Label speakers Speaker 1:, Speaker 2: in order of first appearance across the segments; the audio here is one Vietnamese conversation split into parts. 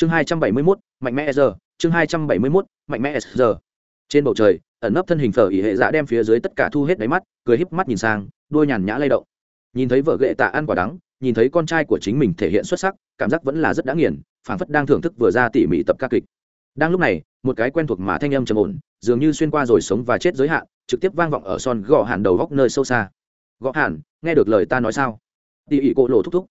Speaker 1: chương hai trăm bảy mươi mốt, mạnh mẽ giờ chương hai trăm bảy mươi mốt, mạnh mẽ giờ trên bầu trời, ẩn nấp thân hình phở ỉ hệ dạ đem phía dưới tất cả thu hết đáy mắt, cười híp mắt nhìn sang, đôi nhàn nhã lay động. Nhìn thấy vợ ghệ tạ ăn quả đắng, nhìn thấy con trai của chính mình thể hiện xuất sắc, cảm giác vẫn là rất đã nghiền, phảng phất đang thưởng thức vừa ra tỉ mỉ tập ca kịch. Đang lúc này, một cái quen thuộc mà thanh âm trầm ổn, dường như xuyên qua rồi sống và chết giới hạn, trực tiếp vang vọng ở son gõ hàn đầu góc nơi sâu xa. Gõ hàn, nghe được lời ta nói sao? Tỉ ỉ cô lộ thúc thúc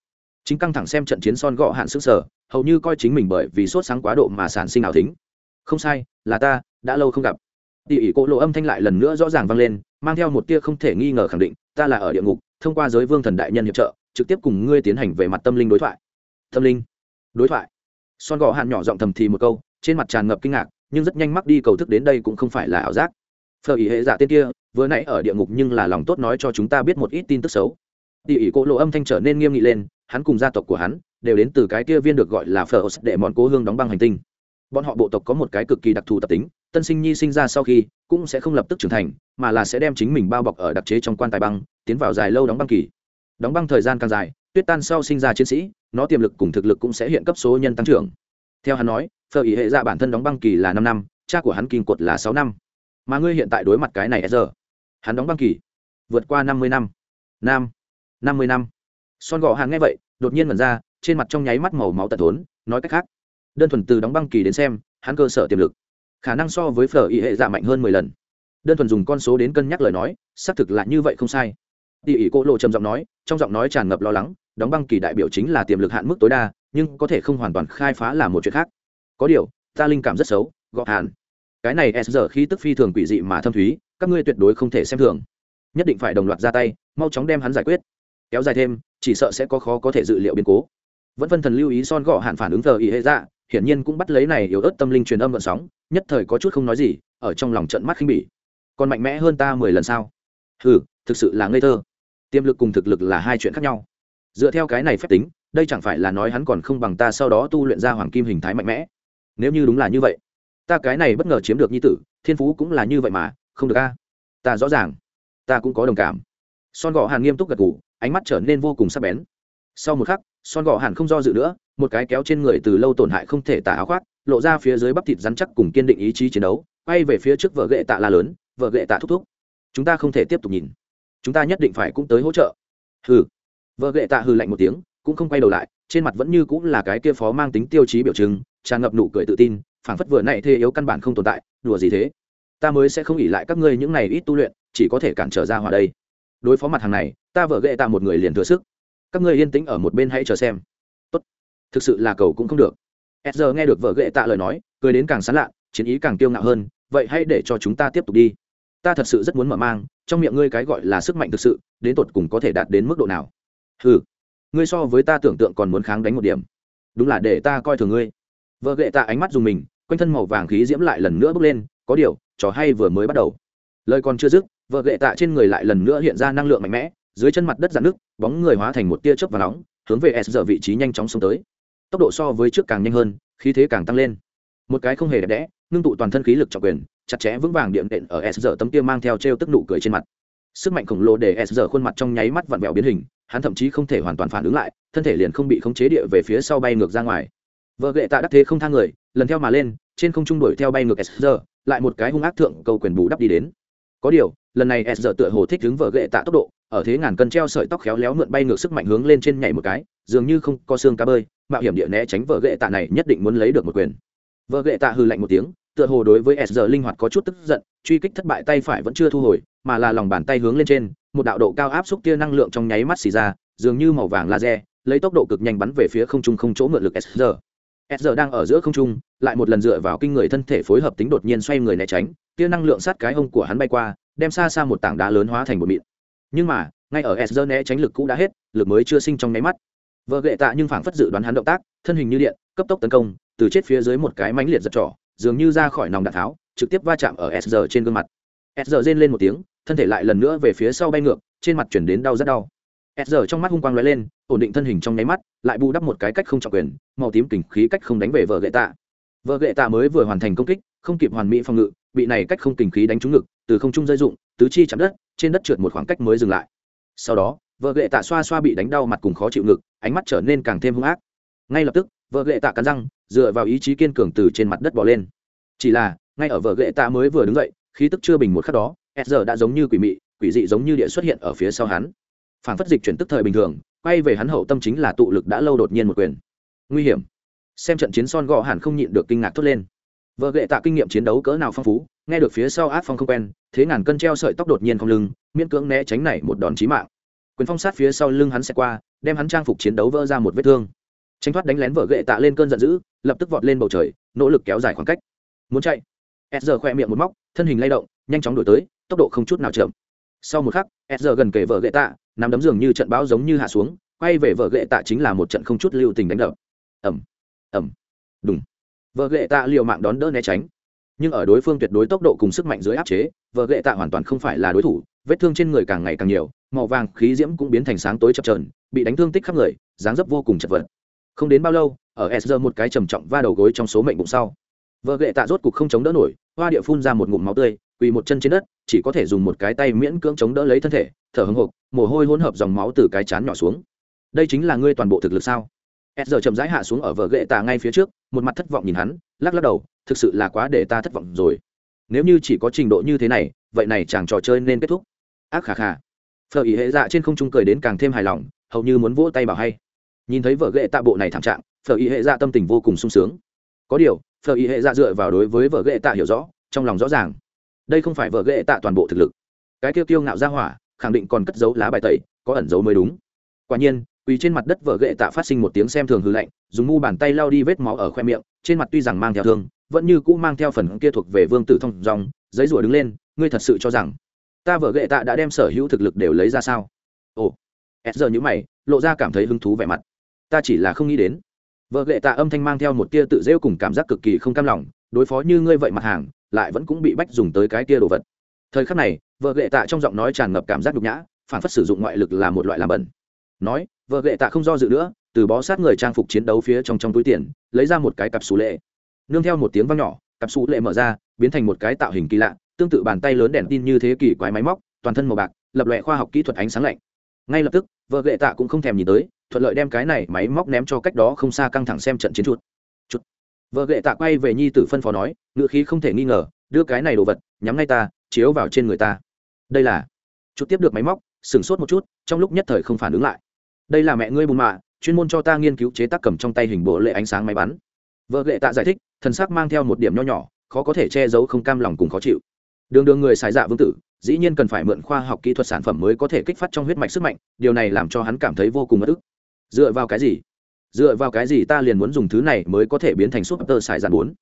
Speaker 1: chính căng thẳng xem trận chiến son gõ hạn sức sở, hầu như coi chính mình bởi vì sốt sáng quá độ mà sản sinh ảo thính. Không sai, là ta, đã lâu không gặp. Tỉ ỉ cỗ lộ âm thanh lại lần nữa rõ ràng vang lên, mang theo một tia không thể nghi ngờ khẳng định, ta là ở địa ngục, thông qua giới vương thần đại nhân hiệp trợ, trực tiếp cùng ngươi tiến hành về mặt tâm linh đối thoại. Tâm linh? Đối thoại. Son gò hạn nhỏ giọng thầm thì một câu, trên mặt tràn ngập kinh ngạc, nhưng rất nhanh mắc đi cầu thức đến đây cũng không phải là ảo giác. Phở ý hệ giả tên kia, vừa nãy ở địa ngục nhưng là lòng tốt nói cho chúng ta biết một ít tin tức xấu. Địa ỷ cỗ lộ âm thanh trở nên nghiêm nghị lên hắn cùng gia tộc của hắn đều đến từ cái kia viên được gọi là phở để mòn cố hương đóng băng hành tinh. Bọn họ bộ tộc có một cái cực kỳ đặc thù tập tính, tân sinh nhi sinh ra sau khi cũng sẽ không lập tức trưởng thành, mà là sẽ đem chính mình bao bọc ở đặc chế trong quan tài băng, tiến vào dài lâu đóng băng kỳ. Đóng băng thời gian càng dài, tuyết tan sau sinh ra chiến sĩ, nó tiềm lực cùng thực lực cũng sẽ hiện cấp số nhân tăng trưởng. Theo hắn nói, phở ý hệ ra bản thân đóng băng kỳ là năm năm, cha của hắn kinh cột là sáu năm. Mà ngươi hiện tại đối mặt cái này e giờ, hắn đóng băng kỳ vượt qua năm mươi năm. Năm năm mươi năm son gò hàng nghe vậy, đột nhiên mần ra, trên mặt trong nháy mắt màu máu tật thốn, nói cách khác, đơn thuần từ đóng băng kỳ đến xem, hắn cơ sở tiềm lực, khả năng so với phở y hệ dạ mạnh hơn mười lần. Đơn thuần dùng con số đến cân nhắc lời nói, xác thực là như vậy không sai. Tỉ ỉ cô lộ trầm giọng nói, trong giọng nói tràn ngập lo lắng, đóng băng kỳ đại biểu chính là tiềm lực hạn mức tối đa, nhưng có thể không hoàn toàn khai phá là một chuyện khác. Có điều, ta linh cảm rất xấu gọ hàn. Cái này s giờ khi tức phi thường quỷ dị mà thâm thúy, các ngươi tuyệt đối không thể xem thường. Nhất định phải đồng loạt ra tay, mau chóng đem hắn giải quyết kéo dài thêm, chỉ sợ sẽ có khó có thể dự liệu biến cố. Vẫn phân thần lưu ý son gọ hạn phản ứng thờ ý hệ dạ hiển nhiên cũng bắt lấy này yếu ớt tâm linh truyền âm vận sóng, nhất thời có chút không nói gì, ở trong lòng trận mắt khinh bỉ. Còn mạnh mẽ hơn ta mười lần sao? Ừ thực sự là ngây thơ. Tiềm lực cùng thực lực là hai chuyện khác nhau. Dựa theo cái này phép tính, đây chẳng phải là nói hắn còn không bằng ta sau đó tu luyện ra hoàng kim hình thái mạnh mẽ. Nếu như đúng là như vậy, ta cái này bất ngờ chiếm được nhi tử, thiên phú cũng là như vậy mà, không được a. Ta rõ ràng, ta cũng có đồng cảm. Son gò hàn nghiêm túc gật ngủ ánh mắt trở nên vô cùng sắc bén. Sau một khắc, son gò hàn không do dự nữa, một cái kéo trên người từ lâu tổn hại không thể tả áo khoác, lộ ra phía dưới bắp thịt rắn chắc cùng kiên định ý chí chiến đấu, quay về phía trước vợ gệ tạ la lớn, vợ gệ tạ thúc thúc. Chúng ta không thể tiếp tục nhìn. Chúng ta nhất định phải cũng tới hỗ trợ. Hừ. Vợ gệ tạ hừ lạnh một tiếng, cũng không quay đầu lại, trên mặt vẫn như cũng là cái kia phó mang tính tiêu chí biểu trưng, tràn ngập nụ cười tự tin, phảng phất vừa nãy thê yếu căn bản không tồn tại, đùa gì thế? Ta mới sẽ không ỉ lại các ngươi những này ít tu luyện, chỉ có thể cản trở ra hòa đây. Đối phó mặt hàng này ta vợ ghệ tạ một người liền thừa sức. Các ngươi yên tĩnh ở một bên hãy chờ xem. Tốt. Thực sự là cầu cũng không được. S giờ nghe được vợ ghệ tạ lời nói, cười đến càng sán lạ, chiến ý càng kiêu ngạo hơn, vậy hãy để cho chúng ta tiếp tục đi. Ta thật sự rất muốn mở mang, trong miệng ngươi cái gọi là sức mạnh thực sự, đến tột cùng có thể đạt đến mức độ nào? Ừ ngươi so với ta tưởng tượng còn muốn kháng đánh một điểm. Đúng là để ta coi thường ngươi. Vợ ghệ tạ ánh mắt dùng mình, quanh thân màu vàng khí diễm lại lần nữa bước lên, có điều, trò hay vừa mới bắt đầu. Lời còn chưa dứt, vợ ghệ tạ trên người lại lần nữa hiện ra năng lượng mạnh mẽ dưới chân mặt đất dạn nước, bóng người hóa thành một tia chớp và nóng, hướng về s giờ vị trí nhanh chóng xông tới. Tốc độ so với trước càng nhanh hơn, khí thế càng tăng lên. Một cái không hề đẹp đẽ, ngưng tụ toàn thân khí lực trọng quyền, chặt chẽ vững vàng điện đệm ở s giờ tấm kia mang theo t r e o tức nụ cười trên mặt. Sức mạnh khổng lồ để s giờ khuôn mặt trong nháy mắt vặn vẹo biến hình, hắn thậm chí không thể hoàn toàn phản ứng lại, thân thể liền không bị khống chế địa về phía sau bay ngược ra ngoài. Vợ gệ tạ đắc thế không thang người, lần theo mà lên, trên không trung đuổi theo bay ngược s giờ, lại một cái hung ác thượng cầu quyền bù đắp đi đến. Có điều, lần này s giờ tựa hồ thích đứng vợ gệ tạ tốc độ ở thế ngàn cân treo sợi tóc khéo léo mượn bay ngược sức mạnh hướng lên trên nhảy một cái, dường như không có xương cá bơi, mạo hiểm địa né tránh vợ gệ tạ này nhất định muốn lấy được một quyền. Vợ gệ tạ hư lạnh một tiếng, tựa hồ đối với s giờ linh hoạt có chút tức giận, truy kích thất bại tay phải vẫn chưa thu hồi, mà là lòng bàn tay hướng lên trên, một đạo độ cao áp xúc tia năng lượng trong nháy mắt xì ra, dường như màu vàng laser, lấy tốc độ cực nhanh bắn về phía không trung không chỗ mượn lực s giờ s giờ đang ở giữa không trung, lại một lần dựa vào kinh người thân thể phối hợp tính đột nhiên xoay người né tránh, tia năng lượng sát cái hông của hắn bay qua, đem xa xa một tảng đá lớn hóa thành một mịn nhưng mà, ngay ở Ezra né tránh lực cũ đã hết, lực mới chưa sinh trong nháy mắt. Vợ gệ tạ nhưng phảng phất dự đoán hắn động tác, thân hình như điện, cấp tốc tấn công, từ chết phía dưới một cái mãnh liệt giật trỏ, dường như ra khỏi nòng đạn tháo, trực tiếp va chạm ở Ezra trên gương mặt. Ezra rên lên một tiếng, thân thể lại lần nữa về phía sau bay ngược, trên mặt chuyển đến đau rất đau. Ezra trong mắt hung quang lóe lên, ổn định thân hình trong nháy mắt, lại bù đắp một cái cách không trọng quyền, màu tím kình khí cách không đánh về vợ gậy tạ. Vợ gậy tạ mới vừa hoàn thành công kích, không kịp hoàn mỹ phòng ngự, bị này cách không kình khí đánh trúng ngực, từ không trung rơi dụng tứ chi chạm đất trên đất trượt một khoảng cách mới dừng lại. Sau đó, vợ gậy tạ xoa xoa bị đánh đau mặt cùng khó chịu ngực, ánh mắt trở nên càng thêm hung ác. Ngay lập tức, vợ gệ tạ cắn răng, dựa vào ý chí kiên cường từ trên mặt đất bỏ lên. Chỉ là, ngay ở vợ gệ tạ mới vừa đứng dậy, khí tức chưa bình một khắc đó s giờ đã giống như quỷ mị, quỷ dị giống như địa xuất hiện ở phía sau hắn. Phản phất dịch chuyển tức thời bình thường, quay về hắn hậu tâm chính là tụ lực đã lâu đột nhiên một quyền. Nguy hiểm. Xem trận chiến son gò hẳn không nhịn được kinh ngạc thốt lên vợ gệ tạ kinh nghiệm chiến đấu cỡ nào phong phú, nghe được phía sau áp phong không quen, thế ngàn cân treo sợi tóc đột nhiên không lưng, miễn cưỡng né tránh này một đòn chí mạng. Quyền phong sát phía sau lưng hắn sẽ qua, đem hắn trang phục chiến đấu vỡ ra một vết thương. Tránh thoát đánh lén vợ gệ tạ lên cơn giận dữ, lập tức vọt lên bầu trời, nỗ lực kéo dài khoảng cách. Muốn chạy. S giờ khoe miệng một móc, thân hình lay động, nhanh chóng đổi tới, tốc độ không chút nào chậm. Sau một khắc s giờ gần kề vợ gệ tạ nằm đấm giường như trận bão giống như hạ xuống, quay về vợ gệ tạ chính là một trận không chút lưu tình đánh đập. Ẩm ẩm đúng vợ ghệ tạ liều mạng đón đỡ né tránh. Nhưng ở đối phương tuyệt đối tốc độ cùng sức mạnh dưới áp chế vợ ghệ tạ hoàn toàn không phải là đối thủ, vết thương trên người càng ngày càng nhiều, màu vàng khí diễm cũng biến thành sáng tối chập trờn bị đánh thương tích khắp người, dáng dấp vô cùng chật vật. Không đến bao lâu, ở s giờ một cái trầm trọng va đầu gối trong số mệnh bụng sau vợ ghệ tạ rốt cục không chống đỡ nổi, hoa địa phun ra một ngụm máu tươi, quỳ một chân trên đất, chỉ có thể dùng một cái tay miễn cưỡng chống đỡ lấy thân thể, thở hưng hộp mồ hôi hỗn hợp dòng máu từ cái chán nhỏ xuống. Đây chính là ngươi toàn bộ thực lực sao? S giờ chậm rãi hạ xuống ở vợ ghệ tạ ngay phía trước, một mặt thất vọng nhìn hắn, lắc lắc đầu, thực sự là quá để ta thất vọng rồi. Nếu như chỉ có trình độ như thế này, vậy này chàng trò chơi nên kết thúc. Ác khà khà. Phở ý hệ dạ trên không trung cười đến càng thêm hài lòng, hầu như muốn vỗ tay bảo hay. Nhìn thấy vợ ghệ tạ bộ này thảm trạng, phở ý hệ dạ tâm tình vô cùng sung sướng. Có điều, phở ý hệ dạ dựa vào đối với vợ ghệ tạ hiểu rõ, trong lòng rõ ràng. Đây không phải vợ ghệ tạ toàn bộ thực lực. Cái tiêu tiêu ngạo ra hỏa, khẳng định còn cất giấu lá bài tẩy, có ẩn giấu mới đúng. Quả nhiên quỳ trên mặt đất vợ gậy tạ phát sinh một tiếng xem thường hư lạnh, dùng mu bàn tay lao đi vết máu ở khoe miệng, trên mặt tuy rằng mang theo thương, vẫn như cũ mang theo phần kia thuộc về vương tử thông dòng, giấy rủa đứng lên, ngươi thật sự cho rằng ta vợ gậy tạ đã đem sở hữu thực lực đều lấy ra sao? Ồ, s giờ nhữ mày, lộ ra cảm thấy hứng thú vẻ mặt. Ta chỉ là không nghĩ đến. Vợ gậy tạ âm thanh mang theo một tia tự rêu cùng cảm giác cực kỳ không cam lòng, đối phó như ngươi vậy mặt hàng, lại vẫn cũng bị bách dùng tới cái tia đồ vật. Thời khắc này vợ gậy tạ trong giọng nói tràn ngập cảm giác nhục nhã, phản phất sử dụng ngoại lực là một loại làm bẩn. Nói vợ ghệ tạ không do dự nữa, từ bó sát người trang phục chiến đấu phía trong trong túi tiền, lấy ra một cái cặp xù lệ. Nương theo một tiếng vang nhỏ, cặp xù lệ mở ra, biến thành một cái tạo hình kỳ lạ, tương tự bàn tay lớn đèn tin như thế kỷ quái máy móc, toàn thân màu bạc, lập lệ khoa học kỹ thuật ánh sáng lạnh. Ngay lập tức, vợ ghệ tạ cũng không thèm nhìn tới, thuận lợi đem cái này máy móc ném cho cách đó không xa căng thẳng xem trận chiến chuột. Chút vợ ghệ tạ quay về nhi tử phân phó nói ngự khí không thể nghi ngờ, đưa cái này đồ vật, nhắm ngay ta, chiếu vào trên người ta. Đây là. Chút tiếp được máy móc, sửng sốt một chút, trong lúc nhất thời không phản ứng lại đây là mẹ ngươi bùn mạ, chuyên môn cho ta nghiên cứu chế tác cầm trong tay hình bộ lệ ánh sáng máy bắn. Vợ ghệ tạ giải thích, thần sắc mang theo một điểm nho nhỏ, khó có thể che giấu không cam lòng cùng khó chịu. Đường đường người xài dạ vương tử, dĩ nhiên cần phải mượn khoa học kỹ thuật sản phẩm mới có thể kích phát trong huyết mạch sức mạnh, điều này làm cho hắn cảm thấy vô cùng bất ức. Dựa vào cái gì? Dựa vào cái gì ta liền muốn dùng thứ này mới có thể biến thành súp tơ xài dạn bốn?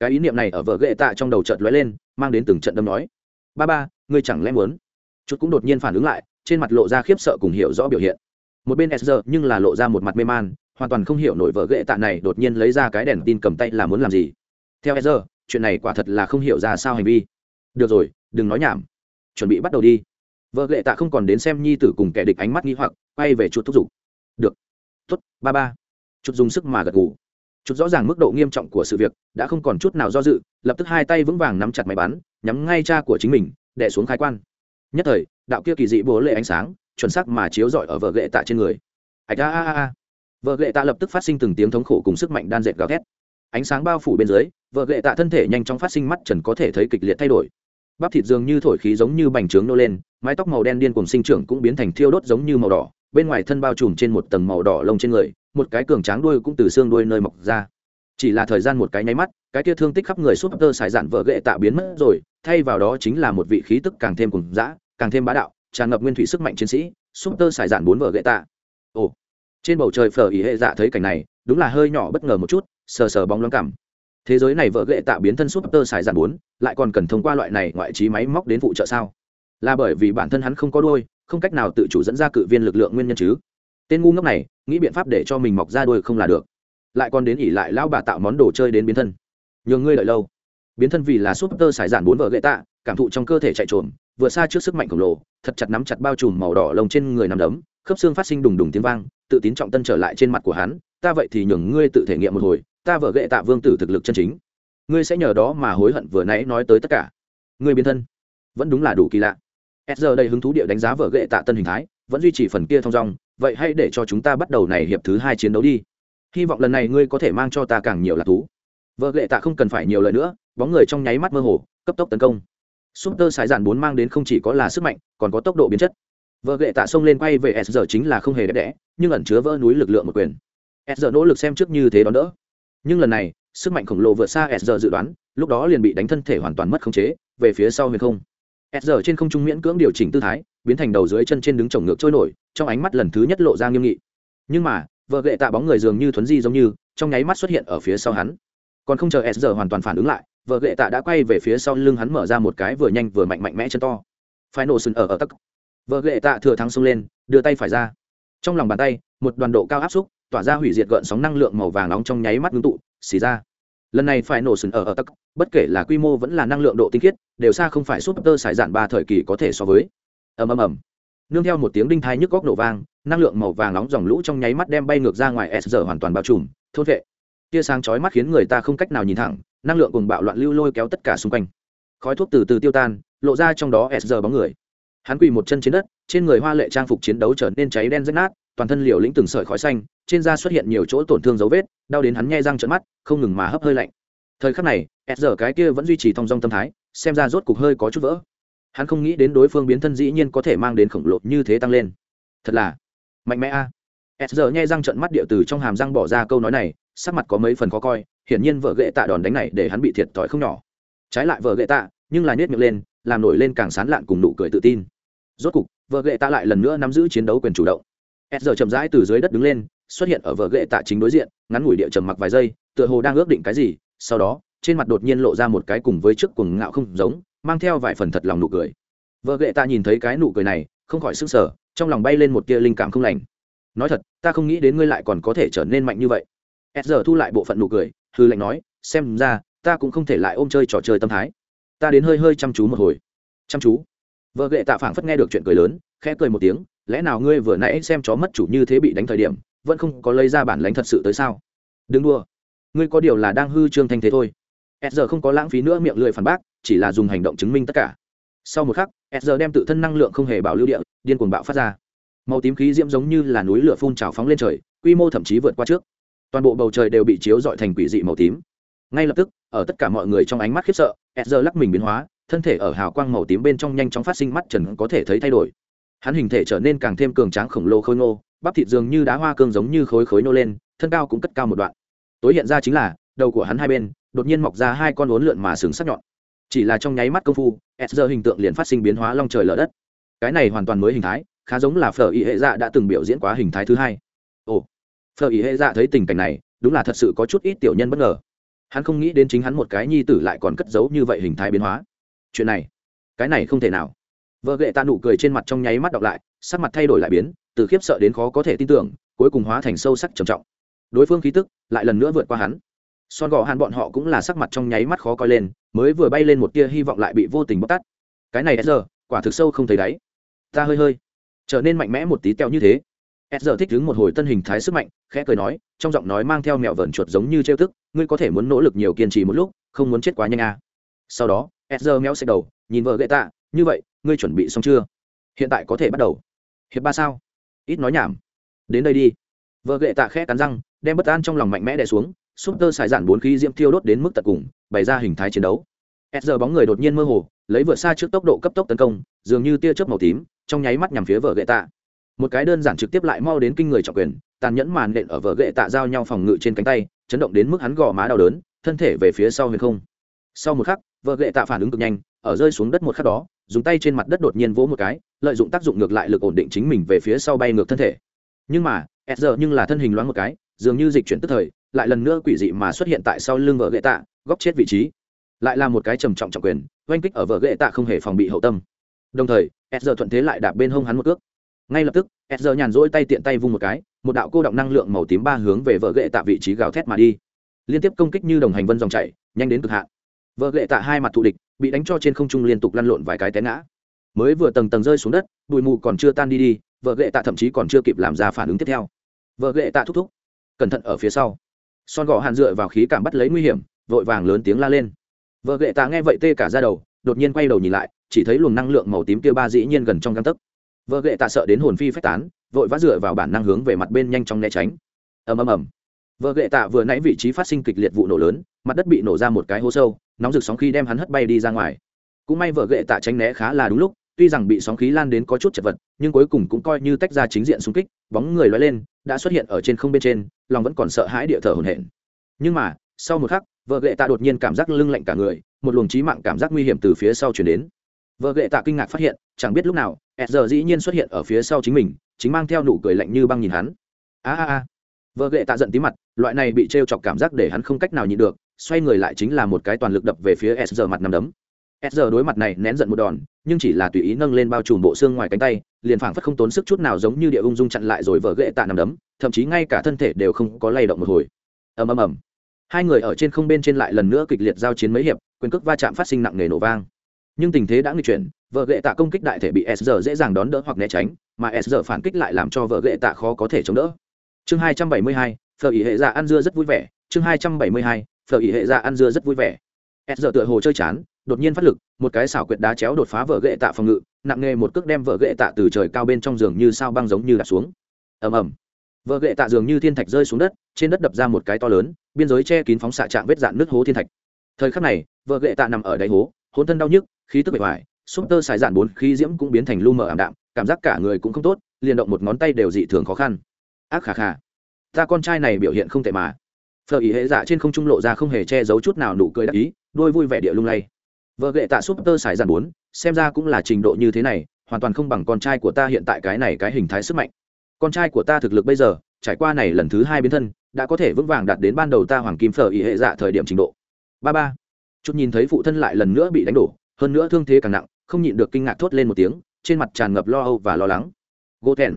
Speaker 1: Cái ý niệm này ở vợ ghệ tạ trong đầu trận lóe lên, mang đến từng trận đâm nói. Ba ba, ngươi chẳng lẽ muốn? Chút cũng đột nhiên phản ứng lại, trên mặt lộ ra khiếp sợ cùng hiểu rõ biểu hiện một bên sr nhưng là lộ ra một mặt mê man, hoàn toàn không hiểu nổi vợ ghệ tạ này đột nhiên lấy ra cái đèn tin cầm tay là muốn làm gì. Theo sr chuyện này quả thật là không hiểu ra sao hành vi. Được rồi, đừng nói nhảm. Chuẩn bị bắt đầu đi. Vợ ghệ tạ không còn đến xem nhi tử cùng kẻ địch ánh mắt nghi hoặc, quay về chuột thúc giục. Được. Tuất ba ba. Chút dùng sức mà gật gù. Chút rõ ràng mức độ nghiêm trọng của sự việc, đã không còn chút nào do dự, lập tức hai tay vững vàng nắm chặt máy bắn, nhắm ngay cha của chính mình đẻ xuống khai quan. Nhất thời, đạo kia kỳ dị bố lệ ánh sáng chuẩn xác mà chiếu rọi ở vợ lệ tạ trên người. Ạch, a a a vợ lệ tạ lập tức phát sinh từng tiếng thống khổ cùng sức mạnh đan dệt gào thét. Ánh sáng bao phủ bên dưới vợ lệ tạ thân thể nhanh chóng phát sinh mắt trần có thể thấy kịch liệt thay đổi. Bắp thịt dường như thổi khí giống như bành trướng nô lên, mái tóc màu đen điên cùng sinh trưởng cũng biến thành thiêu đốt giống như màu đỏ, bên ngoài thân bao trùm trên một tầng màu đỏ lông trên người, một cái cường tráng đuôi cũng từ xương đuôi nơi mọc ra. Chỉ là thời gian một cái nháy mắt, cái kia thương tích khắp người súp tơ xài dạn vợ ghệ tạ biến mất rồi, thay vào đó chính là một vị khí tức càng thêm cùng dã, càng thêm bá đạo tràn ngập nguyên thủy sức mạnh chiến sĩ súp tơ xài dạn bốn vợ ghệ tạ. Ồ, trên bầu trời phở ý hệ dạ thấy cảnh này, đúng là hơi nhỏ bất ngờ một chút, sờ sờ bóng loáng cảm. Thế giới này vợ ghệ tạ biến thân súp tơ xài dạn bốn, lại còn cần thông qua loại này ngoại trí máy móc đến phụ trợ sao? Là bởi vì bản thân hắn không có đôi không cách nào tự chủ dẫn ra cự viên lực lượng nguyên nhân chứ. Tên ngu ngốc này, nghĩ biện pháp để cho mình mọc ra đôi không là được. Lại còn đến ỉ lại lão bà tạo món đồ chơi đến biến thân. Nhường ngươi lợi lâu. Biến thân vì là súp tơ xài dạn bốn vợ gậy tạ, cảm thụ trong cơ thể chạy trộm vừa xa trước sức mạnh khổng lồ, thật chặt nắm chặt bao trùm màu đỏ lồng trên người nằm đấm, khớp xương phát sinh đùng đùng tiếng vang, tự tín trọng tân trở lại trên mặt của hắn, ta vậy thì nhường ngươi tự thể nghiệm một hồi, ta vợ gệ tạ vương tử thực lực chân chính. Ngươi sẽ nhờ đó mà hối hận vừa nãy nói tới tất cả. Ngươi biến thân. Vẫn đúng là đủ kỳ lạ. S giờ đây hứng thú địa đánh giá vợ gệ tạ tân hình thái, vẫn duy trì phần kia thong dong, vậy hãy để cho chúng ta bắt đầu này hiệp thứ hai chiến đấu đi. Hy vọng lần này ngươi có thể mang cho ta càng nhiều lạc thú. Vợ gệ tạ không cần phải nhiều lời nữa, bóng người trong nháy mắt mơ hồ, cấp tốc tấn công súp tơ sải dạn bốn mang đến không chỉ có là sức mạnh, còn có tốc độ biến chất. Vợ lệ tạ xông lên quay về s giờ chính là không hề đẹp đẽ, nhưng ẩn chứa vỡ núi lực lượng một quyền. S giờ nỗ lực xem trước như thế đón đỡ. Nhưng lần này, sức mạnh khổng lồ vượt xa s giờ dự đoán, lúc đó liền bị đánh thân thể hoàn toàn mất khống chế, về phía sau huyền không. S giờ trên không trung miễn cưỡng điều chỉnh tư thái, biến thành đầu dưới chân trên đứng trồng ngược trôi nổi, trong ánh mắt lần thứ nhất lộ ra nghiêm nghị. Nhưng mà, vợ gệ tạ bóng người dường như thuấn di giống như, trong nháy mắt xuất hiện ở phía sau hắn. Còn không chờ s giờ hoàn toàn phản ứng lại vợ gệ tạ đã quay về phía sau lưng hắn mở ra một cái vừa nhanh vừa mạnh mạnh mẽ chân to. Phải nổ sừng ở ở tắc vợ gệ tạ thừa thắng xông lên, đưa tay phải ra. Trong lòng bàn tay, một đoàn độ cao áp xúc, tỏa ra hủy diệt gợn sóng năng lượng màu vàng nóng trong nháy mắt ngưng tụ, xì ra. Lần này phải nổ sừng ở ở tắc bất kể là quy mô vẫn là năng lượng độ tinh khiết, đều xa không phải súp tơ sải dạn ba thời kỳ có thể so với. Ầm ầm ầm. Nương theo một tiếng đinh thai nhức góc nổ vang, năng lượng màu vàng nóng dòng lũ trong nháy mắt đem bay ngược ra ngoài s giờ hoàn toàn bao trùm, thôn vệ. Tia sáng chói mắt khiến người ta không cách nào nhìn thẳng năng lượng cùng bạo loạn lưu lôi kéo tất cả xung quanh. Khói thuốc từ từ tiêu tan, lộ ra trong đó s giờ bóng người. Hắn quỳ một chân trên đất, trên người hoa lệ trang phục chiến đấu trở nên cháy đen rách nát, toàn thân liều lĩnh từng sợi khói xanh, trên da xuất hiện nhiều chỗ tổn thương dấu vết, đau đến hắn nghe răng trận mắt, không ngừng mà hấp hơi lạnh. Thời khắc này, s giờ cái kia vẫn duy trì thong dong tâm thái, xem ra rốt cục hơi có chút vỡ. Hắn không nghĩ đến đối phương biến thân dĩ nhiên có thể mang đến khổng lồ như thế tăng lên. Thật là mạnh mẽ a. À. s giờ nghe răng trận mắt địa từ trong hàm răng bỏ ra câu nói này sắc mặt có mấy phần khó coi, hiển nhiên vợ ghệ tạ đòn đánh này để hắn bị thiệt thòi không nhỏ. Trái lại vợ ghệ tạ, nhưng là nết miệng lên, làm nổi lên càng sán lạn cùng nụ cười tự tin. Rốt cục, vợ ghệ tạ lại lần nữa nắm giữ chiến đấu quyền chủ động. S giờ chậm rãi từ dưới đất đứng lên, xuất hiện ở vợ ghệ tạ chính đối diện, ngắn ngủi địa trầm mặc vài giây, tựa hồ đang ước định cái gì, sau đó, trên mặt đột nhiên lộ ra một cái cùng với trước cuồng ngạo không giống, mang theo vài phần thật lòng nụ cười. Vợ ghệ tạ nhìn thấy cái nụ cười này, không khỏi s ư n g sở trong lòng bay lên một tia linh cảm không lành. Nói thật, ta không nghĩ đến ngươi lại còn có thể trở nên mạnh như vậy s giờ thu lại bộ phận nụ cười hư lệnh nói, xem ra, ta cũng không thể lại ôm chơi trò chơi tâm thái. Ta đến hơi hơi chăm chú một hồi. Chăm chú? Vợ gệ tạ phảng phất nghe được chuyện cười lớn, khẽ cười một tiếng, lẽ nào ngươi vừa nãy xem chó mất chủ như thế bị đánh thời điểm, vẫn không có lấy ra bản lánh thật sự tới sao? Đừng đua ngươi có điều là đang hư trương thanh thế thôi. S giờ không có lãng phí nữa miệng lười phản bác, chỉ là dùng hành động chứng minh tất cả. Sau một khắc s giờ đem tự thân năng lượng không hề bảo lưu địa, điên cuồng bạo phát ra. Màu tím khí diễm giống như là núi lửa phun trào phóng lên trời, quy mô thậm chí vượt qua trước toàn bộ bầu trời đều bị chiếu dọi thành quỷ dị màu tím. Ngay lập tức, ở tất cả mọi người trong ánh mắt khiếp sợ s lắc mình biến hóa, thân thể ở hào quang màu tím bên trong nhanh chóng phát sinh mắt trần có thể thấy thay đổi. Hắn hình thể trở nên càng thêm cường tráng khổng lồ khôi ngô, bắp thịt dường như đá hoa cương giống như khối khối nô lên, thân cao cũng cất cao một đoạn. Tối hiện ra chính là, đầu của hắn hai bên, đột nhiên mọc ra hai con uốn lượn mà sừng sắc nhọn. Chỉ là trong nháy mắt công phu s hình tượng liền phát sinh biến hóa long trời lở đất. Cái này hoàn toàn mới hình thái, khá giống là phở y hệ dạ đã từng biểu diễn quá hình thái thứ hai. Ồ phở ý hệ dạ thấy tình cảnh này, đúng là thật sự có chút ít tiểu nhân bất ngờ. Hắn không nghĩ đến chính hắn một cái nhi tử lại còn cất giấu như vậy hình thái biến hóa. Chuyện này, cái này không thể nào. Vợ gệ tạ nụ cười trên mặt trong nháy mắt đọc lại, sắc mặt thay đổi lại biến, từ khiếp sợ đến khó có thể tin tưởng, cuối cùng hóa thành sâu sắc trầm trọng. Đối phương khí tức lại lần nữa vượt qua hắn. Son gò hàn bọn họ cũng là sắc mặt trong nháy mắt khó coi lên, mới vừa bay lên một tia hy vọng lại bị vô tình bóc tắt cái này giờ quả thực sâu không thấy đáy. Ta hơi hơi. Trở nên mạnh mẽ một tí teo như thế s thích đứng một hồi tân hình thái sức mạnh, khẽ cười nói, trong giọng nói mang theo mẹo vờn chuột giống như trêu tức, ngươi có thể muốn nỗ lực nhiều kiên trì một lúc, không muốn chết quá nhanh à. sau đó s giờ méo xẹt đầu, nhìn vợ gậy tạ như vậy, ngươi chuẩn bị xong chưa? Hiện tại có thể bắt đầu. Hiệp ba sao? Ít nói nhảm. Đến đây đi. Vợ gậy tạ khẽ cắn răng, đem bất an trong lòng mạnh mẽ đè xuống súp tơ xài dạn bốn khí diễm thiêu đốt đến mức tận cùng, bày ra hình thái chiến đấu. S giờ bóng người đột nhiên mơ hồ, lấy vượt xa trước tốc độ cấp tốc tấn công, dường như tia chớp màu tím, trong nháy mắt nhằm phía vợ gậy tạ một cái đơn giản trực tiếp lại mau đến kinh người trọng quyền, tàn nhẫn màn nện ở vợ gậy tạ giao nhau phòng ngự trên cánh tay, chấn động đến mức hắn gò má đau đớn, thân thể về phía sau huyền không. Sau một khắc vợ gậy tạ phản ứng cực nhanh, ở rơi xuống đất một khắc đó, dùng tay trên mặt đất đột nhiên vỗ một cái, lợi dụng tác dụng ngược lại lực ổn định chính mình về phía sau bay ngược thân thể. Nhưng mà s giờ nhưng là thân hình loáng một cái, dường như dịch chuyển tức thời, lại lần nữa quỷ dị mà xuất hiện tại sau lưng vợ gậy tạ, góc chết vị trí. Lại là một cái trầm trọng trọng quyền, oanh kích ở vợ gậy tạ không hề phòng bị hậu tâm. Đồng thời s giờ thuận thế lại đạp bên hông hắn một cước ngay lập tức s giờ nhàn rỗi tay tiện tay vung một cái, một đạo cô động năng lượng màu tím ba hướng về vợ gậy tạ vị trí gào thét mà đi. Liên tiếp công kích như đồng hành vân dòng chảy, nhanh đến cực hạn. Vợ gậy tạ hai mặt thù địch, bị đánh cho trên không trung liên tục lăn lộn vài cái té ngã. Mới vừa tầng tầng rơi xuống đất, bụi mù còn chưa tan đi đi, vợ gậy tạ thậm chí còn chưa kịp làm ra phản ứng tiếp theo. Vợ gậy tạ thúc thúc, cẩn thận ở phía sau. Son gò hàn dựa vào khí cảm bắt lấy nguy hiểm, vội vàng lớn tiếng la lên. Vợ gậy tạ nghe vậy tê cả ra đầu, đột nhiên quay đầu nhìn lại, chỉ thấy luồng năng lượng màu tím kia ba dĩ nhiên gần trong găng tấc vợ gậy tạ sợ đến hồn phi phách tán, vội vã dựa vào bản năng hướng về mặt bên nhanh chóng né tránh. Ầm ầm ầm. Vợ gệ tạ vừa nãy vị trí phát sinh kịch liệt vụ nổ lớn, mặt đất bị nổ ra một cái hố sâu, nóng rực sóng khí đem hắn hất bay đi ra ngoài. Cũng may vợ gệ tạ tránh né khá là đúng lúc, tuy rằng bị sóng khí lan đến có chút chật vật, nhưng cuối cùng cũng coi như tách ra chính diện xung kích, bóng người loay lên, đã xuất hiện ở trên không bên trên, lòng vẫn còn sợ hãi địa thở hồn hển. Nhưng mà, sau một khắc, vợ gệ tạ đột nhiên cảm giác lưng lạnh cả người, một luồng trí mạng cảm giác nguy hiểm từ phía sau chuyển đến. Vợ gệ tạ kinh ngạc phát hiện, chẳng biết lúc nào s giờ dĩ nhiên xuất hiện ở phía sau chính mình, chính mang theo nụ cười lạnh như băng nhìn hắn. A a a. Vợ gệ tạ giận tí mặt, loại này bị t r e o chọc cảm giác để hắn không cách nào nhịn được, xoay người lại chính là một cái toàn lực đập về phía s giờ mặt nằm đấm. S giờ đối mặt này nén giận một đòn, nhưng chỉ là tùy ý nâng lên bao trùm bộ xương ngoài cánh tay, liền phảng phất không tốn sức chút nào giống như địa ung dung chặn lại rồi vợ gệ tạ nằm đấm, thậm chí ngay cả thân thể đều không có lay động một hồi. Ầm ầm ầm. Hai người ở trên không bên trên lại lần nữa kịch liệt giao chiến mấy hiệp, quyền cước va chạm phát sinh nặng nề nổ vang. Nhưng tình thế đã nghịch chuyển vợ gệ tạ công kích đại thể bị s giờ dễ dàng đón đỡ hoặc né tránh, mà s giờ phản kích lại làm cho vợ gệ tạ khó có thể chống đỡ. Chương hai trăm bảy mươi hai, phở ý hệ dạ ăn dưa rất vui vẻ. Chương hai trăm bảy mươi hai, phở ý hệ dạ ăn dưa rất vui vẻ. S giờ tựa hồ chơi chán, đột nhiên phát lực, một cái xảo quyệt đá chéo đột phá vợ gệ tạ phòng ngự, nặng nghề một cước đem vợ gệ tạ từ trời cao bên trong giường như sao băng giống như đạp xuống. Ầm ầm. Vợ gệ tạ giường như thiên thạch rơi xuống đất, trên đất đập ra một cái to lớn, biên giới che kín phóng xạ trạng vết dạn nước hố thiên thạch. Thời khắc này vợ gệ tạ nằm ở đáy hố, hôn thân đau nhức, khí tức bể hoài súp tơ xài dạn bốn khí diễm cũng biến thành lu mờ ảm đạm, cảm giác cả người cũng không tốt, liền động một ngón tay đều dị thường khó khăn. Ác khà khà, ta con trai này biểu hiện không tệ mà. Phở ý hệ dạ trên không trung lộ ra không hề che giấu chút nào nụ cười đắc ý, đôi vui vẻ địa lung lay. Vợ gệ tạ súp tơ xài dạn bốn, xem ra cũng là trình độ như thế này, hoàn toàn không bằng con trai của ta hiện tại cái này cái hình thái sức mạnh. Con trai của ta thực lực bây giờ, trải qua này lần thứ hai biến thân, đã có thể vững vàng đạt đến ban đầu ta hoàng kim phở ý hệ dạ thời điểm trình độ. Ba ba, chút nhìn thấy phụ thân lại lần nữa bị đánh đổ, hơn nữa thương thế càng nặng không nhịn được kinh ngạc thốt lên một tiếng trên mặt tràn ngập lo âu và lo lắng. Gỗ thèn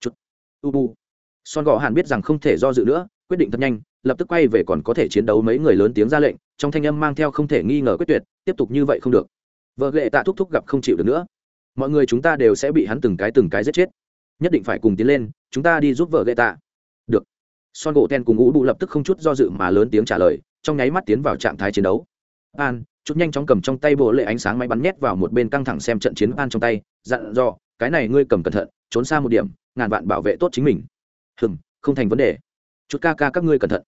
Speaker 1: chút Ubu, son gò hàn biết rằng không thể do dự nữa quyết định thật nhanh lập tức quay về còn có thể chiến đấu mấy người lớn tiếng ra lệnh trong thanh âm mang theo không thể nghi ngờ quyết tuyệt tiếp tục như vậy không được. Vợ lệ tạ thúc thúc gặp không chịu được nữa. Mọi người chúng ta đều sẽ bị hắn từng cái từng cái giết chết. Nhất định phải cùng tiến lên chúng ta đi giúp vợ lệ tạ. Được. Son gỗ ten cùng ngũ bụ lập tức không chút do dự mà lớn tiếng trả lời trong nháy mắt tiến vào trạng thái chiến đấu. An chút nhanh chóng cầm trong tay bộ lệ ánh sáng máy bắn nhét vào một bên căng thẳng xem trận chiến an trong tay, dặn dò, cái này ngươi cầm cẩn thận, trốn xa một điểm, ngàn vạn bảo vệ tốt chính mình. Hừm, không thành vấn đề. Chút ca ca các ngươi cẩn thận.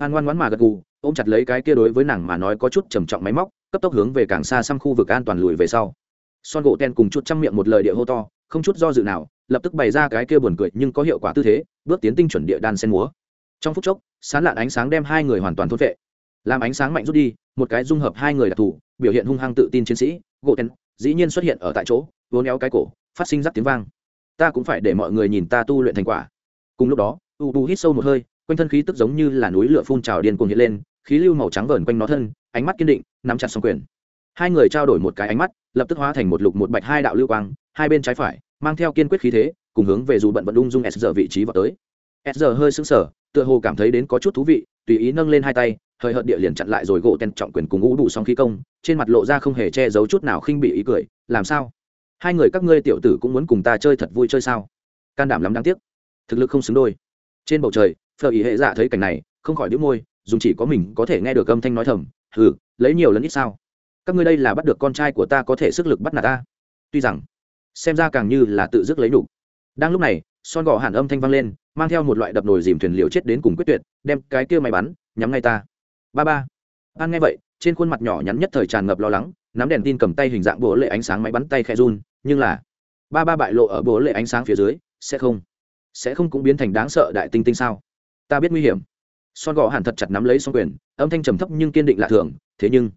Speaker 1: An ngoan ngoãn mà gật gù, ôm chặt lấy cái kia đối với nàng mà nói có chút trầm trọng máy móc, cấp tốc hướng về càng xa xăm khu vực an toàn lùi về sau. Son gỗ ten cùng chút chăm miệng một lời địa hô to, không chút do dự nào, lập tức bày ra cái kia buồn cười nhưng có hiệu quả tư thế, bước tiến tinh chuẩn địa đan sen múa. Trong phút chốc, sán lạn ánh sáng đem hai người hoàn toàn thốt vệ làm ánh sáng mạnh rút đi, một cái dung hợp hai người đặc thù, biểu hiện hung hăng tự tin chiến sĩ, gỗ ten dĩ nhiên xuất hiện ở tại chỗ vốn éo cái cổ, phát sinh rắc tiếng vang. Ta cũng phải để mọi người nhìn ta tu luyện thành quả. Cùng lúc đó, u bu hít sâu một hơi, quanh thân khí tức giống như là núi lửa phun trào điên cuồng hiện lên, khí lưu màu trắng vờn quanh nó thân, ánh mắt kiên định, nắm chặt song quyền. Hai người trao đổi một cái ánh mắt, lập tức hóa thành một lục một bạch hai đạo lưu quang, hai bên trái phải, mang theo kiên quyết khí thế, cùng hướng về dù bận vận ung dung s giờ vị trí vào tới. S giờ hơi sững sờ, tựa hồ cảm thấy đến có chút thú vị, tùy ý nâng lên hai tay hơi hợt địa liền chặn lại rồi gỗ tên trọng quyền cùng ngũ đủ song khí công, trên mặt lộ ra không hề che giấu chút nào khinh bị ý cười, làm sao? Hai người các ngươi tiểu tử cũng muốn cùng ta chơi thật vui chơi sao? Can đảm lắm đáng tiếc. Thực lực không xứng đôi. Trên bầu trời phờ ý hệ dạ thấy cảnh này, không khỏi đĩu môi dùng chỉ có mình có thể nghe được âm thanh nói thầm, hừ, lấy nhiều lần ít sao? Các ngươi đây là bắt được con trai của ta có thể sức lực bắt nạt ta? Tuy rằng, xem ra càng như là tự dứt lấy đủ. đang lúc này, son gò hàn âm thanh vang lên, mang theo một loại đập nồi dìm thuyền liều chết đến cùng quyết tuyệt, đem cái kia may bắn, nhắm ngay ta ba ba. An nghe vậy, trên khuôn mặt nhỏ nhắn nhất thời tràn ngập lo lắng, nắm đèn tin cầm tay hình dạng bố lệ ánh sáng máy bắn tay khe run, nhưng là, ba ba bại lộ ở bố lệ ánh sáng phía dưới, sẽ không sẽ không cũng biến thành đáng sợ đại tinh tinh sao? Ta biết nguy hiểm. Son gò hàn thật chặt nắm lấy song quyền, âm thanh trầm thấp nhưng kiên định lạ thường, thế nhưng,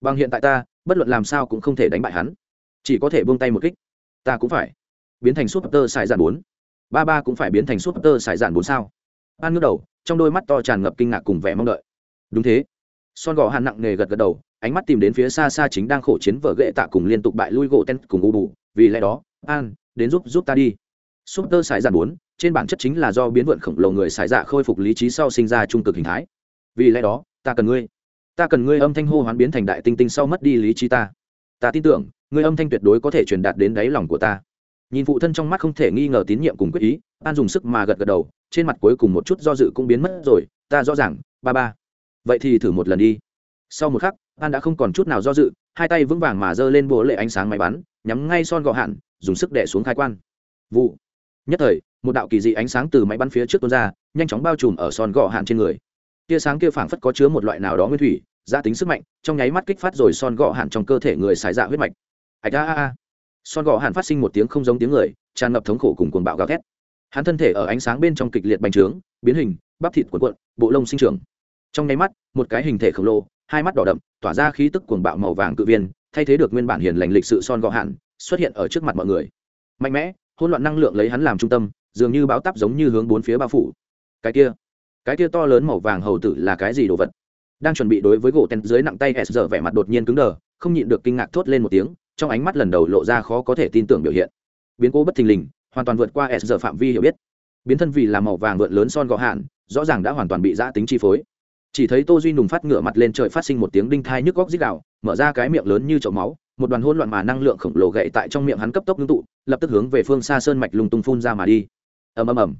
Speaker 1: bằng hiện tại ta, bất luận làm sao cũng không thể đánh bại hắn. Chỉ có thể buông tay một kích. Ta cũng phải biến thành súp tơ xài dạn bốn. Ba ba cũng phải biến thành súp tơ xài dạn bốn sao? An ngước đầu, trong đôi mắt to tràn ngập kinh ngạc cùng vẻ mong đợi đúng thế. Son gò hàn nặng nề gật gật đầu, ánh mắt tìm đến phía xa xa chính đang khổ chiến vợ ghệ tạ cùng liên tục bại lui gỗ ten cùng u bù. Vì lẽ đó, an, đến giúp giúp ta đi. Súp tơ xài dạn bốn, trên bản chất chính là do biến vượn khổng lồ người xài dạ khôi phục lý trí sau sinh ra trung cực hình thái. Vì lẽ đó, ta cần ngươi. Ta cần ngươi âm thanh hô hoán biến thành đại tinh tinh sau mất đi lý trí ta. Ta tin tưởng, ngươi âm thanh tuyệt đối có thể truyền đạt đến đáy lòng của ta. Nhìn phụ thân trong mắt không thể nghi ngờ tín nhiệm cùng quyết ý, an dùng sức mà gật gật đầu, trên mặt cuối cùng một chút do dự cũng biến mất rồi. Ta rõ ràng, ba ba vậy thì thử một lần đi. Sau một khắc, an đã không còn chút nào do dự, hai tay vững vàng mà giơ lên bộ lệ ánh sáng máy bắn, nhắm ngay son gọ hạn, dùng sức đẻ xuống khai quan. Vụ. Nhất thời, một đạo kỳ dị ánh sáng từ máy bắn phía trước tuôn ra, nhanh chóng bao trùm ở son gọ hạn trên người. Tia sáng kia phảng phất có chứa một loại nào đó nguyên thủy gia tính sức mạnh, trong nháy mắt kích phát rồi son gọ hạn trong cơ thể người xài dạ huyết mạch. Ạch a a a. Son gọ hạn phát sinh một tiếng không giống tiếng người, tràn ngập thống khổ cùng cuồng bạo gào thét. Hắn thân thể ở ánh sáng bên trong kịch liệt bành trướng, biến hình, bắp thịt cuộn cuộn, bộ lông sinh trưởng trong nháy mắt, một cái hình thể khổng lồ, hai mắt đỏ đậm, tỏa ra khí tức cuồng bạo màu vàng cự viên, thay thế được nguyên bản hiền lành lịch sự son gọ hạn, xuất hiện ở trước mặt mọi người. Mạnh mẽ, hỗn loạn năng lượng lấy hắn làm trung tâm, dường như báo tắp giống như hướng bốn phía bao phủ. Cái kia cái kia to lớn màu vàng hầu tử là cái gì đồ vật? Đang chuẩn bị đối với gỗ tên dưới nặng tay s giờ vẻ mặt đột nhiên cứng đờ, không nhịn được kinh ngạc thốt lên một tiếng, trong ánh mắt lần đầu lộ ra khó có thể tin tưởng biểu hiện. Biến cố bất thình lình, hoàn toàn vượt qua s giờ phạm vi hiểu biết. Biến thân vì là màu vàng vượn lớn son gọ hạn, rõ ràng đã hoàn toàn bị giã tính chi phối chỉ thấy tô duy nùng phát ngửa mặt lên trời phát sinh một tiếng đinh thai nhức góc dít đạo mở ra cái miệng lớn như chậu máu, một đoàn hỗn loạn mà năng lượng khổng lồ gậy tại trong miệng hắn cấp tốc ngưng tụ, lập tức hướng về phương xa sơn mạch lùng tung phun ra mà đi. Ầm ầm ầm.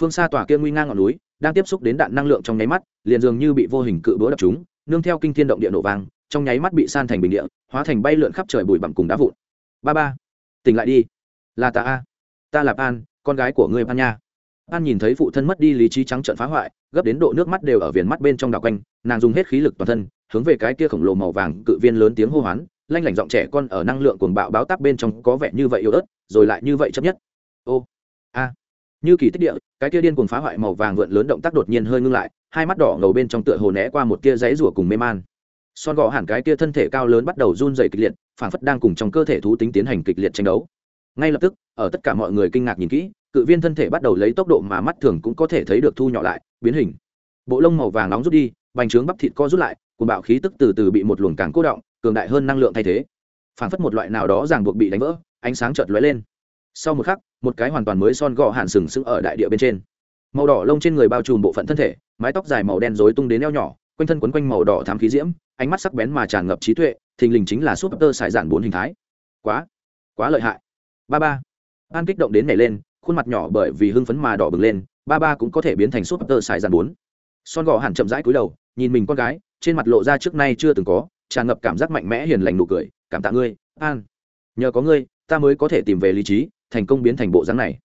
Speaker 1: Phương xa tòa kia nguy ngang ngọn núi, đang tiếp xúc đến đạn năng lượng trong nháy mắt, liền dường như bị vô hình cự búa đập chúng nương theo kinh thiên động địa nổ vang, trong nháy mắt bị san thành bình địa, hóa thành bay lượn khắp trời bụi bặm cùng đá vụn. Ba ba. Tỉnh lại đi. Là ta a. Ta là pan con gái của ngươi pan nha. An nhìn thấy phụ thân mất đi lý trí trắng trợn phá hoại, gấp đến độ nước mắt đều ở viền mắt bên trong đảo quanh, nàng dùng hết khí lực toàn thân, hướng về cái kia khổng lồ màu vàng cự viên lớn tiếng hô hoán, lanh lảnh giọng trẻ con ở năng lượng cuồng bạo báo táp bên trong có vẻ như vậy yếu ớt, rồi lại như vậy chấp nhất. Ô, a, như kỳ tích địa, cái kia điên cuồng phá hoại màu vàng vượn lớn động tác đột nhiên hơi ngưng lại, hai mắt đỏ ngầu bên trong tựa hồ né qua một tia giấy rủa cùng mê man. Son gõ hẳn cái kia thân thể cao lớn bắt đầu run dày kịch liệt phản phất đang cùng trong cơ thể thú tính tiến hành kịch liệt tranh đấu. Ngay lập tức, ở tất cả mọi người kinh ngạc nhìn kỹ cự viên thân thể bắt đầu lấy tốc độ mà mắt thường cũng có thể thấy được thu nhỏ lại, biến hình. Bộ lông màu vàng nóng rút đi, bành trướng bắp thịt co rút lại cùng bạo khí tức từ từ bị một luồng càng cố động, cường đại hơn năng lượng thay thế. Phản phất một loại nào đó ràng buộc bị đánh vỡ, ánh sáng chợt lóe lên. Sau một khắc, một cái hoàn toàn mới son gò hạn sừng sững ở đại địa bên trên. Màu đỏ lông trên người bao trùm bộ phận thân thể, mái tóc dài màu đen rối tung đến eo nhỏ, quanh thân quấn quanh màu đỏ thám khí diễm, ánh mắt sắc bén mà tràn ngập trí tuệ, thình lình chính là súp tơ sải giản bốn hình thái. Quá quá lợi hại. Ba ba. An kích động đến nhảy lên khuôn mặt nhỏ bởi vì hưng phấn mà đỏ bừng lên, ba ba cũng có thể biến thành súp tơ xài giản bốn. Son gò hẳn chậm rãi cúi đầu, nhìn mình con gái, trên mặt lộ ra trước nay chưa từng có, tràn ngập cảm giác mạnh mẽ hiền lành nụ cười, cảm tạ ngươi, an. Nhờ có ngươi, ta mới có thể tìm về lý trí, thành công biến thành bộ dáng này.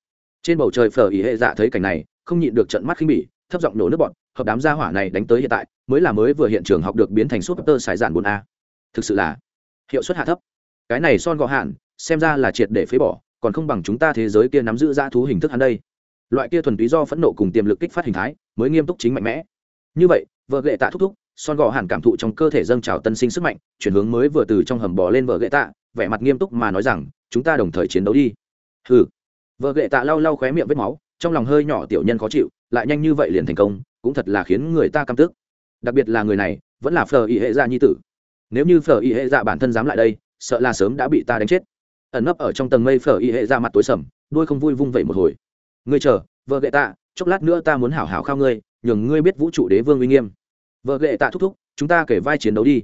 Speaker 1: Trên bầu trời phở ý hệ dạ thấy cảnh này, không nhịn được trận mắt khinh bỉ, thấp giọng nổ nước bọn hợp đám gia hỏa này đánh tới hiện tại, mới là mới vừa hiện trường học được biến thành súp tơ xài giản bốn a. Thực sự là hiệu suất hạ thấp. Cái này son gò hạn xem ra là triệt để phế bỏ còn không bằng chúng ta thế giới kia nắm giữ dã thú hình thức hắn đây. Loại kia thuần túy do phẫn nộ cùng tiềm lực kích phát hình thái, mới nghiêm túc chính mạnh mẽ. Như vậy, vợ gệ tạ thúc thúc, son gò hàn cảm thụ trong cơ thể dâng trào tân sinh sức mạnh, chuyển hướng mới vừa từ trong hầm bò lên vợ gệ tạ, vẻ mặt nghiêm túc mà nói rằng, chúng ta đồng thời chiến đấu đi. Hừ. Vợ gệ tạ lau lau khóe miệng vết máu, trong lòng hơi nhỏ tiểu nhân khó chịu, lại nhanh như vậy liền thành công, cũng thật là khiến người ta căm tức. Đặc biệt là người này, vẫn là phờ y hệ dạ nhi tử. Nếu như phờ y hệ dạ bản thân dám lại đây, sợ là sớm đã bị ta đánh chết ẩn nấp ở trong tầng mây phở y hệ ra mặt tối sầm, đuôi không vui vung vẩy một hồi. Ngươi chờ, vợ gệ tạ, chốc lát nữa ta muốn hảo hảo khao ngươi, nhường ngươi biết vũ trụ đế vương uy nghiêm. Vợ gệ tạ thúc thúc, chúng ta kể vai chiến đấu đi.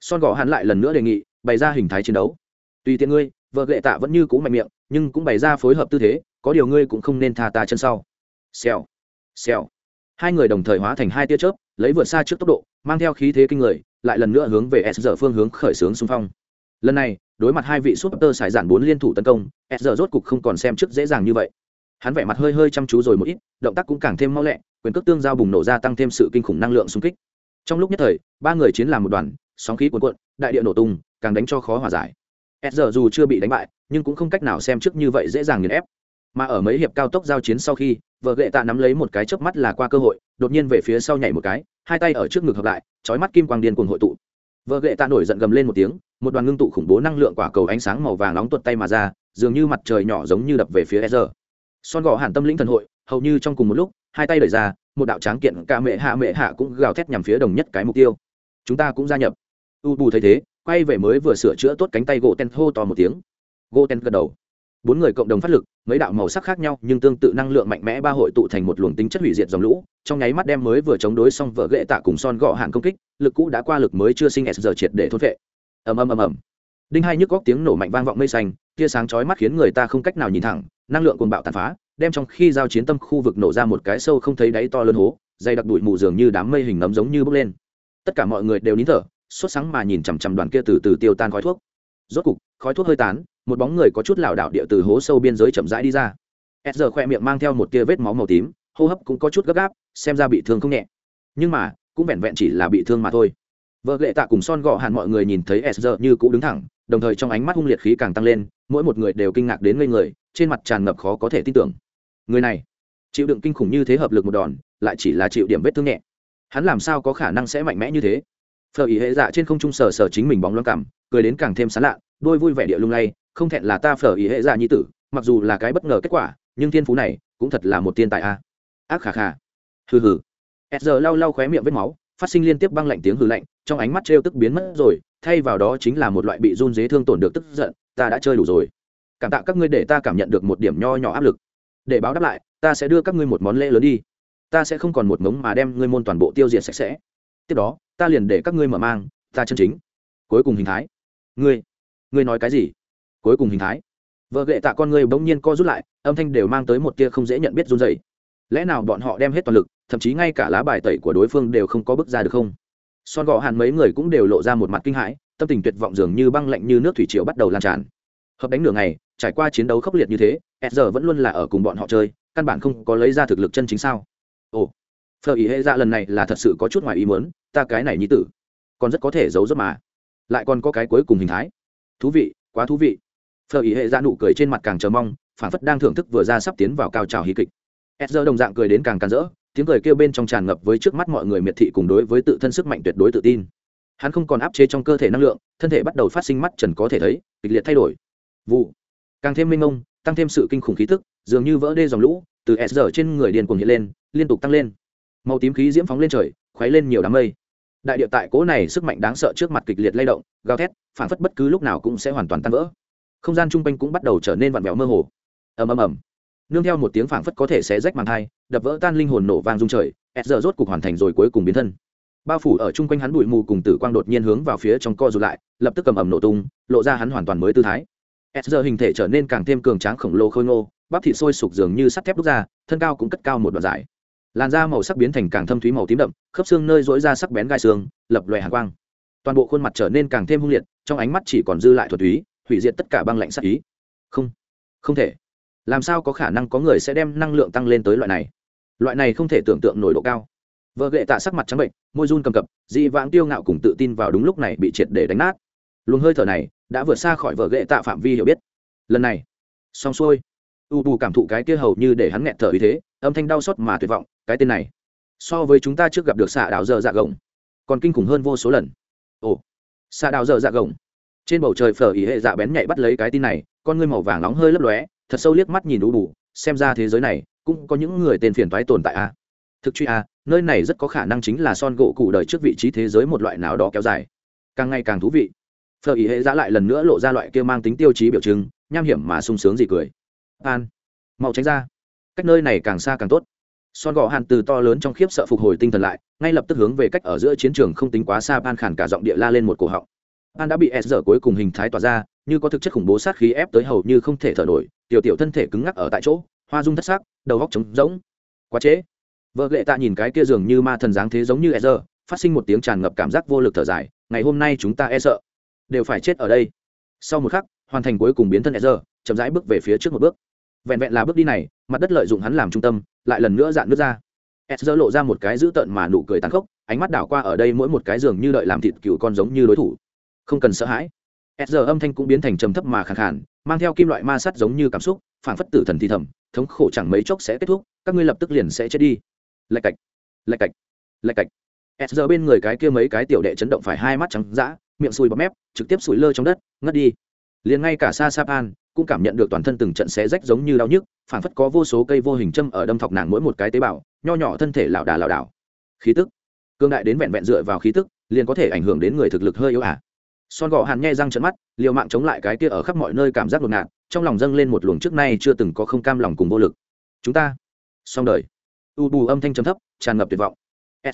Speaker 1: Son gò hắn lại lần nữa đề nghị, bày ra hình thái chiến đấu. Tùy tiện ngươi, vợ gệ tạ vẫn như cũ mạnh miệng, nhưng cũng bày ra phối hợp tư thế, có điều ngươi cũng không nên tha ta chân sau. Xèo xèo. Hai người đồng thời hóa thành hai tia chớp, lấy vượt xa trước tốc độ, mang theo khí thế kinh người, lại lần nữa hướng về s giờ phương hướng khởi xướng xung phong. Lần này đối mặt hai vị súp tơ sải giản bốn liên thủ tấn công, s giờ rốt cục không còn xem trước dễ dàng như vậy. Hắn vẻ mặt hơi hơi chăm chú rồi một ít, động tác cũng càng thêm mau lẹ, quyền cước tương giao bùng nổ ra tăng thêm sự kinh khủng năng lượng xung kích. Trong lúc nhất thời, ba người chiến làm một đoàn, sóng khí cuồn cuộn, đại địa nổ tung, càng đánh cho khó hòa giải. S giờ dù chưa bị đánh bại, nhưng cũng không cách nào xem trước như vậy dễ dàng nghiền ép. Mà ở mấy hiệp cao tốc giao chiến sau khi, vợ gệ tạ nắm lấy một cái chớp mắt là qua cơ hội, đột nhiên về phía sau nhảy một cái, hai tay ở trước ngực hợp lại trói mắt kim quang điên cuồng hội tụ vợ gệ tạ nổi giận gầm lên một tiếng, một đoàn ngưng tụ khủng bố năng lượng quả cầu ánh sáng màu vàng nóng tuột tay mà ra, dường như mặt trời nhỏ giống như đập về phía e giờ son gò hàn tâm lĩnh thần hội, hầu như trong cùng một lúc, hai tay đẩy ra, một đạo tráng kiện ca mẹ hạ mẹ hạ cũng gào thét nhằm phía đồng nhất cái mục tiêu. Chúng ta cũng gia nhập. U bù thấy thế, quay về mới vừa sửa chữa tốt cánh tay gỗ ten hô to một tiếng. Gỗ ten gật đầu bốn người cộng đồng phát lực, mấy đạo màu sắc khác nhau nhưng tương tự năng lượng mạnh mẽ ba hội tụ thành một luồng tính chất hủy diệt dòng lũ, trong nháy mắt đem mới vừa chống đối xong vợ ghệ tạ cùng son gọ hạn công kích, lực cũ đã qua lực mới chưa sinh s giờ triệt để thốt vệ ầm ầm ầm ầm. Đinh hai nhức góc tiếng nổ mạnh vang vọng mây xanh, tia sáng chói mắt khiến người ta không cách nào nhìn thẳng, năng lượng cuồng bạo tàn phá, đem trong khi giao chiến tâm khu vực nổ ra một cái sâu không thấy đáy to lớn hố, dày đặc bụi mù dường như đám mây hình nấm giống như bốc lên. Tất cả mọi người đều nín thở, sốt sáng mà nhìn chằm chằm đoàn kia từ từ tiêu tan khói thuốc. Rốt cục, khói thuốc hơi tán một bóng người có chút lảo đảo địa từ hố sâu biên giới chậm rãi đi ra. S giờ khoe miệng mang theo một tia vết máu màu tím, hô hấp cũng có chút gấp gáp, xem ra bị thương không nhẹ. Nhưng mà, cũng vẹn vẹn chỉ là bị thương mà thôi. Vợ lệ tạ cùng son gọ hàn mọi người nhìn thấy s giờ như cũ đứng thẳng, đồng thời trong ánh mắt hung liệt khí càng tăng lên, mỗi một người đều kinh ngạc đến ngây người, trên mặt tràn ngập khó có thể tin tưởng. Người này, chịu đựng kinh khủng như thế hợp lực một đòn, lại chỉ là chịu điểm vết thương nhẹ. Hắn làm sao có khả năng sẽ mạnh mẽ như thế? Phở ý hệ dạ trên không trung sờ sờ chính mình bóng loáng cảm, cười đến càng thêm sán lạ, đôi vui vẻ địa lung lay không thẹn là ta phở ý hệ dạ nhi tử, mặc dù là cái bất ngờ kết quả, nhưng thiên phú này cũng thật là một thiên tài a. Ác khà khà. Hừ hừ. S giờ lau lau khóe miệng vết máu, phát sinh liên tiếp băng lạnh tiếng hừ lạnh, trong ánh mắt trêu tức biến mất rồi, thay vào đó chính là một loại bị run dế thương tổn được tức giận, ta đã chơi đủ rồi. Cảm tạ các ngươi để ta cảm nhận được một điểm nho nhỏ áp lực. Để báo đáp lại, ta sẽ đưa các ngươi một món lễ lớn đi. Ta sẽ không còn một mống mà đem ngươi môn toàn bộ tiêu diệt sạch sẽ. Tiếp đó, ta liền để các ngươi mở mang, ta chân chính. Cuối cùng hình thái. Ngươi ngươi nói cái gì? Cuối cùng hình thái. Vợ gệ tạ con người bỗng nhiên co rút lại, âm thanh đều mang tới một tia không dễ nhận biết run dày lẽ nào bọn họ đem hết toàn lực, thậm chí ngay cả lá bài tẩy của đối phương đều không có bước ra được không? Son gọ hàn mấy người cũng đều lộ ra một mặt kinh hãi, tâm tình tuyệt vọng dường như băng lạnh như nước thủy triều bắt đầu lan tràn. Hợp đánh nửa ngày, trải qua chiến đấu khốc liệt như thế s giờ vẫn luôn là ở cùng bọn họ chơi, căn bản không có lấy ra thực lực chân chính sao? Ồ phờ ý hệ ra lần này là thật sự có chút ngoài ý muốn, ta cái này như tử, còn rất có thể giấu giấc mà. Lại còn có cái cuối cùng hình thái. Thú vị, quá thú vị phờ ý hệ ra nụ cười trên mặt càng chờ mong phản phất đang thưởng thức vừa ra sắp tiến vào cao trào hí kịch. S giờ đồng dạng cười đến càng càng rỡ, tiếng cười kêu bên trong tràn ngập với trước mắt mọi người miệt thị cùng đối với tự thân sức mạnh tuyệt đối tự tin. Hắn không còn áp chế trong cơ thể năng lượng, thân thể bắt đầu phát sinh mắt trần có thể thấy, kịch liệt thay đổi. Vụ. Càng thêm minh mông, tăng thêm sự kinh khủng khí tức, dường như vỡ đê dòng lũ, từ s giờ trên người điền cuồng hiện lên, liên tục tăng lên. Màu tím khí diễm phóng lên trời, khuấy lên nhiều đám mây. Đại địa tại cố này sức mạnh đáng sợ trước mặt kịch liệt lay động, gào thét phản phất bất cứ lúc nào cũng sẽ hoàn toàn tan vỡ không gian chung quanh cũng bắt đầu trở nên vặn vẹo mơ hồ. Ầm ầm ầm. Nương theo một tiếng phảng phất có thể xé rách màn thai, đập vỡ tan linh hồn nổ vang rung trời ed giờ rốt cục hoàn thành rồi cuối cùng biến thân. Bao phủ ở chung quanh hắn bụi mù cùng tử quang đột nhiên hướng vào phía trong co rụt lại, lập tức cầm ẩm nổ tung, lộ ra hắn hoàn toàn mới tư thái. Ed giờ hình thể trở nên càng thêm cường tráng khổng lồ khôi ngô, bắp thịt sôi sục dường như sắt thép đúc ra, thân cao cũng cất cao một đoạn dài. Làn da màu sắc biến thành càng thâm thúy màu tím đậm, khớp xương nơi dối ra sắc bén gai xương, lập loè hàng quang. Toàn bộ khuôn mặt trở nên càng thêm hung liệt, trong ánh mắt chỉ còn dư lại thuật túy hủy diệt tất cả băng lạnh sát ý. Không không thể. Làm sao có khả năng có người sẽ đem năng lượng tăng lên tới loại này? Loại này không thể tưởng tượng nổi độ cao. Vợ gệ tạ sắc mặt trắng bệnh, môi run cầm cập, dị vãng tiêu ngạo cùng tự tin vào đúng lúc này bị triệt để đánh nát. Luồng hơi thở này đã vượt xa khỏi vợ gệ tạ phạm vi hiểu biết. Lần này, xong xuôi. U bù cảm thụ cái kia hầu như để hắn nghẹt thở ý thế, âm thanh đau xót mà tuyệt vọng, cái tên này, so với chúng ta trước gặp được xạ đảo dơ dạ gồng, còn kinh khủng hơn vô số lần. Ồ, xạ đảo dơ dạ gồng trên bầu trời phở ý hệ dạ bén nhạy bắt lấy cái tin này con ngươi màu vàng nóng hơi lấp lóe thật sâu liếc mắt nhìn u đủ. xem ra thế giới này cũng có những người tên phiền thoái tồn tại a à? thực truy a à, nơi này rất có khả năng chính là son gỗ cụ đời trước vị trí thế giới một loại nào đó kéo dài. Càng ngày càng thú vị. Phở ý hệ dạ lại lần nữa lộ ra loại kia mang tính tiêu chí biểu trưng nham hiểm mà sung sướng gì cười. An mau tránh ra. Cách nơi này càng xa càng tốt. Son gò hàn từ to lớn trong khiếp sợ phục hồi tinh thần lại ngay lập tức hướng về cách ở giữa chiến trường không tính quá xa ban khản cả giọng địa la lên một cổ họng an đã bị s giờ cuối cùng hình thái tỏa ra, như có thực chất khủng bố sát khí ép tới hầu như không thể thở nổi, tiểu tiểu thân thể cứng ngắc ở tại chỗ, hoa dung thất xác đầu góc trống rỗng. Quá trễ. Vợ lệ tạ nhìn cái kia dường như ma thần dáng thế giống như e dơ phát sinh một tiếng tràn ngập cảm giác vô lực thở dài, ngày hôm nay chúng ta e sợ, đều phải chết ở đây. Sau một khắc, hoàn thành cuối cùng biến thân e dơ chậm rãi bước về phía trước một bước. Vẹn vẹn là bước đi này, mặt đất lợi dụng hắn làm trung tâm, lại lần nữa dạn nước ra. E dơ lộ ra một cái dữ tợn mà nụ cười tàn khốc, ánh mắt đảo qua ở đây mỗi một cái giường như đợi làm thịt cựu con giống như đối thủ không cần sợ hãi. S giờ âm thanh cũng biến thành trầm thấp mà khẳng khản mang theo kim loại ma sắt giống như cảm xúc phản phất tử thần thi thầm, thống khổ chẳng mấy chốc sẽ kết thúc, các ngươi lập tức liền sẽ chết đi. Lạch cạch lạch cạch lạch cạch. S giờ bên người cái kia mấy cái tiểu đệ chấn động phải hai mắt trắng d miệng sùi bọt mép, trực tiếp sủi lơ trong đất, ngất đi. Liền ngay cả sa sapan cũng cảm nhận được toàn thân từng trận xé rách giống như đau nhức phản phất có vô số cây vô hình châm ở đâm thọc nàng mỗi một cái tế bào, nho nhỏ thân thể lảo đà lảo đảo. Khí tức, cương đại đến vẹn vẹn dựa vào khí tức, liền có thể ảnh hưởng đến người thực lực hơi yếu ả à son gò hàn nghe răng trận mắt liều mạng chống lại cái kia ở khắp mọi nơi cảm giác ngột ngạt trong lòng dâng lên một luồng trước nay chưa từng có không cam lòng cùng vô lực. Chúng ta. Xong đời. U bù âm thanh trầm thấp tràn ngập tuyệt vọng.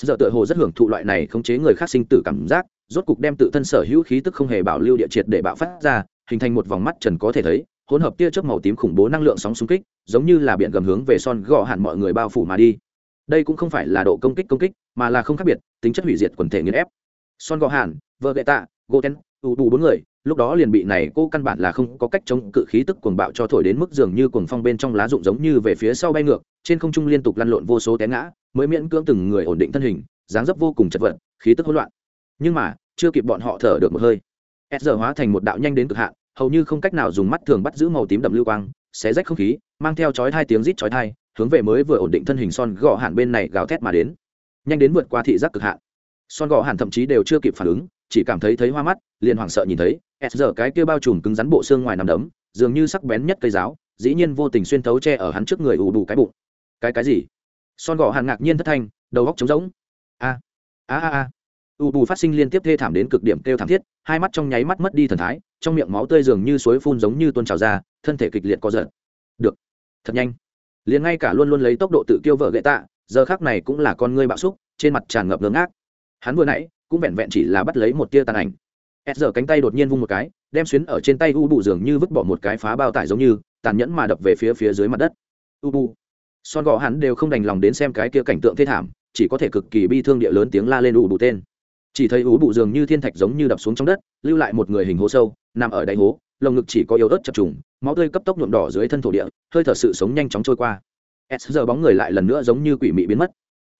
Speaker 1: S giờ tựa hồ rất hưởng thụ loại này khống chế người khác sinh tử cảm giác rốt cục đem tự thân sở hữu khí tức không hề bảo lưu địa triệt để bạo phát ra hình thành một vòng mắt trần có thể thấy hỗn hợp tia chớp màu tím khủng bố năng lượng sóng xung kích giống như là biển gầm hướng về son gò hàn mọi người bao phủ mà đi. Đây cũng không phải là độ công kích công kích mà là không khác biệt tính chất hủy diệt quần thể nghiền ép. Son gò hàn, vợ gậy tạ goten ủ đủ bốn người, lúc đó liền bị này cô căn bản là không có cách chống cự khí tức cuồng bạo cho thổi đến mức dường như cuồng phong bên trong lá rụng giống như về phía sau bay ngược, trên không trung liên tục lăn lộn vô số té ngã, mới miễn cưỡng từng người ổn định thân hình, dáng dấp vô cùng chật vật, khí tức hỗn loạn. Nhưng mà, chưa kịp bọn họ thở được một hơi, s giờ hóa thành một đạo nhanh đến cực hạn, hầu như không cách nào dùng mắt thường bắt giữ màu tím đậm lưu quang, xé rách không khí, mang theo chói hai tiếng rít chói thai hướng về mới vừa ổn định thân hình son gò hạn bên này gào thét mà đến. Nhanh đến vượt qua thị giác cực hạn. Son gò hạn thậm chí đều chưa kịp phản ứng chỉ cảm thấy thấy hoa mắt, liền hoảng sợ nhìn thấy, s giờ cái kia bao trùm cứng rắn bộ xương ngoài nằm đấm, dường như sắc bén nhất cây giáo, dĩ nhiên vô tình xuyên thấu che ở hắn trước người ủ đủ cái bụng. Cái cái gì? Son gò hàn ngạc nhiên thất thanh, đầu góc trống rỗng. A a a a. Ù bù phát sinh liên tiếp thê thảm đến cực điểm kêu thảm thiết, hai mắt trong nháy mắt mất đi thần thái, trong miệng máu tươi dường như suối phun giống như tuôn trào ra, thân thể kịch liệt co giật. Được. Thật nhanh. Liền ngay cả luôn luôn lấy tốc độ tự kiêu vợ gậy tạ, giờ khác này cũng là con ngươi bạo xúc, trên mặt tràn ngập ngớ ngác. Hắn vừa nãy cũng vẹn vẹn chỉ là bắt lấy một tia tàn ảnh. S giờ cánh tay đột nhiên vung một cái, đem xuyến ở trên tay u bù dường như vứt bỏ một cái phá bao tải giống như, tàn nhẫn mà đập về phía phía dưới mặt đất. U bù. Son gò hắn đều không đành lòng đến xem cái kia cảnh tượng thê thảm, chỉ có thể cực kỳ bi thương địa lớn tiếng la lên u bù tên. Chỉ thấy u bù dường như thiên thạch giống như đập xuống trong đất, lưu lại một người hình hố sâu, nằm ở đáy hố, lồng ngực chỉ có yếu ớt chập trùng, máu tươi cấp tốc nhuộm đỏ dưới thân thổ địa, hơi thở sự sống nhanh chóng trôi qua. S giờ bóng người lại lần nữa giống như quỷ mị biến mất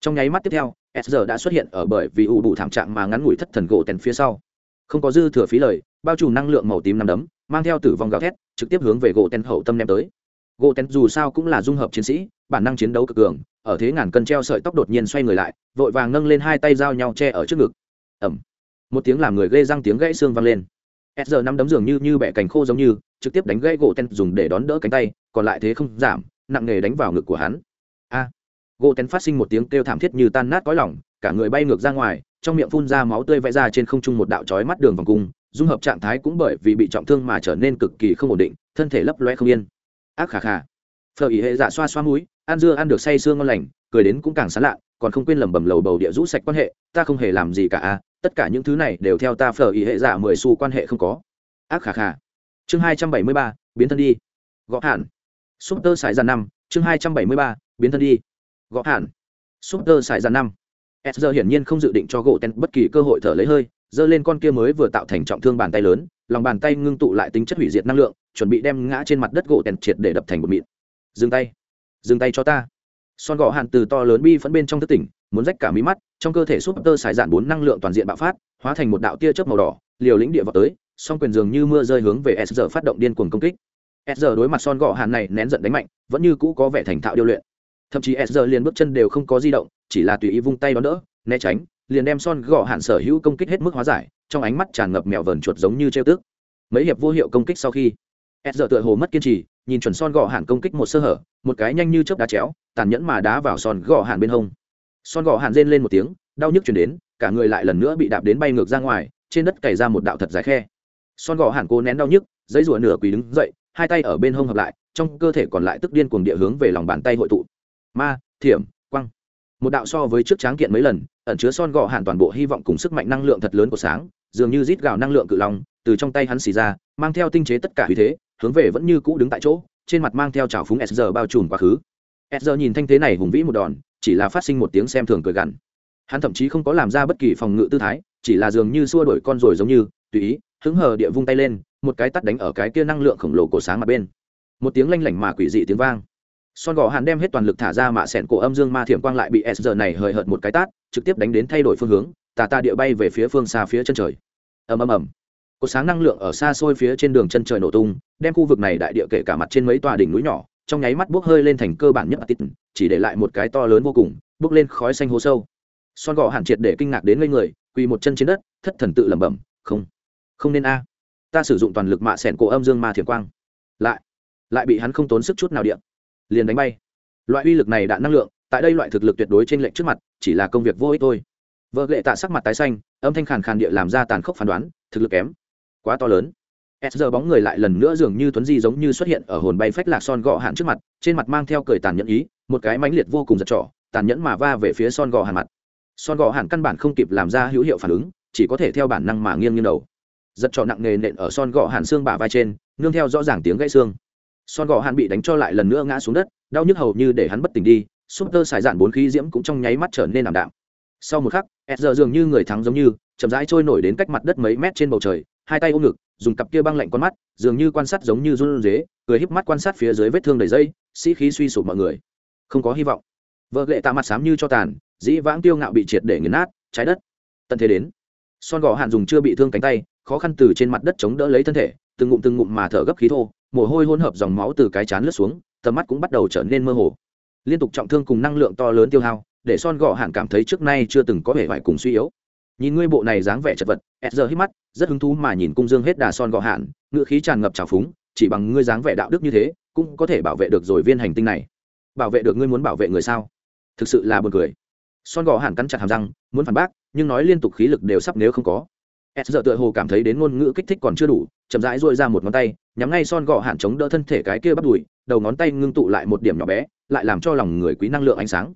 Speaker 1: trong nháy mắt tiếp theo, s giờ đã xuất hiện ở bởi vì u bù thảm trạng mà ngắn ngủi thất thần gỗ tèn phía sau. Không có dư thừa phí lời, bao trùm năng lượng màu tím nằm đấm, mang theo tử vong gào thét, trực tiếp hướng về gỗ tèn hậu tâm ném tới. Gỗ tèn dù sao cũng là dung hợp chiến sĩ, bản năng chiến đấu cực cường, ở thế ngàn cân treo sợi tóc đột nhiên xoay người lại, vội vàng nâng lên hai tay giao nhau che ở trước ngực. Ẩm một tiếng làm người gây răng tiếng gãy xương vang lên. S giờ năm đấm dường như như bẻ cành khô giống như, trực tiếp đánh gãy gỗ ten dùng để đón đỡ cánh tay, còn lại thế không giảm, nặng nề đánh vào ngực của hắn gỗ tén phát sinh một tiếng kêu thảm thiết như tan nát cõi lỏng cả người bay ngược ra ngoài, trong miệng phun ra máu tươi vẽ ra trên không trung một đạo chói mắt đường vòng cung, dung hợp trạng thái cũng bởi vì bị trọng thương mà trở nên cực kỳ không ổn định, thân thể lấp loe không yên. Ác khà khà. Phở ý hệ dạ xoa xoa mũi, ăn dưa ăn được say sương ngon lành, cười đến cũng càng sán lạ, còn không quên lẩm bẩm lầu bầu địa rũ sạch quan hệ, ta không hề làm gì cả à tất cả những thứ này đều theo ta phở ý hệ dạ mười xu quan hệ không có. Ác khà khà. Chương hai trăm bảy mươi ba, biến thân đi. Gõ hạn. Súp tơ sải ra năm, chương hai trăm bảy mươi ba, biến thân đi gõ hạn súp tơ sải ra năm. S giờ hiển nhiên không dự định cho gỗ ten bất kỳ cơ hội thở lấy hơi, giơ lên con kia mới vừa tạo thành trọng thương bàn tay lớn, lòng bàn tay ngưng tụ lại tính chất hủy diệt năng lượng, chuẩn bị đem ngã trên mặt đất gỗ tèn triệt để đập thành một mịn. Dừng tay. Dừng tay cho ta. Son gõ hạn từ to lớn bi phẫn bên trong thất tỉnh, muốn rách cả mí mắt, trong cơ thể súp tơ xài dạn bốn năng lượng toàn diện bạo phát, hóa thành một đạo tia chớp màu đỏ, liều lĩnh địa vào tới, song quyền dường như mưa rơi hướng về s giờ phát động điên cuồng công kích. S giờ đối mặt son gõ hạn này nén giận đánh mạnh, vẫn như cũ có vẻ thành thạo điêu luyện thậm chí sr liền bước chân đều không có di động, chỉ là tùy ý vung tay đón đỡ, né tránh, liền đem son gõ hạn sở hữu công kích hết mức hóa giải, trong ánh mắt tràn ngập mèo vờn chuột giống như treo tước mấy hiệp vô hiệu công kích sau khi sr tựa hồ mất kiên trì, nhìn chuẩn son gõ hạn công kích một sơ hở, một cái nhanh như chớp đá chéo, tàn nhẫn mà đá vào son gõ hạn bên hông. Son gõ hạn rên lên một tiếng, đau nhức chuyển đến, cả người lại lần nữa bị đạp đến bay ngược ra ngoài, trên đất cày ra một đạo thật dài khe. Son gõ hạn cố nén đau nhức, giấy rủa nửa quỳ đứng dậy, hai tay ở bên hông hợp lại, trong cơ thể còn lại tức điên cuồng địa hướng về lòng bàn tay hội tụ ma, thiểm, quăng. Một đạo so với trước tráng kiện mấy lần, ẩn chứa son gọ hạn toàn bộ hy vọng cùng sức mạnh năng lượng thật lớn của sáng, dường như rít gào năng lượng cự long, từ trong tay hắn xì ra, mang theo tinh chế tất cả uy thế, hướng về vẫn như cũ đứng tại chỗ, trên mặt mang theo trào phúng sr bao trùm quá khứ. Sr nhìn thanh thế này hùng vĩ một đòn, chỉ là phát sinh một tiếng xem thường cười gằn. Hắn thậm chí không có làm ra bất kỳ phòng ngự tư thái, chỉ là dường như xua đổi con rồi giống như, tùy ý, hứng hờ địa vung tay lên, một cái tắt đánh ở cái kia năng lượng khổng lồ cổ sáng mặt bên. Một tiếng lanh lảnh mà quỷ dị tiếng vang son gò hàn đem hết toàn lực thả ra mạ sẹn cổ âm dương ma thiểm quang lại bị s giờ này hời hợt một cái tát, trực tiếp đánh đến thay đổi phương hướng, tà ta địa bay về phía phương xa phía chân trời. Ầm ầm ầm. Cột sáng năng lượng ở xa xôi phía trên đường chân trời nổ tung, đem khu vực này đại địa kể cả mặt trên mấy tòa đỉnh núi nhỏ, trong nháy mắt bốc hơi lên thành cơ bản nhất tít, chỉ để lại một cái to lớn vô cùng, bốc lên khói xanh hố sâu. Son gò hàn triệt để kinh ngạc đến ngây người, quỳ một chân trên đất, thất thần tự lẩm bẩm, không không nên a. Ta sử dụng toàn lực mạ sẹn cổ âm dương ma thiểm quang. Lại lại bị hắn không tốn sức chút nào điện liền đánh bay. Loại uy lực này đã năng lượng, tại đây loại thực lực tuyệt đối trên lệnh trước mặt, chỉ là công việc vô ích thôi. Vợ lệ tạ sắc mặt tái xanh, âm thanh khàn khàn địa làm ra tàn khốc phán đoán, thực lực kém, quá to lớn. S giờ bóng người lại lần nữa dường như tuấn di giống như xuất hiện ở hồn bay phách lạc son gọ hạn trước mặt, trên mặt mang theo cười tàn nhẫn ý, một cái mãnh liệt vô cùng giật trỏ tàn nhẫn mà va về phía son gọ hạn mặt. Son gọ hạn căn bản không kịp làm ra hữu hiệu phản ứng, chỉ có thể theo bản năng mà nghiêng nghiêng đầu. Giật trỏ nặng nề nện ở son gọ hạn xương bả vai trên, nương theo rõ ràng tiếng gãy xương son gò Hàn bị đánh cho lại lần nữa ngã xuống đất, đau nhức hầu như để hắn bất tỉnh đi, súp tơ xài dạn bốn khí diễm cũng trong nháy mắt trở nên ảm đạm. Sau một khắc s giờ dường như người thắng giống như, chậm rãi trôi nổi đến cách mặt đất mấy mét trên bầu trời, hai tay ôm ngực, dùng cặp kia băng lạnh con mắt, dường như quan sát giống như run rế, cười híp mắt quan sát phía dưới vết thương đầy dây, sĩ khí suy sụp mọi người. Không có hy vọng. Vợ lệ tạ mặt xám như cho tàn, dĩ vãng tiêu ngạo bị triệt để nghiền nát, trái đất. Tận thế đến. Son gò hạn dùng chưa bị thương cánh tay, khó khăn từ trên mặt đất chống đỡ lấy thân thể từng ngụm từng ngụm mà thở gấp khí thô, mồ hôi hỗn hợp dòng máu từ cái chán lướt xuống, tầm mắt cũng bắt đầu trở nên mơ hồ. Liên tục trọng thương cùng năng lượng to lớn tiêu hao, để son gò hạn cảm thấy trước nay chưa từng có vẻ vải cùng suy yếu. Nhìn ngươi bộ này dáng vẻ chật vật, ed giờ hít mắt, rất hứng thú mà nhìn cung dương hết đà son gò hạn ngựa khí tràn ngập trào phúng, chỉ bằng ngươi dáng vẻ đạo đức như thế, cũng có thể bảo vệ được rồi viên hành tinh này. Bảo vệ được ngươi muốn bảo vệ người sao? Thực sự là buồn cười. Son gò hạn cắn chặt hàm răng, muốn phản bác, nhưng nói liên tục khí lực đều sắp nếu không có s giờ tựa hồ cảm thấy đến ngôn ngữ kích thích còn chưa đủ, chậm rãi dội ra một ngón tay, nhắm ngay son gò hạn chống đỡ thân thể cái kia bắt đùi, đầu ngón tay ngưng tụ lại một điểm nhỏ bé, lại làm cho lòng người quý năng lượng ánh sáng.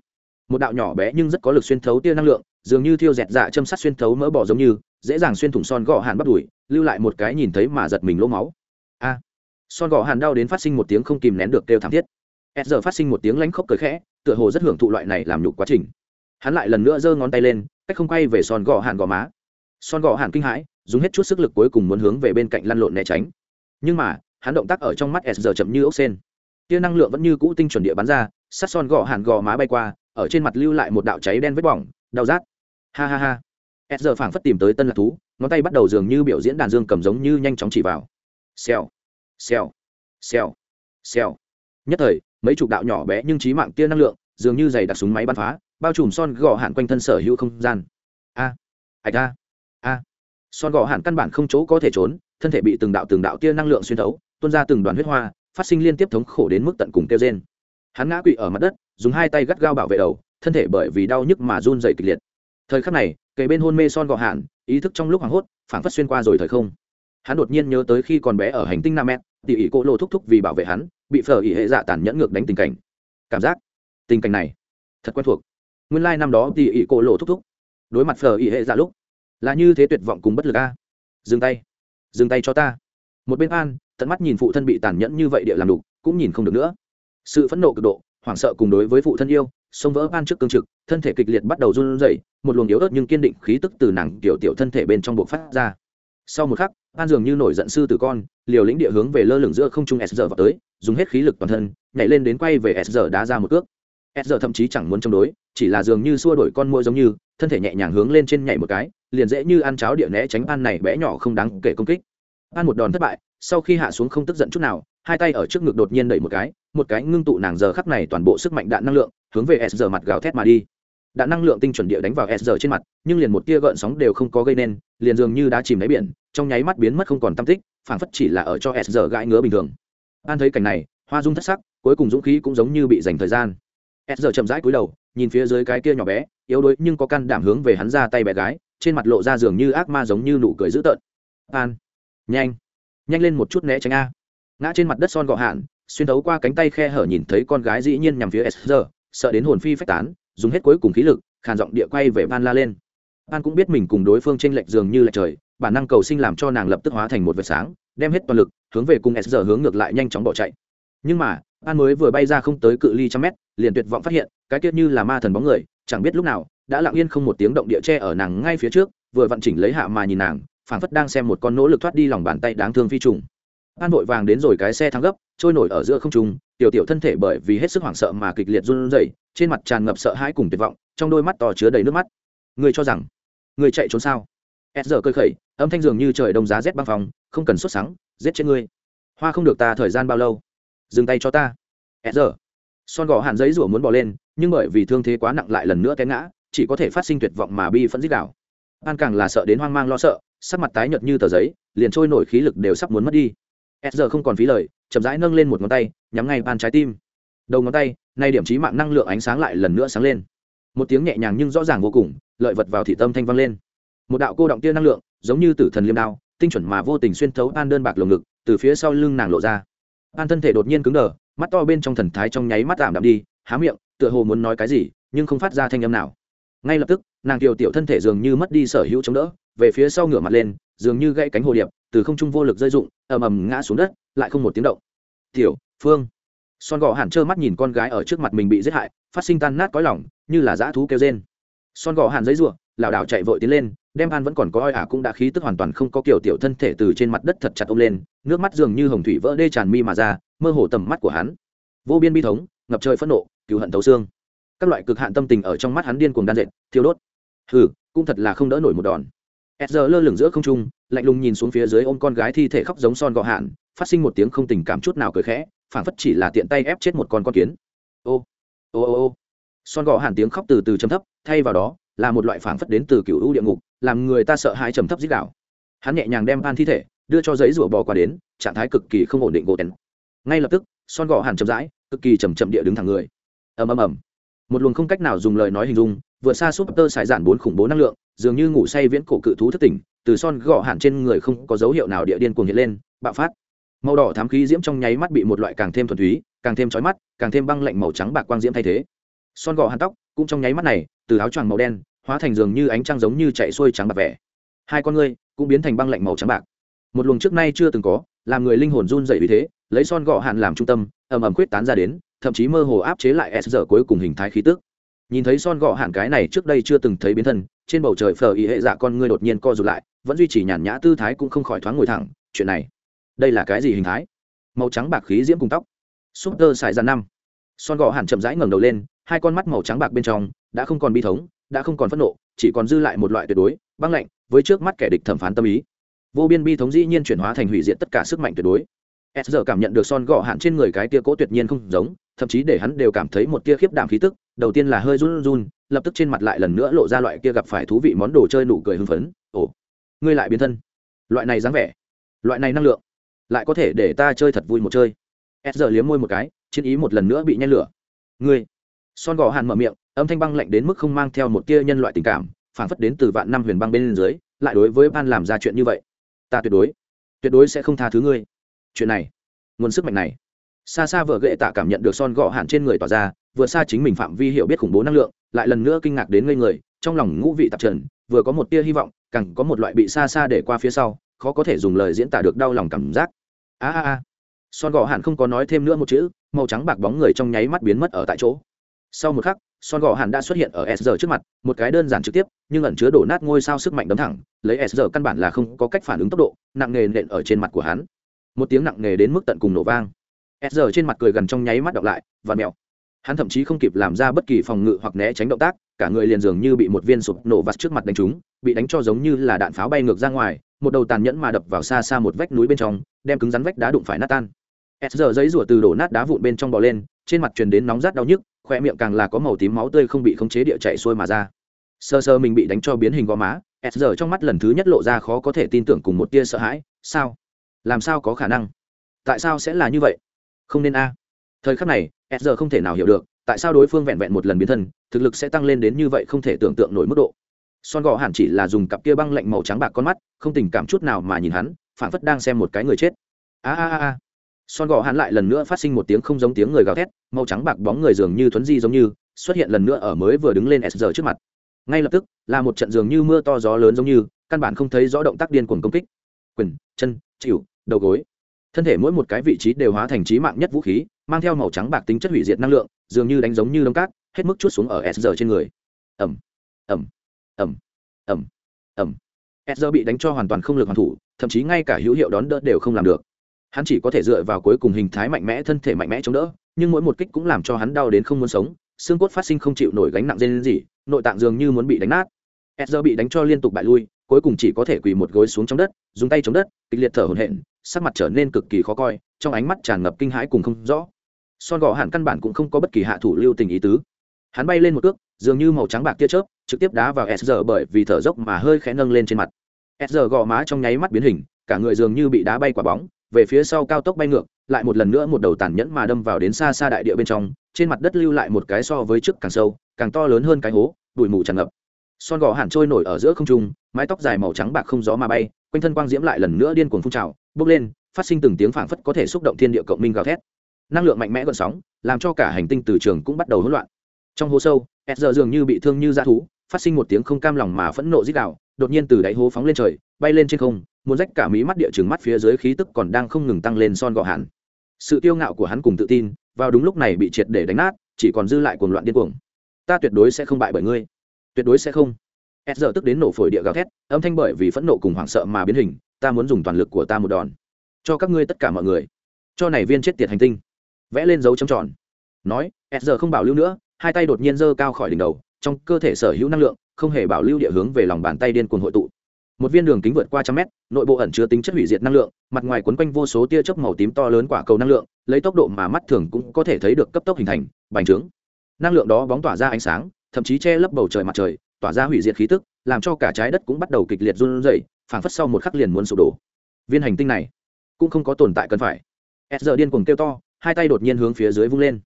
Speaker 1: Một đạo nhỏ bé nhưng rất có lực xuyên thấu tia năng lượng, dường như thiêu dẹt dạ châm sát xuyên thấu mỡ bỏ giống như, dễ dàng xuyên thủng son gò hạn bắt đùi, lưu lại một cái nhìn thấy mà giật mình lỗ máu. A! Son gò hạn đau đến phát sinh một tiếng không kìm nén được kêu thảm thiết. S giờ phát sinh một tiếng lánh khóc cười khẽ, tựa hồ rất hưởng thụ loại này làm nhục quá trình. Hắn lại lần nữa giơ ngón tay lên, cách không quay về son gò hạn gò má son gò hàn kinh hãi, dùng hết chút sức lực cuối cùng muốn hướng về bên cạnh lăn lộn né tránh. Nhưng mà, hắn động tác ở trong mắt s giờ chậm như ốc sen. Tia năng lượng vẫn như cũ tinh chuẩn địa bắn ra, sát son gò hàn gò má bay qua, ở trên mặt lưu lại một đạo cháy đen vết bỏng, đau rát. Ha ha ha. S giờ phảng phất tìm tới tân lạc thú, ngón tay bắt đầu dường như biểu diễn đàn dương cầm giống như nhanh chóng chỉ vào. Xèo xèo xèo xèo. Nhất thời, mấy chục đạo nhỏ bé nhưng trí mạng tia năng lượng, dường như giày đặc súng máy bắn phá, bao trùm son gò hạn quanh thân sở hữu không gian. A ạch a son gò hạn căn bản không chỗ có thể trốn, thân thể bị từng đạo từng đạo tia năng lượng xuyên thấu, tuôn ra từng đoàn huyết hoa, phát sinh liên tiếp thống khổ đến mức tận cùng tiêu trên hắn ngã quỵ ở mặt đất, dùng hai tay gắt gao bảo vệ đầu, thân thể bởi vì đau nhức mà run dày kịch liệt. Thời khắc này, kề bên hôn mê son gò hạn ý thức trong lúc hoảng hốt, phảng phất xuyên qua rồi thời không. Hắn đột nhiên nhớ tới khi còn bé ở hành tinh nam mét tỉ ỉ cỗ lộ thúc thúc vì bảo vệ hắn, bị phở ỉ hệ dạ tàn nhẫn ngược đánh tình cảnh. Cảm giác, tình cảnh này, thật quen thuộc. Nguyên lai、like、năm đó tỉ ỉ cỗ lộ thúc thúc, đối mặt phở ỉ hệ dạ lúc là như thế tuyệt vọng cùng bất lực a. Dừng tay. Dừng tay cho ta. Một bên an, tận mắt nhìn phụ thân bị tàn nhẫn như vậy địa làm đục, cũng nhìn không được nữa. Sự phẫn nộ cực độ, hoảng sợ cùng đối với phụ thân yêu, xông vỡ an trước cương trực, thân thể kịch liệt bắt đầu run rẩy, một luồng yếu ớt nhưng kiên định khí tức từ nàng tiểu tiểu thân thể bên trong bộ phát ra. Sau một khắc, an dường như nổi giận sư tử con, liều lĩnh địa hướng về lơ lửng giữa không trung s giờ vào tới, dùng hết khí lực toàn thân, nhảy lên đến quay về s giờ đá ra một cước s giờ thậm chí chẳng muốn chống đối, chỉ là dường như xua đổi con mua giống như, thân thể nhẹ nhàng hướng lên trên nhảy một cái, liền dễ như ăn cháo địa né tránh an này bé nhỏ không đáng kể công kích. An một đòn thất bại, sau khi hạ xuống không tức giận chút nào, hai tay ở trước ngực đột nhiên đẩy một cái một cái ngưng tụ nàng giờ khắc này toàn bộ sức mạnh đạn năng lượng, hướng về s giờ mặt gào thét mà đi. Đạn năng lượng tinh chuẩn địa đánh vào s giờ trên mặt, nhưng liền một tia gợn sóng đều không có gây nên, liền dường như đã chìm đáy biển, trong nháy mắt biến mất không còn tâm tích phản phất chỉ là ở cho s giờ gãi ngứa bình thường. An thấy cảnh này, hoa dung thất sắc, cuối cùng dũng khí cũng giống như bị dành thời gian s giờ chậm rãi cúi đầu, nhìn phía dưới cái kia nhỏ bé, yếu đuối nhưng có can đảm hướng về hắn ra tay bé gái, trên mặt lộ ra dường như ác ma giống như nụ cười dữ tợn. An, nhanh nhanh lên một chút né tránh a. Ngã trên mặt đất son gọ hạn, xuyên thấu qua cánh tay khe hở nhìn thấy con gái dĩ nhiên nhằm phía s giờ, sợ đến hồn phi phách tán, dùng hết cuối cùng khí lực, khàn giọng địa quay về van la lên. An cũng biết mình cùng đối phương tranh lệch dường như lệch trời, bản năng cầu sinh làm cho nàng lập tức hóa thành một vệt sáng, đem hết toàn lực, hướng về cùng s giờ hướng ngược lại nhanh chóng bỏ chạy. Nhưng mà an mới vừa bay ra không tới cự ly trăm mét, liền tuyệt vọng phát hiện, cái tiết như là ma thần bóng người, chẳng biết lúc nào, đã lặng yên không một tiếng động địa tre ở nàng ngay phía trước, vừa vặn chỉnh lấy hạ mà nhìn nàng, phảng phất đang xem một con nỗ lực thoát đi lòng bàn tay đáng thương phi trùng. An vội vàng đến rồi cái xe thắng gấp, trôi nổi ở giữa không trung, tiểu tiểu thân thể bởi vì hết sức hoảng sợ mà kịch liệt run rẩy, trên mặt tràn ngập sợ hãi cùng tuyệt vọng, trong đôi mắt to chứa đầy nước mắt. Người cho rằng, người chạy trốn sao? S giờ cơi khẩy, âm thanh dường như trời đông giá rét băng phòng không cần xuất sáng giết chết ngươi. Hoa không được ta thời gian bao lâu? Dừng tay cho ta. S giờ. Son gò hạn giấy rủa muốn bỏ lên, nhưng bởi vì thương thế quá nặng lại lần nữa té ngã, chỉ có thể phát sinh tuyệt vọng mà bi phẫn dích đảo an càng là sợ đến hoang mang lo sợ, sắc mặt tái nhợt như tờ giấy, liền trôi nổi khí lực đều sắp muốn mất đi. S giờ không còn phí lời, chậm rãi nâng lên một ngón tay, nhắm ngay ban trái tim. Đầu ngón tay, nay điểm trí mạng năng lượng ánh sáng lại lần nữa sáng lên. Một tiếng nhẹ nhàng nhưng rõ ràng vô cùng, lợi vật vào thị tâm thanh vang lên. Một đạo cô động tia năng lượng, giống như tử thần liêm đao, tinh chuẩn mà vô tình xuyên thấu an đơn bạc lồng ngực, từ phía sau lưng nàng lộ ra an thân thể đột nhiên cứng đờ, mắt to bên trong thần thái trong nháy mắt tạm đạm đi, há miệng, tựa hồ muốn nói cái gì, nhưng không phát ra thanh âm nào. Ngay lập tức, nàng kiều tiểu thân thể dường như mất đi sở hữu chống đỡ, về phía sau ngửa mặt lên, dường như gãy cánh hồ điệp, từ không trung vô lực rơi rụng, ầm ầm ngã xuống đất, lại không một tiếng động. Tiểu, phương. Son gò hàn trơ mắt nhìn con gái ở trước mặt mình bị giết hại, phát sinh tan nát cõi lỏng như là dã thú kêu rên. Son gò hàn giấy ruộng lảo đảo chạy vội tiến lên đem an vẫn còn có oi ả cũng đã khí tức hoàn toàn không có kiểu tiểu thân thể từ trên mặt đất thật chặt ôm lên, nước mắt dường như hồng thủy vỡ đê tràn mi mà ra, mơ hồ tầm mắt của hắn. Vô biên bi thống, ngập trời phẫn nộ cựu hận thấu xương. Các loại cực hạn tâm tình ở trong mắt hắn điên cuồng đan dệt, thiêu đốt. Hừ, cũng thật là không đỡ nổi một đòn. S giờ lơ lửng giữa không trung, lạnh lùng nhìn xuống phía dưới ôm con gái thi thể khóc giống son gọ hạn, phát sinh một tiếng không tình cảm chút nào cười khẽ, phảng phất chỉ là tiện tay ép chết một con con kiến. Ô ô ô ô. Son gọ hạn tiếng khóc từ từ chấm thấp, thay vào đó, là một loại phảng phất đến từ cựu u địa ngục làm người ta sợ hãi trầm thấp dích đạo. Hắn nhẹ nhàng đem van thi thể, đưa cho giấy rủa bò qua đến, trạng thái cực kỳ không ổn định gỗ tén ngay lập tức, son gò hàn chậm rãi, cực kỳ chầm chậm địa đứng thẳng người. Ầm ầm ầm. Một luồng không cách nào dùng lời nói hình dung, vượt xa súp tơ xài giản bốn khủng bố năng lượng, dường như ngủ say viễn cổ cự thú thất tỉnh, từ son gò hàn trên người không có dấu hiệu nào địa điên cuồng hiện lên, bạo phát. Màu đỏ thám khí diễm trong nháy mắt bị một loại càng thêm thuần túy, càng thêm chói mắt, càng thêm băng lạnh màu trắng bạc quang diễm thay thế. Son gò hàn tóc cũng trong nháy mắt này, từ áo choàng màu đen hóa thành dường như ánh trăng giống như chạy xuôi trắng bạc vẻ. Hai con ngươi cũng biến thành băng lạnh màu trắng bạc. Một luồng trước nay chưa từng có, làm người linh hồn run dậy vì thế, lấy son gọ hạn làm trung tâm, ầm ầm quyết tán ra đến, thậm chí mơ hồ áp chế lại s giờ cuối cùng hình thái khí tức. Nhìn thấy son gọ hạn cái này trước đây chưa từng thấy biến thân, trên bầu trời phờ ý hệ dạ con ngươi đột nhiên co rụt lại, vẫn duy trì nhàn nhã tư thái cũng không khỏi thoáng ngồi thẳng, chuyện này, đây là cái gì hình thái? Màu trắng bạc khí diễm cùng tóc. Súp tơ xài ra năm. Son gọ hạn chậm rãi ngẩng đầu lên, hai con mắt màu trắng bạc bên trong đã không còn bi thống đã không còn phẫn nộ, chỉ còn dư lại một loại tuyệt đối, băng lạnh, với trước mắt kẻ địch thẩm phán tâm ý. Vô biên bi thống dĩ nhiên chuyển hóa thành hủy diệt tất cả sức mạnh tuyệt đối. S giờ cảm nhận được son gọ hạn trên người cái tia cỗ tuyệt nhiên không giống, thậm chí để hắn đều cảm thấy một tia khiếp đảm khí tức, đầu tiên là hơi run run, lập tức trên mặt lại lần nữa lộ ra loại kia gặp phải thú vị món đồ chơi nụ cười hưng phấn. Ồ, ngươi lại biến thân. Loại này dáng vẻ, loại này năng lượng, lại có thể để ta chơi thật vui một chơi. S giờ liếm môi một cái, chiến ý một lần nữa bị nhen lửa. Ngươi, son gò hàn mở miệng âm thanh băng lạnh đến mức không mang theo một tia nhân loại tình cảm phản phất đến từ vạn năm huyền băng bên dưới, lại đối với ban làm ra chuyện như vậy. Ta tuyệt đối tuyệt đối sẽ không tha thứ ngươi. Chuyện này, nguồn sức mạnh này. Xa xa vợ gệ tạ cảm nhận được son gọ hạn trên người tỏa ra, vừa xa chính mình phạm vi hiểu biết khủng bố năng lượng, lại lần nữa kinh ngạc đến ngây người, trong lòng ngũ vị tạp trần, vừa có một tia hy vọng, càng có một loại bị xa xa để qua phía sau, khó có thể dùng lời diễn tả được đau lòng cảm giác. A a a. Son gọ hạn không có nói thêm nữa một chữ, màu trắng bạc bóng người trong nháy mắt biến mất ở tại chỗ. Sau một khắc son gò hàn đã xuất hiện ở s trước mặt, một cái đơn giản trực tiếp, nhưng ẩn chứa đổ nát ngôi sao sức mạnh đấm thẳng, lấy s căn bản là không có cách phản ứng tốc độ, nặng nề nện ở trên mặt của hắn. Một tiếng nặng nề đến mức tận cùng nổ vang. S trên mặt cười gần trong nháy mắt đọc lại, và mẹo. Hắn thậm chí không kịp làm ra bất kỳ phòng ngự hoặc né tránh động tác, cả người liền dường như bị một viên sụp nổ vặt trước mặt đánh trúng, bị đánh cho giống như là đạn pháo bay ngược ra ngoài, một đầu tàn nhẫn mà đập vào xa xa một vách núi bên trong, đem cứng rắn vách đá đụng phải nát tan. S giấy rủa từ đổ nát đá vụn bên trong bò lên trên mặt truyền đến nóng rát đau nhức, khoe miệng càng là có màu tím máu tươi không bị khống chế địa chạy xuôi mà ra. Sơ sơ mình bị đánh cho biến hình gò má, s giờ trong mắt lần thứ nhất lộ ra khó có thể tin tưởng cùng một tia sợ hãi, sao? Làm sao có khả năng? Tại sao sẽ là như vậy? Không nên a. Thời khắc này, s giờ không thể nào hiểu được, tại sao đối phương vẹn vẹn một lần biến thân, thực lực sẽ tăng lên đến như vậy không thể tưởng tượng nổi mức độ. Son gò hẳn chỉ là dùng cặp kia băng lạnh màu trắng bạc con mắt, không tình cảm chút nào mà nhìn hắn phản phất đang xem một cái người chết. A a a son gò hắn lại lần nữa phát sinh một tiếng không giống tiếng người gào thét, màu trắng bạc bóng người dường như thuấn di giống như, xuất hiện lần nữa ở mới vừa đứng lên s giờ trước mặt. Ngay lập tức, là một trận dường như mưa to gió lớn giống như, căn bản không thấy rõ động tác điên cuồng công kích. Quyền, chân, chịu, đầu gối. Thân thể mỗi một cái vị trí đều hóa thành trí mạng nhất vũ khí, mang theo màu trắng bạc tính chất hủy diệt năng lượng, dường như đánh giống như đông cát, hết mức chút xuống ở s giờ trên người. Ẩm ẩm ẩm ẩm ẩm s giờ bị đánh cho hoàn toàn không lực hoàn thủ, thậm chí ngay cả hữu hiệu đón đỡ đều không làm được hắn chỉ có thể dựa vào cuối cùng hình thái mạnh mẽ, thân thể mạnh mẽ chống đỡ, nhưng mỗi một kích cũng làm cho hắn đau đến không muốn sống, xương cốt phát sinh không chịu nổi gánh nặng dây lên gì nội tạng dường như muốn bị đánh nát. Edger bị đánh cho liên tục bại lui, cuối cùng chỉ có thể quỳ một gối xuống trong đất, dùng tay chống đất, kịch liệt thở hổn hển, sắc mặt trở nên cực kỳ khó coi, trong ánh mắt tràn ngập kinh hãi cùng không rõ. Son gò hạn căn bản cũng không có bất kỳ hạ thủ lưu tình ý tứ. Hắn bay lên một cước, dường như màu trắng bạc tia chớp, trực tiếp đá vào s bởi vì thở dốc mà hơi khẽ nâng lên trên mặt. S gò má trong nháy mắt biến hình, cả người dường như bị đá bay quả bóng về phía sau cao tốc bay ngược, lại một lần nữa một đầu tàn nhẫn mà đâm vào đến xa xa đại địa bên trong, trên mặt đất lưu lại một cái so với trước càng sâu, càng to lớn hơn cái hố, bụi mù tràn ngập. Son gò hẳn trôi nổi ở giữa không trung, mái tóc dài màu trắng bạc không gió mà bay, quanh thân quang diễm lại lần nữa điên cuồng phun trào, bốc lên, phát sinh từng tiếng phảng phất có thể xúc động thiên địa cộng minh gào thét. Năng lượng mạnh mẽ gợn sóng, làm cho cả hành tinh từ trường cũng bắt đầu hỗn loạn. Trong hố sâu s giờ dường như bị thương như dã thú, phát sinh một tiếng không cam lòng mà phẫn nộ dích đạo đột nhiên từ đáy hố phóng lên trời bay lên trên không, muốn rách cả mí mắt địa chừng mắt phía dưới khí tức còn đang không ngừng tăng lên son gò hẳn. Sự kiêu ngạo của hắn cùng tự tin, vào đúng lúc này bị triệt để đánh nát, chỉ còn dư lại cuồng loạn điên cuồng. Ta tuyệt đối sẽ không bại bởi ngươi. Tuyệt đối sẽ không. S giờ tức đến nổ phổi địa gào thét, âm thanh bởi vì phẫn nộ cùng hoảng sợ mà biến hình, ta muốn dùng toàn lực của ta một đòn. Cho các ngươi tất cả mọi người. Cho này viên chết tiệt hành tinh. Vẽ lên dấu chấm tròn. Nói s giờ không bảo lưu nữa, hai tay đột nhiên giơ cao khỏi đỉnh đầu, trong cơ thể sở hữu năng lượng, không hề bảo lưu địa hướng về lòng bàn tay điên cuồng hội tụ một viên đường kính vượt qua trăm mét, nội bộ ẩn chứa tính chất hủy diệt năng lượng, mặt ngoài quấn quanh vô số tia chớp màu tím to lớn quả cầu năng lượng, lấy tốc độ mà mắt thường cũng có thể thấy được cấp tốc hình thành, bành trướng. Năng lượng đó bóng tỏa ra ánh sáng, thậm chí che lấp bầu trời mặt trời, tỏa ra hủy diệt khí tức, làm cho cả trái đất cũng bắt đầu kịch liệt run rẩy, phảng phất sau một khắc liền muốn sụp đổ. Viên hành tinh này cũng không có tồn tại cần phải. S giờ điên cuồng kêu to, hai tay đột nhiên hướng phía dưới vung lên.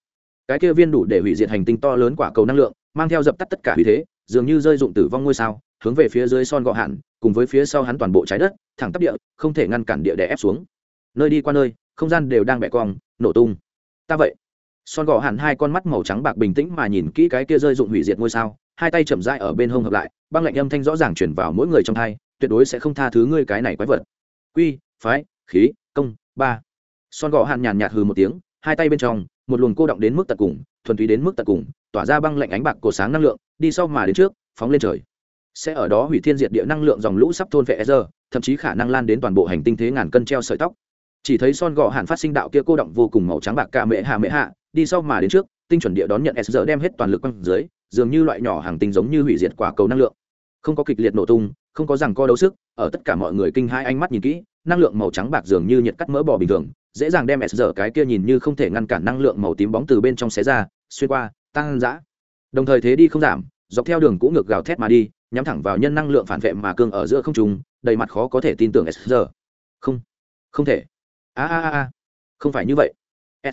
Speaker 1: Cái kia viên đủ để hủy diệt hành tinh to lớn quả cầu năng lượng, mang theo dập tắt tất cả vì thế, dường như rơi dụng tử vong ngôi sao, hướng về phía dưới son gọ hạn cùng với phía sau hắn toàn bộ trái đất, thẳng tắp địa, không thể ngăn cản địa đè ép xuống. Nơi đi qua nơi, không gian đều đang bẻ cong, nổ tung. Ta vậy. Son gò hẳn hai con mắt màu trắng bạc bình tĩnh mà nhìn kỹ cái kia rơi dụng hủy diệt ngôi sao, hai tay chậm rãi ở bên hông hợp lại, băng lạnh âm thanh rõ ràng chuyển vào mỗi người trong hai tuyệt đối sẽ không tha thứ ngươi cái này quái vật. Quy, phái, khí, công, ba. Son gò hàn nhàn nhạt hừ một tiếng, hai tay bên trong, một luồng cô động đến mức tận cùng, thuần túy đến mức tận cùng, tỏa ra băng lạnh ánh bạc cổ sáng năng lượng, đi sau mà đến trước, phóng lên trời sẽ ở đó hủy thiên diệt địa năng lượng dòng lũ sắp thôn vệ Ezer, thậm chí khả năng lan đến toàn bộ hành tinh thế ngàn cân treo sợi tóc. Chỉ thấy son gọ hàn phát sinh đạo kia cô động vô cùng màu trắng bạc cả mẹ hạ mẹ hạ, đi sau mà đến trước, tinh chuẩn địa đón nhận Ezer đem hết toàn lực quăng dưới, dường như loại nhỏ hàng tinh giống như hủy diệt quả cầu năng lượng. Không có kịch liệt nổ tung, không có rằng co đấu sức, ở tất cả mọi người kinh hai ánh mắt nhìn kỹ, năng lượng màu trắng bạc dường như nhiệt cắt mỡ bò bình thường, dễ dàng đem Ezer cái kia nhìn như không thể ngăn cản năng lượng màu tím bóng từ bên trong xé ra, xuyên qua, tăng dã. Đồng thời thế đi không giảm, dọc theo đường cũ ngược gào thét mà đi, nhắm thẳng vào nhân năng lượng phản vệ mà cương ở giữa không trùng đầy mặt khó có thể tin tưởng SR. không không thể. A a a không phải như vậy.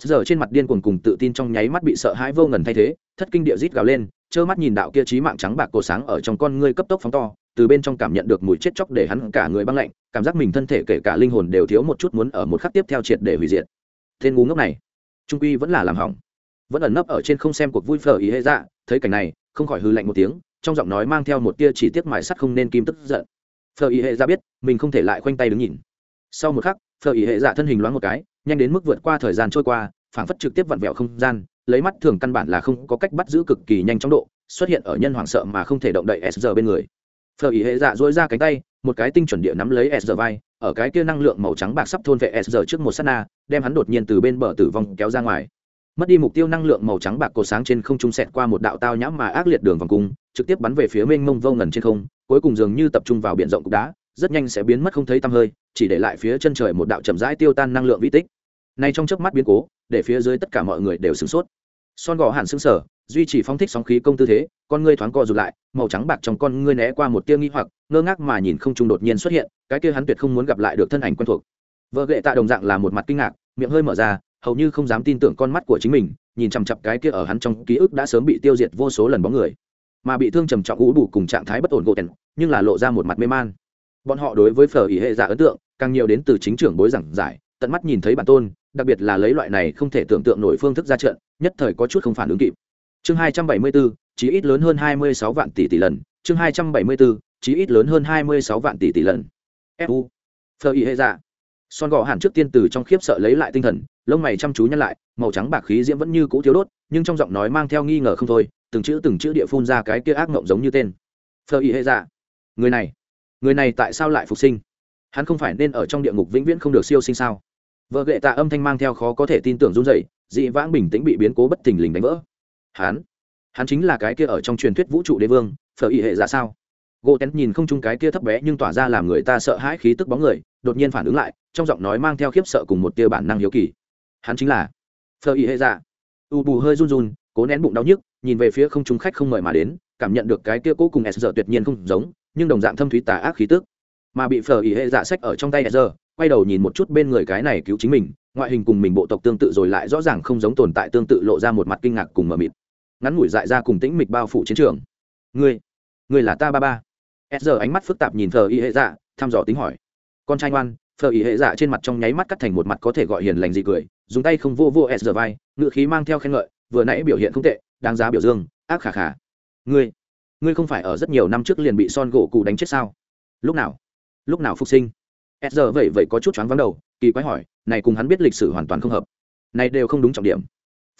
Speaker 1: SR trên mặt điên cuồng cùng tự tin trong nháy mắt bị sợ hãi vô ngần thay thế, thất kinh địa rít gào lên, trơ mắt nhìn đạo kia trí mạng trắng bạc cổ sáng ở trong con ngươi cấp tốc phóng to, từ bên trong cảm nhận được mùi chết chóc để hắn cả người băng lạnh, cảm giác mình thân thể kể cả linh hồn đều thiếu một chút muốn ở một khắc tiếp theo triệt để hủy diệt. Tên ngu ngốc này, trung quy vẫn là làm hỏng. Vẫn ẩn nấp ở trên không xem cuộc vui phở ý hệ dạ thấy cảnh này, không khỏi hư lạnh một tiếng trong giọng nói mang theo một tia chỉ tiết mài sắt không nên kim tức giận. Phờ ý hệ ra biết, mình không thể lại khoanh tay đứng nhìn. Sau một khắc phờ ý hệ dạ thân hình loáng một cái, nhanh đến mức vượt qua thời gian trôi qua, phảng phất trực tiếp vặn vẹo không gian, lấy mắt thường căn bản là không có cách bắt giữ cực kỳ nhanh chóng độ, xuất hiện ở nhân hoảng sợ mà không thể động đậy s giờ bên người. Phờ ý hệ dạ dỗi ra cánh tay, một cái tinh chuẩn địa nắm lấy s giờ vai, ở cái kia năng lượng màu trắng bạc sắp thôn vệ s giờ trước một s á t na, đem hắn đột nhiên từ bên bờ tử vong kéo ra ngoài mất đi mục tiêu năng lượng màu trắng bạc cột sáng trên không trung sẹt qua một đạo tao nhãm mà ác liệt đường vòng cung, trực tiếp bắn về phía mênh mông vô ngần trên không, cuối cùng dường như tập trung vào biển rộng cục đá, rất nhanh sẽ biến mất không thấy tăm hơi, chỉ để lại phía chân trời một đạo chậm rãi tiêu tan năng lượng vi tích. Nay trong chớp mắt biến cố, để phía dưới tất cả mọi người đều sửng sốt. Son gò hẳn xứng sở duy trì phóng thích sóng khí công tư thế, con ngươi thoáng co rụt lại, màu trắng bạc trong con ngươi né qua một tia nghi hoặc, ngơ ngác mà nhìn không trung đột nhiên xuất hiện, cái kia hắn tuyệt không muốn gặp lại được thân ảnh quen thuộc. Vợ gệ tạ đồng dạng là một mặt kinh ngạc, miệng hơi mở ra hầu như không dám tin tưởng con mắt của chính mình, nhìn chằm chặp cái kia ở hắn trong ký ức đã sớm bị tiêu diệt vô số lần bóng người. Mà bị thương trầm trọng ú bù cùng trạng thái bất ổn gỗ tèn nhưng là lộ ra một mặt mê man. Bọn họ đối với phở ý hệ giả ấn tượng, càng nhiều đến từ chính trưởng bối giảng giải, tận mắt nhìn thấy bản tôn, đặc biệt là lấy loại này không thể tưởng tượng nổi phương thức ra trận, nhất thời có chút không phản ứng kịp. Chương hai trăm bảy mươi bốn, chí ít lớn hơn hai mươi sáu vạn tỷ tỷ lần. Chương hai trăm bảy mươi bốn, chí ít lớn hơn hai mươi sáu vạn tỷ tỷ lần. Fu phở ý hệ giả son gò hẳn trước tiên từ trong khiếp sợ lấy lại tinh thần lông mày chăm chú nhăn lại, màu trắng bạc khí diễm vẫn như cũ thiếu đốt, nhưng trong giọng nói mang theo nghi ngờ không thôi, từng chữ từng chữ địa phun ra cái kia ác mộng giống như tên. Phờ ý hệ dạ người này người này tại sao lại phục sinh? Hắn không phải nên ở trong địa ngục vĩnh viễn không được siêu sinh sao? Vợ gệ tạ âm thanh mang theo khó có thể tin tưởng run rẩy, dị vãng bình tĩnh bị biến cố bất thình lình đánh vỡ. Hắn hắn chính là cái kia ở trong truyền thuyết vũ trụ đế vương phở ý hệ dạ sao? Gỗ tén nhìn không chung cái kia thấp bé nhưng tỏa ra làm người ta sợ hãi khí tức bóng người, đột nhiên phản ứng lại, trong giọng nói mang theo khiếp sợ cùng một tia bản năng hiếu kỳ hắn chính là phở ý hệ dạ. U bù hơi run run, cố nén bụng đau nhức, nhìn về phía không trung khách không mời mà đến, cảm nhận được cái kia cố cùng s giờ tuyệt nhiên không giống, nhưng đồng dạng thâm thúy tà ác khí tức. Mà bị phở ý hệ dạ sách ở trong tay s giờ quay đầu nhìn một chút bên người cái này cứu chính mình, ngoại hình cùng mình bộ tộc tương tự rồi lại rõ ràng không giống tồn tại tương tự lộ ra một mặt kinh ngạc cùng mờ mịt. Ngắn ngủi dại ra cùng tĩnh mịch bao phủ chiến trường. Ngươi ngươi là ta ba ba. S giờ ánh mắt phức tạp nhìn phở ý hệ dạ thăm dò tính hỏi. Con trai ngoan phờ ý hệ dạ trên mặt trong nháy mắt cắt thành một mặt có thể gọi hiền lành gì cười, dùng tay không vô vô s giờ vai, ngựa khí mang theo khen ngợi, vừa nãy biểu hiện không tệ, đáng giá biểu dương, ác khả khả. Ngươi ngươi không phải ở rất nhiều năm trước liền bị son gỗ cụ đánh chết sao? Lúc nào? Lúc nào phục sinh? S giờ vậy vậy có chút choáng vắng đầu, kỳ quái hỏi, này cùng hắn biết lịch sử hoàn toàn không hợp. Này đều không đúng trọng điểm.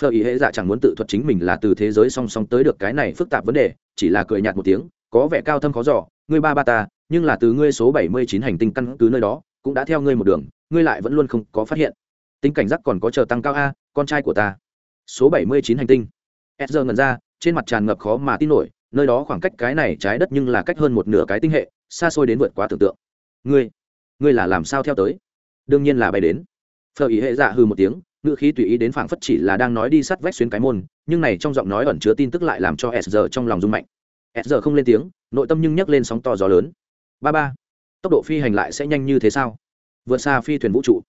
Speaker 1: Phờ ý hệ dạ chẳng muốn tự thuật chính mình là từ thế giới song song tới được cái này phức tạp vấn đề, chỉ là cười nhạt một tiếng, có vẻ cao thâm khó giỏ ngươi ba ba ta, nhưng là từ ngươi số bảy mươi chín hành tinh căn cứ nơi đó cũng đã theo ngươi một đường, ngươi lại vẫn luôn không có phát hiện. Tính cảnh giác còn có chờ tăng cao a, con trai của ta. Số bảy mươi chín hành tinh. S ngần ra, trên mặt tràn ngập khó mà tin nổi, nơi đó khoảng cách cái này trái đất nhưng là cách hơn một nửa cái tinh hệ, xa xôi đến vượt quá tưởng tượng. Ngươi ngươi là làm sao theo tới? Đương nhiên là bay đến. Phờ ý hệ dạ hư một tiếng, ngữ khí tùy ý đến phảng phất chỉ là đang nói đi sắt vách xuyên cái môn, nhưng này trong giọng nói ẩn chứa tin tức lại làm cho s giờ trong lòng rung mạnh. S giờ không lên tiếng, nội tâm nhưng nhắc lên sóng to gió lớn. Ba ba tốc độ phi hành lại sẽ nhanh như thế sao? Vượt xa phi thuyền vũ trụ.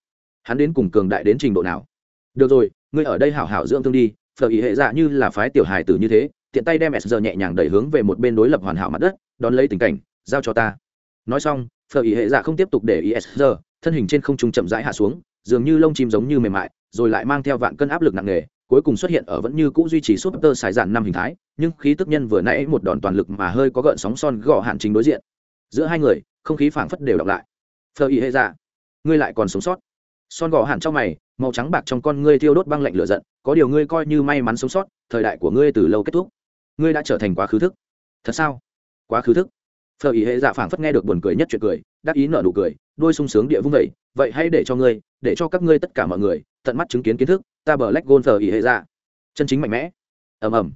Speaker 1: Hắn đến cùng cường đại đến trình độ nào? Được rồi, ngươi ở đây hảo hảo dưỡng thương đi, phở ý hệ dạ như là phái tiểu hài tử như thế, tiện tay đem s giờ nhẹ nhàng đẩy hướng về một bên đối lập hoàn hảo mặt đất, đón lấy tình cảnh, giao cho ta. Nói xong, phở ý hệ dạ không tiếp tục để ý s giờ thân hình trên không trung chậm rãi hạ xuống, dường như lông chim giống như mềm mại, rồi lại mang theo vạn cân áp lực nặng nề, cuối cùng xuất hiện ở vẫn như cũ duy trì súp tơ xài dạn năm hình thái, nhưng khí tức nhân vừa nãy một đòn toàn lực mà hơi có gợn sóng son gõ hạn chính đối diện. Giữa hai người không khí phảng phất đều đọc lại. Phờ ý hệ dạ ngươi lại còn sống sót. Son gò hẳn trong mày, màu trắng bạc trong con ngươi thiêu đốt băng lạnh lửa giận, có điều ngươi coi như may mắn sống sót, thời đại của ngươi từ lâu kết thúc. Ngươi đã trở thành quá khứ thức. Thật sao? Quá khứ thức. Phờ ý hệ dạ phảng phất nghe được buồn cười nhất chuyện cười, đắc ý nợ nụ cười, đôi sung sướng địa vung vẩy vậy hãy để cho ngươi, để cho các ngươi tất cả mọi người, tận mắt chứng kiến kiến thức, ta bờ lách gôn phờ ý hệ dạ. Chân chính mạnh mẽ. Ầm ầm.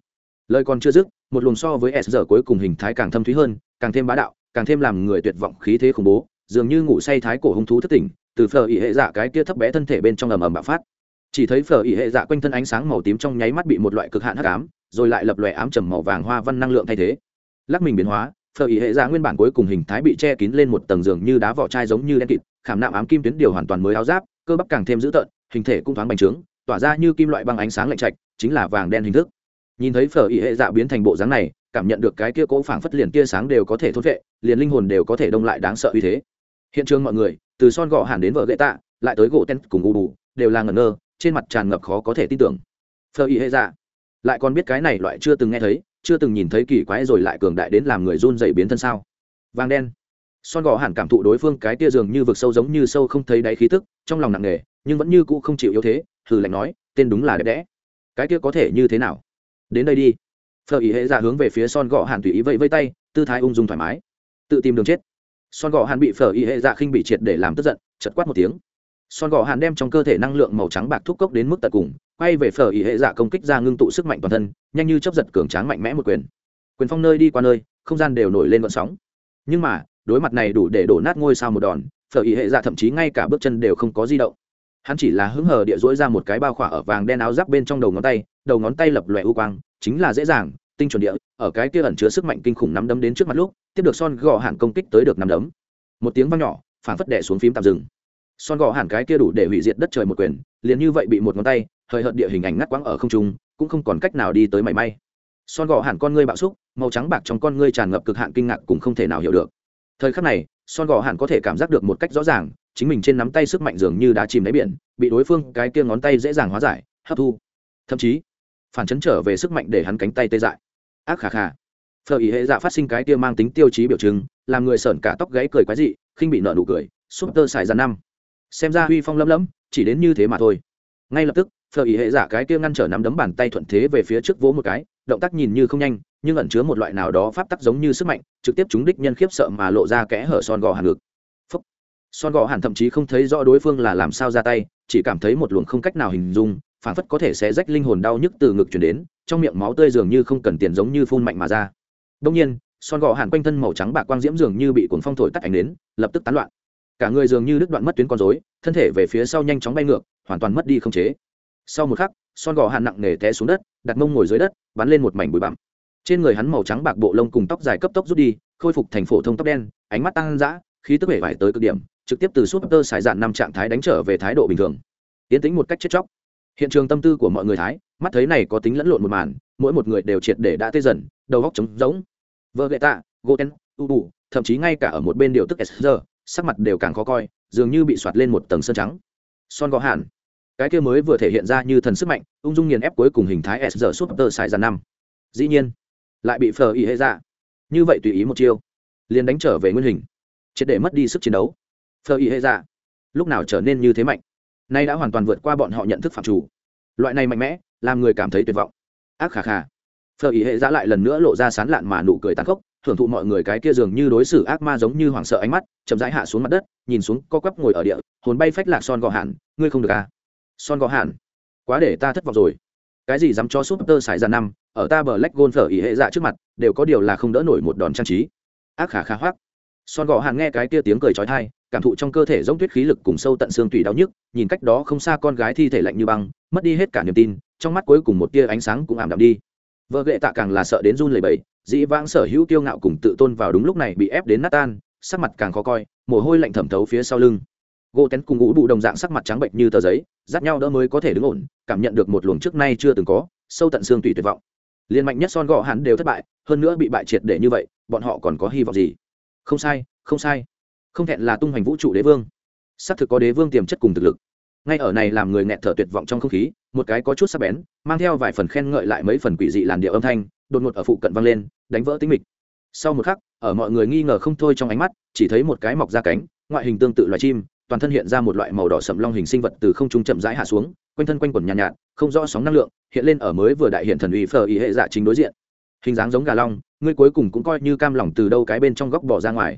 Speaker 1: Lời còn chưa dứt, một luồng so với s giờ cuối cùng hình thái càng thâm thúy hơn, càng thêm bá đạo càng thêm làm người tuyệt vọng khí thế khủng bố, dường như ngủ say thái cổ hung thú thất tỉnh, từ phở ỉ hệ dạ cái kia thấp bé thân thể bên trong ầm ầm bạo phát. Chỉ thấy phở ỉ hệ dạ quanh thân ánh sáng màu tím trong nháy mắt bị một loại cực hạn hắc ám, rồi lại lập lòe ám trầm màu vàng hoa văn năng lượng thay thế. Lắc mình biến hóa, phở ỉ hệ dạ nguyên bản cuối cùng hình thái bị che kín lên một tầng giường như đá vỏ chai giống như đen kịt, khảm nạm ám kim tuyến điều hoàn toàn mới áo giáp, cơ bắp càng thêm dữ tợn, hình thể cũng thoáng bành trướng, tỏa ra như kim loại băng ánh sáng lạnh trạch, chính là vàng đen hình thức. Nhìn thấy phở ỉ hệ dạ biến thành bộ dáng này cảm nhận được cái kia cỗ phảng phất liền tia sáng đều có thể thốt vệ, liền linh hồn đều có thể đông lại đáng sợ uy thế. Hiện trường mọi người, từ son gọ hẳn đến vợ gậy tạ, lại tới gỗ ten cùng u bù đều là ngẩn ngơ, trên mặt tràn ngập khó có thể tin tưởng. Phờ y hệ dạ. Lại còn biết cái này loại chưa từng nghe thấy, chưa từng nhìn thấy kỳ quái rồi lại cường đại đến làm người run dày biến thân sao? Vàng đen. Son gò hẳn cảm thụ đối phương cái tia dường như vực sâu giống như sâu không thấy đáy khí tức, trong lòng nặng nề, nhưng vẫn như cũ không chịu yếu thế thử lạnh nói, tên đúng là đẹp đẽ. Cái kia có thể như thế nào? Đến đây đi phờ ý hệ dạ hướng về phía son gò hàn tùy ý vẫy vây tay, tư thái ung dung thoải mái. Tự tìm đường chết. Son gò hàn bị phở ý hệ dạ khinh bị triệt để làm tức giận chật quát một tiếng. Son gò hàn đem trong cơ thể năng lượng màu trắng bạc thúc cốc đến mức tận cùng, quay về phở ý hệ dạ công kích ra ngưng tụ sức mạnh toàn thân, nhanh như chấp giật cường tráng mạnh mẽ một quyền. Quyền phong nơi đi qua nơi, không gian đều nổi lên vận sóng. Nhưng mà, đối mặt này đủ để đổ nát ngôi sao một đòn, phở ý hệ dạ thậm chí ngay cả bước chân đều không có di động. Hắn chỉ là hứng hờ địa dỗi ra một cái bao khỏa ở vàng đen áo giáp bên trong đầu ngón tay, đầu ngón tay lập lòe u quang, chính là dễ dàng tinh chuẩn địa, ở cái kia ẩn chứa sức mạnh kinh khủng nắm đấm đến trước mặt lúc, tiếp được son gò hàn công kích tới được nắm đấm. Một tiếng vang nhỏ, phản phất đẻ xuống phím tạm dừng. Son gò hẳn cái kia đủ để hủy diệt đất trời một quyền, liền như vậy bị một ngón tay hời hợt địa hình ảnh ngắt quãng ở không trung, cũng không còn cách nào đi tới mảy may. Son gò hẳn con ngươi bạo xúc, màu trắng bạc trong con ngươi tràn ngập cực hạn kinh ngạc cũng không thể nào hiểu được. Thời khắc này, son gò hẳn có thể cảm giác được một cách rõ ràng, chính mình trên nắm tay sức mạnh dường như đá chìm đáy biển, bị đối phương cái kia ngón tay dễ dàng hóa giải, hấp thu. Thậm chí, phản chấn trở về sức mạnh để hắn cánh tay tê dại ác khà khà. Phở ý hệ dạ phát sinh cái kia mang tính tiêu chí biểu trưng làm người sởn cả tóc gáy cười quái dị, khinh bị nợ nụ cười súp tơ xài ra năm. Xem ra huy phong lấm lấm, chỉ đến như thế mà thôi. Ngay lập tức, phở ý hệ giả cái kia ngăn trở nắm đấm bàn tay thuận thế về phía trước vỗ một cái, động tác nhìn như không nhanh, nhưng ẩn chứa một loại nào đó pháp tắc giống như sức mạnh, trực tiếp chúng đích nhân khiếp sợ mà lộ ra kẽ hở son gò hàn ngực. Phúc. son gò hàn thậm chí không thấy rõ đối phương là làm sao ra tay, chỉ cảm thấy một luồng không cách nào hình dung phản phất có thể sẽ rách linh hồn đau nhức từ ngực chuyển đến trong miệng máu tươi dường như không cần tiền giống như phun mạnh mà ra. Đông nhiên, son gò hàn quanh thân màu trắng bạc quang diễm dường như bị cuồng phong thổi tắt ảnh đến lập tức tán loạn. Cả người dường như đứt đoạn mất tuyến con rối, thân thể về phía sau nhanh chóng bay ngược, hoàn toàn mất đi không chế. Sau một khắc, son gò hàn nặng nề té xuống đất, đặt mông ngồi dưới đất, bắn lên một mảnh bụi bặm. Trên người hắn màu trắng bạc bộ lông cùng tóc dài cấp tốc rút đi, khôi phục thành phổ thông tóc đen, ánh mắt tăng dã, khí tức vẻ vải tới cực điểm, trực tiếp từ súp tơ xài dạn năm trạng thái đánh trở về thái độ bình thường. Tiến tính một cách chết chóc hiện trường tâm tư của mọi người thái, mắt thấy này có tính lẫn lộn một màn, mỗi một người đều triệt để đã tê dần, đầu góc trống rỗng. Vợ gậy tạ, goten u bù thậm chí ngay cả ở một bên điều tức sr sắc mặt đều càng khó coi, dường như bị soạt lên một tầng sơn trắng. Son gò hạn cái kia mới vừa thể hiện ra như thần sức mạnh, ung dung nghiền ép cuối cùng hình thái s giờ súp tơ xài dàn năm. Dĩ nhiên, lại bị phờ ý hệ ra như vậy tùy ý một chiêu, liền đánh trở về nguyên hình, triệt để mất đi sức chiến đấu. Phờ ý hệ ra lúc nào trở nên như thế mạnh? Nay đã hoàn toàn vượt qua bọn họ nhận thức phạm chủ. Loại này mạnh mẽ, làm người cảm thấy tuyệt vọng. Ác khà khà. Phở ý hệ giã lại lần nữa lộ ra sán lạn mà nụ cười tàn khốc, thưởng thụ mọi người cái kia dường như đối xử ác ma giống như hoảng sợ ánh mắt, chậm rãi hạ xuống mặt đất, nhìn xuống, co quắp ngồi ở địa, hồn bay phách lạc son gò hẳn ngươi không được à? Son gò hẳn quá để ta thất vọng rồi. Cái gì dám cho súp tơ xài ra năm, ở ta bờ lách gôn phở ý hệ dạ trước mặt, đều có điều là không đỡ nổi một đòn trang trí. Ác khả khả hoác son gò hàn nghe cái kia tiếng cười trói thai cảm thụ trong cơ thể giống tuyết khí lực cùng sâu tận xương tủy đau nhức, nhìn cách đó không xa con gái thi thể lạnh như băng, mất đi hết cả niềm tin, trong mắt cuối cùng một tia ánh sáng cũng ảm đạm đi. Vợ ghệ tạ càng là sợ đến run lầy bẫy dĩ vãng sở hữu kiêu ngạo cùng tự tôn vào đúng lúc này bị ép đến nát tan, sắc mặt càng khó coi, mồ hôi lạnh thẩm thấu phía sau lưng. Gỗ tén cùng ngũ bụ đồng dạng sắc mặt trắng bệnh như tờ giấy, dắt nhau đỡ mới có thể đứng ổn, cảm nhận được một luồng trước nay chưa từng có, sâu tận xương tùy tuyệt vọng. Liên mạnh nhất son gọ hắn đều thất bại, hơn nữa bị bại triệt để như vậy, bọn họ còn có hy vọng gì? Không sai không sai không thẹn là tung hoành vũ trụ đế vương. Xác thực có đế vương tiềm chất cùng thực lực. Ngay ở này làm người nghẹt thở tuyệt vọng trong không khí một cái có chút sắc bén mang theo vài phần khen ngợi lại mấy phần quỷ dị làn điệu âm thanh đột ngột ở phụ cận vang lên đánh vỡ tính mịch. Sau một khắc ở mọi người nghi ngờ không thôi trong ánh mắt chỉ thấy một cái mọc ra cánh ngoại hình tương tự loài chim toàn thân hiện ra một loại màu đỏ sậm long hình sinh vật từ không trung chậm rãi hạ xuống quanh thân quanh quần nhàn nhạt, nhạt không rõ sóng năng lượng hiện lên ở mới vừa đại hiện thần uy phờ ý hệ dạ chính đối diện. Hình dáng giống gà long ngươi cuối cùng cũng coi như cam lòng từ đâu cái bên trong góc bỏ ra ngoài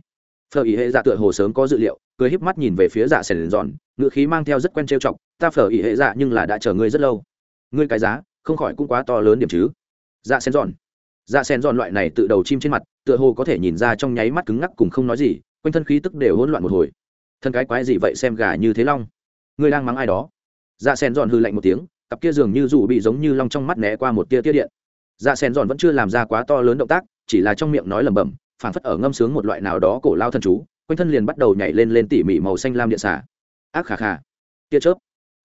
Speaker 1: phở ý hệ dạ tựa hồ sớm có dự liệu, cười híp mắt nhìn về phía dạ sẻn giòn ngự khí mang theo rất quen trêu chọc, ta phở ý hệ dạ nhưng là đã chờ ngươi rất lâu. Ngươi cái giá, không khỏi cũng quá to lớn điểm chứ. Dạ sen giòn. Dạ sen giòn loại này tự đầu chim trên mặt, tựa hồ có thể nhìn ra trong nháy mắt cứng ngắc cùng không nói gì, quanh thân khí tức đều hỗn loạn một hồi. Thân cái quái gì vậy xem gà như thế long? Ngươi đang mắng ai đó? Dạ sen giòn hư lạnh một tiếng, cặp kia dường như dù bị giống như long trong mắt né qua một tia tia điện. Dạ sen giòn vẫn chưa làm ra quá to lớn động tác, chỉ là trong miệng nói lẩm bẩm phản phất ở ngâm sướng một loại nào đó cổ lao thân chú, quanh thân liền bắt đầu nhảy lên lên tỉ mỉ màu xanh lam điện xả ác khà khà. Tia chớp.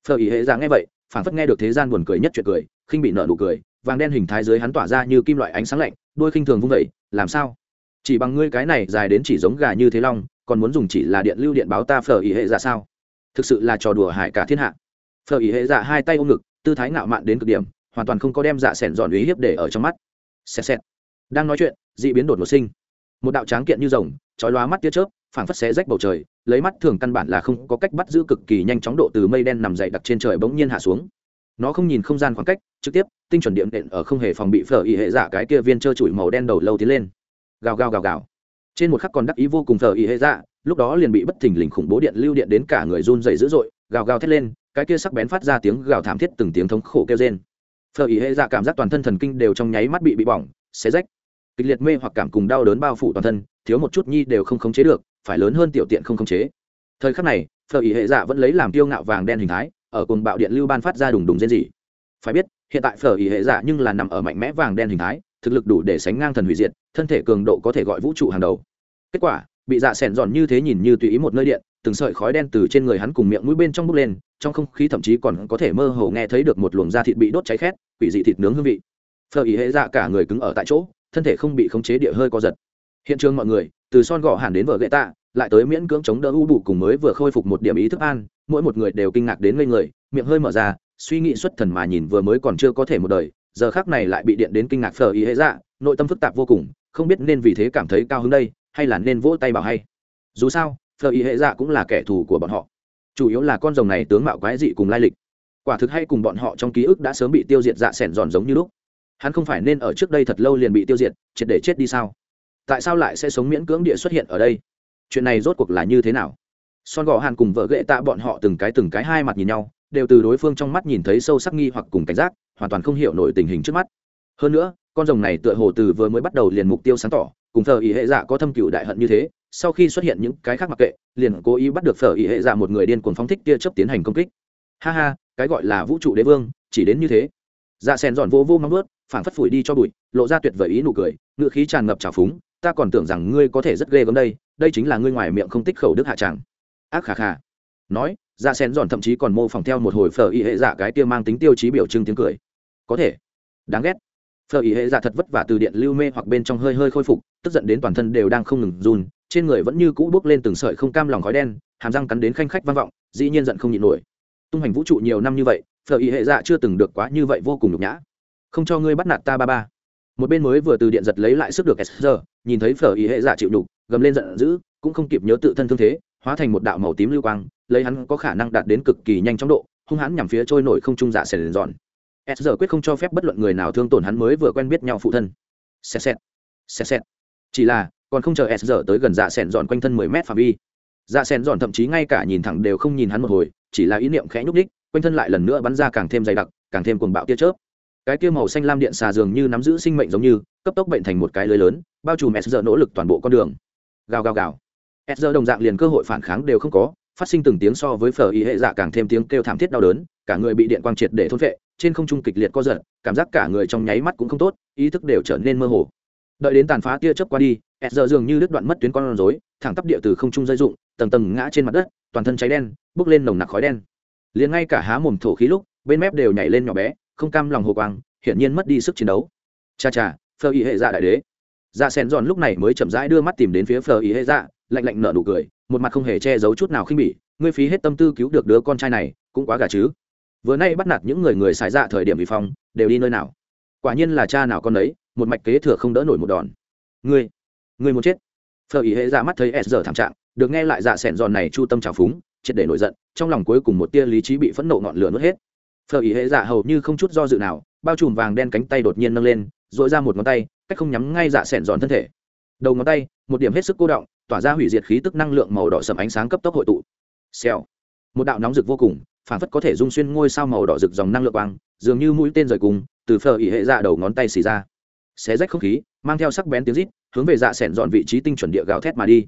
Speaker 1: Phờ ý hệ ra nghe vậy phản phất nghe được thế gian buồn cười nhất chuyện cười, khinh bị nợ nụ cười, vàng đen hình thái dưới hắn tỏa ra như kim loại ánh sáng lạnh, đôi khinh thường vung vẩy làm sao? Chỉ bằng ngươi cái này dài đến chỉ giống gà như thế long, còn muốn dùng chỉ là điện lưu điện báo ta phờ ý hệ ra sao? Thực sự là trò đùa hại cả thiên hạ. Phờ ý hệ dạ hai tay ôm ngực, tư thái ngạo mạn đến cực điểm, hoàn toàn không có đem dạ sẻn dọn ý hiếp để ở trong mắt. Xẹt xẹt. Đang nói chuyện d ị biến đột một sinh một đạo tráng kiện như rồng trói lóa mắt tia chớp phảng phất xé rách bầu trời lấy mắt thường căn bản là không có cách bắt giữ cực kỳ nhanh chóng độ từ mây đen nằm dậy đặc trên trời bỗng nhiên hạ xuống. Nó không nhìn không gian khoảng cách trực tiếp tinh chuẩn điện đệm ở không hề phòng bị phở y hệ giả cái kia viên trơ trụi màu đen đầu lâu tiến lên. Gào gào gào gào. Trên một khắc còn đắc ý vô cùng phở y hệ giả, lúc đó liền bị bất thình lình khủng bố điện lưu điện đến cả người run dày dữ dội gào gào thét lên cái kia sắc bén phát ra tiếng gào thảm thiết từng tiếng thống khổ kêu trên phở y hệ giả cảm giác toàn thân thần kinh đều trong nháy mắt bị bị bỏng xé rách kịch liệt mê hoặc cảm cùng đau đớn bao phủ toàn thân, thiếu một chút nhi đều không khống chế được, phải lớn hơn tiểu tiện không khống chế. Thời khắc này, phở ý hệ dạ vẫn lấy làm tiêu ngạo vàng đen hình thái, ở cùng bạo điện lưu ban phát ra đùng đùng rên rỉ. Phải biết, hiện tại phở ý hệ dạ nhưng là nằm ở mạnh mẽ vàng đen hình thái, thực lực đủ để sánh ngang thần hủy diệt, thân thể cường độ có thể gọi vũ trụ hàng đầu. Kết quả, bị dạ sẻn giòn như thế nhìn như tùy ý một nơi điện, từng sợi khói đen từ trên người hắn cùng miệng mũi bên trong bốc lên, trong không khí thậm chí còn có thể mơ hồ nghe thấy được một luồng da thịt bị đốt cháy khét, quỷ dị thịt nướng hương vị. Phở ý hệ dạ cả người cứng ở tại chỗ thân thể không bị khống chế địa hơi co giật. Hiện trường mọi người, từ son gõ hẳn đến vợ gậy tạ lại tới miễn cưỡng chống đỡ u bụ cùng mới vừa khôi phục một điểm ý thức an, mỗi một người đều kinh ngạc đến ngây người, miệng hơi mở ra, suy nghĩ xuất thần mà nhìn vừa mới còn chưa có thể một đời, giờ khác này lại bị điện đến kinh ngạc Phở ý hệ dạ nội tâm phức tạp vô cùng, không biết nên vì thế cảm thấy cao hứng đây, hay là nên vỗ tay bảo hay. Dù sao phở ý hệ dạ cũng là kẻ thù của bọn họ. Chủ yếu là con rồng này tướng mạo quái dị cùng lai lịch. Quả thực hay cùng bọn họ trong ký ức đã sớm bị tiêu diệt dạ s ẻ n giòn giống như lúc hắn không phải nên ở trước đây thật lâu liền bị tiêu diệt, triệt để chết đi sao? Tại sao lại sẽ sống miễn cưỡng địa xuất hiện ở đây? Chuyện này rốt cuộc là như thế nào? Son gò hàn cùng vợ ghệ tạ bọn họ từng cái từng cái hai mặt nhìn nhau, đều từ đối phương trong mắt nhìn thấy sâu sắc nghi hoặc cùng cảnh giác, hoàn toàn không hiểu nổi tình hình trước mắt. Hơn nữa, con rồng này tựa hồ từ vừa mới bắt đầu liền mục tiêu sáng tỏ, cùng thờ ý hệ dạ có thâm cựu đại hận như thế, sau khi xuất hiện những cái khác mặc kệ, liền cố ý bắt được phở ý hệ dạ một người điên cuồng phóng thích tia chấp tiến hành công kích. Ha ha, cái gọi là vũ trụ đế vương, chỉ đến như thế. Dạ sen giòn vô vô mong ướt phảng phất phủi đi cho bụi, lộ ra tuyệt vời ý nụ cười ngựa khí tràn ngập trào phúng, ta còn tưởng rằng ngươi có thể rất ghê gớm đây đây chính là ngươi ngoài miệng không tích khẩu đức hạ tràng ác khà khà. Nói dạ sen giòn thậm chí còn mô phỏng theo một hồi phở y hệ dạ cái tiêu mang tính tiêu chí biểu trưng tiếng cười. Có thể. Đáng ghét. Phở y hệ dạ thật vất vả từ điện lưu mê hoặc bên trong hơi hơi khôi phục, tức giận đến toàn thân đều đang không ngừng run, trên người vẫn như cũ bước lên từng sợi không cam lòng khói đen, hàm răng cắn đến khanh khách vang vọng, dĩ nhiên giận không nhịn nổi. Tung hành vũ trụ nhiều năm như vậy, phở y hệ dạ chưa từng được quá như vậy vô cùng nhục nhã không cho ngươi bắt nạt ta ba ba. Một bên mới vừa từ điện giật lấy lại sức được SR, nhìn thấy phở ý hệ giả chịu đục gầm lên giận dữ cũng không kịp nhớ tự thân thương thế hóa thành một đạo màu tím lưu quang lấy hắn có khả năng đạt đến cực kỳ nhanh chóng độ hung hãn nhằm phía trôi nổi không trung dạ sền giòn. SR quyết không cho phép bất luận người nào thương tổn hắn mới vừa quen biết nhau phụ thân. Xẹt xẹt xẹt xẹt. Chỉ là còn không chờ SR tới gần dạ sẹn dọn quanh thân mười mét phạm vi. Dạ sẹn dọn thậm chí ngay cả nhìn thẳng đều không nhìn hắn một hồi chỉ là ý niệm khẽ nhúc ních quanh thân lại lần nữa bắn ra càng thêm dày đặc càng thêm cuồng bạo tia chớp cái kia màu xanh lam điện xà dường như nắm giữ sinh mệnh giống như, cấp tốc bệnh thành một cái lưới lớn, bao trùm sr nỗ lực toàn bộ con đường. Gào gào gào. Sr đồng dạng liền cơ hội phản kháng đều không có, phát sinh từng tiếng so với phở y hệ dạ càng thêm tiếng kêu thảm thiết đau đớn, cả người bị điện quang triệt để thôn vệ trên không trung kịch liệt co giật, cảm giác cả người trong nháy mắt cũng không tốt, ý thức đều trở nên mơ hồ. Đợi đến tàn phá tia chớp qua đi sr dường như đứt đoạn mất tuyến con rối, thẳng tắp địa từ không trung dây dụng tầng tầng ngã trên mặt đất, toàn thân cháy đen, bốc lên nồng nặc khói đen. Liền ngay cả há mồm thổ khí lúc, bên mép đều nhảy lên nhỏ bé không cam lòng hồ quang, hiển nhiên mất đi sức chiến đấu. Cha cha, phờ ý hệ dạ đại đế. Dạ sen giòn lúc này mới chậm rãi đưa mắt tìm đến phía phờ ý hệ dạ lạnh lạnh nở nụ cười, một mặt không hề che giấu chút nào khinh bỉ, ngươi phí hết tâm tư cứu được đứa con trai này, cũng quá gà chứ. Vừa nay bắt nạt những người người xài dạ thời điểm bị phong, đều đi nơi nào? Quả nhiên là cha nào con đấy một mạch kế thừa không đỡ nổi một đòn. Ngươi ngươi muốn chết? Phờ ý hệ dạ mắt thấy s giờ thảm trạng, được nghe lại dạ sẻn giòn này chu tâm trào phúng, triệt để nổi giận, trong lòng cuối cùng một tia lý trí bị phẫn nộ ngọn lửa nuốt hết. Phở ý hệ dạ hầu như không chút do dự nào, bao trùm vàng đen cánh tay đột nhiên nâng lên dội ra một ngón tay, cách không nhắm ngay dạ sẻn giòn thân thể. Đầu ngón tay, một điểm hết sức cô động, tỏa ra hủy diệt khí tức năng lượng màu đỏ sầm ánh sáng cấp tốc hội tụ. Xèo. Một đạo nóng rực vô cùng, phản phất có thể dung xuyên ngôi sao màu đỏ rực dòng năng lượng quang, dường như mũi tên rời cùng, từ phở ý hệ dạ đầu ngón tay xì ra. Xé rách không khí, mang theo sắc bén tiếng rít, hướng về dạ s ẻ n dọn vị trí tinh chuẩn địa gào thét mà đi.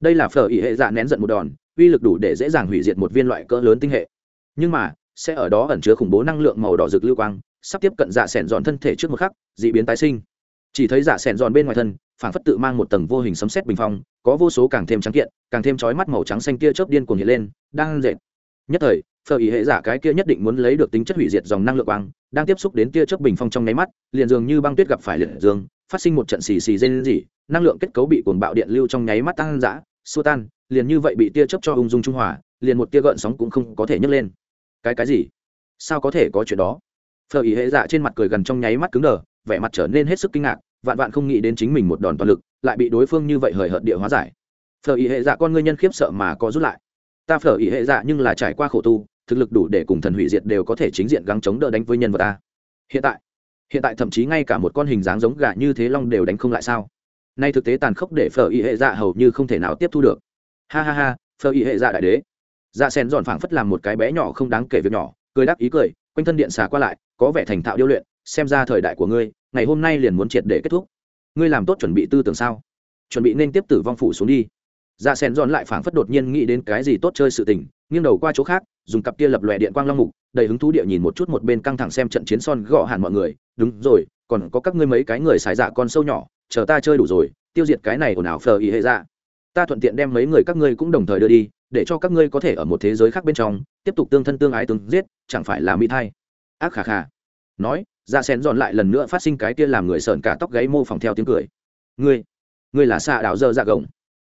Speaker 1: Đây là phở ý hệ dạ nén giận một đòn, uy lực đủ để dễ dàng hủy diệt một viên loại cỡ lớn tinh hệ. Nhưng mà sẽ ở đó ẩn chứa khủng bố năng lượng màu đỏ rực lưu quang, sắp tiếp cận dạ s ẻ n dọn thân thể trước một khắc d ị biến tái sinh. Chỉ thấy dạ s ẻ n dọn bên ngoài thân phản phất tự mang một tầng vô hình sấm xét bình phong, có vô số càng thêm trắng kiện, càng thêm trói mắt màu trắng xanh kia chớp điên cuồng hiện lên, đang dệt nhất thời phờ ý hệ giả cái kia nhất định muốn lấy được tính chất hủy diệt dòng năng lượng quang, đang tiếp xúc đến tia chớp bình phong trong nháy mắt, liền dường như băng tuyết gặp phải liệt dương, phát sinh một trận xì xì dây dỉ năng lượng kết cấu bị cuồng bạo điện lưu trong nháy mắt tăng dã, xua tan, liền như vậy bị tia chớp cho ung dung trung hòa, liền một tia gợn sóng cũng không có thể nhấc lên cái cái gì? Sao có thể có chuyện đó? Phờ ý hệ dạ trên mặt cười gần trong nháy mắt cứng đờ, vẻ mặt trở nên hết sức kinh ngạc, vạn vạn không nghĩ đến chính mình một đòn toàn lực, lại bị đối phương như vậy hời hợt địa hóa giải. Phở ý hệ dạ con ngươi nhân khiếp sợ mà có rút lại. Ta phở ý hệ dạ nhưng là trải qua khổ tu, thực lực đủ để cùng thần hủy diệt đều có thể chính diện gắng chống đỡ đánh với nhân vật ta hiện tại hiện tại thậm chí ngay cả một con hình dáng giống gà như thế long đều đánh không lại sao? Nay thực tế tàn khốc để phở ý hệ dạ hầu như không thể nào tiếp thu được. Ha ha ha, phở ý hệ dạ đại đế dạ sen dọn phảng phất làm một cái bé nhỏ không đáng kể việc nhỏ, cười đáp ý cười, quanh thân điện xà qua lại, có vẻ thành thạo điêu luyện, xem ra thời đại của ngươi, ngày hôm nay liền muốn triệt để kết thúc. Ngươi làm tốt chuẩn bị tư tưởng sao? Chuẩn bị nên tiếp tử vong phủ xuống đi. Dạ sen dọn lại phảng phất đột nhiên nghĩ đến cái gì tốt chơi sự tình, nghiêng đầu qua chỗ khác, dùng cặp kia lập lòe điện quang long mục, đầy hứng thú địa nhìn một chút một bên căng thẳng xem trận chiến son gõ hẳn mọi người. Đúng rồi, còn có các ngươi mấy cái người xài dạ con sâu nhỏ, chờ ta chơi đủ rồi, tiêu diệt cái này ồn ào phờ ý hệ dạ. Ta thuận tiện đem mấy người các ngươi cũng đồng thời đưa đi để cho các ngươi có thể ở một thế giới khác bên trong, tiếp tục tương thân tương ái tương giết, chẳng phải là mỹ thai. Ác khà khà. Nói dạ ra xén dọn lại lần nữa phát sinh cái kia làm người sợn cả tóc gáy mô phỏng theo tiếng cười. Ngươi ngươi là xạ đảo dơ dạ gồng.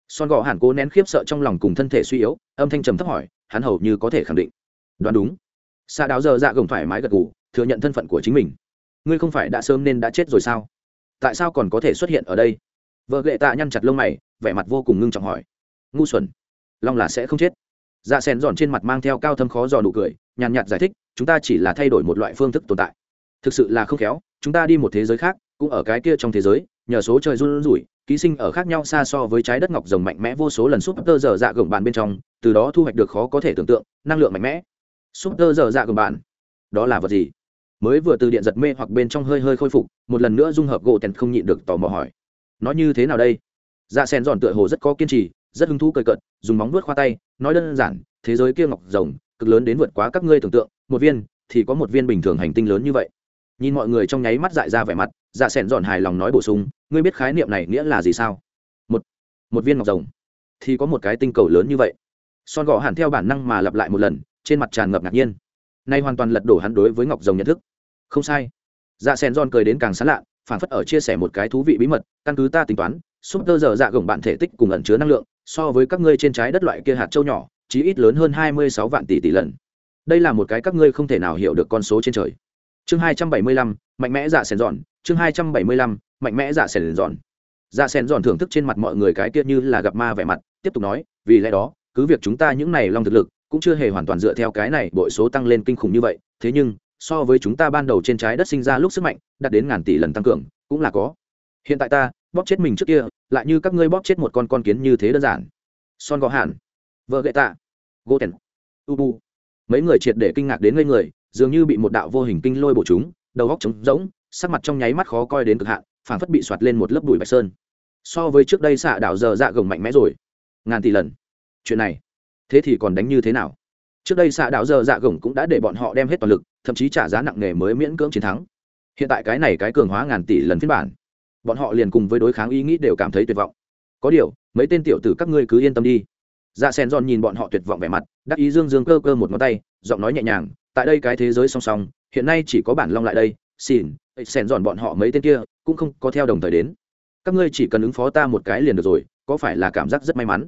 Speaker 1: Son gò hàn cố nén khiếp sợ trong lòng cùng thân thể suy yếu, âm thanh trầm thấp hỏi, hắn hầu như có thể khẳng định. Đoán đúng. Xạ đảo dơ dạ gồng thoải mái gật gù, thừa nhận thân phận của chính mình. Ngươi không phải đã sớm nên đã chết rồi sao? Tại sao còn có thể xuất hiện ở đây? Vợ gệ tạ nhăn chặt lông mày, vẻ mặt vô cùng ngưng trọng hỏi. Ngu xuẩn long là sẽ không chết. Dạ sen giòn trên mặt mang theo cao thâm khó dò nụ cười, nhàn nhạt giải thích, chúng ta chỉ là thay đổi một loại phương thức tồn tại. Thực sự là không khéo, chúng ta đi một thế giới khác, cũng ở cái kia trong thế giới, nhờ số trời run rủi, ký sinh ở khác nhau xa so với trái đất ngọc rồng mạnh mẽ vô số lần súp tơ dở dạ gồng bàn bên trong, từ đó thu hoạch được khó có thể tưởng tượng, năng lượng mạnh mẽ. Súp tơ dở dạ gồng bàn đó là vật gì? Mới vừa từ điện giật mê hoặc bên trong hơi hơi khôi phục, một lần nữa dung hợp gỗ tèn không nhịn được tò mò hỏi. Nó như thế nào đây? Dạ sen giòn tựa hồ rất có kiên trì rất hứng thú cười cợt, dùng móng vuốt khoa tay, nói đơn giản, thế giới kia ngọc rồng, cực lớn đến vượt quá các ngươi tưởng tượng, một viên, thì có một viên bình thường hành tinh lớn như vậy. Nhìn mọi người trong nháy mắt dại ra vẻ mặt dạ s ẻ n dọn hài lòng nói bổ sung, ngươi biết khái niệm này nghĩa là gì sao? Một một viên ngọc rồng, thì có một cái tinh cầu lớn như vậy. Son gõ hẳn theo bản năng mà lặp lại một lần, trên mặt tràn ngập ngạc nhiên. Nay hoàn toàn lật đổ hắn đối với ngọc rồng nhận thức. Không sai. Dạ s ẻ n dọn cười đến càng sán lạ phản phất ở chia sẻ một cái thú vị bí mật, căn cứ ta tính toán súp tơ dở dạ gồng bạn thể tích cùng ẩn chứa năng lượng so với các ngươi trên trái đất loại kia hạt châu nhỏ, chí ít lớn hơn hai mươi sáu vạn tỷ tỷ lần. Đây là một cái các ngươi không thể nào hiểu được con số trên trời. Chương hai trăm bảy mươi lăm, mạnh mẽ dạ sèn giòn chương hai trăm bảy mươi lăm, mạnh mẽ dạ sèn giòn dạ sèn giòn thưởng thức trên mặt mọi người cái kia như là gặp ma vẻ mặt, tiếp tục nói, vì lẽ đó, cứ việc chúng ta những này long thực lực, cũng chưa hề hoàn toàn dựa theo cái này bội số tăng lên kinh khủng như vậy, thế nhưng, so với chúng ta ban đầu trên trái đất sinh ra lúc sức mạnh, đạt đến ngàn tỷ lần tăng cường, cũng là có. Hiện tại ta bóp chết mình trước kia, lại như các ngươi bóp chết một con con kiến như thế đơn giản. Son gò hàn, vợ gậy tạ, gô tèn ubu mấy người triệt để kinh ngạc đến ngây người, dường như bị một đạo vô hình kinh lôi bổ chúng, đầu góc trống rỗng, sắc mặt trong nháy mắt khó coi đến cực hạn, phảng phất bị soạt lên một lớp bụi bạch sơn. So với trước đây xạ đảo giờ dạ gồng mạnh mẽ rồi. Ngàn tỷ lần. Chuyện này, thế thì còn đánh như thế nào? Trước đây xạ đảo giờ dạ gồng cũng đã để bọn họ đem hết toàn lực, thậm chí trả giá nặng nề mới miễn cưỡng chiến thắng. Hiện tại cái này cái cường hóa ngàn tỷ lần phiên bản bọn họ liền cùng với đối kháng ý nghĩ đều cảm thấy tuyệt vọng. Có điều, mấy tên tiểu tử các ngươi cứ yên tâm đi. Dạ sen giòn nhìn bọn họ tuyệt vọng vẻ mặt, đắc ý dương dương cơ cơ một ngón tay, giọng nói nhẹ nhàng, tại đây cái thế giới song song, hiện nay chỉ có bản long lại đây xin sen giòn bọn họ mấy tên kia, cũng không có theo đồng thời đến. Các ngươi chỉ cần ứng phó ta một cái liền được rồi, có phải là cảm giác rất may mắn?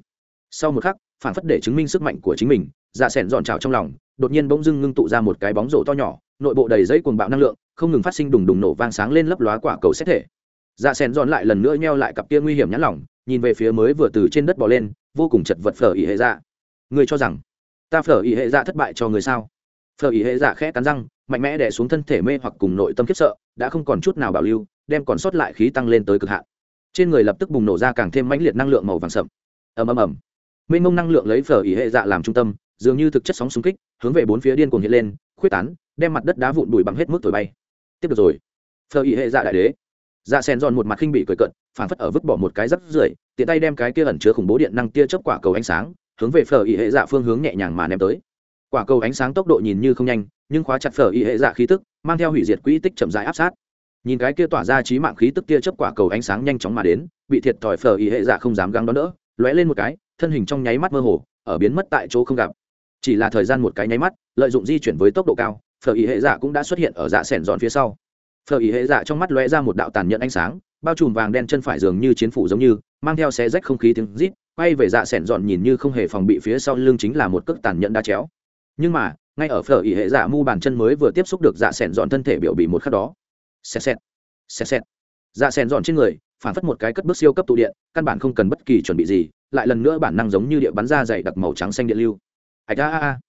Speaker 1: Sau một khắc, phản phất để chứng minh sức mạnh của chính mình dạ sen giòn trào trong lòng, đột nhiên bỗng dưng ngưng tụ ra một cái bóng rổ to nhỏ, nội bộ đầy giấy cuồng bạo năng lượng, không ngừng phát sinh đùng đùng nổ vang sáng lên lấp lóa quả cầu xét thể dạ sen dọn lại lần nữa nheo lại cặp kia nguy hiểm nhãn lỏng, nhìn về phía mới vừa từ trên đất bỏ lên, vô cùng chật vật phở ỉ hệ dạ. Người cho rằng, ta phở ỉ hệ dạ thất bại cho người sao? Phở ỉ hệ dạ khẽ cắn răng, mạnh mẽ đè xuống thân thể mê hoặc cùng nội tâm khiếp sợ, đã không còn chút nào bảo lưu, đem còn sót lại khí tăng lên tới cực hạn. Trên người lập tức bùng nổ ra càng thêm mãnh liệt năng lượng màu vàng sậm. Ầm ầm ầm. Mênh mông năng lượng lấy phở ỉ hệ dạ làm trung tâm, dường như thực chất sóng xung kích, hướng về bốn phía điên cuồng hiện lên, khuyết tán, đem mặt đất đá vụn bụi bằng hết mức thổi bay. Tiếp được rồi. Phở ỉ hệ dạ đại đế dạ sen giòn một mặt khinh bị cười cận phản phất ở vứt bỏ một cái rắp rưởi, tiện tay đem cái kia ẩn chứa khủng bố điện năng tia chớp quả cầu ánh sáng, hướng về phở y hệ dạ phương hướng nhẹ nhàng mà ném tới. Quả cầu ánh sáng tốc độ nhìn như không nhanh, nhưng khóa chặt phở y hệ dạ khí tức, mang theo hủy diệt quỹ tích chậm rãi áp sát. Nhìn cái kia tỏa ra trí mạng khí tức tia chớp quả cầu ánh sáng nhanh chóng mà đến, bị thiệt thòi phở y hệ dạ không dám găng đón đỡ, lóe lên một cái, thân hình trong nháy mắt mơ hồ, ở biến mất tại chỗ không gặp. Chỉ là thời gian một cái nháy mắt, lợi dụng di chuyển với tốc độ cao, phở y hệ dạ cũng đã xuất hiện ở dạ sẻn giòn phía sau phở ý hệ dạ trong mắt lóe ra một đạo tàn nhẫn ánh sáng, bao trùm vàng đen chân phải dường như chiến phủ giống như, mang theo xé rách không khí tiếng rít, quay về dạ sẻn dọn nhìn như không hề phòng bị phía sau lưng chính là một cước tàn nhẫn đa chéo. Nhưng mà, ngay ở phở ý hệ dạ mu bàn chân mới vừa tiếp xúc được dạ sẻn dọn thân thể biểu bị một khắc đó. Xẹt xẹt xẹt xẹt. Dạ sẻn dọn trên người, phản phất một cái cất bước siêu cấp tụ điện, căn bản không cần bất kỳ chuẩn bị gì, lại lần nữa bản năng giống như địa bắn ra dày đặc màu trắng xanh điện lưu. Ạch a a a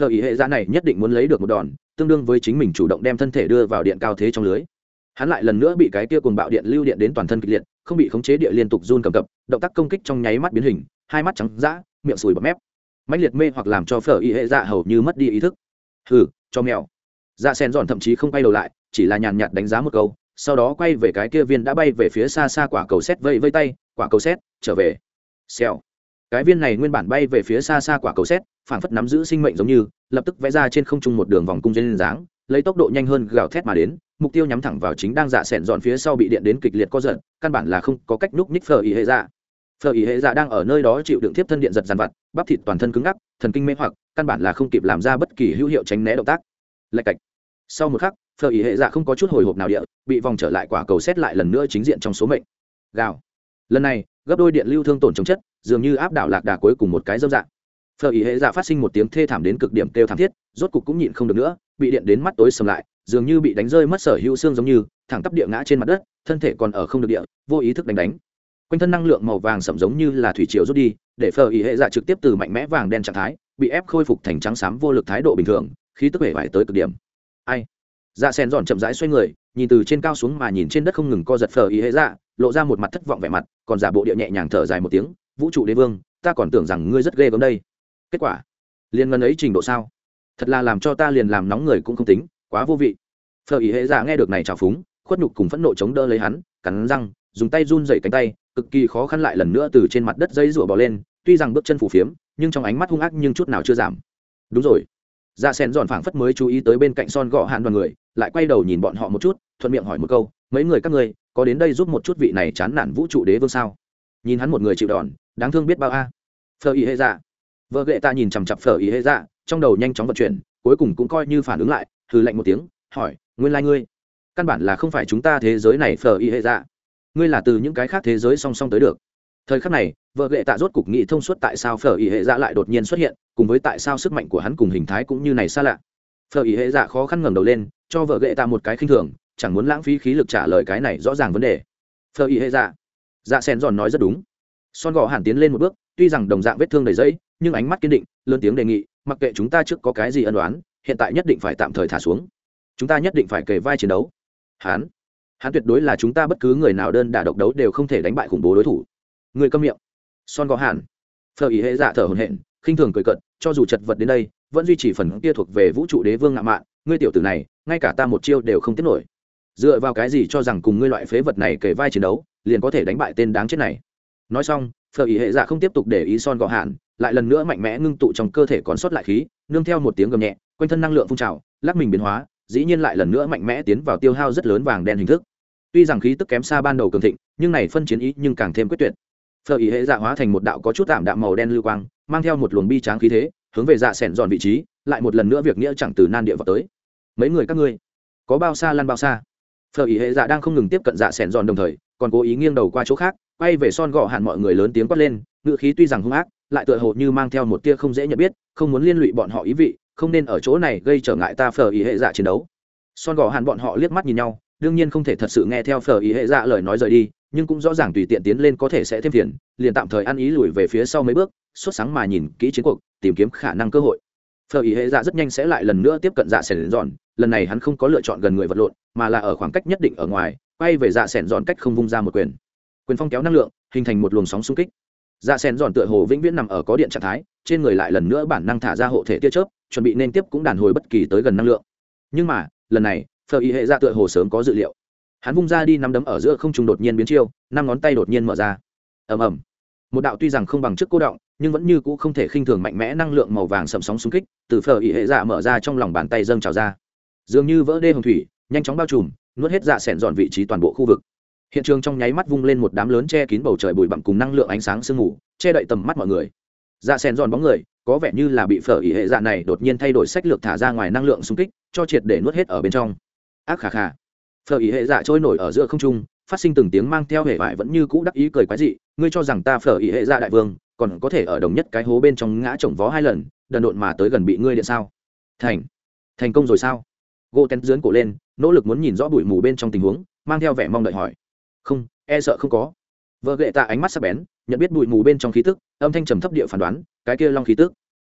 Speaker 1: phở ý hệ dạ này nhất định muốn lấy được một đòn tương đương với chính mình chủ động đem thân thể đưa vào điện cao thế trong lưới. Hắn lại lần nữa bị cái kia cuồng bạo điện lưu điện đến toàn thân kịch liệt, không bị khống chế địa liên tục run cầm cập, động tác công kích trong nháy mắt biến hình, hai mắt trắng dã, miệng sùi bọt mép. Mạnh liệt mê hoặc làm cho phở y hệ dạ hầu như mất đi ý thức. Hừ, cho mèo. Dạ sen dọn thậm chí không quay đầu lại, chỉ là nhàn nhạt đánh giá một câu, sau đó quay về cái kia viên đã bay về phía xa xa quả cầu xét vây vây tay, quả cầu xét trở về. Xèo cái viên này nguyên bản bay về phía xa xa quả cầu xét, phảng phất nắm giữ sinh mệnh giống như, lập tức vẽ ra trên không trung một đường vòng cung trên dáng, lấy tốc độ nhanh hơn gào thét mà đến, mục tiêu nhắm thẳng vào chính đang dạ sẹn dọn phía sau bị điện đến kịch liệt co giật, căn bản là không có cách núp ních phờ ý hệ dạ. Phờ ý hệ dạ đang ở nơi đó chịu đựng tiếp thân điện giật dàn vặt, bắp thịt toàn thân cứng ngắc, thần kinh mê hoặc, căn bản là không kịp làm ra bất kỳ hữu hiệu tránh né động tác. Lạch cạch. Sau một khắc phờ ý hệ dạ không có chút hồi hộp nào địa, bị vòng trở lại quả cầu xét lại lần nữa chính diện trong số mệnh. Gào. Lần này gấp đôi điện lưu thương tổn chống chất, dường như áp đảo lạc đà cuối cùng một cái dâm dạng. Phờ ý hệ dạ phát sinh một tiếng thê thảm đến cực điểm kêu thảm thiết, rốt cục cũng nhịn không được nữa, bị điện đến mắt tối sầm lại, dường như bị đánh rơi mất sở hữu xương giống như, thẳng tắp địa ngã trên mặt đất, thân thể còn ở không được địa, vô ý thức đánh đánh. Quanh thân năng lượng màu vàng sậm giống như là thủy triều rút đi, để phờ ý hệ dạ trực tiếp từ mạnh mẽ vàng đen trạng thái, bị ép khôi phục thành trắng xám vô lực thái độ bình thường khi tức hể vải tới cực điểm. Ai? Dạ sen dọn chậm rãi xoay người, nhìn từ trên cao xuống mà nhìn trên đất không ngừng co giật phờ ý hệ dạ lộ ra một mặt thất vọng vẻ mặt, còn giả bộ địa nhẹ nhàng thở dài một tiếng, vũ trụ đế vương, ta còn tưởng rằng ngươi rất ghê gớm đây. Kết quả liền ngân ấy trình độ sao? Thật là làm cho ta liền làm nóng người cũng không tính, quá vô vị. Phở ý hệ giả nghe được này trào phúng, khuất nhục cùng phẫn nộ chống đỡ lấy hắn, cắn răng, dùng tay run dậy cánh tay, cực kỳ khó khăn lại lần nữa từ trên mặt đất dây rủa bò lên, tuy rằng bước chân phủ phiếm, nhưng trong ánh mắt hung ác nhưng chút nào chưa giảm. Đúng rồi. Dạ sen dọn phảng phất mới chú ý tới bên cạnh son gọ hạn đoàn người, lại quay đầu nhìn bọn họ một chút, thuận miệng hỏi một câu mấy người các ngươi, có đến đây giúp một chút vị này chán nản vũ trụ đế vương sao? Nhìn hắn một người chịu đòn, đáng thương biết bao a. À. ý hệ dạ. Vợ ghệ ta nhìn chằm chặp phờ ý hệ dạ trong đầu nhanh chóng vận chuyển, cuối cùng cũng coi như phản ứng lại, hừ lạnh một tiếng, hỏi, nguyên lai、like、ngươi, căn bản là không phải chúng ta thế giới này phờ ý hệ dạ. Ngươi là từ những cái khác thế giới song song tới được. Thời khắc này, vợ ghệ tạ rốt cục nghĩ thông suốt tại sao phở ý hệ dạ lại đột nhiên xuất hiện, cùng với tại sao sức mạnh của hắn cùng hình thái cũng như này xa lạ. Phở ý hệ dạ khó khăn ngẩng đầu lên, cho vợ ghệ tạ một cái khinh thường chẳng muốn lãng phí khí lực trả lời cái này rõ ràng vấn đề. Phở ý hệ dạ. Dạ sen giòn nói rất đúng. Son gò hẳn tiến lên một bước, tuy rằng đồng dạng vết thương đầy dẫy nhưng ánh mắt kiên định, lớn tiếng đề nghị, mặc kệ chúng ta trước có cái gì ân đoán hiện tại nhất định phải tạm thời thả xuống. Chúng ta nhất định phải kề vai chiến đấu. Hán. Hắn tuyệt đối là chúng ta bất cứ người nào đơn đả độc đấu đều không thể đánh bại khủng bố đối thủ. Người câm miệng. Son gò hàn. Phờ ý hệ dạ thở hồn hển, khinh thường cười cận cho dù chật vật đến đây, vẫn duy trì phần kia thuộc về vũ trụ đế vương ngạo mạn, ngươi tiểu tử này, ngay cả ta một chiêu đều không tiết nổi dựa vào cái gì cho rằng cùng ngươi loại phế vật này kể vai chiến đấu, liền có thể đánh bại tên đáng chết này? Nói xong, phở ý hệ dạ không tiếp tục để ý son gò hạn, lại lần nữa mạnh mẽ ngưng tụ trong cơ thể còn sót lại khí, nương theo một tiếng gầm nhẹ, quanh thân năng lượng phun trào, lắc mình biến hóa, dĩ nhiên lại lần nữa mạnh mẽ tiến vào tiêu hao rất lớn vàng đen hình thức. Tuy rằng khí tức kém xa ban đầu cường thịnh, nhưng này phân chiến ý nhưng càng thêm quyết tuyệt. Phở ý hệ dạ hóa thành một đạo có chút tạm đạm màu đen lưu quang, mang theo một luồng bi tráng khí thế, hướng về dạ s dọn vị trí, lại một lần nữa việc nghĩa chẳng từ nan địa vào tới. Mấy người các ngươi, có bao xa lăn bao xa? Phở ý hệ dạ đang không ngừng tiếp cận dạ s giòn dọn đồng thời, còn cố ý nghiêng đầu qua chỗ khác, quay về son gọ hạn mọi người lớn tiếng quát lên ngự khí tuy rằng hung ác, lại tựa hồ như mang theo một tia không dễ nhận biết, không muốn liên lụy bọn họ ý vị, không nên ở chỗ này gây trở ngại ta phở ý hệ dạ chiến đấu. Son gọ hạn bọn họ liếc mắt nhìn nhau, đương nhiên không thể thật sự nghe theo phở ý hệ dạ lời nói rời đi, nhưng cũng rõ ràng tùy tiện tiến lên có thể sẽ thêm phiền, liền tạm thời ăn ý lùi về phía sau mấy bước, xuất sáng mà nhìn kỹ chiến cuộc, tìm kiếm khả năng cơ hội. Phở ý hệ dạ rất nhanh sẽ lại lần nữa tiếp cận dạ sẻn giòn lần này hắn không có lựa chọn gần người vật lộn, mà là ở khoảng cách nhất định ở ngoài, quay về dạ sẻn dọn cách không vung ra một quyền. Quyền phong kéo năng lượng, hình thành một luồng sóng xung kích. Dạ sẻn dọn tựa hồ vĩnh viễn nằm ở có điện trạng thái, trên người lại lần nữa bản năng thả ra hộ thể tia chớp, chuẩn bị nên tiếp cũng đàn hồi bất kỳ tới gần năng lượng. Nhưng mà, lần này phờ y hệ dạ tựa hồ sớm có dự liệu. Hắn vung ra đi nắm đấm ở giữa không trùng đột nhiên biến chiêu, năm ngón tay đột nhiên mở ra. Ầm ầm. Một đạo tuy rằng không bằng trước cô động, nhưng vẫn như cũ không thể khinh thường mạnh mẽ năng lượng màu vàng sầm sóng xung kích, từ phở ỉ hệ dạ mở ra trong lòng bàn tay dâng trào ra dường như vỡ đê hồng thủy, nhanh chóng bao trùm, nuốt hết dạ sẻn dọn vị trí toàn bộ khu vực. Hiện trường trong nháy mắt vung lên một đám lớn che kín bầu trời bụi bặm cùng năng lượng ánh sáng sương mù, che đậy tầm mắt mọi người. Dạ sẻn dọn bóng người, có vẻ như là bị phở ỉ hệ dạ này đột nhiên thay đổi sách lược thả ra ngoài năng lượng xung kích, cho triệt để nuốt hết ở bên trong. Ác khà khà. Phở ý hệ dạ trôi nổi ở giữa không trung, phát sinh từng tiếng mang theo hệ vải vẫn như cũ đắc ý cười quái dị, ngươi cho rằng ta phở ý hệ dạ đại vương, còn có thể ở đồng nhất cái hố bên trong ngã chồng vó hai lần, đần độn mà tới gần bị ngươi điện sao? Thành. Thành công rồi sao? Gỗ tén dướn cổ lên, nỗ lực muốn nhìn rõ bụi mù bên trong tình huống, mang theo vẻ mong đợi hỏi. Không e sợ không có. Vợ gệ tạ ánh mắt sắc bén, nhận biết bụi mù bên trong khí tức, âm thanh trầm thấp địa phán đoán, cái kia long khí tức,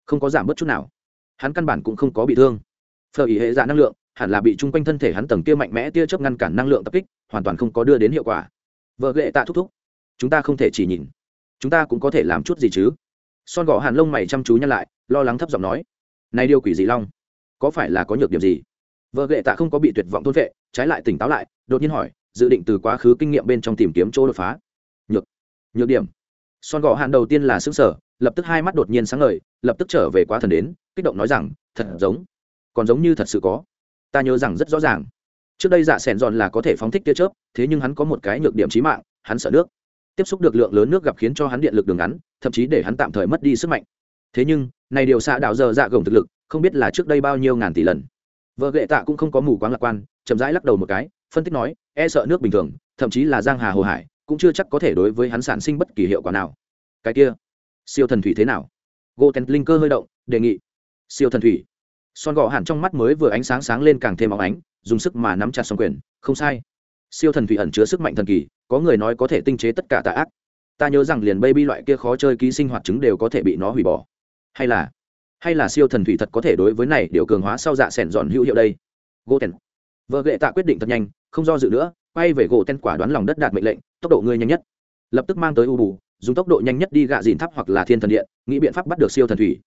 Speaker 1: không có giảm bớt chút nào. Hắn căn bản cũng không có bị thương. Phở ý hệ dạ năng lượng, hẳn là bị chung quanh thân thể hắn tầng kia mạnh mẽ tia chớp ngăn cản năng lượng tập kích, hoàn toàn không có đưa đến hiệu quả. Vợ ghệ tạ thúc thúc, chúng ta không thể chỉ nhìn. Chúng ta cũng có thể làm chút gì chứ? Son gõ hàn lông mày chăm chú nhăn lại, lo lắng thấp giọng nói. Này điều quỷ gì long, có phải là có nhược điểm gì? Vợ ghệ tạ không có bị tuyệt vọng thôn vệ trái lại tỉnh táo lại, đột nhiên hỏi, dự định từ quá khứ kinh nghiệm bên trong tìm kiếm chỗ đột phá. Nhược nhược điểm. Son gò hạn đầu tiên là xứng sở lập tức hai mắt đột nhiên sáng ngời, lập tức trở về quá thần đến, kích động nói rằng, thật giống, còn giống như thật sự có. Ta nhớ rằng rất rõ ràng. Trước đây dạ sẻn giòn là có thể phóng thích tia chớp, thế nhưng hắn có một cái nhược điểm trí mạng, hắn sợ nước. Tiếp xúc được lượng lớn nước gặp khiến cho hắn điện lực đường ngắn, thậm chí để hắn tạm thời mất đi sức mạnh. Thế nhưng, này điều xạ đạo giờ dạ gồng thực lực, không biết là trước đây bao nhiêu ngàn tỷ lần vợ gệ tạ cũng không có mù quáng lạc quan, chậm rãi lắc đầu một cái, phân tích nói e sợ nước bình thường, thậm chí là giang hà hồ hải, cũng chưa chắc có thể đối với hắn sản sinh bất kỳ hiệu quả nào. Cái kia, siêu thần thủy thế nào? Gô tèn linh cơ hơi động, đề nghị. Siêu thần thủy. Son gọ hẳn trong mắt mới vừa ánh sáng sáng lên càng thêm óng ánh, dùng sức mà nắm chặt song quyền. Không sai. Siêu thần thủy ẩn chứa sức mạnh thần kỳ, có người nói có thể tinh chế tất cả tà ác. Ta nhớ rằng liền baby loại kia khó chơi ký sinh hoạt chứng đều có thể bị nó hủy bỏ. Hay là hay là siêu thần thủy thật có thể đối với này điều cường hóa sau dạ sẻn giòn hữu hiệu đây? Gỗ tèn. Vợ gệ tạ quyết định thật nhanh, không do dự nữa, quay về gỗ tèn quả đoán lòng đất đạt mệnh lệnh, tốc độ ngươi nhanh nhất. Lập tức mang tới u bù, dùng tốc độ nhanh nhất đi gạ dìn tháp hoặc là thiên thần điện, nghĩ biện pháp bắt được siêu thần thủy.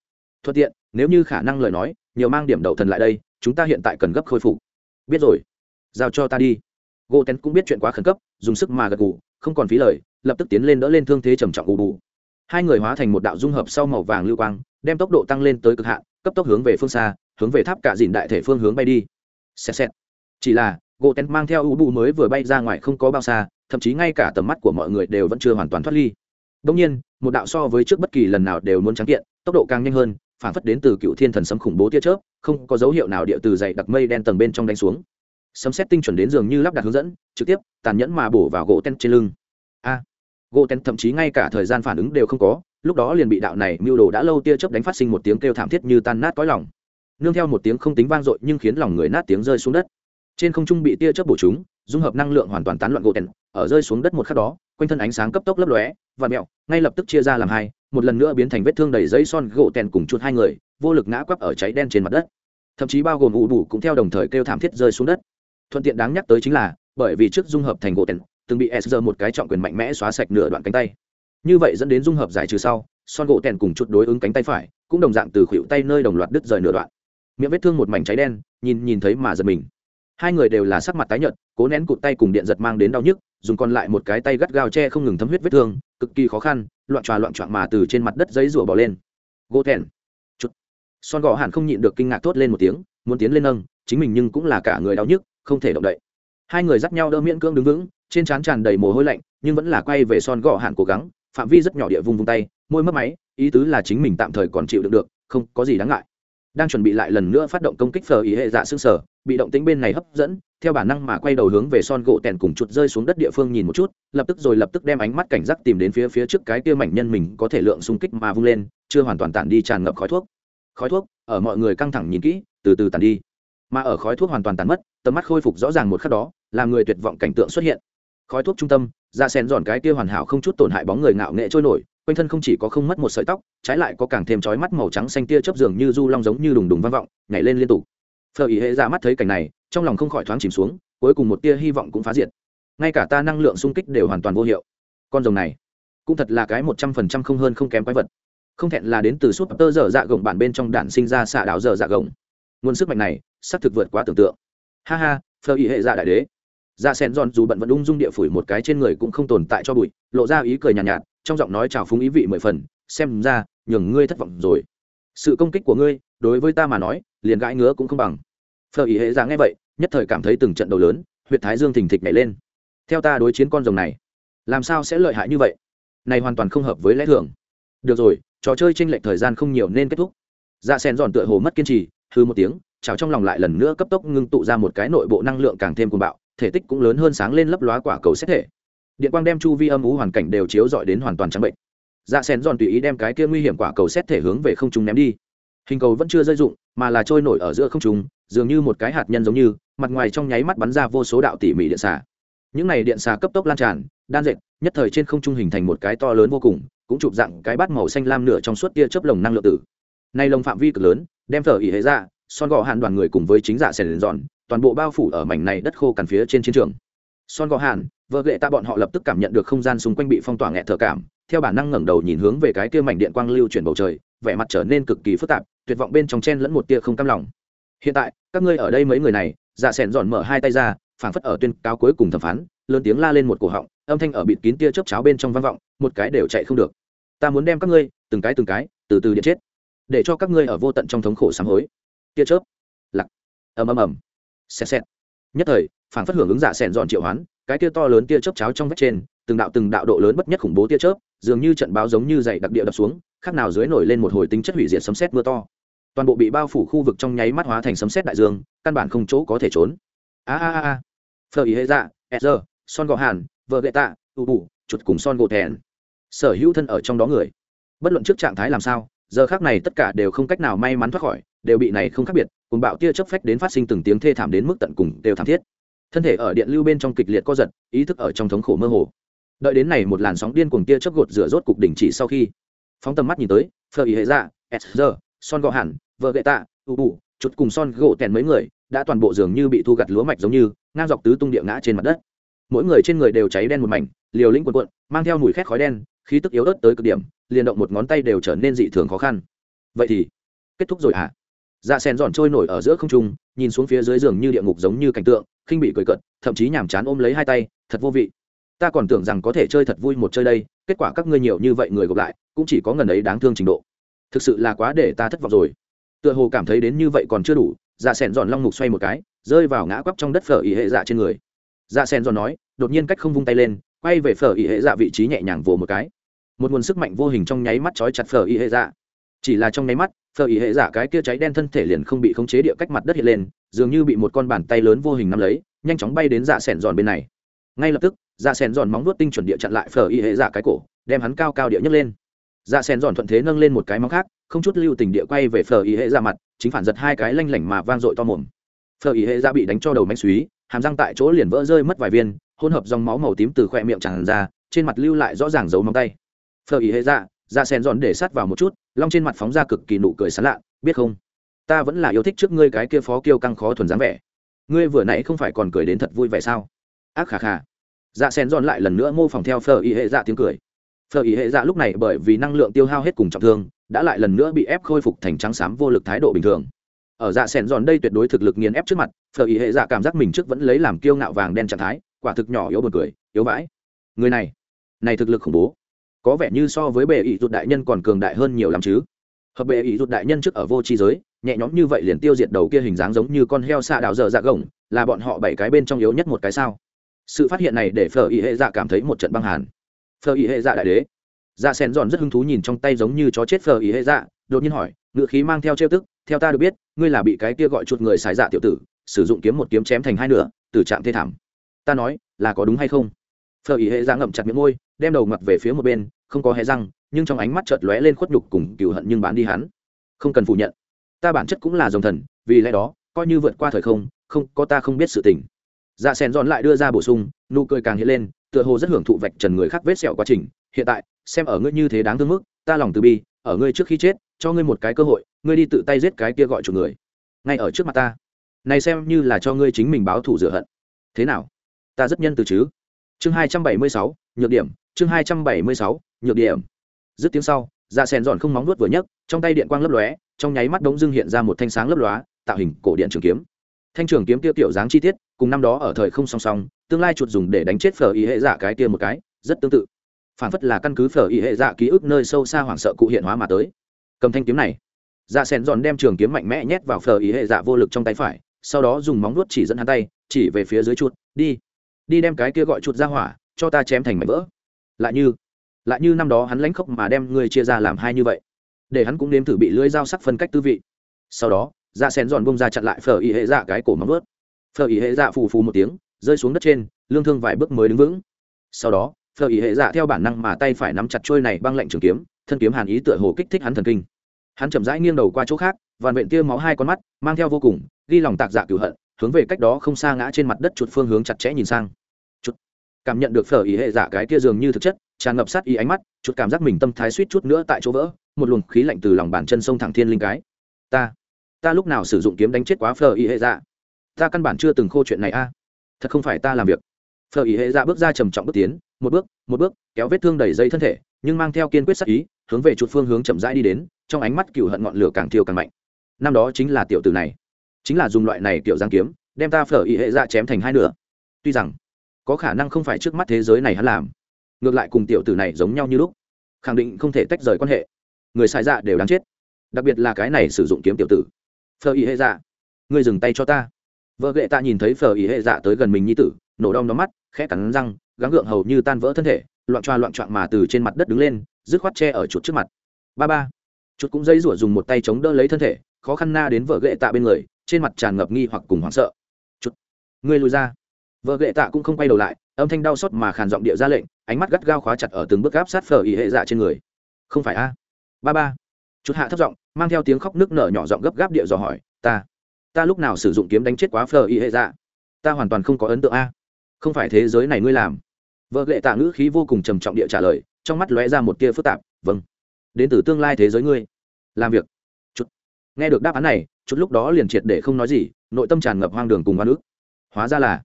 Speaker 1: Thuận tiện, nếu như khả năng lời nói, nhiều mang điểm đậu thần lại đây, chúng ta hiện tại cần gấp khôi phục. Biết rồi. Giao cho ta đi. Gỗ tèn cũng biết chuyện quá khẩn cấp, dùng sức mà gật gù, không còn phí lời, lập tức tiến lên đỡ lên thương thế trầm trọng U bù. Hai người hóa thành một đạo dung hợp sau màu vàng lưu quang đem tốc độ tăng lên tới cực hạn, cấp tốc hướng về phương xa, hướng về tháp cả dìn đại thể phương hướng bay đi. Xẹt xẹt. Chỉ là gỗ tén mang theo u bù mới vừa bay ra ngoài không có bao xa, thậm chí ngay cả tầm mắt của mọi người đều vẫn chưa hoàn toàn thoát ly. Đông nhiên, một đạo so với trước bất kỳ lần nào đều muốn trắng kiện, tốc độ càng nhanh hơn, phản phất đến từ cựu thiên thần sấm khủng bố tia chớp, không có dấu hiệu nào địa từ dày đặc mây đen tầng bên trong đánh xuống. Sấm xét tinh chuẩn đến dường như lắp đặt hướng dẫn, trực tiếp tàn nhẫn mà bổ vào gỗ ten trên lưng. A! Gỗ ten thậm chí ngay cả thời gian phản ứng đều không có lúc đó liền bị đạo này mưu đồ đã lâu tia chớp đánh phát sinh một tiếng kêu thảm thiết như tan nát cõi lòng. Nương theo một tiếng không tính vang dội nhưng khiến lòng người nát tiếng rơi xuống đất. Trên không trung bị tia chớp bổ chúng, dung hợp năng lượng hoàn toàn tán loạn gỗ tèn, ở rơi xuống đất một khắc đó, quanh thân ánh sáng cấp tốc lấp lóe và mẹo, ngay lập tức chia ra làm hai, một lần nữa biến thành vết thương đầy giấy son gỗ tèn cùng chuột hai người, vô lực ngã quắp ở cháy đen trên mặt đất. Thậm chí bao gồm ủ bù cũng theo đồng thời kêu thảm thiết rơi xuống đất. Thuận tiện đáng nhắc tới chính là, bởi vì trước dung hợp thành gỗ tèn, từng bị sr một cái trọng quyền mạnh mẽ xóa sạch nửa đoạn cánh tay như vậy dẫn đến dung hợp giải trừ sau, son gỗ tèn cùng chút đối ứng cánh tay phải, cũng đồng dạng từ khuỷu tay nơi đồng loạt đứt rời nửa đoạn. Miệng vết thương một mảnh cháy đen, nhìn nhìn thấy mà giật mình. Hai người đều là sắc mặt tái nhợt, cố nén cụt tay cùng điện giật mang đến đau nhức, dùng còn lại một cái tay gắt gao che không ngừng thấm huyết vết thương, cực kỳ khó khăn, loạn tròa loạn trọn mà từ trên mặt đất giấy rủa bỏ lên. Gỗ thẹn chút. Son gò hẳn không nhịn được kinh ngạc thốt lên một tiếng, muốn tiến lên nâng, chính mình nhưng cũng là cả người đau nhức, không thể động đậy. Hai người dắt nhau đỡ miễn cưỡng đứng vững, trên trán tràn đầy mồ hôi lạnh, nhưng vẫn là quay về son gò hẳn cố gắng phạm vi rất nhỏ địa vung vung tay, môi mất máy, ý tứ là chính mình tạm thời còn chịu đựng được, không có gì đáng ngại. Đang chuẩn bị lại lần nữa phát động công kích phờ ý hệ dạ xương sở, bị động tính bên này hấp dẫn, theo bản năng mà quay đầu hướng về son gỗ tèn cùng chuột rơi xuống đất địa phương nhìn một chút, lập tức rồi lập tức đem ánh mắt cảnh giác tìm đến phía phía trước cái kia mảnh nhân mình có thể lượng xung kích mà vung lên, chưa hoàn toàn tản đi tràn ngập khói thuốc. Khói thuốc, ở mọi người căng thẳng nhìn kỹ, từ từ tản đi. Mà ở khói thuốc hoàn toàn tàn mất, tầm mắt khôi phục rõ ràng một khắc đó làm người tuyệt vọng cảnh tượng xuất hiện khói thuốc trung tâm ra sen giòn cái kia hoàn hảo không chút tổn hại bóng người ngạo nghệ trôi nổi, quanh thân không chỉ có không mất một sợi tóc, trái lại có càng thêm trói mắt màu trắng xanh tia chớp giường như du long giống như đùng đùng vang vọng, nhảy lên liên tục. Phờ ý hệ ra mắt thấy cảnh này, trong lòng không khỏi thoáng chìm xuống, cuối cùng một tia hy vọng cũng phá diệt. Ngay cả ta năng lượng xung kích đều hoàn toàn vô hiệu. Con rồng này, cũng thật là cái một trăm phần trăm không hơn không kém quái vật. Không thẹn là đến từ suốt tơ dở dạ gồng bản bên trong đạn sinh ra xạ đảo dở dạ gồng. Nguồn sức mạnh này, xác thực vượt quá tưởng tượng. Ha ha phờ ý hệ dạ đại đế dạ sen giòn dù bận vẫn ung dung địa phủi một cái trên người cũng không tồn tại cho bụi lộ ra ý cười nhàn nhạt, nhạt trong giọng nói trào phúng ý vị mười phần xem ra nhường ngươi thất vọng rồi. Sự công kích của ngươi đối với ta mà nói liền gãi ngứa cũng không bằng. Phờ ý hệ ra nghe vậy nhất thời cảm thấy từng trận đầu lớn huyện thái dương thình thịch nhảy lên. Theo ta đối chiến con rồng này làm sao sẽ lợi hại như vậy? Này hoàn toàn không hợp với lẽ thường. Được rồi trò chơi tranh lệch thời gian không nhiều nên kết thúc. Dạ sen giòn tựa hồ mất kiên trì hư một tiếng chào trong lòng lại lần nữa cấp tốc ngưng tụ ra một cái nội bộ năng lượng càng thêm cuồng bạo thể tích cũng lớn hơn sáng lên lấp lóa quả cầu xét thể. Điện quang đem chu vi âm ú hoàn cảnh đều chiếu dọi đến hoàn toàn trắng bệnh. Dạ sen giòn tùy ý đem cái kia nguy hiểm quả cầu xét thể hướng về không trung ném đi. Hình cầu vẫn chưa rơi dụng, mà là trôi nổi ở giữa không trung, dường như một cái hạt nhân giống như, mặt ngoài trong nháy mắt bắn ra vô số đạo tỉ mỉ điện xả những này điện xả cấp tốc lan tràn, đan dệt, nhất thời trên không trung hình thành một cái to lớn vô cùng, cũng chụp dạng cái bát màu xanh lam nửa trong suốt tia chớp lồng năng lượng tử. Nay lồng phạm vi cực lớn, đem thở ỉ hệ ra son gò hạn đoàn người cùng với chính giả sèn dọn toàn bộ bao phủ ở mảnh này đất khô cằn phía trên chiến trường. Son gò hàn, vợ lệ ta bọn họ lập tức cảm nhận được không gian xung quanh bị phong tỏa nghẹt thở cảm, theo bản năng ngẩng đầu nhìn hướng về cái kia mảnh điện quang lưu chuyển bầu trời, vẻ mặt trở nên cực kỳ phức tạp, tuyệt vọng bên trong chen lẫn một tia không cam lòng. Hiện tại, các ngươi ở đây mấy người này dạ s ẻ mở hai tay ra, phảng phất ở tuyên cáo cuối cùng thẩm phán, lớn tiếng la lên một cổ họng, âm thanh ở bịt kín tia chớp cháo bên trong vang vọng, một cái đều chạy không được. Ta muốn đem các ngươi, từng cái từng cái, từ từ điện chết, để cho các ngươi ở vô tận trong thống khổ sám hối. Tia chớp lặc ầm ầm ầm xẹt xẹt. Nhất thời, phảng phất hưởng ứng giả s dọn triệu hoán, cái tia to lớn tia chớp cháo trong vách trên, từng đạo từng đạo độ lớn bất nhất khủng bố tia chớp, dường như trận báo giống như dày đặc địa đập xuống, khác nào dưới nổi lên một hồi tính chất hủy diệt sấm sét mưa to. Toàn bộ bị bao phủ khu vực trong nháy mắt hóa thành sấm sét đại dương, căn bản không chỗ có thể trốn. A a a phờ ý hệ dạ e sr son gò hàn, vợ gậy tạ, u bù, chuột cùng son gò thèn. Sở hữu thân ở trong đó người. Bất luận trước trạng thái làm sao, giờ khác này tất cả đều không cách nào may mắn thoát khỏi đều bị này không khác biệt cùng bạo tia chớp phách đến phát sinh từng tiếng thê thảm đến mức tận cùng đều thảm thiết. Thân thể ở điện lưu bên trong kịch liệt co giật ý thức ở trong thống khổ mơ hồ. Đợi đến này một làn sóng điên cuồng tia chớp gột rửa rốt cục đỉnh chỉ sau khi phóng tầm mắt nhìn tới phờ ý hệ dạ, ra, sr son gò hẳn vợ gậy tạ u bù chút cùng son gỗ tèn mấy người đã toàn bộ dường như bị thu gặt lúa mạch giống như ngang dọc tứ tung địa ngã trên mặt đất. Mỗi người trên người đều cháy đen một mảnh liều lĩnh quần quận mang theo mùi khét khói đen khí tức yếu ớt tới cực điểm liền động một ngón tay đều trở nên dị thường khó khăn. Vậy thì kết thúc rồi hả? Dạ sen giòn trôi nổi ở giữa không trung, nhìn xuống phía dưới giường như địa ngục giống như cảnh tượng, khinh bị cười cận thậm chí nhàm chán ôm lấy hai tay, thật vô vị. Ta còn tưởng rằng có thể chơi thật vui một chơi đây, kết quả các ngươi nhiều như vậy người gộp lại, cũng chỉ có ngần ấy đáng thương trình độ. Thực sự là quá để ta thất vọng rồi. Tựa hồ cảm thấy đến như vậy còn chưa đủ dạ sen dọn giòn long mục xoay một cái, rơi vào ngã quắp trong đất phở ỉ hệ dạ trên người. Dạ sen dọn giòn nói, đột nhiên cách không vung tay lên, quay về phở ỉ hệ dạ vị trí nhẹ nhàng vồ một cái. Một nguồn sức mạnh vô hình trong nháy mắt trói chặt phở ỉ hệ dạ chỉ là trong nháy mắt, phở ý hệ giả cái kia cháy đen thân thể liền không bị khống chế địa cách mặt đất hiện lên, dường như bị một con bàn tay lớn vô hình nắm lấy, nhanh chóng bay đến dạ sẻn giòn bên này. Ngay lập tức dạ sẻn giòn móng nuốt tinh chuẩn địa chặn lại phở y hệ giả cái cổ, đem hắn cao cao địa nhấc lên. Dạ sẻn giòn thuận thế nâng lên một cái móng khác, không chút lưu tình địa quay về phở ý hệ ra mặt, chính phản giật hai cái lanh lảnh mà vang dội to mồm. Phở ý hệ ra bị đánh cho đầu mánh suý hàm răng tại chỗ liền vỡ rơi mất vài viên, hỗn hợp dòng máu màu tím từ khoe miệng tràn ra, trên mặt lưu lại rõ ràng dấu móng tay. Phở ý hệ ra dạ sen giòn để sát vào một chút, long trên mặt phóng ra cực kỳ nụ cười sán lạ, biết không? Ta vẫn là yêu thích trước ngươi cái kia phó kiêu căng khó thuần dáng vẻ. Ngươi vừa nãy không phải còn cười đến thật vui vẻ sao? Ác khà khà. Dạ sen giòn lại lần nữa mô phỏng theo phở ý hệ dạ tiếng cười. Phở ý hệ dạ lúc này bởi vì năng lượng tiêu hao hết cùng trọng thương, đã lại lần nữa bị ép khôi phục thành trắng xám vô lực thái độ bình thường. Ở dạ sen giòn đây tuyệt đối thực lực nghiền ép trước mặt, phở ý hệ dạ cảm giác mình trước vẫn lấy làm kiêu ngạo vàng đen trạng thái, quả thực nhỏ yếu buồn cười, yếu vãi. Người này này thực lực khủng bố có vẻ như so với bệ ý rụt đại nhân còn cường đại hơn nhiều lắm chứ. Hợp bệ ý rụt đại nhân trước ở vô tri giới, nhẹ nhõm như vậy liền tiêu diệt đầu kia hình dáng giống như con heo xạ đào dở dạ gồng, là bọn họ bảy cái bên trong yếu nhất một cái sao? Sự phát hiện này để phở ý hệ dạ cảm thấy một trận băng hàn. Phở ý hệ dạ đại đế. Dạ sen giòn rất hứng thú nhìn trong tay giống như chó chết phở ý hệ dạ đột nhiên hỏi ngựa khí mang theo trêu tức, theo ta được biết, ngươi là bị cái kia gọi chuột người xài dạ tiểu tử, sử dụng kiếm một kiếm chém thành hai nửa, từ trạng thê thảm. Ta nói, là có đúng hay không? Phở ý hệ ra ngậm chặt miệng môi, đem đầu ngặt về phía một bên, không có hé răng, nhưng trong ánh mắt chợt lóe lên khuất nhục cùng cựu hận nhưng bán đi hắn. Không cần phủ nhận. Ta bản chất cũng là dòng thần, vì lẽ đó, coi như vượt qua thời không không, có ta không biết sự tình. Dạ sen giòn lại đưa ra bổ sung, nụ cười càng hiện lên, tựa hồ rất hưởng thụ vạch trần người khác vết sẹo quá trình. Hiện tại, xem ở ngươi như thế đáng thương mức, ta lòng từ bi, ở ngươi trước khi chết, cho ngươi một cái cơ hội, ngươi đi tự tay giết cái kia gọi chủ người. Ngay ở trước mặt ta. Này xem như là cho ngươi chính mình báo thù rửa hận. Thế nào? Ta rất nhân từ chứ? Chương hai trăm bảy mươi sáu, nhược điểm. Chương hai trăm bảy mươi sáu, nhược điểm. Dứt tiếng sau dạ sen giòn không móng nuốt vừa nhấc, trong tay điện quang lấp lóe, trong nháy mắt đống dưng hiện ra một thanh sáng lấp lóa, tạo hình cổ điện trường kiếm. Thanh trường kiếm tiêu kiểu dáng chi tiết, cùng năm đó ở thời không song song, tương lai chuột dùng để đánh chết phở ý hệ dạ cái kia một cái, rất tương tự. Phản phất là căn cứ phở ý hệ dạ ký ức nơi sâu xa hoảng sợ cụ hiện hóa mà tới. Cầm thanh kiếm này dạ sen giòn đem trường kiếm mạnh mẽ nhét vào phở ý hệ dạ vô lực trong tay phải, sau đó dùng móng nuốt chỉ dẫn hắn tay, chỉ về phía dưới chuột, đi đi đem cái kia gọi chuột ra hỏa, cho ta chém thành mảnh vỡ. Lại như lại như năm đó hắn lãnh khốc mà đem người chia ra làm hai như vậy. Để hắn cũng nếm thử bị lưỡi dao sắc phân cách tư vị. Sau đó dạ da sen giòn bông ra chặn lại phở ý hệ dạ cái cổ móng nuốt phở ý hệ dạ phù phù một tiếng, rơi xuống đất trên, lương thương vài bước mới đứng vững. Sau đó, phở ý hệ dạ theo bản năng mà tay phải nắm chặt trôi này băng lệnh trường kiếm, thân kiếm hàn ý tựa hồ kích thích hắn thần kinh. Hắn chậm rãi nghiêng đầu qua chỗ khác, vằn vện tia máu hai con mắt, mang theo vô cùng, ghi lòng tạc dạ cửu hận hướng về cách đó không xa ngã trên mặt đất chuột phương hướng chặt chẽ nhìn sang. Chút cảm nhận được phở ý hệ giả cái kia dường như thực chất tràn ngập sát ý ánh mắt chút cảm giác mình tâm thái suýt chút nữa tại chỗ vỡ một luồng khí lạnh từ lòng bàn chân sông thẳng thiên linh cái. Ta ta lúc nào sử dụng kiếm đánh chết quá phở ý hệ giả, ta căn bản chưa từng khô chuyện này a. Thật không phải ta làm việc. Phở ý hệ giả bước ra trầm trọng bước tiến một bước một bước kéo vết thương đầy dây thân thể nhưng mang theo kiên quyết sát ý hướng về chuột phương hướng chậm rãi đi đến trong ánh mắt cựu hận ngọn lửa càng thiêu càng mạnh. Năm đó chính là tiểu tử này chính là dùng loại này kiểu giang kiếm, đem ta phở ý hệ dạ chém thành hai nửa. Tuy rằng, có khả năng không phải trước mắt thế giới này hắn làm, ngược lại cùng tiểu tử này giống nhau như lúc, khẳng định không thể tách rời quan hệ. Người sai dạ đều đáng chết, đặc biệt là cái này sử dụng kiếm tiểu tử. Phở ý hệ dạ ngươi dừng tay cho ta. Vợ ghệ tạ nhìn thấy phở ý hệ dạ tới gần mình như tử, nổ đong đóm mắt, khẽ cắn răng, gắng gượng hầu như tan vỡ thân thể, loạn choa loạn choạng mà từ trên mặt đất đứng lên, dứt khoát che ở chuột trước mặt. Ba ba, chuột cũng dây rủa dùng một tay chống đỡ lấy thân thể, khó khăn na đến vợ ghệ tạ bên người trên mặt tràn ngập nghi hoặc cùng hoảng sợ. Chút, ngươi lùi ra. Vợ ghệ tạ cũng không quay đầu lại âm thanh đau xót mà khàn giọng địa ra lệnh ánh mắt gắt gao khóa chặt ở từng bước gáp sát phở ý hệ dạ trên người. Không phải a. Ba ba. Chút hạ thấp giọng mang theo tiếng khóc nước nở nhỏ giọng gấp gáp địa dò hỏi ta ta lúc nào sử dụng kiếm đánh chết quá phở ý hệ dạ? Ta hoàn toàn không có ấn tượng a. Không phải thế giới này ngươi làm. Vợ lệ tạ ngữ khí vô cùng trầm trọng địa trả lời trong mắt lóe ra một tia phức tạp vâng đến từ tương lai thế giới ngươi. Làm việc nghe được đáp án này, chút lúc đó liền triệt để không nói gì, nội tâm tràn ngập hoang đường cùng oan ức. Hóa ra là,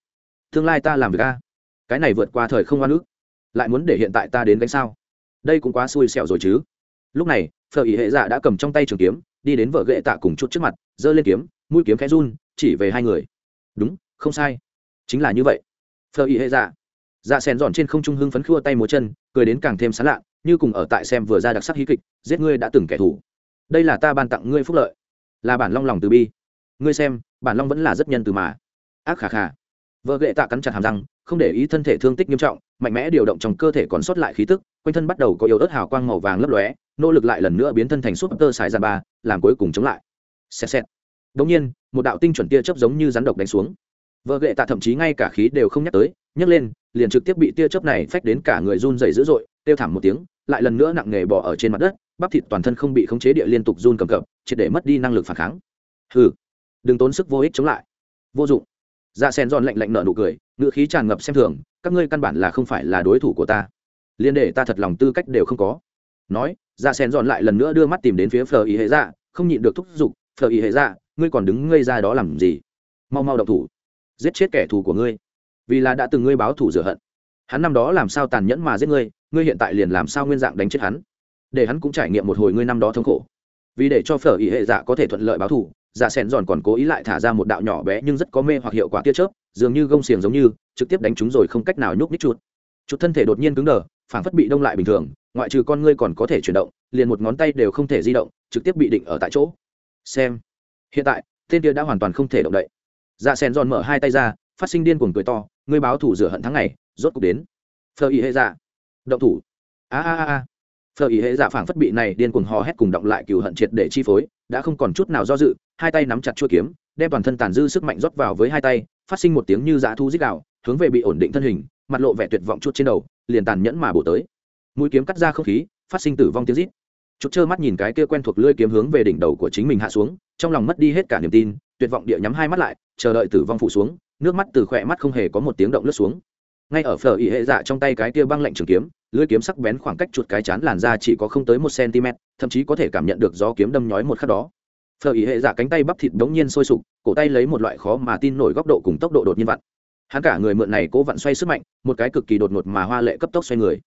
Speaker 1: tương lai ta làm việc a. Cái này vượt qua thời không oan ức, lại muốn để hiện tại ta đến gánh sao? Đây cũng quá xui xẻo rồi chứ. Lúc này, phở ý hệ dạ đã cầm trong tay trường kiếm, đi đến vợ ghệ tạ cùng chút trước mặt, giơ lên kiếm, mũi kiếm khẽ run, chỉ về hai người. Đúng, không sai. Chính là như vậy. Phở ý hệ dạ. Dạ sen giòn trên không trung hưng phấn khua tay múa chân, cười đến càng thêm sán lạ, như cùng ở tại xem vừa ra đặc sắc hí kịch, giết ngươi đã từng kẻ thù đây là ta ban tặng ngươi phúc lợi. Là bản long lòng từ bi. Ngươi xem, bản long vẫn là rất nhân từ mà. Ác khà khà. Vợ ghệ tạ cắn chặt hàm răng, không để ý thân thể thương tích nghiêm trọng, mạnh mẽ điều động trong cơ thể còn sót lại khí tức, quanh thân bắt đầu có yếu ớt hào quang màu vàng lấp lóe, nỗ lực lại lần nữa biến thân thành súp tơ xài giàn ba, làm cuối cùng chống lại. Xẹt xẹt. Đống nhiên, một đạo tinh chuẩn tia chớp giống như rắn độc đánh xuống. Vợ ghệ tạ thậm chí ngay cả khí đều không nhắc tới, nhấc lên, liền trực tiếp bị tia chớp này phách đến cả người run rẩy dữ dội, kêu thảm một tiếng lại lần nữa nặng nề bỏ ở trên mặt đất, bắp thịt toàn thân không bị khống chế địa liên tục run cầm cập, triệt để mất đi năng lực phản kháng. Hừ, đừng tốn sức vô ích chống lại. Vô dụng. Dạ sen giòn lạnh lạnh nở nụ cười, ngữ khí tràn ngập xem thường, các ngươi căn bản là không phải là đối thủ của ta. Liên để ta thật lòng tư cách đều không có. Nói dạ sen giòn lại lần nữa đưa mắt tìm đến phía phờ ý hệ dạ không nhịn được thúc giục, phờ ý hệ dạ ngươi còn đứng ngây ra đó làm gì? Mau mau đậu thủ. Giết chết kẻ thù của ngươi. Vì là đã từng ngươi báo thủ rửa hận hắn năm đó làm sao tàn nhẫn mà giết ngươi ngươi hiện tại liền làm sao nguyên dạng đánh chết hắn? Để hắn cũng trải nghiệm một hồi ngươi năm đó thống khổ. Vì để cho phở ý hệ dạ có thể thuận lợi báo thù, dạ sẻn giòn còn cố ý lại thả ra một đạo nhỏ bé nhưng rất có mê hoặc hiệu quả tia chớp dường như gông xiềng giống như trực tiếp đánh chúng rồi không cách nào nhúc nhích chuột. Chuột thân thể đột nhiên cứng đờ phảng phất bị đông lại bình thường ngoại trừ con ngươi còn có thể chuyển động liền một ngón tay đều không thể di động trực tiếp bị định ở tại chỗ. Xem hiện tại tên kia đã hoàn toàn không thể động đậy. Dạ sen giòn mở hai tay ra phát sinh điên cuồng cười to ngươi báo thủ rửa hận tháng ngày, rốt cục đến. Phờ ý hệ dạ. Động thủ. A a a phờ ý hệ dạ phảng phất bị này điên cuồng hò hét cùng động lại cừu hận triệt để chi phối, đã không còn chút nào do dự, hai tay nắm chặt chuôi kiếm, đem toàn thân tàn dư sức mạnh rót vào với hai tay, phát sinh một tiếng như dã thu rít đạo, hướng về bị ổn định thân hình, mặt lộ vẻ tuyệt vọng chút trên đầu, liền tàn nhẫn mà bổ tới. Mũi kiếm cắt ra không khí, phát sinh tử vong tiếng rít. Chút trơ mắt nhìn cái kia quen thuộc lưỡi kiếm hướng về đỉnh đầu của chính mình hạ xuống, trong lòng mất đi hết cả niềm tin, tuyệt vọng địa nhắm hai mắt lại, chờ đợi tử vong phủ xuống nước mắt từ khỏe mắt không hề có một tiếng động lướt xuống. Ngay ở phở ỉ hệ dạ trong tay cái kia băng lạnh trường kiếm, lưỡi kiếm sắc bén khoảng cách chuột cái chán làn ra chỉ có không tới một cm, thậm chí có thể cảm nhận được gió kiếm đâm nhói một khắc đó. Phở ỉ hệ dạ cánh tay bắp thịt đống nhiên sôi sục, cổ tay lấy một loại khó mà tin nổi góc độ cùng tốc độ đột nhiên vặn. Hắn cả người mượn này cố vặn xoay sức mạnh, một cái cực kỳ đột ngột mà hoa lệ cấp tốc xoay người.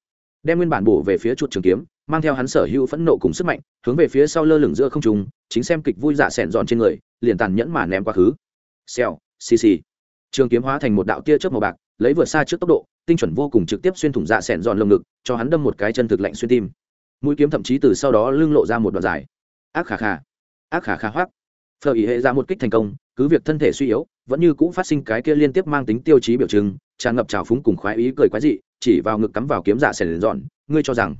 Speaker 1: Đem nguyên bản bổ về phía chuột trường kiếm, mang theo hắn sở hữu phẫn nộ cùng sức mạnh, hướng về phía sau lơ lửng giữa không trùng chính xem kịch vui dạ sẻn giòn trên người, liền tàn nhẫn mà ném quá khứ. Xèo, xì xì trường kiếm hóa thành một đạo tia chớp màu bạc, lấy vượt xa trước tốc độ, tinh chuẩn vô cùng trực tiếp xuyên thủng dạ sẻn giòn lồng ngực, cho hắn đâm một cái chân thực lạnh xuyên tim. Mũi kiếm thậm chí từ sau đó lưng lộ ra một đoạn dài. Ác khả khả ác khả khả hoác phở ý hệ ra một kích thành công, cứ việc thân thể suy yếu, vẫn như cũ phát sinh cái kia liên tiếp mang tính tiêu chí biểu trưng tràn ngập trào phúng cùng khoái ý cười quái dị, chỉ vào ngực cắm vào kiếm dạ sẻn giòn, ngươi cho rằng,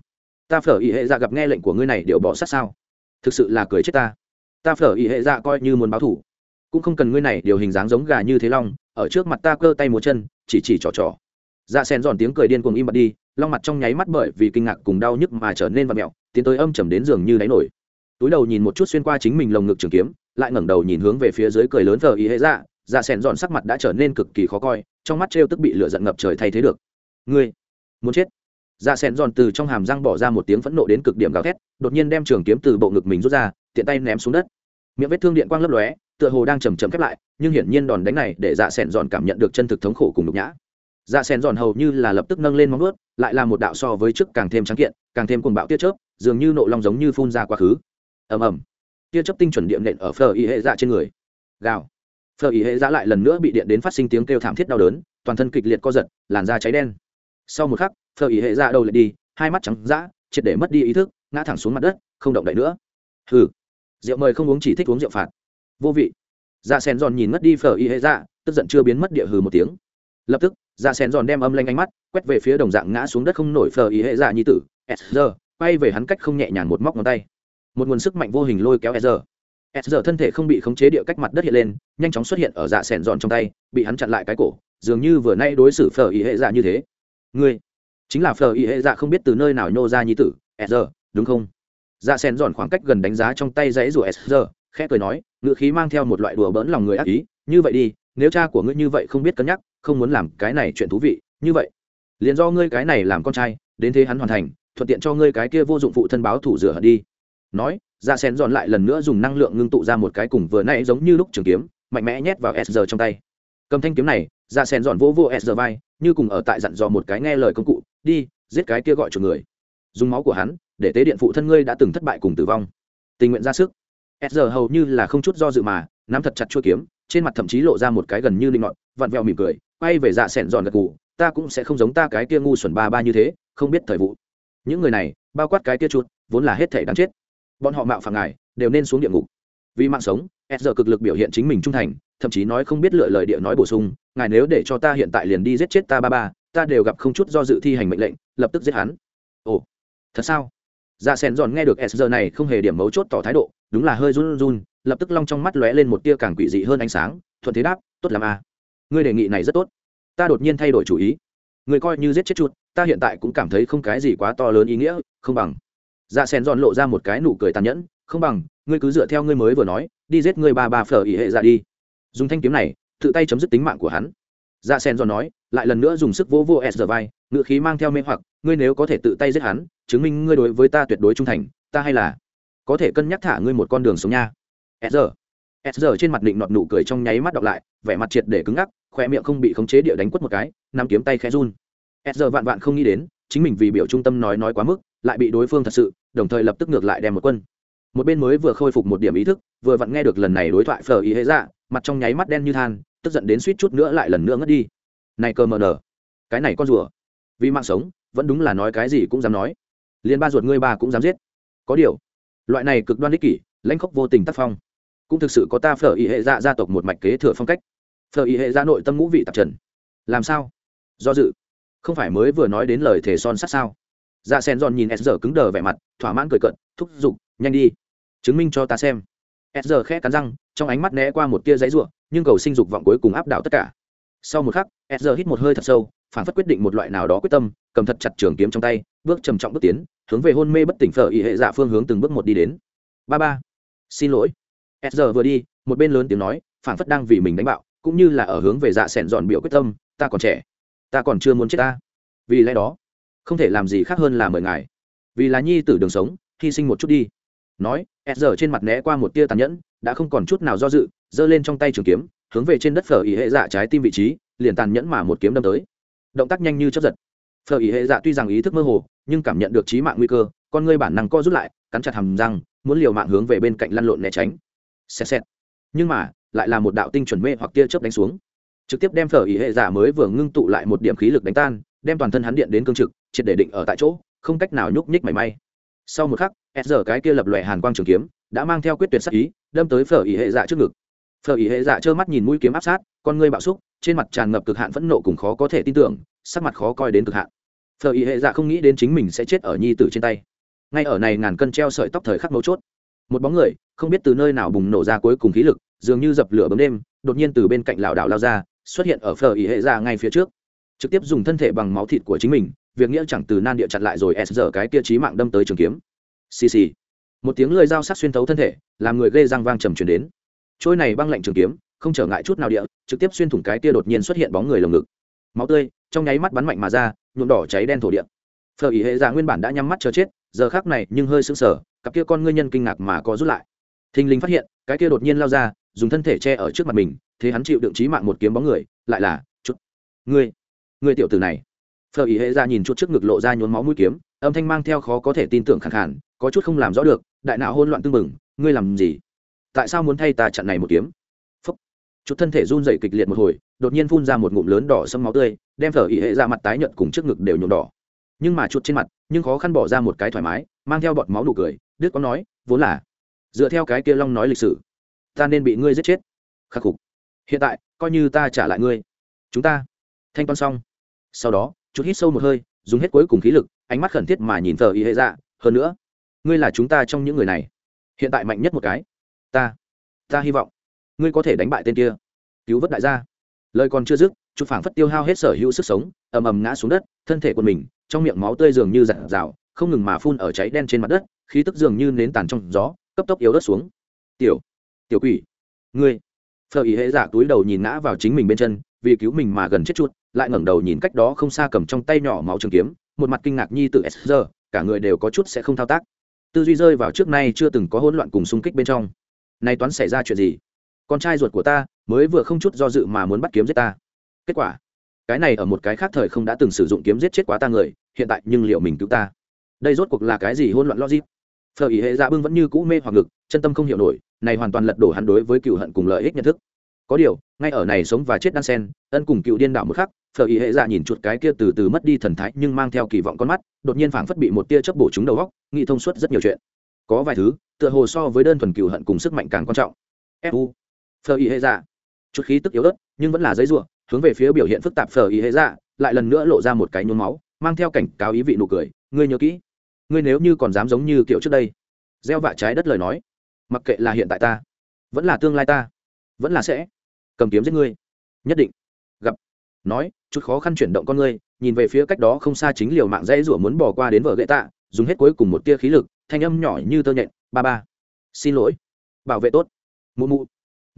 Speaker 1: ta phở ý hệ ra gặp nghe lệnh của ngươi này đều bỏ sát sao? Thực sự là cười chết ta. Ta phở ý hệ ra coi như muốn báo thủ, cũng không cần ngươi này điều hình dáng giống gà như thế long ở trước mặt ta cơ tay múa chân, chỉ chỉ trò trò. Dạ sen giòn tiếng cười điên cuồng im bặt đi, long mặt trong nháy mắt bởi vì kinh ngạc cùng đau nhức mà trở nên vặt mẹo, tiến tới âm chầm đến giường như đáy nổi. Túi đầu nhìn một chút xuyên qua chính mình lồng ngực trường kiếm, lại ngẩng đầu nhìn hướng về phía dưới cười lớn thờ ý hệ dạ dạ sen giòn sắc mặt đã trở nên cực kỳ khó coi, trong mắt trêu tức bị lửa giận ngập trời thay thế được. Ngươi, muốn chết? Dạ sen giòn từ trong hàm răng bỏ ra một tiếng phẫn nộ đến cực điểm gào thét, đột nhiên đem trường kiếm từ bộ ngực mình rút ra, tiện tay ném xuống đất. Miệng vết thương điện quang lấp lóe tựa hồ đang chầm chậm khép lại, nhưng hiển nhiên đòn đánh này để dạ sẻn giòn cảm nhận được chân thực thống khổ cùng nhục nhã. Dạ sẻn giòn hầu như là lập tức nâng lên móng ướt lại là một đạo so với trước càng thêm trắng kiện, càng thêm cuồng bạo tiết chớp, dường như nộ long giống như phun ra quá khứ. Ầm ầm. Tia chớp tinh chuẩn điện nện ở phờ y hệ dạ trên người. Gào. Phờ y hệ dạ lại lần nữa bị điện đến phát sinh tiếng kêu thảm thiết đau đớn, toàn thân kịch liệt co giật, làn da cháy đen. Sau một khắc phờ y hệ dạ đầu lại đi, hai mắt trắng dã, triệt để mất đi ý thức, ngã thẳng xuống mặt đất, không động đậy nữa. Hừ. Rượu mời không uống chỉ thích uống rượu phạt vô vị. Dạ sen giòn nhìn mất đi phở y hệ dạ tức giận chưa biến mất địa hừ một tiếng. Lập tức dạ sen giòn đem âm lanh ánh mắt quét về phía đồng dạng ngã xuống đất không nổi phở y hệ dạ như tử sr quay về hắn cách không nhẹ nhàng một móc ngón tay. Một nguồn sức mạnh vô hình lôi kéo sr sr thân thể không bị khống chế địa cách mặt đất hiện lên, nhanh chóng xuất hiện ở dạ sen giòn trong tay, bị hắn chặn lại cái cổ, dường như vừa nay đối xử phở y hệ dạ như thế. Ngươi, chính là phở y hệ dạ không biết từ nơi nào nhô ra như tử sr đúng không? Dạ sen giòn khoảng cách gần đánh giá trong tay dãy rủa sr khẽ cười nói, ngựa khí mang theo một loại đùa bỡn lòng người ác ý, như vậy đi, nếu cha của ngươi như vậy không biết cân nhắc, không muốn làm cái này chuyện thú vị, như vậy, liền do ngươi cái này làm con trai, đến thế hắn hoàn thành, thuận tiện cho ngươi cái kia vô dụng phụ thân báo thủ rửa hận đi. Nói ra sen dọn lại lần nữa dùng năng lượng ngưng tụ ra một cái cùng vừa nãy giống như lúc trường kiếm, mạnh mẽ nhét vào sr trong tay. Cầm thanh kiếm này ra sen dọn vô vô sr vai, như cùng ở tại dặn dò một cái nghe lời công cụ, đi, giết cái kia gọi chủ người. Dùng máu của hắn, để tế điện phụ thân ngươi đã từng thất bại cùng tử vong. Tình nguyện ra sức s giờ hầu như là không chút do dự mà, nắm thật chặt chuôi kiếm, trên mặt thậm chí lộ ra một cái gần như linh ngọn, vặn vẹo mỉm cười, quay về dạ sẻn giòn gật gù, ta cũng sẽ không giống ta cái kia ngu xuẩn ba ba như thế, không biết thời vụ. Những người này, bao quát cái kia chuột, vốn là hết thể đáng chết. Bọn họ mạo phạm ngài, đều nên xuống địa ngục. Vì mạng sống, s giờ cực lực biểu hiện chính mình trung thành, thậm chí nói không biết lựa lời địa nói bổ sung, ngài nếu để cho ta hiện tại liền đi giết chết ta ba ba, ta đều gặp không chút do dự thi hành mệnh lệnh, lập tức giết hắn. Ồ, thật sao? Dạ sen giòn nghe được s giờ này không hề điểm mấu chốt tỏ thái độ đúng là hơi run run, lập tức long trong mắt lóe lên một tia càng quỷ dị hơn ánh sáng, thuận thế đáp, tốt làm a. À. ngươi đề nghị này rất tốt. Ta đột nhiên thay đổi chủ ý. Người coi như giết chết chuột, ta hiện tại cũng cảm thấy không cái gì quá to lớn ý nghĩa, không bằng. Dạ sen giòn lộ ra một cái nụ cười tàn nhẫn, không bằng, ngươi cứ dựa theo ngươi mới vừa nói, đi giết ngươi ba ba phở ỉ hệ ra đi. Dùng thanh kiếm này, tự tay chấm dứt tính mạng của hắn. Dạ sen giòn nói, lại lần nữa dùng sức vô vô s giờ vai ngự khí mang theo mê hoặc, ngươi nếu có thể tự tay giết hắn, chứng minh ngươi đối với ta tuyệt đối trung thành, ta hay là có thể cân nhắc thả ngươi một con đường sống nha. S giờ. S giờ trên mặt định nọt nụ cười trong nháy mắt đọc lại, vẻ mặt triệt để cứng ngắc khoe miệng không bị khống chế địa đánh quất một cái nằm kiếm tay khẽ run. S giờ vạn vạn không nghĩ đến, chính mình vì biểu trung tâm nói nói quá mức, lại bị đối phương thật sự, đồng thời lập tức ngược lại đem một quân. Một bên mới vừa khôi phục một điểm ý thức, vừa vặn nghe được lần này đối thoại phờ ý hễ dạ mặt trong nháy mắt đen như than, tức giận đến suýt chút nữa lại lần nữa ngất đi. Này cơ mờ nở. Cái này con rùa. Vì mạng sống, vẫn đúng là nói cái gì cũng dám nói. Liền ba ruột ngươi ba cũng dám giết. Có điều loại này cực đoan ích kỷ, lãnh khốc vô tình tác phong. Cũng thực sự có ta phở ý hệ dạ gia tộc một mạch kế thừa phong cách. Phở ý hệ dạ nội tâm ngũ vị tạp trần. Làm sao? Do dự. Không phải mới vừa nói đến lời thể son sát sao? Dạ sen giòn nhìn s giờ cứng đờ vẻ mặt, thỏa mãn cười cận thúc giục, nhanh đi, chứng minh cho ta xem. S giờ khẽ cắn răng, trong ánh mắt né qua một tia giấy ruộng nhưng cầu sinh dục vọng cuối cùng áp đảo tất cả. Sau một khắc s giờ hít một hơi thật sâu, phản phất quyết định một loại nào đó quyết tâm, cầm thật chặt trường kiếm trong tay, bước trầm trọng bước tiến hướng về hôn mê bất tỉnh phở y hệ dạ phương hướng từng bước một đi đến. Ba ba, xin lỗi. S giờ vừa đi, một bên lớn tiếng nói phản phất đang vì mình đánh bạo, cũng như là ở hướng về dạ sẻn dọn biểu quyết tâm, ta còn trẻ, ta còn chưa muốn chết ta. Vì lẽ đó, không thể làm gì khác hơn là mời ngài. Vì là nhi tử đường sống, hy sinh một chút đi. Nói s giờ trên mặt né qua một tia tàn nhẫn, đã không còn chút nào do dự, giơ lên trong tay trường kiếm, hướng về trên đất phở ý hệ dạ trái tim vị trí, liền tàn nhẫn mà một kiếm đâm tới. Động tác nhanh như chấp giật phở ý hệ dạ tuy rằng ý thức mơ hồ, nhưng cảm nhận được trí mạng nguy cơ, con ngươi bản năng co rút lại, cắn chặt hầm răng, muốn liều mạng hướng về bên cạnh lăn lộn né tránh. Xẹt xẹt. Nhưng mà, lại là một đạo tinh chuẩn mê hoặc tia chớp đánh xuống. Trực tiếp đem phở ý hệ giả mới vừa ngưng tụ lại một điểm khí lực đánh tan, đem toàn thân hắn điện đến cương trực, triệt để định ở tại chỗ, không cách nào nhúc nhích mảy may. Sau một khắc, s giờ cái kia lập lòe hàn quang trường kiếm, đã mang theo quyết tuyệt sắc ý, đâm tới phở ý hệ dạ trước ngực. Phở ý hệ dạ trơ mắt nhìn mũi kiếm áp sát, con ngươi bạo xúc, trên mặt tràn ngập cực hạn phẫn nộ cùng khó có thể tin tưởng sắc mặt khó coi đến cực hạn. Phở ý hệ dạ không nghĩ đến chính mình sẽ chết ở nhi tử trên tay. Ngay ở này ngàn cân treo sợi tóc thời khắc mấu chốt, một bóng người, không biết từ nơi nào bùng nổ ra cuối cùng khí lực, dường như dập lửa bấm đêm, đột nhiên từ bên cạnh lảo đảo lao ra, xuất hiện ở phở ý hệ dạ ngay phía trước. Trực tiếp dùng thân thể bằng máu thịt của chính mình, việc nghĩa chẳng từ nan địa chặn lại rồi s giờ cái kia trí mạng đâm tới trường kiếm. Xì xì. Một tiếng lưỡi dao sắc xuyên thấu thân thể, làm người gây răng vang trầm truyền đến. Trôi này băng lạnh trường kiếm, không trở ngại chút nào địa, trực tiếp xuyên thủng cái kia đột nhiên xuất hiện bóng người lồng ngực. Máu tươi trong nháy mắt bắn mạnh mà ra, nhuộm đỏ cháy đen thổ địa. Phở ý hệ giả nguyên bản đã nhắm mắt chờ chết, giờ khác này nhưng hơi sững sờ, cặp kia con ngươi nhân kinh ngạc mà có rút lại. Thình lình phát hiện, cái kia đột nhiên lao ra, dùng thân thể che ở trước mặt mình, thế hắn chịu đựng trí mạng một kiếm bóng người, lại là chút ngươi ngươi tiểu tử này. Phở ý hệ ra nhìn chút trước ngực lộ ra nhốn máu mũi kiếm, âm thanh mang theo khó có thể tin tưởng khẳng khản có chút không làm rõ được, đại não hôn loạn tưng bừng, ngươi làm gì? Tại sao muốn thay ta chặn này một kiếm? Phúc. chút thân thể run dậy kịch liệt một hồi đột nhiên phun ra một ngụm lớn đỏ sâm máu tươi, đem phở ý hệ ra mặt tái nhợt cùng trước ngực đều nhuộm đỏ. Nhưng mà chuột trên mặt, nhưng khó khăn bỏ ra một cái thoải mái, mang theo bọt máu nụ cười đức có nói, vốn là, dựa theo cái kia long nói lịch sử, ta nên bị ngươi giết chết. Khắc phục hiện tại, coi như ta trả lại ngươi, chúng ta thanh toán xong. Sau đó chút hít sâu một hơi, dùng hết cuối cùng khí lực, ánh mắt khẩn thiết mà nhìn thờ ý hệ dạ hơn nữa, ngươi là chúng ta trong những người này, hiện tại mạnh nhất một cái, ta ta hy vọng, ngươi có thể đánh bại tên kia. Cứu vớt đại gia lời còn chưa dứt chút phảng phất tiêu hao hết sở hữu sức sống, ầm ầm ngã xuống đất, thân thể của mình, trong miệng máu tươi dường như giặt rào, không ngừng mà phun ở cháy đen trên mặt đất, khí tức dường như nến tàn trong gió, cấp tốc yếu đất xuống. Tiểu tiểu quỷ, ngươi! Phở ý hệ giả túi đầu nhìn ngã vào chính mình bên chân, vì cứu mình mà gần chết chút lại ngẩng đầu nhìn cách đó không xa cầm trong tay nhỏ máu trường kiếm, một mặt kinh ngạc nhi tự s cả người đều có chút sẽ không thao tác. Tư duy rơi vào trước nay chưa từng có hỗn loạn cùng xung kích bên trong. Nay toán xảy ra chuyện gì? Con trai ruột của ta mới vừa không chút do dự mà muốn bắt kiếm giết ta. Kết quả, cái này ở một cái khác thời không đã từng sử dụng kiếm giết chết quá ta người, hiện tại nhưng liệu mình cứu ta? Đây rốt cuộc là cái gì hỗn loạn logic? Phở ý hệ dạ bưng vẫn như cũ mê hoặc ngực, chân tâm không hiểu nổi, này hoàn toàn lật đổ hắn đối với cựu hận cùng lợi ích nhận thức. Có điều, ngay ở này sống và chết đan sen, ân cùng cựu điên đảo một khắc, phở ý hệ dạ nhìn chuột cái kia từ từ mất đi thần thái nhưng mang theo kỳ vọng con mắt, đột nhiên phảng phất bị một tia chớp bổ trúng đầu góc, nghĩ thông suốt rất nhiều chuyện. Có vài thứ, tựa hồ so với đơn thuần cựu hận cùng sức mạnh càng quan trọng. Fu phở y hệ dạ. Chút khí tức yếu ớt, nhưng vẫn là giấy ruộng hướng về phía biểu hiện phức tạp phở y hệ dạ lại lần nữa lộ ra một cái nhuốm máu, mang theo cảnh cáo ý vị nụ cười, ngươi nhớ kỹ, ngươi nếu như còn dám giống như kiểu trước đây, gieo vạ trái đất lời nói, mặc kệ là hiện tại ta, vẫn là tương lai ta, vẫn là sẽ cầm kiếm giết ngươi. Nhất định. Gặp, nói, chút khó khăn chuyển động con ngươi, nhìn về phía cách đó không xa chính liều mạng dãy rủa muốn bỏ qua đến vợ gậy tạ, dùng hết cuối cùng một tia khí lực, thanh âm nhỏ như tơ nhện, ba ba, xin lỗi, bảo vệ tốt. Mụ mụ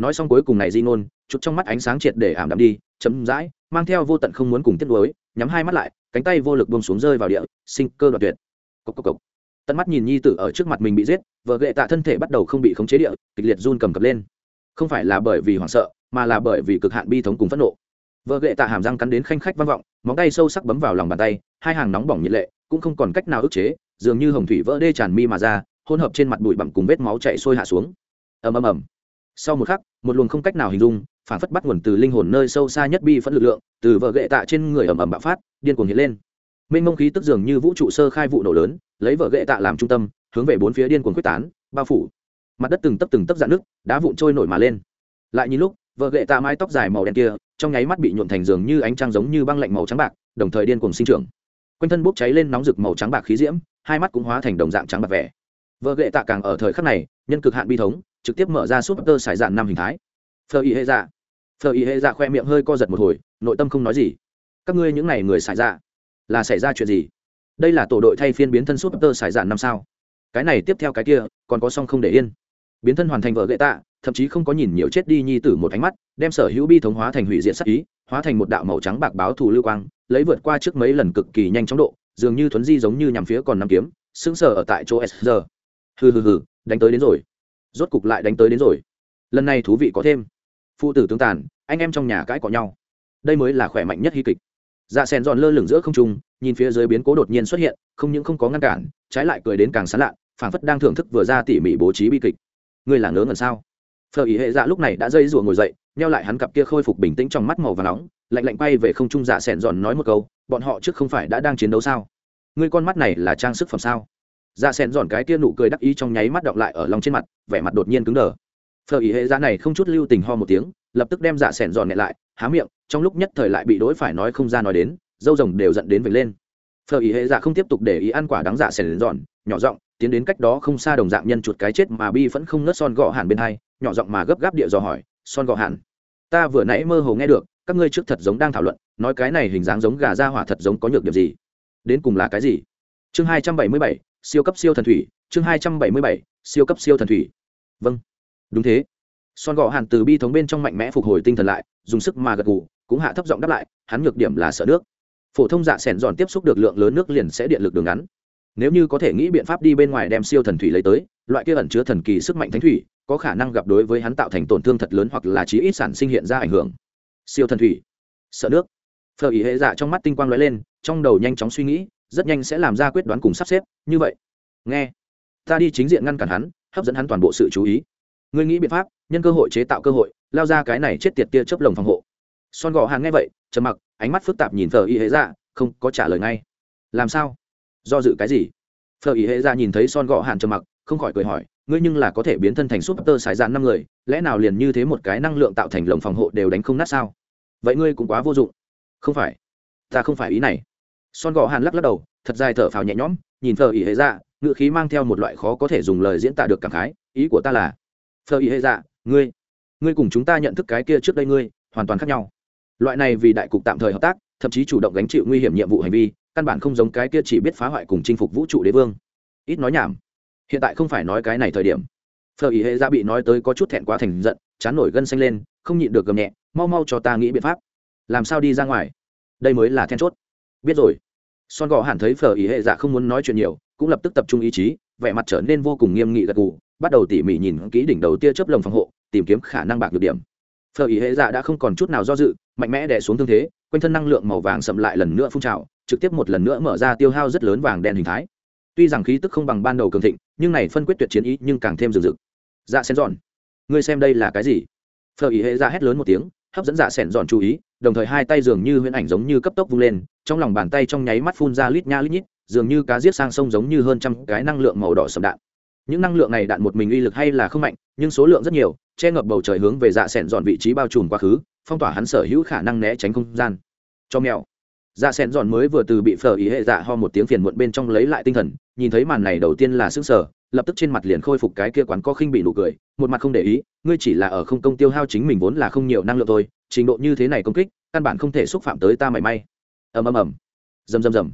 Speaker 1: nói xong cuối cùng này di ngôn chút trong mắt ánh sáng triệt để ảm đạm đi chấm dãi mang theo vô tận không muốn cùng tiếp nối nhắm hai mắt lại, cánh tay vô lực bông xuống rơi vào địa, sinh cơ đoạt tuyệt. Cốc cốc cốc. tận mắt nhìn nhi tử ở trước mặt mình bị giết, vợ gệ tạ thân thể bắt đầu không bị khống chế địa, kịch liệt run cầm cập lên. Không phải là bởi vì hoảng sợ, mà là bởi vì cực hạn bi thống cùng phẫn nộ. Vợ gệ tạ hàm răng cắn đến khanh khách vang vọng, móng tay sâu sắc bấm vào lòng bàn tay, hai hàng nóng bỏng nhiệt lệ, cũng không còn cách nào ức chế, dường như hồng thủy vỡ đê tràn mi mà ra, hỗn hợp trên mặt bụi bặm cùng vết máu chạy sôi hạ xuống. Ầm ầm ầm sau một khắc, một luồng không cách nào hình dung, phản phất bắt nguồn từ linh hồn nơi sâu xa nhất bi phẫn lực lượng, từ vợ gệ tạ trên người ầm ầm bạo phát, điên cuồng hiện lên. Mênh mông khí tức dường như vũ trụ sơ khai vụ nổ lớn, lấy vợ gệ tạ làm trung tâm, hướng về bốn phía điên cuồng quyết tán, bao phủ. Mặt đất từng tấp từng tấp dạn nước đá vụn trôi nổi mà lên. Lại nhìn lúc vợ gệ tạ mái tóc dài màu đen kia, trong nháy mắt bị nhuộn thành dường như ánh trăng giống như băng lạnh màu trắng bạc, đồng thời điên cuồng sinh trưởng. Quanh thân bốc cháy lên nóng rực màu trắng bạc khí diễm, hai mắt cũng hóa thành đồng dạng trắng bạc vẻ. Vợ gệ tạ càng ở thời khắc này, nhân cực hạn bi thống trực tiếp mở ra súp tơ sải dạn năm hình thái. Phờ y hệ dạ. Phờ y hệ dạ khoe miệng hơi co giật một hồi, nội tâm không nói gì. Các ngươi những n à y người sải dạ là xảy ra chuyện gì? Đây là tổ đội thay phiên biến thân súp tơ sải dạn năm sao? Cái này tiếp theo cái kia, còn có song không để yên. Biến thân hoàn thành vợ gậy tạ, thậm chí không có nhìn nhiều chết đi nhi tử một ánh mắt, đem sở hữu bi thống hóa thành hủy diệt sắc ý, hóa thành một đạo màu trắng bạc báo thù lưu quang, lấy vượt qua trước mấy lần cực kỳ nhanh chóng độ, dường như thuấn di giống như nhằm phía còn năm kiếm, sững sờ ở tại chỗ sr hừ hừ hừ, đánh tới đến rồi rốt cục lại đánh tới đến rồi. Lần này thú vị có thêm. Phụ tử tướng tàn, anh em trong nhà cãi cọ nhau. Đây mới là khỏe mạnh nhất hy kịch. Dạ sen giòn lơ lửng giữa không trung, nhìn phía dưới biến cố đột nhiên xuất hiện, không những không có ngăn cản, trái lại cười đến càng sán lạ phảng phất đang thưởng thức vừa ra tỉ mỉ bố trí bi kịch. Ngươi là ngớ ngẩn sao? Phở ý hệ dạ lúc này đã dây rủa ngồi dậy neo lại hắn cặp kia khôi phục bình tĩnh trong mắt màu và nóng, lạnh lạnh bay về không trung dạ sẻn giòn nói một câu, bọn họ trước không phải đã đang chiến đấu sao? Ngươi con mắt này là trang sức phẩm sao? Dạ sen giòn cái kia nụ cười đắc ý trong nháy mắt đọng lại ở lòng trên mặt, vẻ mặt đột nhiên cứng đờ. Phở ý hệ dạ này không chút lưu tình ho một tiếng, lập tức đem dạ sen giòn nhẹ lại, há miệng, trong lúc nhất thời lại bị đối phải nói không ra nói đến, dâu rồng đều dẫn đến vệt lên. Phở ý hệ dạ không tiếp tục để ý ăn quả đắng dạ sen giòn, nhỏ giọng, tiến đến cách đó không xa đồng dạng nhân chuột cái chết mà bi vẫn không nớt son gọ hẳn bên hai, nhỏ giọng mà gấp gáp địa dò hỏi, son gọ hẳn? Ta vừa nãy mơ hồ nghe được, các ngươi trước thật giống đang thảo luận, nói cái này hình dáng giống gà ra hỏa thật giống có nhược điểm gì? Đến cùng là cái gì? Chương hai trăm bảy mươi bảy siêu cấp siêu thần thủy, chương hai trăm bảy mươi bảy, siêu cấp siêu thần thủy. Vâng. Đúng thế. Son gọ hàn từ bi thống bên trong mạnh mẽ phục hồi tinh thần lại, dùng sức mà gật gù, cũng hạ thấp giọng đáp lại, hắn nhược điểm là sợ nước. Phổ thông dạ sẻn giòn tiếp xúc được lượng lớn nước liền sẽ điện lực đường ngắn. Nếu như có thể nghĩ biện pháp đi bên ngoài đem siêu thần thủy lấy tới, loại kia ẩn chứa thần kỳ sức mạnh thánh thủy, có khả năng gặp đối với hắn tạo thành tổn thương thật lớn hoặc là chí ít sản sinh hiện ra ảnh hưởng. Siêu thần thủy. Sợ nước. Phờ ý hệ dạ trong mắt tinh quang lóe lên, trong đầu nhanh chóng suy nghĩ rất nhanh sẽ làm ra quyết đoán cùng sắp xếp, như vậy. Nghe. Ta đi chính diện ngăn cản hắn, hấp dẫn hắn toàn bộ sự chú ý. Ngươi nghĩ biện pháp, nhân cơ hội chế tạo cơ hội, lao ra cái này chết tiệt tia chớp lồng phòng hộ. Son gò hàng nghe vậy, trầm mặc, ánh mắt phức tạp nhìn thờ y hệ ra dạ, không có trả lời ngay. Làm sao? Do dự cái gì? Thờ y hệ ra dạ nhìn thấy son gò hàn trầm mặc, không khỏi cười hỏi, ngươi nhưng là có thể biến thân thành súp tơ sải dạn năm người, lẽ nào liền như thế một cái năng lượng tạo thành lồng phòng hộ đều đánh không nát sao? Vậy ngươi cũng quá vô dụng. Không phải. Ta không phải ý này son gò hàn lắc lắc đầu, thật dài thở phào nhẹ nhõm, nhìn thờ ý hệ dạ ngự khí mang theo một loại khó có thể dùng lời diễn tả được cảm khái, ý của ta là thờ ý hệ dạ ngươi ngươi cùng chúng ta nhận thức cái kia trước đây ngươi, hoàn toàn khác nhau. Loại này vì đại cục tạm thời hợp tác, thậm chí chủ động gánh chịu nguy hiểm nhiệm vụ hành vi, căn bản không giống cái kia chỉ biết phá hoại cùng chinh phục vũ trụ đế vương. Ít nói nhảm. Hiện tại không phải nói cái này thời điểm. Phờ ý hệ ra bị nói tới có chút thẹn quá thành giận, chán nổi gân xanh lên, không nhịn được gầm nhẹ, mau mau cho ta nghĩ biện pháp. Làm sao đi ra ngoài? Đây mới là then chốt. Biết rồi son gò hẳn thấy Phở ý hệ dạ không muốn nói chuyện nhiều, cũng lập tức tập trung ý chí, vẻ mặt trở nên vô cùng nghiêm nghị gật gù, bắt đầu tỉ mỉ nhìn kỹ đỉnh đầu tia chớp lồng phòng hộ, tìm kiếm khả năng bạc được điểm. Phở ý hệ dạ đã không còn chút nào do dự, mạnh mẽ đè xuống thương thế, quanh thân năng lượng màu vàng sậm lại lần nữa phun trào, trực tiếp một lần nữa mở ra tiêu hao rất lớn vàng đen hình thái. Tuy rằng khí tức không bằng ban đầu cường thịnh, nhưng này phân quyết tuyệt chiến ý nhưng càng thêm rừng rực dạ xen giòn, ngươi xem đây là cái gì? Phở ý hệ Dạ hét lớn một tiếng, hấp dẫn dạ xẻn giòn chú ý đồng thời hai tay dường như huyễn ảnh giống như cấp tốc vung lên, trong lòng bàn tay trong nháy mắt phun ra lít nha lít nhít, dường như cá giết sang sông giống như hơn trăm cái năng lượng màu đỏ sầm đạn. Những năng lượng này đạn một mình uy lực hay là không mạnh, nhưng số lượng rất nhiều, che ngập bầu trời hướng về dạ xẻn dọn vị trí bao trùm quá khứ, phong tỏa hắn sở hữu khả năng né tránh không gian. Cho mèo. Dạ xẻn dọn mới vừa từ bị phở ý hệ dạ ho một tiếng phiền muộn bên trong lấy lại tinh thần, nhìn thấy màn này đầu tiên là sức sở lập tức trên mặt liền khôi phục cái kia quán có khinh bị nụ cười, một mặt không để ý, ngươi chỉ là ở không công tiêu hao chính mình vốn là không nhiều năng lượng thôi trình độ như thế này công kích, căn bản không thể xúc phạm tới ta mảy may. Ầm ầm ầm. Rầm rầm rầm.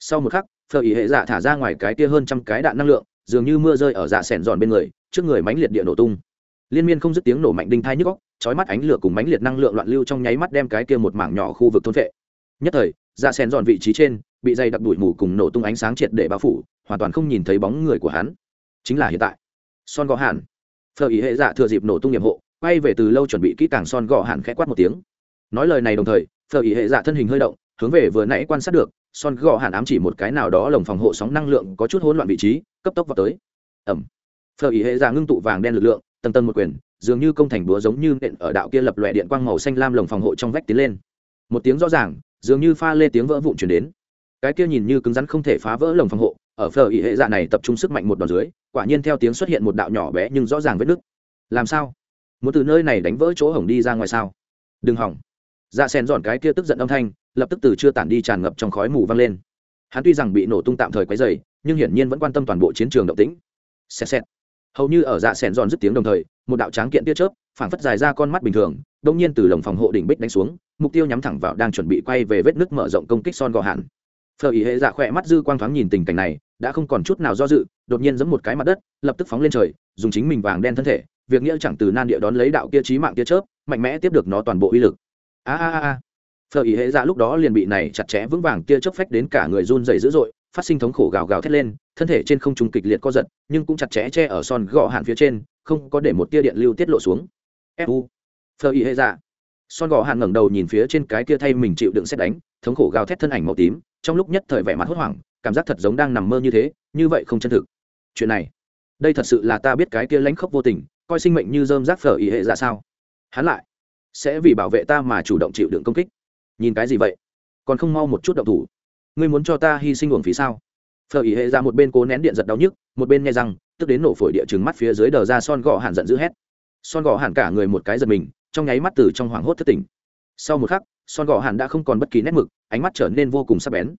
Speaker 1: Sau một khắc, phở ý hệ dạ thả ra ngoài cái kia hơn trăm cái đạn năng lượng, dường như mưa rơi ở dạ sẻn giòn bên người, trước người mánh liệt địa nổ tung. Liên miên không dứt tiếng nổ mạnh đinh thai nhức góc chói mắt ánh lửa cùng mánh liệt năng lượng loạn lưu trong nháy mắt đem cái kia một mảng nhỏ khu vực thôn vệ nhất thời dạ sẻn giòn vị trí trên, bị dày đặc đuổi mù cùng nổ tung ánh sáng triệt để bao phủ, hoàn toàn không nhìn thấy bóng người của hắn. Chính là hiện tại. Son gò hàn phờ ý hệ dạ thừa dịp nổ tung nhiệm hộ quay về từ lâu chuẩn bị kỹ càng son gọ hạn khẽ quát một tiếng. Nói lời này đồng thời, phở ý hệ dạ thân hình hơi động, hướng về vừa nãy quan sát được, son gọ hạn ám chỉ một cái nào đó lồng phòng hộ sóng năng lượng có chút hỗn loạn vị trí, cấp tốc vào tới. Ẩm. Phở ý hệ dạ ngưng tụ vàng đen lực lượng, tầng tầng một quyền, dường như công thành búa giống như nện ở đạo kia lập lòe điện quang màu xanh lam lồng phòng hộ trong vách tiến lên. Một tiếng rõ ràng, dường như pha lê tiếng vỡ vụn chuyển đến. Cái kia nhìn như cứng rắn không thể phá vỡ lồng phòng hộ, ở phở ý hệ dạ này tập trung sức mạnh một đòn dưới, quả nhiên theo tiếng xuất hiện một đạo nhỏ bé nhưng rõ ràng vết nứt. Làm sao? Muốn từ nơi này đánh vỡ chỗ hổng đi ra ngoài sao? Đừng hỏng. Dạ sen dọn cái kia tức giận âm thanh, lập tức từ chưa tản đi tràn ngập trong khói mù vang lên. Hắn tuy rằng bị nổ tung tạm thời quấy dày nhưng hiển nhiên vẫn quan tâm toàn bộ chiến trường động tĩnh. Xẹt xẹt. Hầu như ở dạ sen dọn dứt tiếng đồng thời, một đạo tráng kiện tia chớp, phảng phất dài ra con mắt bình thường đông nhiên từ lồng phòng hộ đỉnh bích đánh xuống, mục tiêu nhắm thẳng vào đang chuẩn bị quay về vết nước mở rộng công kích son gò hạn. Phở ý hệ dạ khỏe mắt dư quang thoáng nhìn tình cảnh này, đã không còn chút nào do dự, đột nhiên giẫm một cái mặt đất, lập tức phóng lên trời, dùng chính mình vàng đen thân thể việc nghĩa chẳng từ nan địa đón lấy đạo kia trí mạng kia chớp, mạnh mẽ tiếp được nó toàn bộ uy lực. A a a phờ ý hệ dạ lúc đó liền bị này chặt chẽ vững vàng kia chớp phách đến cả người run rẩy dữ dội, phát sinh thống khổ gào gào thét lên, thân thể trên không trung kịch liệt co giật, nhưng cũng chặt chẽ che ở son gọ hạn phía trên, không có để một tia điện lưu tiết lộ xuống. Fu phờ ý hệ dạ. Son gọ hạn ngẩng đầu nhìn phía trên cái kia thay mình chịu đựng xét đánh, thống khổ gào thét thân ảnh màu tím, trong lúc nhất thời vẻ mặt hốt hoảng, cảm giác thật giống đang nằm mơ như thế, như vậy không chân thực. Chuyện này, đây thật sự là ta biết cái kia lãnh khốc vô tình coi sinh mệnh như dơm rác phở ý hệ ra sao? Hắn lại sẽ vì bảo vệ ta mà chủ động chịu đựng công kích. Nhìn cái gì vậy? Còn không mau một chút động thủ. Ngươi muốn cho ta hy sinh uổng phí sao? Phở ý hệ ra một bên cố nén điện giật đau nhức, một bên nghe rằng, tức đến nổ phổi địa chừng mắt phía dưới đờ ra son gò hẳn giận dữ hét. Son gò hẳn cả người một cái giật mình, trong nháy mắt từ trong hoảng hốt thất tỉnh. Sau một khắc, son gò hẳn đã không còn bất kỳ nét mực, ánh mắt trở nên vô cùng sắc bén.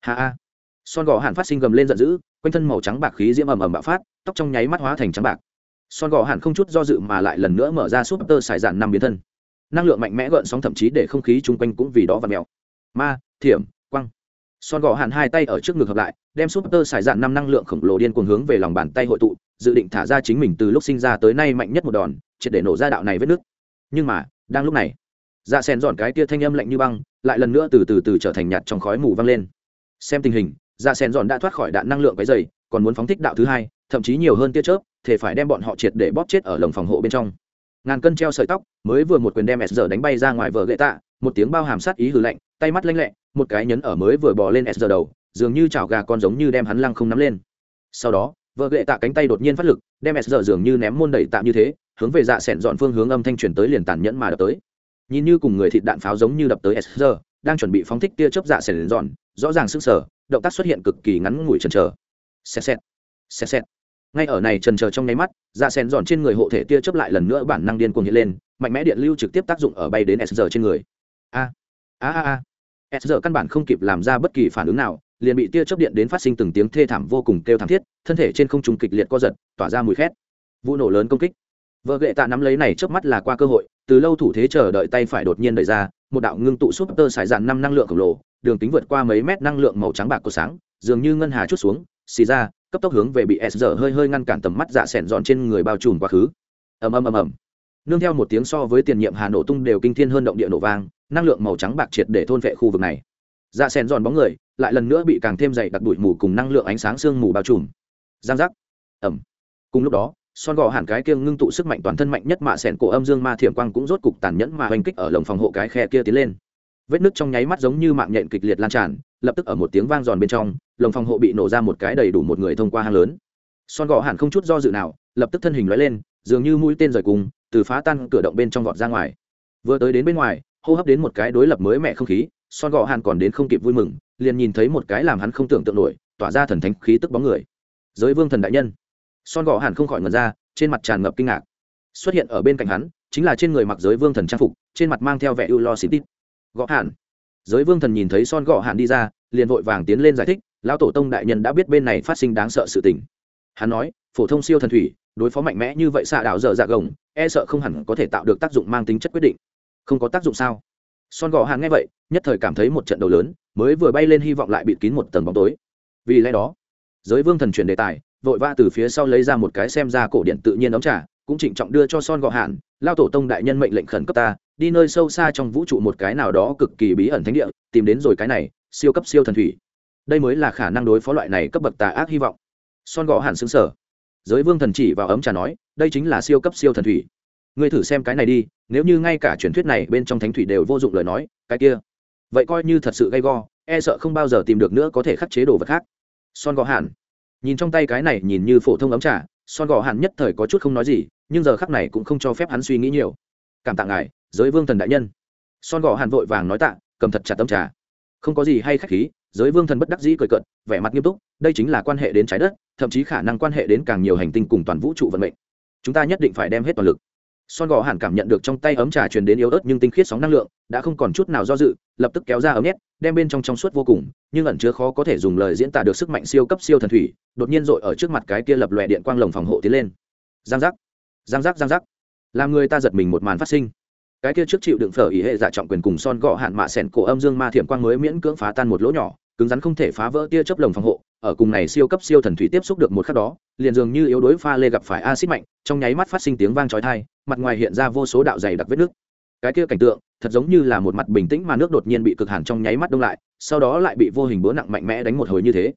Speaker 1: Ha ha. Son gò hẳn phát sinh gầm lên giận dữ, quanh thân màu trắng bạc khí diễm ầm ầm bạo phát, tóc trong nháy mắt hóa thành trắng bạc son gò hẳn không chút do dự mà lại lần nữa mở ra súp tơ xài dạn năm biến thân. Năng lượng mạnh mẽ gợn sóng thậm chí để không khí chung quanh cũng vì đó và mèo. Ma, thiểm, quăng. Son gò hẳn hai tay ở trước ngực hợp lại, đem súp tơ xài dạn năm năng lượng khổng lồ điên cuồng hướng về lòng bàn tay hội tụ, dự định thả ra chính mình từ lúc sinh ra tới nay mạnh nhất một đòn, triệt để nổ ra đạo này vết nước. Nhưng mà, đang lúc này dạ sen dọn cái tia thanh âm lạnh như băng, lại lần nữa từ từ từ trở thành nhạt trong khói mù văng lên. Xem tình hình dạ sen dọn đã thoát khỏi đạn năng lượng cái dày còn muốn phóng thích đạo thứ hai, thậm chí nhiều hơn tia chớp thể phải đem bọn họ triệt để bóp chết ở lồng phòng hộ bên trong. Ngàn cân treo sợi tóc, mới vừa một quyền đem s giờ đánh bay ra ngoài vợ gậy tạ, một tiếng bao hàm sát ý hừ lạnh, tay mắt lanh lẹ, một cái nhấn ở mới vừa bò lên s giờ đầu, dường như chảo gà con giống như đem hắn lăng không nắm lên. Sau đó vợ gậy tạ cánh tay đột nhiên phát lực, đem s giờ dường như ném môn đẩy tạm như thế, hướng về dạ sẹn dọn phương hướng âm thanh truyền tới liền tàn nhẫn mà đập tới. Nhìn như cùng người thịt đạn pháo giống như đập tới s giờ đang chuẩn bị phóng thích tia chớp dạ sẹn dọn, rõ ràng sức sở, động tác xuất hiện cực kỳ ngắn ngủi chần chờ. Xẹt xẹt xẹt xẹt ngay ở này trần chờ trong nháy mắt, da sen dọn trên người hộ thể tia chớp lại lần nữa bản năng điên cuồng hiện lên, mạnh mẽ điện lưu trực tiếp tác dụng ở bay đến s giờ trên người. A a a a. S giờ căn bản không kịp làm ra bất kỳ phản ứng nào, liền bị tia chớp điện đến phát sinh từng tiếng thê thảm vô cùng kêu thảm thiết, thân thể trên không trung kịch liệt co giật, tỏa ra mùi khét. Vụ nổ lớn công kích. Vợ gệ tạ nắm lấy này trước mắt là qua cơ hội, từ lâu thủ thế chờ đợi tay phải đột nhiên đẩy ra, một đạo ngưng tụ súp tơ xài dạn năm năng lượng khổng lồ, đường tính vượt qua mấy mét năng lượng màu trắng bạc của sáng, dường như ngân hà chút xuống, xì ra cấp tốc hướng về bị s giờ hơi hơi ngăn cản tầm mắt dạ sẻn dọn trên người bao trùm quá khứ. Ầm ầm ầm ầm. Nương theo một tiếng so với tiền nhiệm hà nổ tung đều kinh thiên hơn động địa nổ vang, năng lượng màu trắng bạc triệt để thôn vệ khu vực này. Dạ sẻn dọn bóng người lại lần nữa bị càng thêm dày đặc bụi mù cùng năng lượng ánh sáng sương mù bao trùm. Giang giác. Ẩm cùng lúc đó, son gò hẳn cái kia ngưng tụ sức mạnh toàn thân mạnh nhất mạ sẻn cổ âm dương ma thiểm quang cũng rốt cục tàn nhẫn mà hoành kích ở lồng phòng hộ cái khe kia tiến lên. Vết nứt trong nháy mắt giống như mạng nhện kịch liệt lan tràn, lập tức ở một tiếng vang giòn bên trong lồng phòng hộ bị nổ ra một cái đầy đủ một người thông qua hang lớn. Son gò hẳn không chút do dự nào lập tức thân hình lóe lên dường như mũi tên rời cùng từ phá tan cửa động bên trong vọt ra ngoài. Vừa tới đến bên ngoài hô hấp đến một cái đối lập mới mẻ không khí son gò hàn còn đến không kịp vui mừng liền nhìn thấy một cái làm hắn không tưởng tượng nổi tỏa ra thần thánh khí tức bóng người. Giới vương thần đại nhân. Son gò hàn không khỏi ngần ra trên mặt tràn ngập kinh ngạc. Xuất hiện ở bên cạnh hắn chính là trên người mặc giới vương thần trang phục trên mặt mang theo vẻ ưu lo xịt tít. Gõ hàn, giới vương thần nhìn thấy son gõ hàn đi ra liền vội vàng tiến lên giải thích lão tổ tông đại nhân đã biết bên này phát sinh đáng sợ sự tình. Hắn nói, phổ thông siêu thần thủy, đối phó mạnh mẽ như vậy xạ đạo dở dạ gồng e sợ không hẳn có thể tạo được tác dụng mang tính chất quyết định. Không có tác dụng sao? Son gò hạn nghe vậy, nhất thời cảm thấy một trận đầu lớn, mới vừa bay lên hy vọng lại bịt kín một tầng bóng tối. Vì lẽ đó, giới vương thần chuyển đề tài, vội vã từ phía sau lấy ra một cái xem ra cổ điện tự nhiên đóng trả cũng trịnh trọng đưa cho son gò hạn lao tổ tông đại nhân mệnh lệnh khẩn cấp ta, đi nơi sâu xa trong vũ trụ một cái nào đó cực kỳ bí ẩn thánh địa, tìm đến rồi cái này, siêu cấp siêu thần thủy đây mới là khả năng đối phó loại này cấp bậc tà ác hy vọng. Son gõ hẳn xứng sở giới vương thần chỉ vào ấm trà nói, đây chính là siêu cấp siêu thần thủy. Ngươi thử xem cái này đi, nếu như ngay cả truyền thuyết này bên trong thánh thủy đều vô dụng lời nói, cái kia. Vậy coi như thật sự gay go e sợ không bao giờ tìm được nữa có thể khắc chế đồ vật khác. Son gò hàn nhìn trong tay cái này nhìn như phổ thông ấm trà, son gò hàn nhất thời có chút không nói gì, nhưng giờ khắc này cũng không cho phép hắn suy nghĩ nhiều. Cảm tạ ngài, giới vương thần đại nhân. Son gò hàn vội vàng nói tạ, cầm thật chặt ấm trà. Không có gì hay khách khí giới vương thần bất đắc dĩ cười cợt, vẻ mặt nghiêm túc, đây chính là quan hệ đến trái đất, thậm chí khả năng quan hệ đến càng nhiều hành tinh cùng toàn vũ trụ vận mệnh. Chúng ta nhất định phải đem hết toàn lực. Son gò hẳn cảm nhận được trong tay ấm trà truyền đến yếu ớt nhưng tinh khiết sóng năng lượng, đã không còn chút nào do dự, lập tức kéo ra ấm nhét, đem bên trong trong suốt vô cùng, nhưng ẩn chứa khó có thể dùng lời diễn tả được sức mạnh siêu cấp siêu thần thủy, đột nhiên dội ở trước mặt cái kia lập lòe điện quang lồng phòng hộ tiến lên. Giang giác giang giác giang giác. Làm người ta giật mình một màn phát sinh. Cái kia trước chịu đựng phở ý hệ giả trọng quyền cùng son gọ hạn mạ sẻn cổ âm dương ma thiểm quang mới miễn cưỡng phá tan một lỗ nhỏ cứng rắn không thể phá vỡ tia chớp lồng phòng hộ, ở cùng này siêu cấp siêu thần thủy tiếp xúc được một khắc đó, liền dường như yếu đối pha lê gặp phải axit mạnh, trong nháy mắt phát sinh tiếng vang chói tai, mặt ngoài hiện ra vô số đạo dày đặc vết nước. Cái kia cảnh tượng, thật giống như là một mặt bình tĩnh mà nước đột nhiên bị cực hàn trong nháy mắt đông lại, sau đó lại bị vô hình búa nặng mạnh mẽ đánh một hồi như thế.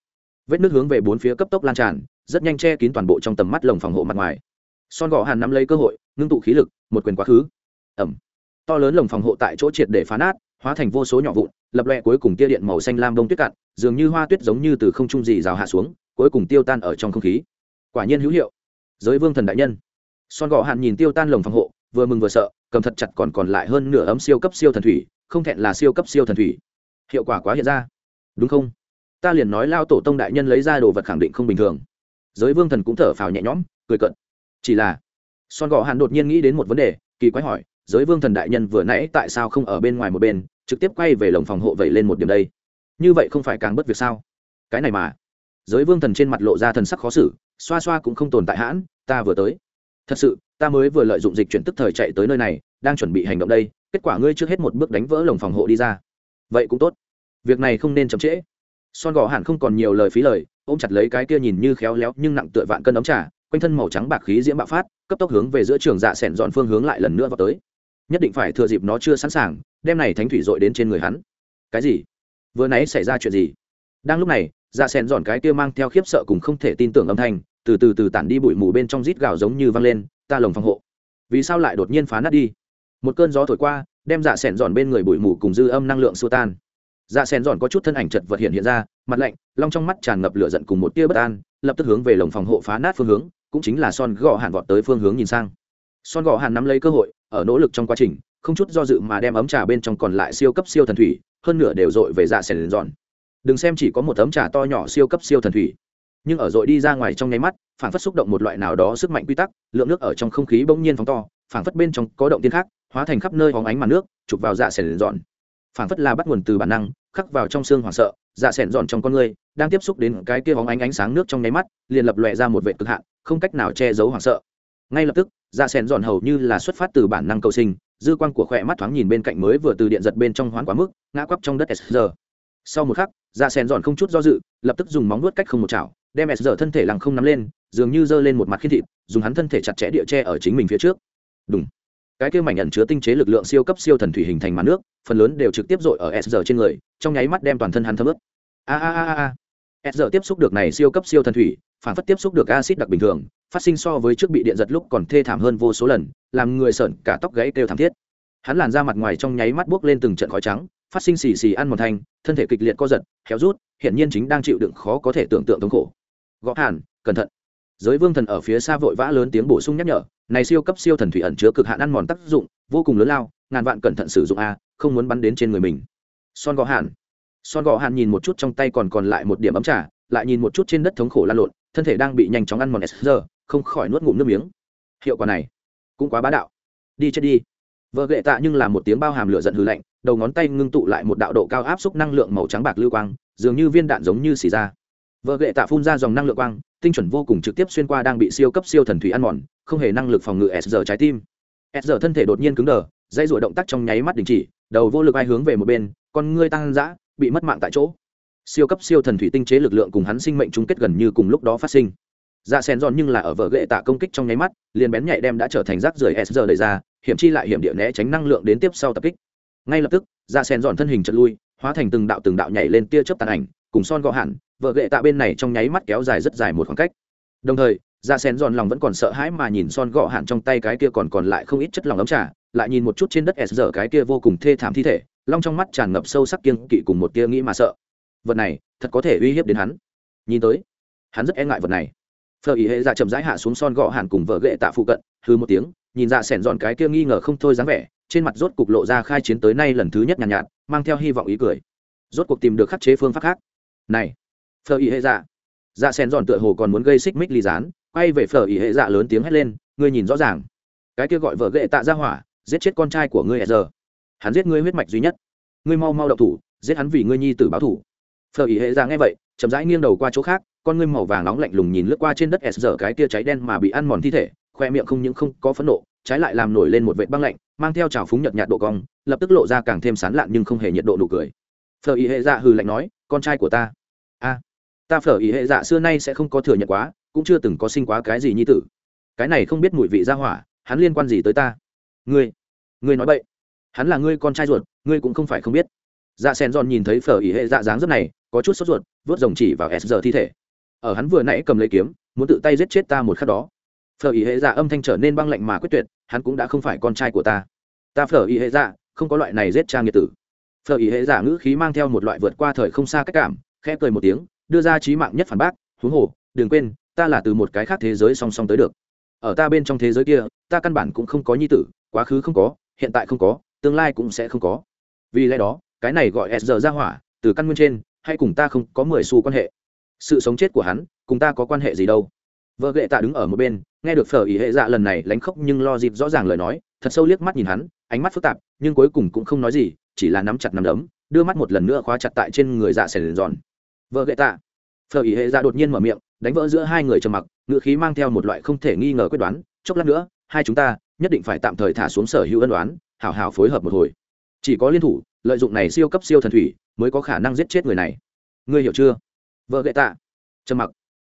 Speaker 1: Vết nước hướng về bốn phía cấp tốc lan tràn, rất nhanh che kín toàn bộ trong tầm mắt lồng phòng hộ mặt ngoài. Son gò hàn nắm lấy cơ hội, ngưng tụ khí lực, một quyền quá khứ. Ẩm to lớn lồng phòng hộ tại chỗ triệt để phá nát hóa thành vô số nhỏ vụn, lập lòe cuối cùng tia điện màu xanh lam đông tuyết cạn, dường như hoa tuyết giống như từ không trung gì rào hạ xuống, cuối cùng tiêu tan ở trong không khí. Quả nhiên hữu hiệu. Giới vương thần đại nhân. Son gọ hạn nhìn tiêu tan lồng phòng hộ, vừa mừng vừa sợ, cầm thật chặt còn còn lại hơn nửa ấm siêu cấp siêu thần thủy, không thẹn là siêu cấp siêu thần thủy. Hiệu quả quá hiện ra. Đúng không? Ta liền nói lao tổ tông đại nhân lấy ra đồ vật khẳng định không bình thường. Giới vương thần cũng thở phào nhẹ nhõm, cười cận chỉ là, son gọ hạn đột nhiên nghĩ đến một vấn đề, kỳ quái hỏi giới vương thần đại nhân vừa nãy tại sao không ở bên ngoài một bên, trực tiếp quay về lồng phòng hộ vậy lên một điểm đây? Như vậy không phải càng bất việc sao? Cái này mà. Giới vương thần trên mặt lộ ra thần sắc khó xử, xoa xoa cũng không tồn tại hãn, ta vừa tới. Thật sự, ta mới vừa lợi dụng dịch chuyển tức thời chạy tới nơi này, đang chuẩn bị hành động đây, kết quả ngươi trước hết một bước đánh vỡ lồng phòng hộ đi ra. Vậy cũng tốt. Việc này không nên chậm trễ. Son gò hẳn không còn nhiều lời phí lời, ôm chặt lấy cái kia nhìn như khéo léo nhưng nặng tựa vạn cân ấm trà, quanh thân màu trắng bạc khí diễm bạo phát, cấp tốc hướng về giữa trường dạ s ẻ dọn phương hướng lại lần nữa vào tới nhất định phải thừa dịp nó chưa sẵn sàng, đem này thánh thủy dội đến trên người hắn. Cái gì? Vừa nãy xảy ra chuyện gì? Đang lúc này dạ s ẻ dọn cái kia mang theo khiếp sợ cùng không thể tin tưởng âm thanh, từ từ từ tản đi bụi mù bên trong rít gào giống như văng lên, ta lồng phòng hộ. Vì sao lại đột nhiên phá nát đi? Một cơn gió thổi qua, đem dạ s ẻ dọn bên người bụi mù cùng dư âm năng lượng xua tan. Dạ s ẻ dọn có chút thân ảnh chật vật hiện hiện ra, mặt lạnh, long trong mắt tràn ngập lửa giận cùng một tia bất an, lập tức hướng về lồng phòng hộ phá nát phương hướng, cũng chính là son gò hàn vọt tới phương hướng nhìn sang. Son gò hàn nắm lấy cơ hội ở nỗ lực trong quá trình, không chút do dự mà đem ấm trà bên trong còn lại siêu cấp siêu thần thủy, hơn nửa đều dội về dạ sẻn giòn. đừng xem chỉ có một ấm trà to nhỏ siêu cấp siêu thần thủy, nhưng ở dội đi ra ngoài trong nháy mắt phản phất xúc động một loại nào đó sức mạnh quy tắc, lượng nước ở trong không khí bỗng nhiên phóng to phản phất bên trong có động tiên khác, hóa thành khắp nơi hóng ánh màn nước, chụp vào dạ sẻn giòn. phản phất là bắt nguồn từ bản năng, khắc vào trong xương hoảng sợ dạ sẻn giòn trong con người, đang tiếp xúc đến cái kia hóng ánh ánh sáng nước trong nháy mắt, liền lập lòe ra một vệ cực hạn, không cách nào che giấu hoảng sợ ngay lập tức dạ sen dọn hầu như là xuất phát từ bản năng cầu sinh, dư quan của khỏe mắt thoáng nhìn bên cạnh mới vừa từ điện giật bên trong hoán quá mức, ngã quắp trong đất sr sau một khắc dạ sen dọn không chút do dự, lập tức dùng móng nuốt cách không một chảo, đem sr thân thể lằng không nắm lên, dường như giơ lên một mặt khiên thịt, dùng hắn thân thể chặt chẽ địa tre ở chính mình phía trước. Đúng cái kia mảnh nhận chứa tinh chế lực lượng siêu cấp siêu thần thủy hình thành màn nước, phần lớn đều trực tiếp dội ở sr trên người, trong nháy mắt đem toàn thân hắn thấm ướt. A a a a sr tiếp xúc được này siêu cấp siêu thần thủy, phản phất tiếp xúc được acid đặc bình thường, phát sinh so với trước bị điện giật lúc còn thê thảm hơn vô số lần, làm người sợn, cả tóc gãy kêu thảm thiết. Hắn làn ra mặt ngoài trong nháy mắt buốc lên từng trận khói trắng, phát sinh xì xì ăn một thanh, thân thể kịch liệt co giật héo rút, hiển nhiên chính đang chịu đựng khó có thể tưởng tượng thống khổ. Gõ hàn, cẩn thận. Giới vương thần ở phía xa vội vã lớn tiếng bổ sung nhắc nhở, này siêu cấp siêu thần thủy ẩn chứa cực hạn ăn mòn tác dụng, vô cùng lớn lao, ngàn vạn cẩn thận sử dụng a, không muốn bắn đến trên người mình. Son gõ hàn son gò hàn nhìn một chút trong tay còn còn lại một điểm ấm trà lại nhìn một chút trên đất thống khổ lan lộn thân thể đang bị nhanh chóng ăn mòn giờ, không khỏi nuốt ngụm nước miếng. Hiệu quả này cũng quá bá đạo. Đi chết đi. Vợ gệ tạ nhưng là một tiếng bao hàm lửa giận hư lạnh đầu ngón tay ngưng tụ lại một đạo độ cao áp xúc năng lượng màu trắng bạc lưu quang dường như viên đạn giống như xì ra. Vợ gệ tạ phun ra dòng năng lượng quang tinh chuẩn vô cùng trực tiếp xuyên qua đang bị siêu cấp siêu thần thủy ăn mòn không hề năng lực phòng ngự s giờ trái tim. S giờ thân thể đột nhiên cứng đờ dây rủa động tác trong nháy mắt đình chỉ đầu vô lực ai hướng về một bên con ngươi tăng dã bị mất mạng tại chỗ. Siêu cấp siêu thần thủy tinh chế lực lượng cùng hắn sinh mệnh chung kết gần như cùng lúc đó phát sinh. Dạ sen giòn nhưng là ở vợ gệ tạ công kích trong nháy mắt, liền bén nhạy đem đã trở thành rác rưởi s giờ đẩy ra, hiểm chi lại hiểm địa né tránh năng lượng đến tiếp sau tập kích. Ngay lập tức dạ sen giòn thân hình chật lui, hóa thành từng đạo từng đạo nhảy lên tia chớp tàn ảnh, cùng son gọ hẳn vợ gệ tạ bên này trong nháy mắt kéo dài rất dài một khoảng cách. Đồng thời dạ sen giòn lòng vẫn còn sợ hãi mà nhìn son gọ hạn trong tay cái kia còn còn lại không ít chất lòng ấm trà, lại nhìn một chút trên đất s giờ cái kia vô cùng thê thảm thi thể long trong mắt tràn ngập sâu sắc kiên kỵ cùng một tia nghĩ mà sợ. Vật này thật có thể uy hiếp đến hắn. Nhìn tới hắn rất e ngại vật này. Phờ ý hệ dạ chậm rãi hạ xuống son gọ hàn cùng vợ ghệ tạ phụ cận hư một tiếng nhìn dạ sẻn dọn cái kia nghi ngờ không thôi dáng vẻ trên mặt rốt cục lộ ra khai chiến tới nay lần thứ nhất nhàn nhạt, nhạt mang theo hy vọng ý cười. Rốt cuộc tìm được khắc chế phương pháp khác. Này phờ ý hệ dạ. Dạ sẻn dọn tựa hồ còn muốn gây xích mích ly dán quay về phờ ý hệ dạ lớn tiếng hét lên ngươi nhìn rõ ràng. Cái kia gọi vợ ghệ tạ ra hỏa giết chết con trai của ngươi giờ hắn giết ngươi huyết mạch duy nhất. Ngươi mau mau đậu thủ, giết hắn vì ngươi nhi tử báo thủ. Phờ ý hệ ra nghe vậy, chậm rãi nghiêng đầu qua chỗ khác, con ngươi màu vàng nóng lạnh lùng nhìn lướt qua trên đất s giờ cái kia cháy đen mà bị ăn mòn thi thể, khoe miệng không những không có phẫn nộ, trái lại làm nổi lên một vệ băng lạnh, mang theo trào phúng nhợt nhạt độ cong, lập tức lộ ra càng thêm sán lạn nhưng không hề nhiệt độ nụ cười. Phở ý hệ dạ hừ lạnh nói, con trai của ta. A, ta phở ý hệ dạ xưa nay sẽ không có thừa nhận quá, cũng chưa từng có sinh quá cái gì nhi tử. Cái này không biết mùi vị ra hỏa, hắn liên quan gì tới ta? Ngươi ngươi nói vậy hắn là ngươi con trai ruột, ngươi cũng không phải không biết. Dạ sen giòn nhìn thấy phở ý hệ dạ dáng rất này, có chút sốt ruột, vớt rồng chỉ vào s giờ thi thể. Ở hắn vừa nãy cầm lấy kiếm, muốn tự tay giết chết ta một khắc đó. Phở ý hệ dạ âm thanh trở nên băng lạnh mà quyết tuyệt, hắn cũng đã không phải con trai của ta. Ta phở ý hệ dạ không có loại này giết cha nghiệt tử. Phở ý hệ dạ ngữ khí mang theo một loại vượt qua thời không xa cách cảm, khẽ cười một tiếng, đưa ra trí mạng nhất phản bác, huống hồ, đừng quên, ta là từ một cái khác thế giới song song tới được. Ở ta bên trong thế giới kia, ta căn bản cũng không có nhi tử, quá khứ không có, hiện tại không có tương lai cũng sẽ không có. Vì lẽ đó, cái này gọi s giờ ra hỏa, từ căn nguyên trên, hay cùng ta không có mười xu quan hệ. Sự sống chết của hắn, cùng ta có quan hệ gì đâu. Vợ ghệ tạ đứng ở một bên, nghe được phở ý hệ dạ lần này lánh khóc nhưng lo dịp rõ ràng lời nói, thật sâu liếc mắt nhìn hắn, ánh mắt phức tạp, nhưng cuối cùng cũng không nói gì, chỉ là nắm chặt nắm đấm, đưa mắt một lần nữa khóa chặt tại trên người dạ sẻ giòn. Vợ ghệ tạ. Phở ý hệ dạ đột nhiên mở miệng, đánh vỡ giữa hai người trầm mặc ngựa khí mang theo một loại không thể nghi ngờ quyết đoán, chốc lát nữa, hai chúng ta nhất định phải tạm thời thả xuống sở hữu ân đoán hảo hảo phối hợp một hồi. Chỉ có liên thủ, lợi dụng này siêu cấp siêu thần thủy mới có khả năng giết chết người này. Ngươi hiểu chưa? Vợ gệ tạ. Trầm mặc.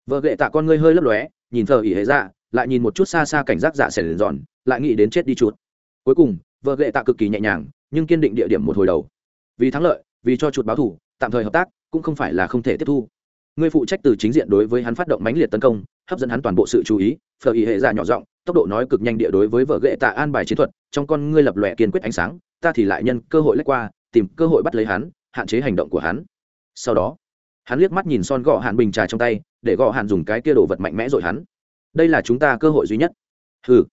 Speaker 1: Vợ gệ tạ con ngươi hơi lấp lóe, nhìn thờ ỉ hệ dạ lại nhìn một chút xa xa cảnh giác dạ xẻ liền giòn lại nghĩ đến chết đi chuột. cuối cùng, vợ gệ tạ cực kỳ nhẹ nhàng, nhưng kiên định địa điểm một hồi đầu. Vì thắng lợi, vì cho chuột báo thủ tạm thời hợp tác cũng không phải là không thể tiếp thu. Ngươi phụ trách từ chính diện đối với hắn phát động mãnh liệt tấn công hấp dẫn hắn toàn bộ sự chú ý, phở ý hệ ra nhỏ giọng, tốc độ nói cực nhanh địa đối với vợ ghệ tạ an bài chiến thuật, trong con ngươi lập lòe kiên quyết ánh sáng, ta thì lại nhân cơ hội lách qua, tìm cơ hội bắt lấy hắn, hạn chế hành động của hắn. Sau đó, hắn liếc mắt nhìn son gọ hạn bình trà trong tay, để gọ hạn dùng cái kia đồ vật mạnh mẽ rồi hắn. Đây là chúng ta cơ hội duy nhất. Hừ.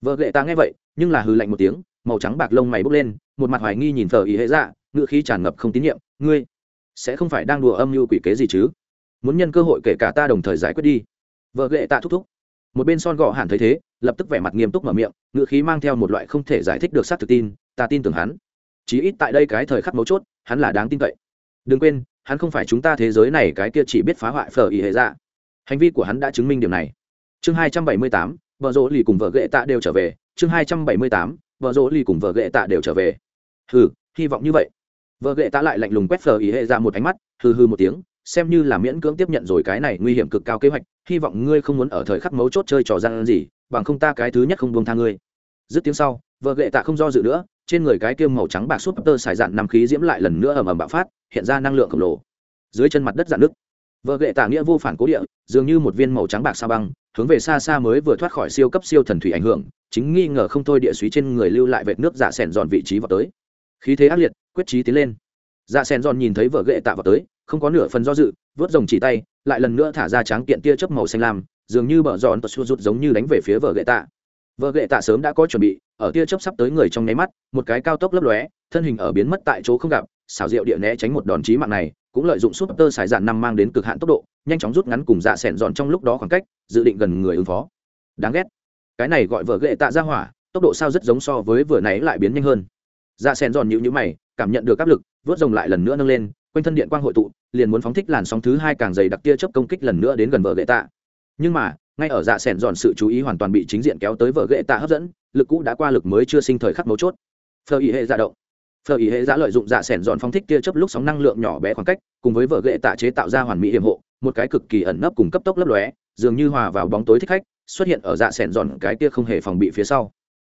Speaker 1: Vợ ghệ ta nghe vậy, nhưng là hừ lạnh một tiếng, màu trắng bạc lông mày bốc lên, một mặt hoài nghi nhìn thờ ý hệ dạ ngự khí tràn ngập không tín nhiệm, ngươi sẽ không phải đang đùa âm mưu quỷ kế gì chứ? Muốn nhân cơ hội kể cả ta đồng thời giải quyết đi vợ ghệ Tạ thúc thúc. Một bên son gọ hẳn thấy thế, lập tức vẻ mặt nghiêm túc mở miệng ngự khí mang theo một loại không thể giải thích được xác thực tin, ta tin tưởng hắn. Chí ít tại đây cái thời khắc mấu chốt, hắn là đáng tin cậy. Đừng quên, hắn không phải chúng ta thế giới này cái kia chỉ biết phá hoại phở ý hệ dạ. Hành vi của hắn đã chứng minh điểm này. Chương hai trăm bảy mươi tám, vợ rỗ lì cùng vợ ghệ tạ đều trở về. Chương hai trăm bảy mươi tám, vợ rỗ lì cùng vợ ghệ tạ đều trở về. Hừ, hy vọng như vậy. Vợ ghệ tạ lại lạnh lùng quét phở ý hệ dạ một ánh mắt, hừ hừ một tiếng xem như là miễn cưỡng tiếp nhận rồi cái này nguy hiểm cực cao kế hoạch, hy vọng ngươi không muốn ở thời khắc mấu chốt chơi trò gian gì, bằng không ta cái thứ nhất không buông tha ngươi. Dứt tiếng sau, vợ gệ tạ không do dự nữa, trên người cái kiêm màu trắng bạc súp tơ xài dạn nằm khí diễm lại lần nữa ầm ầm bạo phát, hiện ra năng lượng khổng lồ. Dưới chân mặt đất dạn nước vợ gệ tạ nghĩa vô phản cố địa, dường như một viên màu trắng bạc sa băng, hướng về xa xa mới vừa thoát khỏi siêu cấp siêu thần thủy ảnh hưởng, chính nghi ngờ không thôi địa suý trên người lưu lại vệt nước dạ sẻn dọn vị trí vào tới. Khí thế ác liệt, quyết trí tiến lên. Dạ sẻn dọn nhìn thấy vợ ghệ tạ vào tới không có nửa phần do dự, vớt rồng chỉ tay, lại lần nữa thả ra tráng kiện tia chớp màu xanh lam, dường như bờ giòn tật xua rút giống như đánh về phía vợ gậy tạ. Vợ gậy tạ sớm đã có chuẩn bị, ở tia chớp sắp tới người trong nháy mắt, một cái cao tốc lấp lóe, thân hình ở biến mất tại chỗ không gặp, xảo diệu địa né tránh một đòn chí mạng này, cũng lợi dụng súp tơ xài dạn năm mang đến cực hạn tốc độ, nhanh chóng rút ngắn cùng dạ sẹn dọn trong lúc đó khoảng cách, dự định gần người ứng phó. Đáng ghét. Cái này gọi vợ gậy tạ ra hỏa, tốc độ sao rất giống so với vừa nãy lại biến nhanh hơn. Dạ sẹn dọn nhịu nhữ mày, cảm nhận được áp lực, vớt rồng lại lần nữa nâng lên quanh thân điện quang hội tụ, liền muốn phóng thích làn sóng thứ hai càng dày đặc tia chớp công kích lần nữa đến gần vợ ghệ tạ. Nhưng mà, ngay ở dạ sẻn dọn sự chú ý hoàn toàn bị chính diện kéo tới vợ ghệ tạ hấp dẫn, lực cũ đã qua lực mới chưa sinh thời khắc mấu chốt. Phờ ý hệ dạ động. Phờ ý hệ dạ lợi dụng dạ sẻn dọn phóng thích tia chớp lúc sóng năng lượng nhỏ bé khoảng cách, cùng với vợ ghệ tạ chế tạo ra hoàn mỹ hiểm hộ, một cái cực kỳ ẩn nấp cùng cấp tốc lấp lóe, dường như hòa vào bóng tối thích khách, xuất hiện ở dạ sẻn dọn cái tia không hề phòng bị phía sau.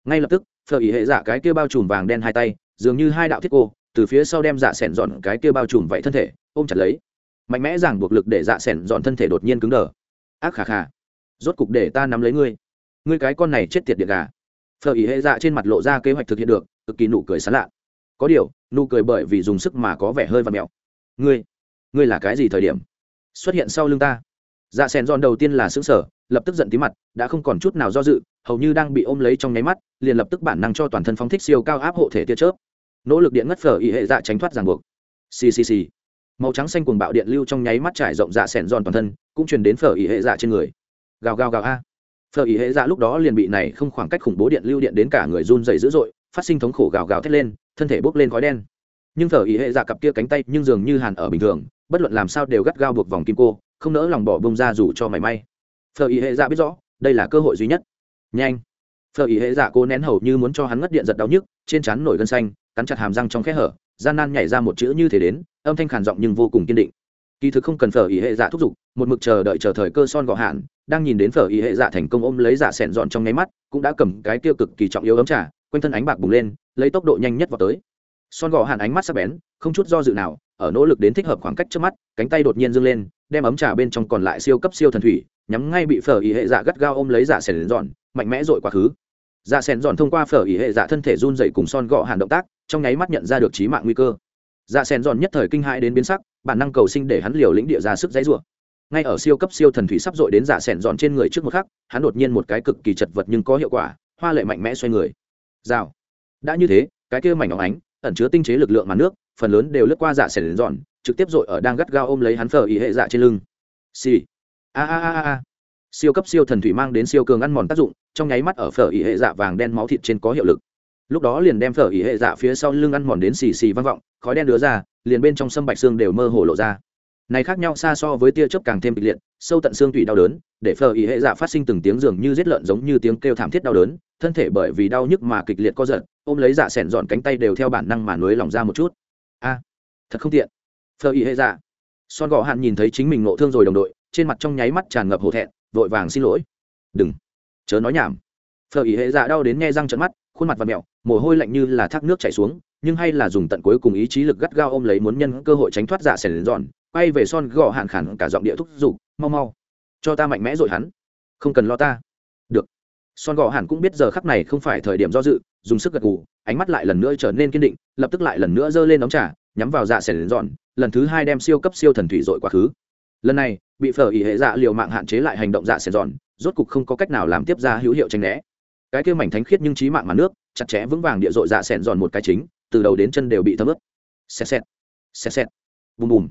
Speaker 1: Ngay lập tức, phờ ý hệ dạ cái kia bao trùm vàng đen hai tay, dường như hai đạo thiết cô từ phía sau đem dạ sẻn dọn cái kia bao trùm vậy thân thể, ôm chặt lấy. Mạnh mẽ giảng buộc lực để dạ sẻn dọn thân thể đột nhiên cứng đờ. Ác khà khà, rốt cục để ta nắm lấy ngươi. Ngươi cái con này chết tiệt điện gà. Phở ý hệ dạ trên mặt lộ ra kế hoạch thực hiện được, cực kỳ nụ cười sán lạ. Có điều, nụ cười bởi vì dùng sức mà có vẻ hơi và mẹo. Ngươi ngươi là cái gì thời điểm? Xuất hiện sau lưng ta. Dạ s ẻ đầu tiên là xứng sở lập tức giận tí mặt, đã không còn chút nào do dự, hầu như đang bị ôm lấy trong nháy mắt, liền lập tức bản năng cho toàn thân phóng thích siêu cao áp hộ thể tia chớp nỗ lực điện ngất phở ý hệ dạ tránh thoát ràng buộc. Ccc màu trắng xanh cuồng bạo điện lưu trong nháy mắt trải rộng dạ s ẻ giòn toàn thân, cũng truyền đến phở ý hệ dạ trên người. Gào gào gào a. Phở ý hệ dạ lúc đó liền bị này không khoảng cách khủng bố điện lưu điện đến cả người run dày dữ dội, phát sinh thống khổ gào gào thét lên, thân thể bốc lên khói đen. Nhưng phở ý hệ dạ cặp kia cánh tay nhưng dường như hàn ở bình thường, bất luận làm sao đều gắt gao buộc vòng kim cô, không nỡ lòng bỏ bông ra dù cho mảy may. Phở ý hệ dạ biết rõ, đây là cơ hội duy nhất. Nhanh. Phở ý hệ dạ cố nén hầu như muốn cho hắn ngất điện giật đau nhức, trên trán nổi gân xanh cắn chặt hàm răng trong khe hở, gian nan nhảy ra một chữ như thế đến, âm thanh khàn giọng nhưng vô cùng kiên định. Kỳ thực không cần phở ý hệ dạ thúc giục, một mực chờ đợi chờ thời cơ son gọ hạn, đang nhìn đến phở ý hệ dạ thành công ôm lấy dạ sẹn dọn trong nháy mắt, cũng đã cầm cái tiêu cực kỳ trọng yếu ấm trà, quanh thân ánh bạc bùng lên, lấy tốc độ nhanh nhất vào tới. Son gọ hạn ánh mắt sắc bén, không chút do dự nào, ở nỗ lực đến thích hợp khoảng cách trước mắt, cánh tay đột nhiên dâng lên, đem ấm trà bên trong còn lại siêu cấp siêu thần thủy, nhắm ngay bị phở ý hệ dạ gắt gao ôm lấy dạ sẹn dọn, mạnh mẽ dội quá khứ. Dạ sẹn dọn thông qua phở ý hệ dạ thân thể run dậy cùng son gọ hạn động tác trong nháy mắt nhận ra được trí mạng nguy cơ. Dạ sen dọn nhất thời kinh hãi đến biến sắc, bản năng cầu sinh để hắn liều lĩnh địa ra sức dãy rủa. Ngay ở siêu cấp siêu thần thủy sắp dội đến dạ sen dọn trên người trước một khắc, hắn đột nhiên một cái cực kỳ chật vật nhưng có hiệu quả, hoa lệ mạnh mẽ xoay người. Rào. Đã như thế, cái kia mảnh óng ánh, ẩn chứa tinh chế lực lượng màn nước, phần lớn đều lướt qua dạ sen dọn trực tiếp dội ở đang gắt gao ôm lấy hắn phở ý hệ dạ trên lưng. Xì. A a a a siêu cấp siêu thần thủy mang đến siêu cường ăn mòn tác dụng, trong nháy mắt ở phở ý hệ dạ vàng đen máu thịt trên có hiệu lực lúc đó liền đem phở ý hệ dạ phía sau lưng ăn mòn đến xì xì vang vọng, khói đen đứa ra, liền bên trong sâm bạch xương đều mơ hồ lộ ra. Này khác nhau xa so với tia chớp càng thêm kịch liệt, sâu tận xương tủy đau đớn, để phở ý hệ dạ phát sinh từng tiếng dường như giết lợn giống như tiếng kêu thảm thiết đau đớn, thân thể bởi vì đau nhức mà kịch liệt co giật, ôm lấy dạ sẻn dọn cánh tay đều theo bản năng mà nối lỏng ra một chút. A, thật không tiện. Phở ý hệ dạ. Son gò hạn nhìn thấy chính mình nộ thương rồi đồng đội, trên mặt trong nháy mắt tràn ngập hổ thẹn, vội vàng xin lỗi. Đừng. Chớ nói nhảm. Phở ý hệ dạ đau đến nghe răng trận mắt khuôn mặt và mẹo, mồ hôi lạnh như là thác nước chảy xuống, nhưng hay là dùng tận cuối cùng ý chí lực gắt gao ôm lấy muốn nhân cơ hội tránh thoát dạ sẻn dọn quay về son gò hạn khản cả giọng địa thúc giục, mau mau, cho ta mạnh mẽ rồi hắn, không cần lo ta. Được. Son gò hạn cũng biết giờ khắc này không phải thời điểm do dự, dùng sức gật gù, ánh mắt lại lần nữa trở nên kiên định, lập tức lại lần nữa giơ lên đóng trà, nhắm vào dạ sẻn dọn lần thứ hai đem siêu cấp siêu thần thủy dội quá khứ. Lần này, bị phở ỉ hệ dạ liều mạng hạn chế lại hành động dạ sẻn dọn rốt cục không có cách nào làm tiếp ra hữu hiệu tranh né cái kia mảnh thánh khiết nhưng trí mạng mà nước, chặt chẽ vững vàng địa dội dạ sẹn giòn một cái chính, từ đầu đến chân đều bị thấm ướt. Xẹt xẹt xẹt xẹt, bùm bùm.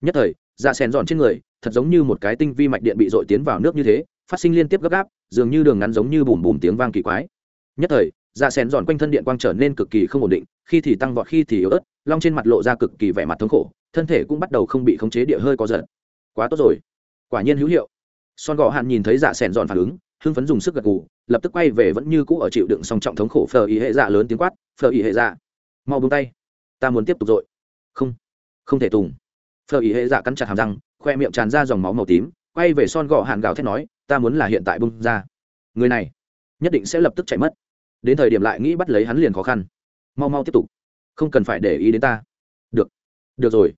Speaker 1: Nhất thời dạ sẹn giòn trên người, thật giống như một cái tinh vi mạch điện bị dội tiến vào nước như thế, phát sinh liên tiếp gấp gáp, dường như đường ngắn giống như bùm bùm tiếng vang kỳ quái. Nhất thời dạ sẹn giòn quanh thân điện quang trở nên cực kỳ không ổn định, khi thì tăng vọt, khi thì yếu ớt, long trên mặt lộ ra cực kỳ vẻ mặt thống khổ, thân thể cũng bắt đầu không bị khống chế, địa hơi có giật. Quá tốt rồi. Quả nhiên hữu hiệu. Son gò hạn nhìn thấy dạ sẹn giòn phản ứng hưng phấn dùng sức gật gù, lập tức quay về vẫn như cũ ở chịu đựng song trọng thống khổ phờ ý hệ dạ lớn tiếng quát, phờ ý hệ dạ mau buông tay, ta muốn tiếp tục dội không không thể tùng. Phờ ý hệ dạ cắn chặt hàm răng, khoe miệng tràn ra dòng máu màu tím, quay về son gò hạn gào thét nói, ta muốn là hiện tại bung ra. Người này nhất định sẽ lập tức chạy mất. Đến thời điểm lại nghĩ bắt lấy hắn liền khó khăn. Mau mau tiếp tục, không cần phải để ý đến ta. Được được rồi.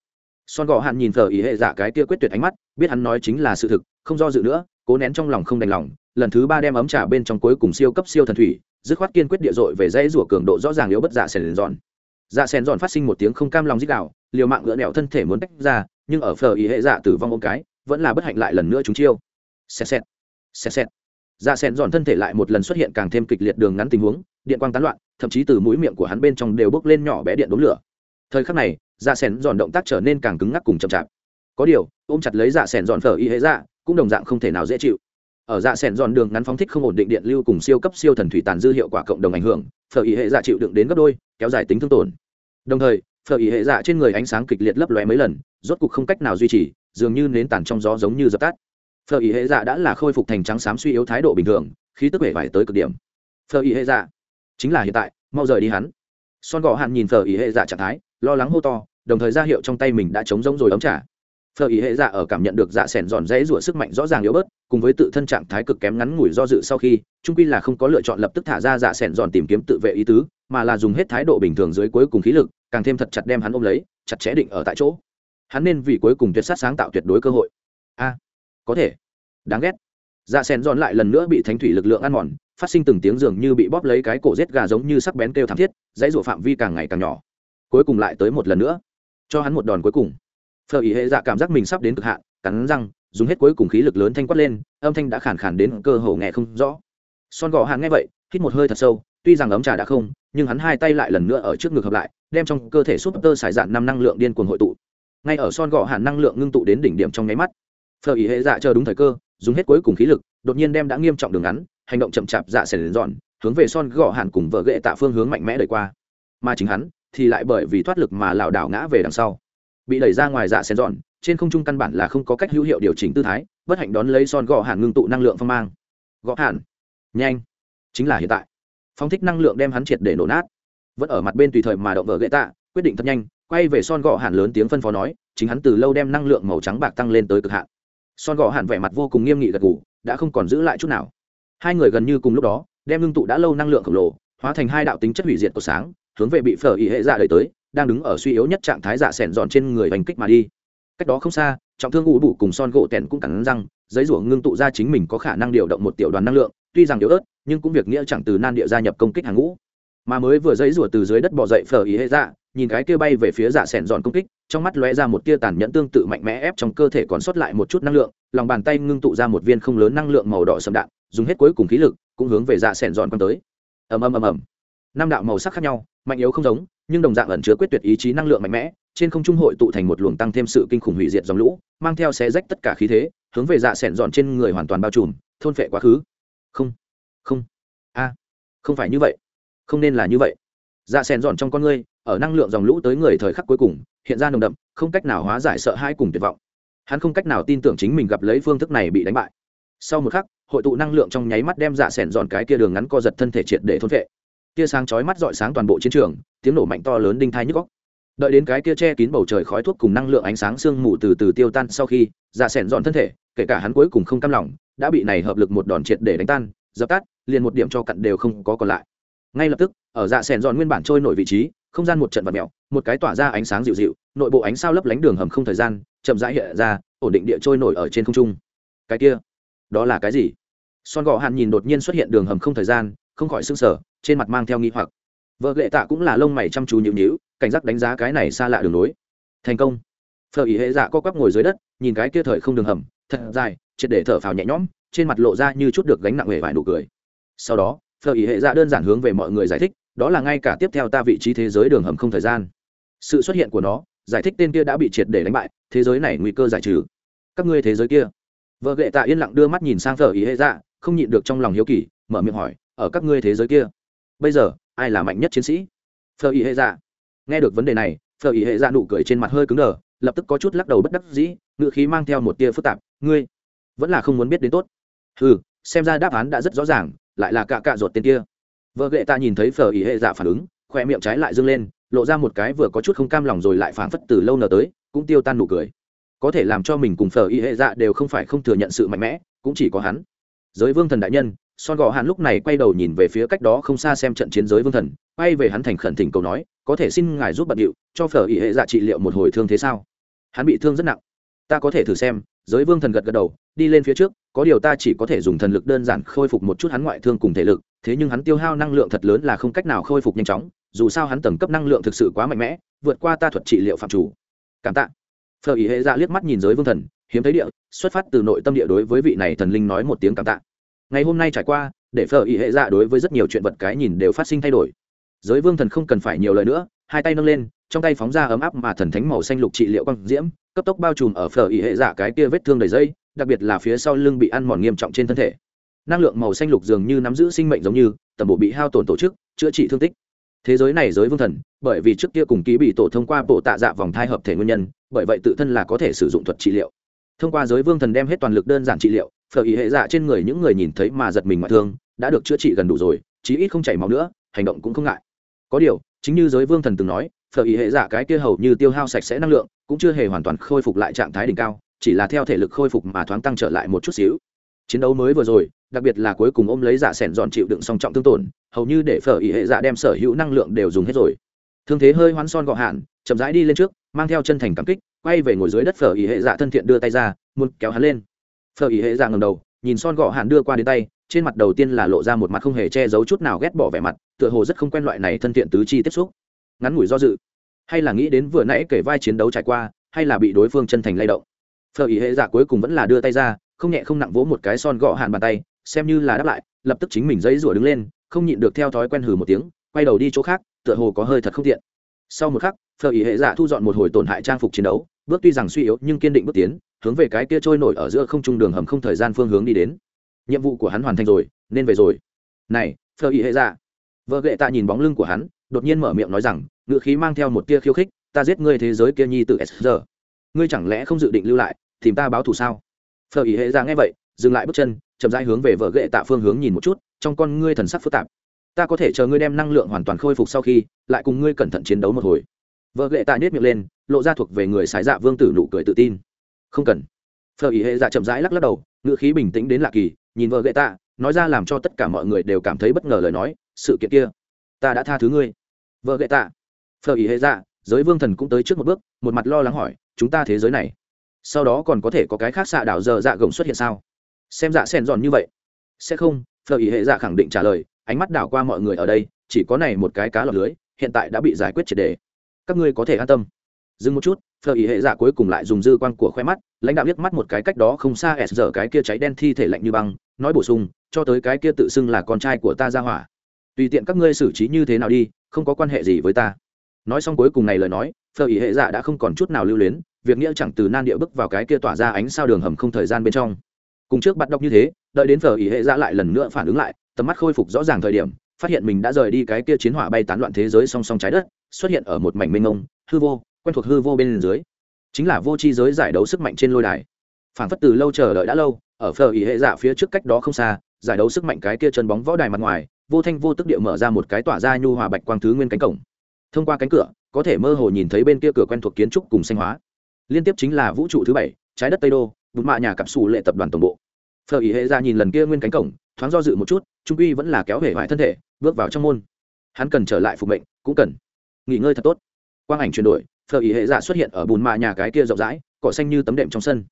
Speaker 1: Son gò hạn nhìn thờ ý hệ dạ cái kia quyết tuyệt ánh mắt, biết hắn nói chính là sự thực, không do dự nữa, cố nén trong lòng không đành lòng lần thứ ba đem ấm trà bên trong cuối cùng siêu cấp siêu thần thủy, dứt khoát kiên quyết địa dội về dãy rủa cường độ rõ ràng yếu bất dạ sèn giòn. Dạ sèn giòn phát sinh một tiếng không cam lòng dích đạo liều mạng gỡ nẹo thân thể muốn tách ra, nhưng ở phờ ý hệ dạ tử vong ôm cái, vẫn là bất hạnh lại lần nữa chúng chiêu. Xẹt xẹt xẹt xẹt. Dạ sèn giòn thân thể lại một lần xuất hiện càng thêm kịch liệt đường ngắn tình huống, điện quang tán loạn, thậm chí từ mũi miệng của hắn bên trong đều bốc lên nhỏ bé điện đốm lửa. Thời khắc này dạ sèn giòn động tác trở nên càng cứng ngắc cùng chậm chạp. Có điều, ôm chặt lấy dạ sèn giòn phở y hệ dạ cũng đồng dạng không thể nào dễ chịu ở dạ sẻn giòn đường ngắn phóng thích không ổn định điện lưu cùng siêu cấp siêu thần thủy tàn dư hiệu quả cộng đồng ảnh hưởng, phở y hệ dạ chịu đựng đến gấp đôi, kéo dài tính thương tổn. Đồng thời, phở y hệ dạ trên người ánh sáng kịch liệt lấp lóe mấy lần, rốt cục không cách nào duy trì, dường như nến tàn trong gió giống như dập tắt. Phở y hệ dạ đã là khôi phục thành trắng xám suy yếu thái độ bình thường, khí tức vẻ vải tới cực điểm. Phở y hệ dạ chính là hiện tại, mau rời đi hắn. Son gò hạn nhìn phở ý hệ dạ trạng thái, lo lắng hô to, đồng thời ra hiệu trong tay mình đã chống rỗng rồi ấm trả phờ ý hệ dạ ở cảm nhận được dạ s ẻ n giòn rẽ rủa sức mạnh rõ ràng yếu bớt, cùng với tự thân trạng thái cực kém ngắn ngủi do dự sau khi trung quy là không có lựa chọn lập tức thả ra dạ s ẻ n giòn tìm kiếm tự vệ ý tứ, mà là dùng hết thái độ bình thường dưới cuối cùng khí lực, càng thêm thật chặt đem hắn ôm lấy, chặt chẽ định ở tại chỗ. Hắn nên vì cuối cùng tuyệt sát sáng tạo tuyệt đối cơ hội. A, có thể. Đáng ghét. Dạ sen dọn lại lần nữa bị thánh thủy lực lượng ăn mòn, phát sinh từng tiếng dường như bị bóp lấy cái cổ rết gà giống như sắc bén kêu thảm thiết, dãy rủa phạm vi càng ngày càng nhỏ. Cuối cùng lại tới một lần nữa. Cho hắn một đòn cuối cùng phở ý hệ dạ cảm giác mình sắp đến cực hạn, cắn răng, dùng hết cuối cùng khí lực lớn thanh quát lên, âm thanh đã khản khản đến cơ hồ nghe không rõ. Son gò hàn nghe vậy, hít một hơi thật sâu, tuy rằng ấm trà đã không, nhưng hắn hai tay lại lần nữa ở trước ngực hợp lại, đem trong cơ thể súp tơ xài dạn năm năng lượng điên cuồng hội tụ. Ngay ở son gò hàn năng lượng ngưng tụ đến đỉnh điểm trong nháy mắt, phở ý hệ dạ chờ đúng thời cơ, dùng hết cuối cùng khí lực, đột nhiên đem đã nghiêm trọng đường ngắn, hành động chậm chạp dạ xẻ đến dọn, hướng về son gò hàn cùng vợ ghệ tạ phương hướng mạnh mẽ đẩy qua. Mà chính hắn thì lại bởi vì thoát lực mà lảo đảo ngã về đằng sau bị đẩy ra ngoài dạ sen dọn, trên không trung căn bản là không có cách hữu hiệu điều chỉnh tư thái, bất hạnh đón lấy son gò hàn ngưng tụ năng lượng phong mang. Gõ hàn. Nhanh. Chính là hiện tại. Phong thích năng lượng đem hắn triệt để nổ nát. Vẫn ở mặt bên tùy thời mà động vỡ gậy tạ, quyết định thật nhanh, quay về son gò hàn lớn tiếng phân phó nói, chính hắn từ lâu đem năng lượng màu trắng bạc tăng lên tới cực hạn. Son gò hàn vẻ mặt vô cùng nghiêm nghị gật gù, đã không còn giữ lại chút nào. Hai người gần như cùng lúc đó, đem ngưng tụ đã lâu năng lượng khổng lồ, hóa thành hai đạo tính chất hủy diệt của sáng, hướng về bị phở ý hệ dạ đẩy tới đang đứng ở suy yếu nhất trạng thái dạ sẻn dọn trên người hành kích mà đi. Cách đó không xa, trọng thương ủ bụ cùng son gỗ tèn cũng cắn răng, giấy rủa ngưng tụ ra chính mình có khả năng điều động một tiểu đoàn năng lượng, tuy rằng yếu ớt, nhưng cũng việc nghĩa chẳng từ nan địa gia nhập công kích hàng ngũ. Mà mới vừa giấy rủa từ dưới đất bỏ dậy phở ý hệ dạ nhìn cái kia bay về phía dạ sẻn dọn công kích, trong mắt lóe ra một tia tàn nhẫn tương tự mạnh mẽ ép trong cơ thể còn sót lại một chút năng lượng, lòng bàn tay ngưng tụ ra một viên không lớn năng lượng màu đỏ sầm đạn, dùng hết cuối cùng khí lực, cũng hướng về dạ sẻn dọn quăng tới. Ầm ầm ầm ầm. Năm đạo màu sắc khác nhau, mạnh yếu không giống nhưng đồng dạng ẩn chứa quyết tuyệt ý chí năng lượng mạnh mẽ, trên không trung hội tụ thành một luồng tăng thêm sự kinh khủng hủy diệt dòng lũ, mang theo xé rách tất cả khí thế, hướng về dạ sẻn dọn trên người hoàn toàn bao trùm, thôn phệ quá khứ. Không không. A, không phải như vậy. Không nên là như vậy. Dạ sẻn dọn trong con ngươi, ở năng lượng dòng lũ tới người thời khắc cuối cùng, hiện ra nồng đậm, không cách nào hóa giải sợ hãi cùng tuyệt vọng. Hắn không cách nào tin tưởng chính mình gặp lấy phương thức này bị đánh bại. Sau một khắc, hội tụ năng lượng trong nháy mắt đem dạ s ẻ n dọn cái kia đường ngắn co giật thân thể triệt để thôn vệ tia sáng chói mắt dọi sáng toàn bộ chiến trường, tiếng nổ mạnh to lớn đinh thai nhức góc đợi đến cái kia che kín bầu trời khói thuốc cùng năng lượng ánh sáng sương mù từ từ tiêu tan sau khi dạ s dọn thân thể, kể cả hắn cuối cùng không cam lòng, đã bị này hợp lực một đòn triệt để đánh tan, dập tắt, liền một điểm cho cặn đều không có còn lại. Ngay lập tức, ở dạ s dọn nguyên bản trôi nổi vị trí, không gian một trận vật mèo, một cái tỏa ra ánh sáng dịu dịu, nội bộ ánh sao lấp lánh đường hầm không thời gian, chậm rãi hiện ra, ổn định địa trôi nổi ở trên không trung. Cái kia, đó là cái gì? Son gò hàn nhìn đột nhiên xuất hiện đường hầm không thời gian, không khỏi sưng sở trên mặt mang theo nghi hoặc. Vợ lệ tạ cũng là lông mày chăm chú nhịu nhịu cảnh giác đánh giá cái này xa lạ đường nối thành công. Phở ý hệ dạ co quắp ngồi dưới đất, nhìn cái kia thời không đường hầm, thật dài, triệt để thở phào nhẹ nhõm, trên mặt lộ ra như chút được gánh nặng về vài nụ cười. Sau đó, phở ý hệ dạ đơn giản hướng về mọi người giải thích, đó là ngay cả tiếp theo ta vị trí thế giới đường hầm không thời gian. Sự xuất hiện của nó, giải thích tên kia đã bị triệt để đánh bại, thế giới này nguy cơ giải trừ. Các ngươi thế giới kia. Vợ gệ tạ yên lặng đưa mắt nhìn sang phở ý hệ dạ không nhịn được trong lòng hiếu kỳ, mở miệng hỏi, ở các ngươi thế giới kia? Bây giờ, ai là mạnh nhất chiến sĩ? Phở ý hệ dạ. Nghe được vấn đề này, phở ý hệ dạ nụ cười trên mặt hơi cứng đờ, lập tức có chút lắc đầu bất đắc dĩ ngự khí mang theo một tia phức tạp. Ngươi vẫn là không muốn biết đến tốt. Ừ xem ra đáp án đã rất rõ ràng, lại là cạ cạ ruột tên kia. Vợ ghệ ta nhìn thấy phở ý hệ dạ phản ứng, khoe miệng trái lại dâng lên, lộ ra một cái vừa có chút không cam lòng rồi lại phản phất từ lâu nở tới, cũng tiêu tan nụ cười. Có thể làm cho mình cùng phở ý hệ dạ đều không phải không thừa nhận sự mạnh mẽ, cũng chỉ có hắn. Giới vương thần đại nhân son gò hàn lúc này quay đầu nhìn về phía cách đó không xa xem trận chiến giới vương thần, quay về hắn thành khẩn thỉnh cầu nói, có thể xin ngài giúp bận điệu, cho phở ý hệ dạ trị liệu một hồi thương thế sao? Hắn bị thương rất nặng. Ta có thể thử xem. Giới vương thần gật gật đầu, đi lên phía trước, có điều ta chỉ có thể dùng thần lực đơn giản khôi phục một chút hắn ngoại thương cùng thể lực, thế nhưng hắn tiêu hao năng lượng thật lớn là không cách nào khôi phục nhanh chóng, dù sao hắn tầng cấp năng lượng thực sự quá mạnh mẽ, vượt qua ta thuật trị liệu phạm chủ. Cảm tạ. Phở ý hệ dạ liếc mắt nhìn giới vương thần, hiếm thấy địa, xuất phát từ nội tâm địa đối với vị này thần linh nói một tiếng cảm tạ ngày hôm nay trải qua, để phở ý hệ dạ đối với rất nhiều chuyện vật cái nhìn đều phát sinh thay đổi. Giới vương thần không cần phải nhiều lời nữa, hai tay nâng lên, trong tay phóng ra ấm áp mà thần thánh màu xanh lục trị liệu quang diễm, cấp tốc bao trùm ở phở ý hệ dạ cái kia vết thương đầy dây, đặc biệt là phía sau lưng bị ăn mòn nghiêm trọng trên thân thể. Năng lượng màu xanh lục dường như nắm giữ sinh mệnh giống như, tầm bộ bị hao tổn tổ chức, chữa trị thương tích. Thế giới này giới vương thần, bởi vì trước kia cùng ký bị tổ thông qua bộ tạ dạ vòng thai hợp thể nguyên nhân, bởi vậy tự thân là có thể sử dụng thuật trị liệu. Thông qua giới vương thần đem hết toàn lực đơn giản trị liệu phở ý hệ dạ trên người những người nhìn thấy mà giật mình ngoại thương, đã được chữa trị gần đủ rồi, chí ít không chảy máu nữa, hành động cũng không ngại. Có điều, chính như giới vương thần từng nói, phở ý hệ dạ cái kia hầu như tiêu hao sạch sẽ năng lượng, cũng chưa hề hoàn toàn khôi phục lại trạng thái đỉnh cao, chỉ là theo thể lực khôi phục mà thoáng tăng trở lại một chút xíu. Chiến đấu mới vừa rồi, đặc biệt là cuối cùng ôm lấy dạ sẻn dọn chịu đựng song trọng thương tổn, hầu như để phở ý hệ dạ đem sở hữu năng lượng đều dùng hết rồi. Thương thế hơi hoán son gọ hạn, chậm rãi đi lên trước, mang theo chân thành cảm kích, quay về ngồi dưới đất phở ý hệ dạ thân thiện đưa tay ra, muốn kéo hắn lên phở ý hệ dạ ngầm đầu, nhìn son gọ hàn đưa qua đến tay, trên mặt đầu tiên là lộ ra một mặt không hề che giấu chút nào ghét bỏ vẻ mặt, tựa hồ rất không quen loại này thân thiện tứ chi tiếp xúc. Ngắn ngủi do dự, hay là nghĩ đến vừa nãy kể vai chiến đấu trải qua, hay là bị đối phương chân thành lay động. Phở ý hệ dạ cuối cùng vẫn là đưa tay ra, không nhẹ không nặng vỗ một cái son gọ hàn bàn tay, xem như là đáp lại, lập tức chính mình dãy rủa đứng lên, không nhịn được theo thói quen hừ một tiếng, quay đầu đi chỗ khác, tựa hồ có hơi thật không tiện. Sau một khắc, phở ý hệ dạ thu dọn một hồi tổn hại trang phục chiến đấu bước tuy rằng suy yếu nhưng kiên định bước tiến, hướng về cái kia trôi nổi ở giữa không trung đường hầm không thời gian phương hướng đi đến. Nhiệm vụ của hắn hoàn thành rồi, nên về rồi. Này, phở ý hệ ra vợ ghệ tạ nhìn bóng lưng của hắn, đột nhiên mở miệng nói rằng ngự khí mang theo một tia khiêu khích, ta giết ngươi thế giới kia nhi tự s giờ ngươi chẳng lẽ không dự định lưu lại, tìm ta báo thù sao? Phở ý hệ ra nghe vậy, dừng lại bước chân, chậm rãi hướng về vợ ghệ tạ phương hướng nhìn một chút, trong con ngươi thần sắc phức tạp. Ta có thể chờ ngươi đem năng lượng hoàn toàn khôi phục sau khi, lại cùng ngươi cẩn thận chiến đấu một hồi. Vợ ghệ tạ nhét miệng lên lộ ra thuộc về người sái dạ vương tử nụ cười tự tin. Không cần. Phở ý hệ dạ chậm rãi lắc lắc đầu ngựa khí bình tĩnh đến lạ kỳ, nhìn vợ ghệ tạ, nói ra làm cho tất cả mọi người đều cảm thấy bất ngờ lời nói, sự kiện kia, ta đã tha thứ ngươi. Vợ ghệ tạ, phở ý hệ dạ giới vương thần cũng tới trước một bước, một mặt lo lắng hỏi, chúng ta thế giới này, sau đó còn có thể có cái khác xạ đảo giờ dạ gồng xuất hiện sao? Xem dạ sen dọn như vậy. Sẽ không, phở ý hệ dạ khẳng định trả lời, ánh mắt đảo qua mọi người ở đây, chỉ có này một cái cá lọc lưới, hiện tại đã bị giải quyết triệt đề. Các ngươi có thể an tâm dừng một chút, phở ý hệ giả cuối cùng lại dùng dư quan của khoe mắt, lãnh đạo liếc mắt một cái cách đó không xa s giờ cái kia cháy đen thi thể lạnh như băng, nói bổ sung, cho tới cái kia tự xưng là con trai của ta ra hỏa. Tùy tiện các ngươi xử trí như thế nào đi, không có quan hệ gì với ta. Nói xong cuối cùng này lời nói, phở ý hệ giả đã không còn chút nào lưu luyến, việc nghĩa chẳng từ nan địa bước vào cái kia tỏa ra ánh sao đường hầm không thời gian bên trong. Cùng trước bắt đọc như thế, đợi đến phở ý hệ giả lại lần nữa phản ứng lại, tầm mắt khôi phục rõ ràng thời điểm, phát hiện mình đã rời đi cái kia chiến hỏa bay tán loạn thế giới song song trái đất, xuất hiện ở một mảnh mênh mông, hư vô quen thuộc hư vô bên dưới. Chính là vô tri giới giải đấu sức mạnh trên lôi đài. Phản phất từ lâu chờ đợi đã lâu, ở phờ ý hệ dạ phía trước cách đó không xa, giải đấu sức mạnh cái kia chân bóng võ đài mặt ngoài, vô thanh vô tức địa mở ra một cái tỏa ra nhu hòa bạch quang thứ nguyên cánh cổng. Thông qua cánh cửa, có thể mơ hồ nhìn thấy bên kia cửa quen thuộc kiến trúc cùng xanh hóa. Liên tiếp chính là vũ trụ thứ bảy, trái đất tây đô, bụt mạ nhà cặp xù lệ tập đoàn tổng bộ. Phở ý hệ ra nhìn lần kia nguyên cánh cổng, thoáng do dự một chút, trung uy vẫn là kéo hể vải thân thể, bước vào trong môn. Hắn cần trở lại phục mệnh, cũng cần nghỉ ngơi thật tốt. Quang ảnh chuyển đổi phở ý hệ dạ xuất hiện ở bùn mạ nhà cái kia rộng rãi, cỏ xanh như tấm đệm trong sân.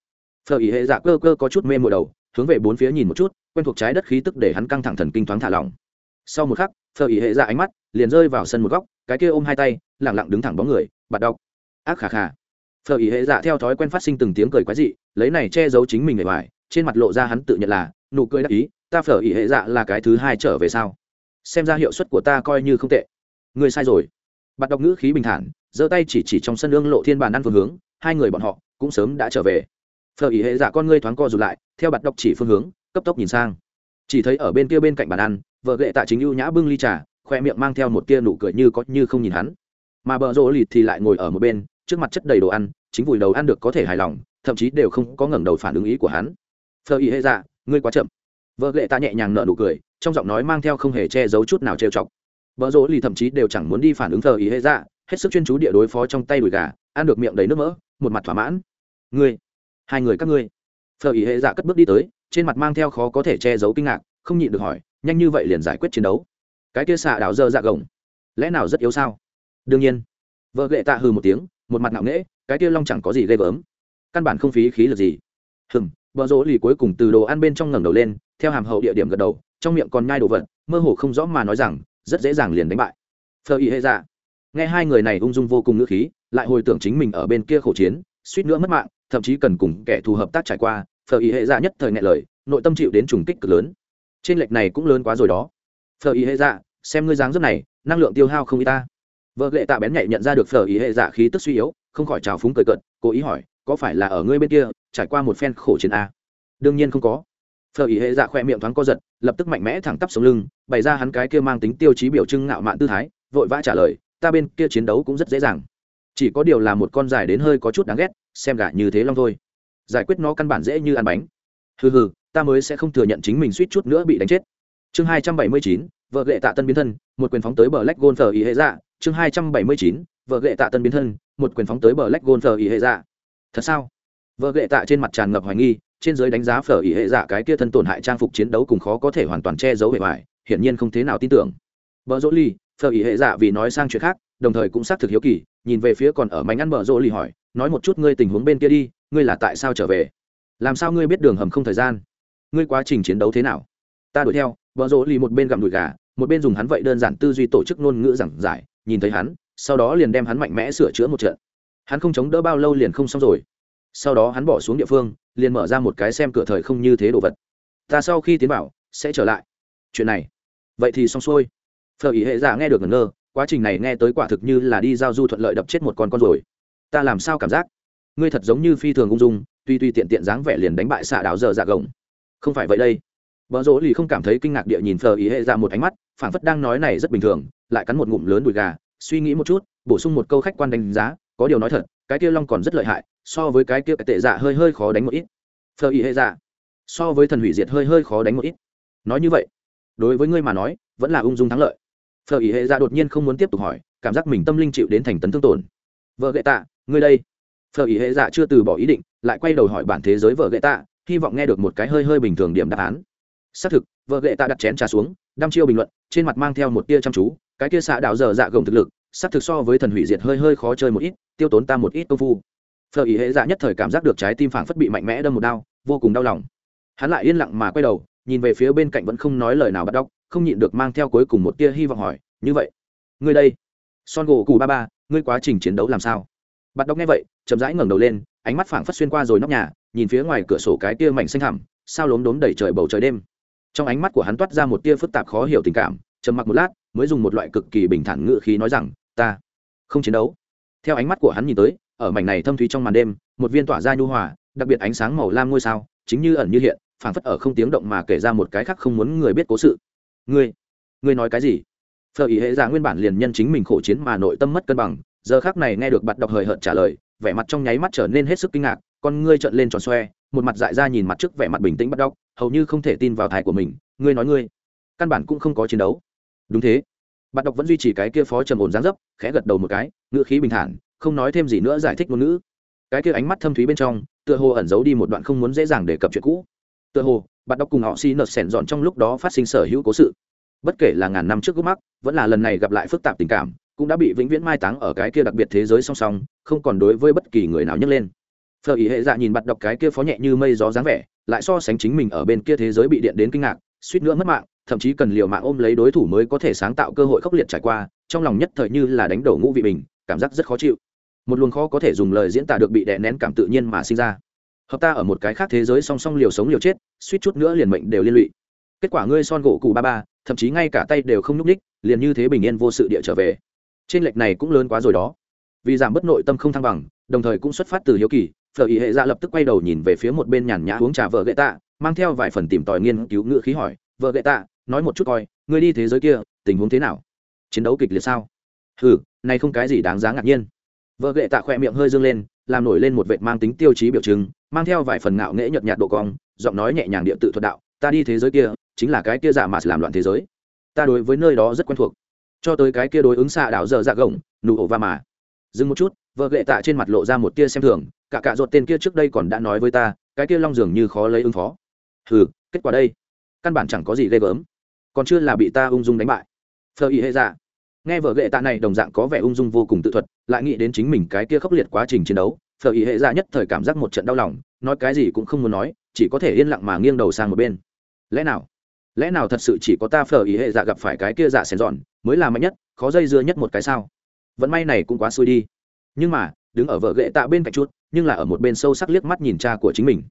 Speaker 1: Phở ý hệ dạ cơ cơ có chút mê mùa đầu, hướng về bốn phía nhìn một chút, quen thuộc trái đất khí tức để hắn căng thẳng thần kinh thoáng thả lỏng. Sau một khắc, phở ý hệ dạ ánh mắt liền rơi vào sân một góc, cái kia ôm hai tay lẳng lặng đứng thẳng bóng người, bạt đọc. Ác khà khà. Phở ý hệ dạ theo thói quen phát sinh từng tiếng cười quái dị, lấy này che giấu chính mình người ngoài, trên mặt lộ ra hắn tự nhận là nụ cười đắc ý, ta phở ý hệ dạ là cái thứ hai trở về sau xem ra hiệu suất của ta coi như không tệ. Ngươi sai rồi. Bạt đọc ngữ khí bình thản giơ tay chỉ chỉ trong sân ương lộ thiên bàn ăn phương hướng, hai người bọn họ cũng sớm đã trở về. Phở ý hệ giả con ngươi thoáng co rụt lại, theo bạt đọc chỉ phương hướng, cấp tốc nhìn sang. Chỉ thấy ở bên kia bên cạnh bàn ăn, vợ ghệ tạ chính ưu nhã bưng ly trà, khoe miệng mang theo một tia nụ cười như có như không nhìn hắn. Mà bờ rỗ lịt thì lại ngồi ở một bên, trước mặt chất đầy đồ ăn, chính vùi đầu ăn được có thể hài lòng, thậm chí đều không có ngẩng đầu phản ứng ý của hắn. Phờ ý hệ dạ ngươi quá chậm. Vợ lệ ta nhẹ nhàng nở nụ cười, trong giọng nói mang theo không hề che giấu chút nào trêu chọc. Vợ rỗ lì thậm chí đều chẳng muốn đi phản ứng phờ ý hệ dạ hết sức chuyên chú địa đối phó trong tay đùi gà, ăn được miệng đầy nước mỡ, một mặt thỏa mãn. Ngươi, hai người các ngươi. Phở ý hệ dạ cất bước đi tới, trên mặt mang theo khó có thể che giấu kinh ngạc, không nhịn được hỏi, nhanh như vậy liền giải quyết chiến đấu? Cái kia xạ đảo dơ dạ gồng, lẽ nào rất yếu sao? Đương nhiên. Vợ lệ tạ hừ một tiếng, một mặt ngạo nghễ, cái kia long chẳng có gì ghê gớm. Căn bản không phí khí lực gì. Hừm, vợ rỗ lì cuối cùng từ đồ ăn bên trong ngẩng đầu lên, theo hàm hậu địa điểm gật đầu, trong miệng còn nhai đồ vật, mơ hồ không rõ mà nói rằng, rất dễ dàng liền đánh bại. Phờ ý hệ dạ nghe hai người này ung dung vô cùng ngữ khí lại hồi tưởng chính mình ở bên kia khổ chiến suýt nữa mất mạng thậm chí cần cùng kẻ thù hợp tác trải qua phờ ý hệ dạ nhất thời ngại lời nội tâm chịu đến trùng kích cực lớn. Trên lệch này cũng lớn quá rồi đó. Phờ ý hệ dạ xem ngươi dáng dấp này năng lượng tiêu hao không y ta. Vợ lệ tạ bén nhạy nhận ra được phở ý hệ dạ khí tức suy yếu không khỏi trào phúng cười cợt, cố ý hỏi có phải là ở ngươi bên kia trải qua một phen khổ chiến a? Đương nhiên không có. Phở ý hệ dạ khoe miệng thoáng co giật lập tức mạnh mẽ thẳng tắp xuống lưng bày ra hắn cái kia mang tính tiêu chí biểu trưng ngạo mạn tư thái vội vã trả lời ta bên kia chiến đấu cũng rất dễ dàng. Chỉ có điều là một con dài đến hơi có chút đáng ghét, xem gà như thế long thôi. Giải quyết nó căn bản dễ như ăn bánh. Hừ hừ, ta mới sẽ không thừa nhận chính mình suýt chút nữa bị đánh chết. Chương hai trăm bảy mươi chín, vợ gệ tạ tân biến thân, một quyền phóng tới bờ lách gôn thờ ý hệ dạ. Chương hai trăm bảy mươi chín, vợ gệ tạ tân biến thân, một quyền phóng tới bờ lách gôn thờ ý hệ dạ. Thật sao? Vợ gệ tạ trên mặt tràn ngập hoài nghi, trên giới đánh giá phở ý hệ dạ cái kia thân tổn hại trang phục chiến đấu cùng khó có thể hoàn toàn che giấu bề ngoài, hiển nhiên không thế nào tin tưởng. Bờ rỗ ly phở ý hệ dạ vì nói sang chuyện khác, đồng thời cũng xác thực hiếu kỳ, nhìn về phía còn ở mảnh ăn bờ rỗ lì hỏi, nói một chút ngươi tình huống bên kia đi, ngươi là tại sao trở về? Làm sao ngươi biết đường hầm không thời gian? Ngươi quá trình chiến đấu thế nào? Ta đuổi theo vợ rỗ lì một bên gặm đùi gà, một bên dùng hắn vậy đơn giản tư duy tổ chức ngôn ngữ giảng giải, nhìn thấy hắn, sau đó liền đem hắn mạnh mẽ sửa chữa một trận. Hắn không chống đỡ bao lâu liền không xong rồi. Sau đó hắn bỏ xuống địa phương, liền mở ra một cái xem cửa thời không như thế đồ vật. Ta sau khi tiến bảo sẽ trở lại. Chuyện này. Vậy thì xong xuôi phờ ý hệ giả nghe được ngẩn ngơ quá trình này nghe tới quả thực như là đi giao du thuận lợi đập chết một con con rồi. Ta làm sao cảm giác? Ngươi thật giống như phi thường ung dung tuy tuy tiện tiện dáng vẻ liền đánh bại xạ đảo dở dạ gồng. Không phải vậy đây. Vợ rỗ lì không cảm thấy kinh ngạc địa nhìn phờ ý hệ ra một ánh mắt phản phất đang nói này rất bình thường lại cắn một ngụm lớn đùi gà suy nghĩ một chút bổ sung một câu khách quan đánh giá có điều nói thật cái kia long còn rất lợi hại so với cái kia tệ dạ hơi hơi khó đánh một ít. Phờ ý hệ Dạ, so với thần hủy diệt hơi hơi khó đánh một ít. Nói như vậy đối với ngươi mà nói vẫn là ung dung thắng lợi. Phở ý hệ ra đột nhiên không muốn tiếp tục hỏi, cảm giác mình tâm linh chịu đến thành tấn thương tổn. Vợ gậy tạ, ngươi đây. Phở ý hệ dạ chưa từ bỏ ý định, lại quay đầu hỏi bản thế giới vợ gậy tạ, hy vọng nghe được một cái hơi hơi bình thường điểm đáp án. Xác thực, vợ gậy tạ đặt chén trà xuống, đăm chiêu bình luận, trên mặt mang theo một tia chăm chú, cái kia xạ đạo dở dạ gồng thực lực, xác thực so với thần hủy diệt hơi hơi khó chơi một ít, tiêu tốn ta một ít công phu. Phở ý hệ dạ nhất thời cảm giác được trái tim phảng phất bị mạnh mẽ đâm một đau vô cùng đau lòng. Hắn lại yên lặng mà quay đầu, nhìn về phía bên cạnh vẫn không nói lời nào bắt đóc không nhịn được mang theo cuối cùng một tia hy vọng hỏi, như vậy, ngươi đây, son gỗ cù ba ba, ngươi quá trình chiến đấu làm sao? Bắt đọc nghe vậy, chậm rãi ngẩng đầu lên, ánh mắt phảng phất xuyên qua rồi nóc nhà, nhìn phía ngoài cửa sổ cái tia mảnh xanh hẳm sao lốm đốm đầy trời bầu trời đêm. Trong ánh mắt của hắn toát ra một tia phức tạp khó hiểu tình cảm, trầm mặc một lát, mới dùng một loại cực kỳ bình thản ngự khí nói rằng, ta không chiến đấu. Theo ánh mắt của hắn nhìn tới, ở mảnh này thâm thúy trong màn đêm, một viên tỏa ra nhu hòa, đặc biệt ánh sáng màu lam ngôi sao, chính như ẩn như hiện, phảng phất ở không tiếng động mà kể ra một cái khác không muốn người biết cố sự ngươi ngươi nói cái gì? Phở ý hệ giả nguyên bản liền nhân chính mình khổ chiến mà nội tâm mất cân bằng, giờ khác này nghe được bạn đọc hời hợt trả lời, vẻ mặt trong nháy mắt trở nên hết sức kinh ngạc, con ngươi trợn lên tròn xoe, một mặt dại ra nhìn mặt trước vẻ mặt bình tĩnh bắt đọc, hầu như không thể tin vào thai của mình, ngươi nói ngươi, căn bản cũng không có chiến đấu. Đúng thế. Bạn đọc vẫn duy trì cái kia phó trầm ổn dáng dấp, khẽ gật đầu một cái ngựa khí bình thản, không nói thêm gì nữa giải thích ngôn ngữ. Cái kia ánh mắt thâm thúy bên trong, tựa hồ ẩn giấu đi một đoạn không muốn dễ dàng đề cập chuyện cũ tựa hồ bạn đọc cùng họ xi nợt sẻn dọn trong lúc đó phát sinh sở hữu cố sự. Bất kể là ngàn năm trước gốc mắc vẫn là lần này gặp lại phức tạp tình cảm cũng đã bị vĩnh viễn mai táng ở cái kia đặc biệt thế giới song song không còn đối với bất kỳ người nào nhấc lên. Phở ý hệ dạ nhìn bạn đọc cái kia phó nhẹ như mây gió dáng vẻ lại so sánh chính mình ở bên kia thế giới bị điện đến kinh ngạc suýt nữa mất mạng thậm chí cần liều mạng ôm lấy đối thủ mới có thể sáng tạo cơ hội khốc liệt trải qua trong lòng nhất thời như là đánh đổ ngũ vị mình, cảm giác rất khó chịu. Một luồng khó có thể dùng lời diễn tả được bị đè nén cảm tự nhiên mà sinh ra hợp ta ở một cái khác thế giới song song liều sống liều chết, suýt chút nữa liền mệnh đều liên lụy. Kết quả ngươi son gỗ cụ ba ba, thậm chí ngay cả tay đều không nhúc ních liền như thế bình yên vô sự địa trở về. Trên lệch này cũng lớn quá rồi đó. Vì giảm bất nội tâm không thăng bằng, đồng thời cũng xuất phát từ hiếu kỳ, phở ý hệ dạ lập tức quay đầu nhìn về phía một bên nhàn nhã uống trà vợ gậy tạ, mang theo vài phần tìm tòi nghiên cứu ngữ khí hỏi, vợ gậy tạ, nói một chút coi, ngươi đi thế giới kia, tình huống thế nào? Chiến đấu kịch liệt sao? Ừ này không cái gì đáng giá ngạc nhiên. Vợ gậy tạ khỏe miệng hơi dương lên làm nổi lên một vệ mang tính tiêu chí biểu trưng, mang theo vài phần ngạo nghễ nhợt nhạt độ cong, giọng nói nhẹ nhàng địa tự thuật đạo, ta đi thế giới kia, chính là cái kia giả mà làm loạn thế giới. Ta đối với nơi đó rất quen thuộc. Cho tới cái kia đối ứng xạ đảo dở dạ gồng, nụ ổ va mà. Dừng một chút, vợ lệ tạ trên mặt lộ ra một tia xem thường, cả cạ ruột tên kia trước đây còn đã nói với ta, cái kia long dường như khó lấy ứng phó. Hừ, kết quả đây, căn bản chẳng có gì ghê gớm. Còn chưa là bị ta ung dung đánh bại. Phờ ý hệ dạ nghe vợ gệ tạ này đồng dạng có vẻ ung dung vô cùng tự thuật, lại nghĩ đến chính mình cái kia khốc liệt quá trình chiến đấu, phở ý hệ ra nhất thời cảm giác một trận đau lòng, nói cái gì cũng không muốn nói, chỉ có thể yên lặng mà nghiêng đầu sang một bên. Lẽ nào? Lẽ nào thật sự chỉ có ta phở ý hệ dạ gặp phải cái kia dạ xén dọn mới là mạnh nhất, khó dây dưa nhất một cái sao? Vẫn may này cũng quá xui đi. Nhưng mà, đứng ở vợ ghệ tạ bên cạnh chút, nhưng là ở một bên sâu sắc liếc mắt nhìn cha của chính mình.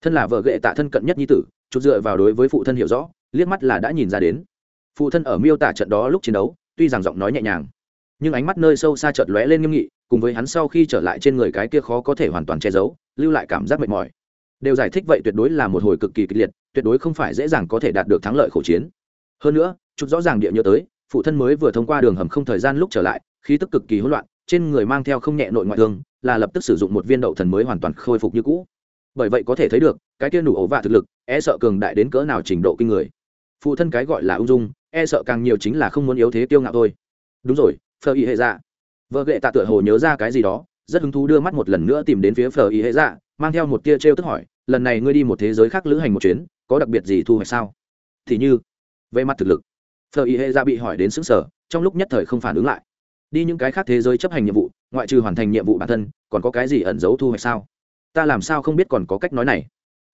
Speaker 1: Thân là vợ ghệ tạ thân cận nhất nhi tử, chút dựa vào đối với phụ thân hiểu rõ, liếc mắt là đã nhìn ra đến. Phụ thân ở miêu tả trận đó lúc chiến đấu tuy rằng giọng nói nhẹ nhàng, nhưng ánh mắt nơi sâu xa chợt lóe lên nghiêm nghị, cùng với hắn sau khi trở lại trên người cái kia khó có thể hoàn toàn che giấu, lưu lại cảm giác mệt mỏi. Đều giải thích vậy tuyệt đối là một hồi cực kỳ kịch liệt, tuyệt đối không phải dễ dàng có thể đạt được thắng lợi khẩu chiến. Hơn nữa, chút rõ ràng địa nhớ tới, phụ thân mới vừa thông qua đường hầm không thời gian lúc trở lại, khí tức cực kỳ hỗn loạn, trên người mang theo không nhẹ nội ngoại thương, là lập tức sử dụng một viên đậu thần mới hoàn toàn khôi phục như cũ. Bởi vậy có thể thấy được, cái kia nủ ổ vạ thực lực e sợ cường đại đến cỡ nào trình độ kinh người. Phụ thân cái gọi là ung dung e sợ càng nhiều chính là không muốn yếu thế tiêu ngạo thôi. Đúng rồi phờ y hệ dạ. Vợ gệ tạ tựa hồ nhớ ra cái gì đó, rất hứng thú đưa mắt một lần nữa tìm đến phía phờ y hệ dạ mang theo một tia t r e o tức hỏi, lần này ngươi đi một thế giới khác lữ hành một chuyến, có đặc biệt gì thu hoạch sao? Thì như, về mặt thực lực. Phờ y hệ dạ bị hỏi đến xứng sở trong lúc nhất thời không phản ứng lại. Đi những cái khác thế giới chấp hành nhiệm vụ, ngoại trừ hoàn thành nhiệm vụ bản thân, còn có cái gì ẩn giấu thu hoạch sao? Ta làm sao không biết còn có cách nói này.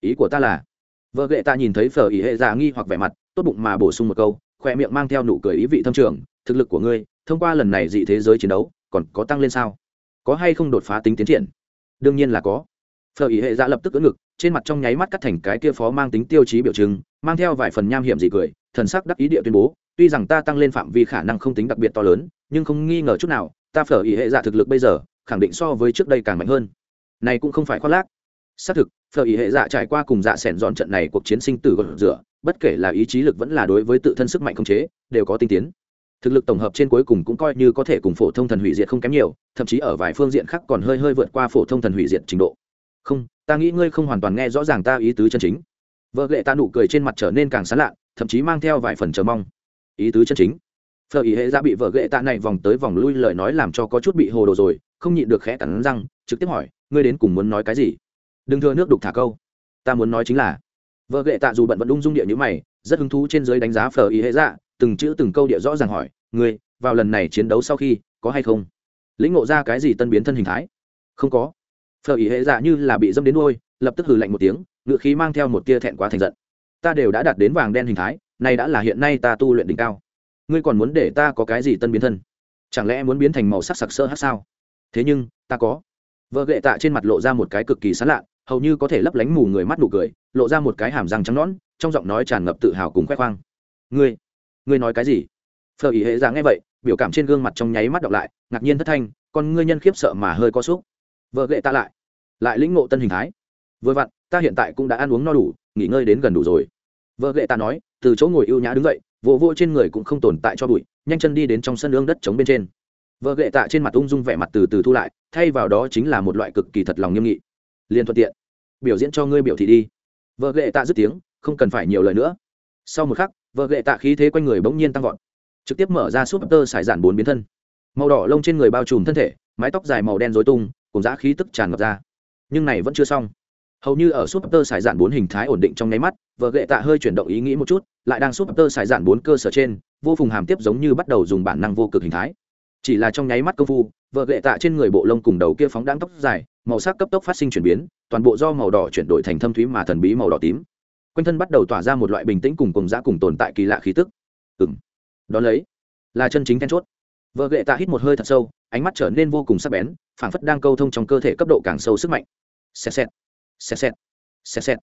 Speaker 1: Ý của ta là vợ ghệ ta nhìn thấy phở ý hệ dạ nghi hoặc vẻ mặt, tốt bụng mà bổ sung một câu khoe miệng mang theo nụ cười ý vị thâm trường, thực lực của ngươi, thông qua lần này dị thế giới chiến đấu, còn có tăng lên sao? Có hay không đột phá tính tiến triển? Đương nhiên là có. Phở ý hệ dạ lập tức ứng ngực, trên mặt trong nháy mắt cắt thành cái kia phó mang tính tiêu chí biểu trưng mang theo vài phần nham hiểm dị cười, thần sắc đắc ý địa tuyên bố, tuy rằng ta tăng lên phạm vi khả năng không tính đặc biệt to lớn, nhưng không nghi ngờ chút nào, ta phở ý hệ dạ thực lực bây giờ, khẳng định so với trước đây càng mạnh hơn. Này cũng không phải khoác lác. Xác thực, phở ý hệ dạ trải qua cùng dạ s ẻ dọn trận này cuộc chiến sinh tử gột rửa bất kể là ý chí lực vẫn là đối với tự thân sức mạnh không chế, đều có tinh tiến. Thực lực tổng hợp trên cuối cùng cũng coi như có thể cùng phổ thông thần hủy diệt không kém nhiều, thậm chí ở vài phương diện khác còn hơi hơi vượt qua phổ thông thần hủy diệt trình độ. Không, ta nghĩ ngươi không hoàn toàn nghe rõ ràng ta ý tứ chân chính. Vợ lệ ta nụ cười trên mặt trở nên càng sán lạ thậm chí mang theo vài phần chờ mong. Ý tứ chân chính. Phở ý hệ ra bị vợ ghệ ta này vòng tới vòng lui lời nói làm cho có chút bị hồ đồ rồi, không nhịn được khẽ cắn răng, trực tiếp hỏi, ngươi đến cùng muốn nói cái gì? Đừng thưa nước đục thả câu. Ta muốn nói chính là vợ ghệ tạ dù bận vẫn ung dung địa như mày, rất hứng thú trên dưới đánh giá phở ý hệ dạ từng chữ từng câu địa rõ ràng hỏi, ngươi, vào lần này chiến đấu sau khi, có hay không? Lĩnh ngộ ra cái gì tân biến thân hình thái? Không có. Phở ý hệ dạ như là bị dâm đến đôi lập tức hừ lạnh một tiếng, ngựa khí mang theo một tia thẹn quá thành giận. Ta đều đã đạt đến vàng đen hình thái này đã là hiện nay ta tu luyện đỉnh cao. Ngươi còn muốn để ta có cái gì tân biến thân? Chẳng lẽ muốn biến thành màu sắc sặc sỡ hát sao? Thế nhưng, ta có. Vợ gệ tạ trên mặt lộ ra một cái cực kỳ sán lạ hầu như có thể lấp lánh mù người mắt nụ cười, lộ ra một cái hàm răng trắng nõn, trong giọng nói tràn ngập tự hào cùng khoe khoang. Ngươi ngươi nói cái gì? Phở ý hệ ra nghe vậy, biểu cảm trên gương mặt trong nháy mắt đọc lại, ngạc nhiên thất thanh còn ngươi nhân khiếp sợ mà hơi có xúc. Vợ gệ ta lại. Lại lĩnh ngộ tân hình thái. Vừa vặn, ta hiện tại cũng đã ăn uống no đủ, nghỉ ngơi đến gần đủ rồi. Vợ gệ ta nói, từ chỗ ngồi ưu nhã đứng dậy, vỗ vô trên người cũng không tồn tại cho bụi, nhanh chân đi đến trong sân ương đất trống bên trên. Vợ gệ tạ trên mặt ung dung vẻ mặt từ từ thu lại, thay vào đó chính là một loại cực kỳ thật lòng nghiêm nghị liền thuận tiện. Biểu diễn cho ngươi biểu thị đi. Vợ lệ tạ dứt tiếng, không cần phải nhiều lời nữa. Sau một khắc, vợ lệ tạ khí thế quanh người bỗng nhiên tăng vọt, trực tiếp mở ra súp tơ sải giản bốn biến thân. Màu đỏ lông trên người bao trùm thân thể, mái tóc dài màu đen dối tung, cùng giã khí tức tràn ngập ra. Nhưng này vẫn chưa xong. Hầu như ở súp tơ sải giản bốn hình thái ổn định trong nháy mắt, vợ lệ tạ hơi chuyển động ý nghĩ một chút, lại đang súp tơ sải giản bốn cơ sở trên, vô phùng hàm tiếp giống như bắt đầu dùng bản năng vô cực hình thái. Chỉ là trong nháy mắt công phu, vợ lệ tạ trên người bộ lông cùng đầu kia phóng đáng tóc dài màu sắc cấp tốc phát sinh chuyển biến, toàn bộ do màu đỏ chuyển đổi thành thâm thúy mà thần bí màu đỏ tím. Quanh thân bắt đầu tỏa ra một loại bình tĩnh cùng cùng giã cùng tồn tại kỳ lạ khí tức. Ừng đón lấy, là chân chính then chốt. Vợ gệ tạ hít một hơi thật sâu, ánh mắt trở nên vô cùng sắc bén, phảng phất đang câu thông trong cơ thể cấp độ càng sâu sức mạnh. Xẹt xẹt xẹt xẹt xẹt xẹt.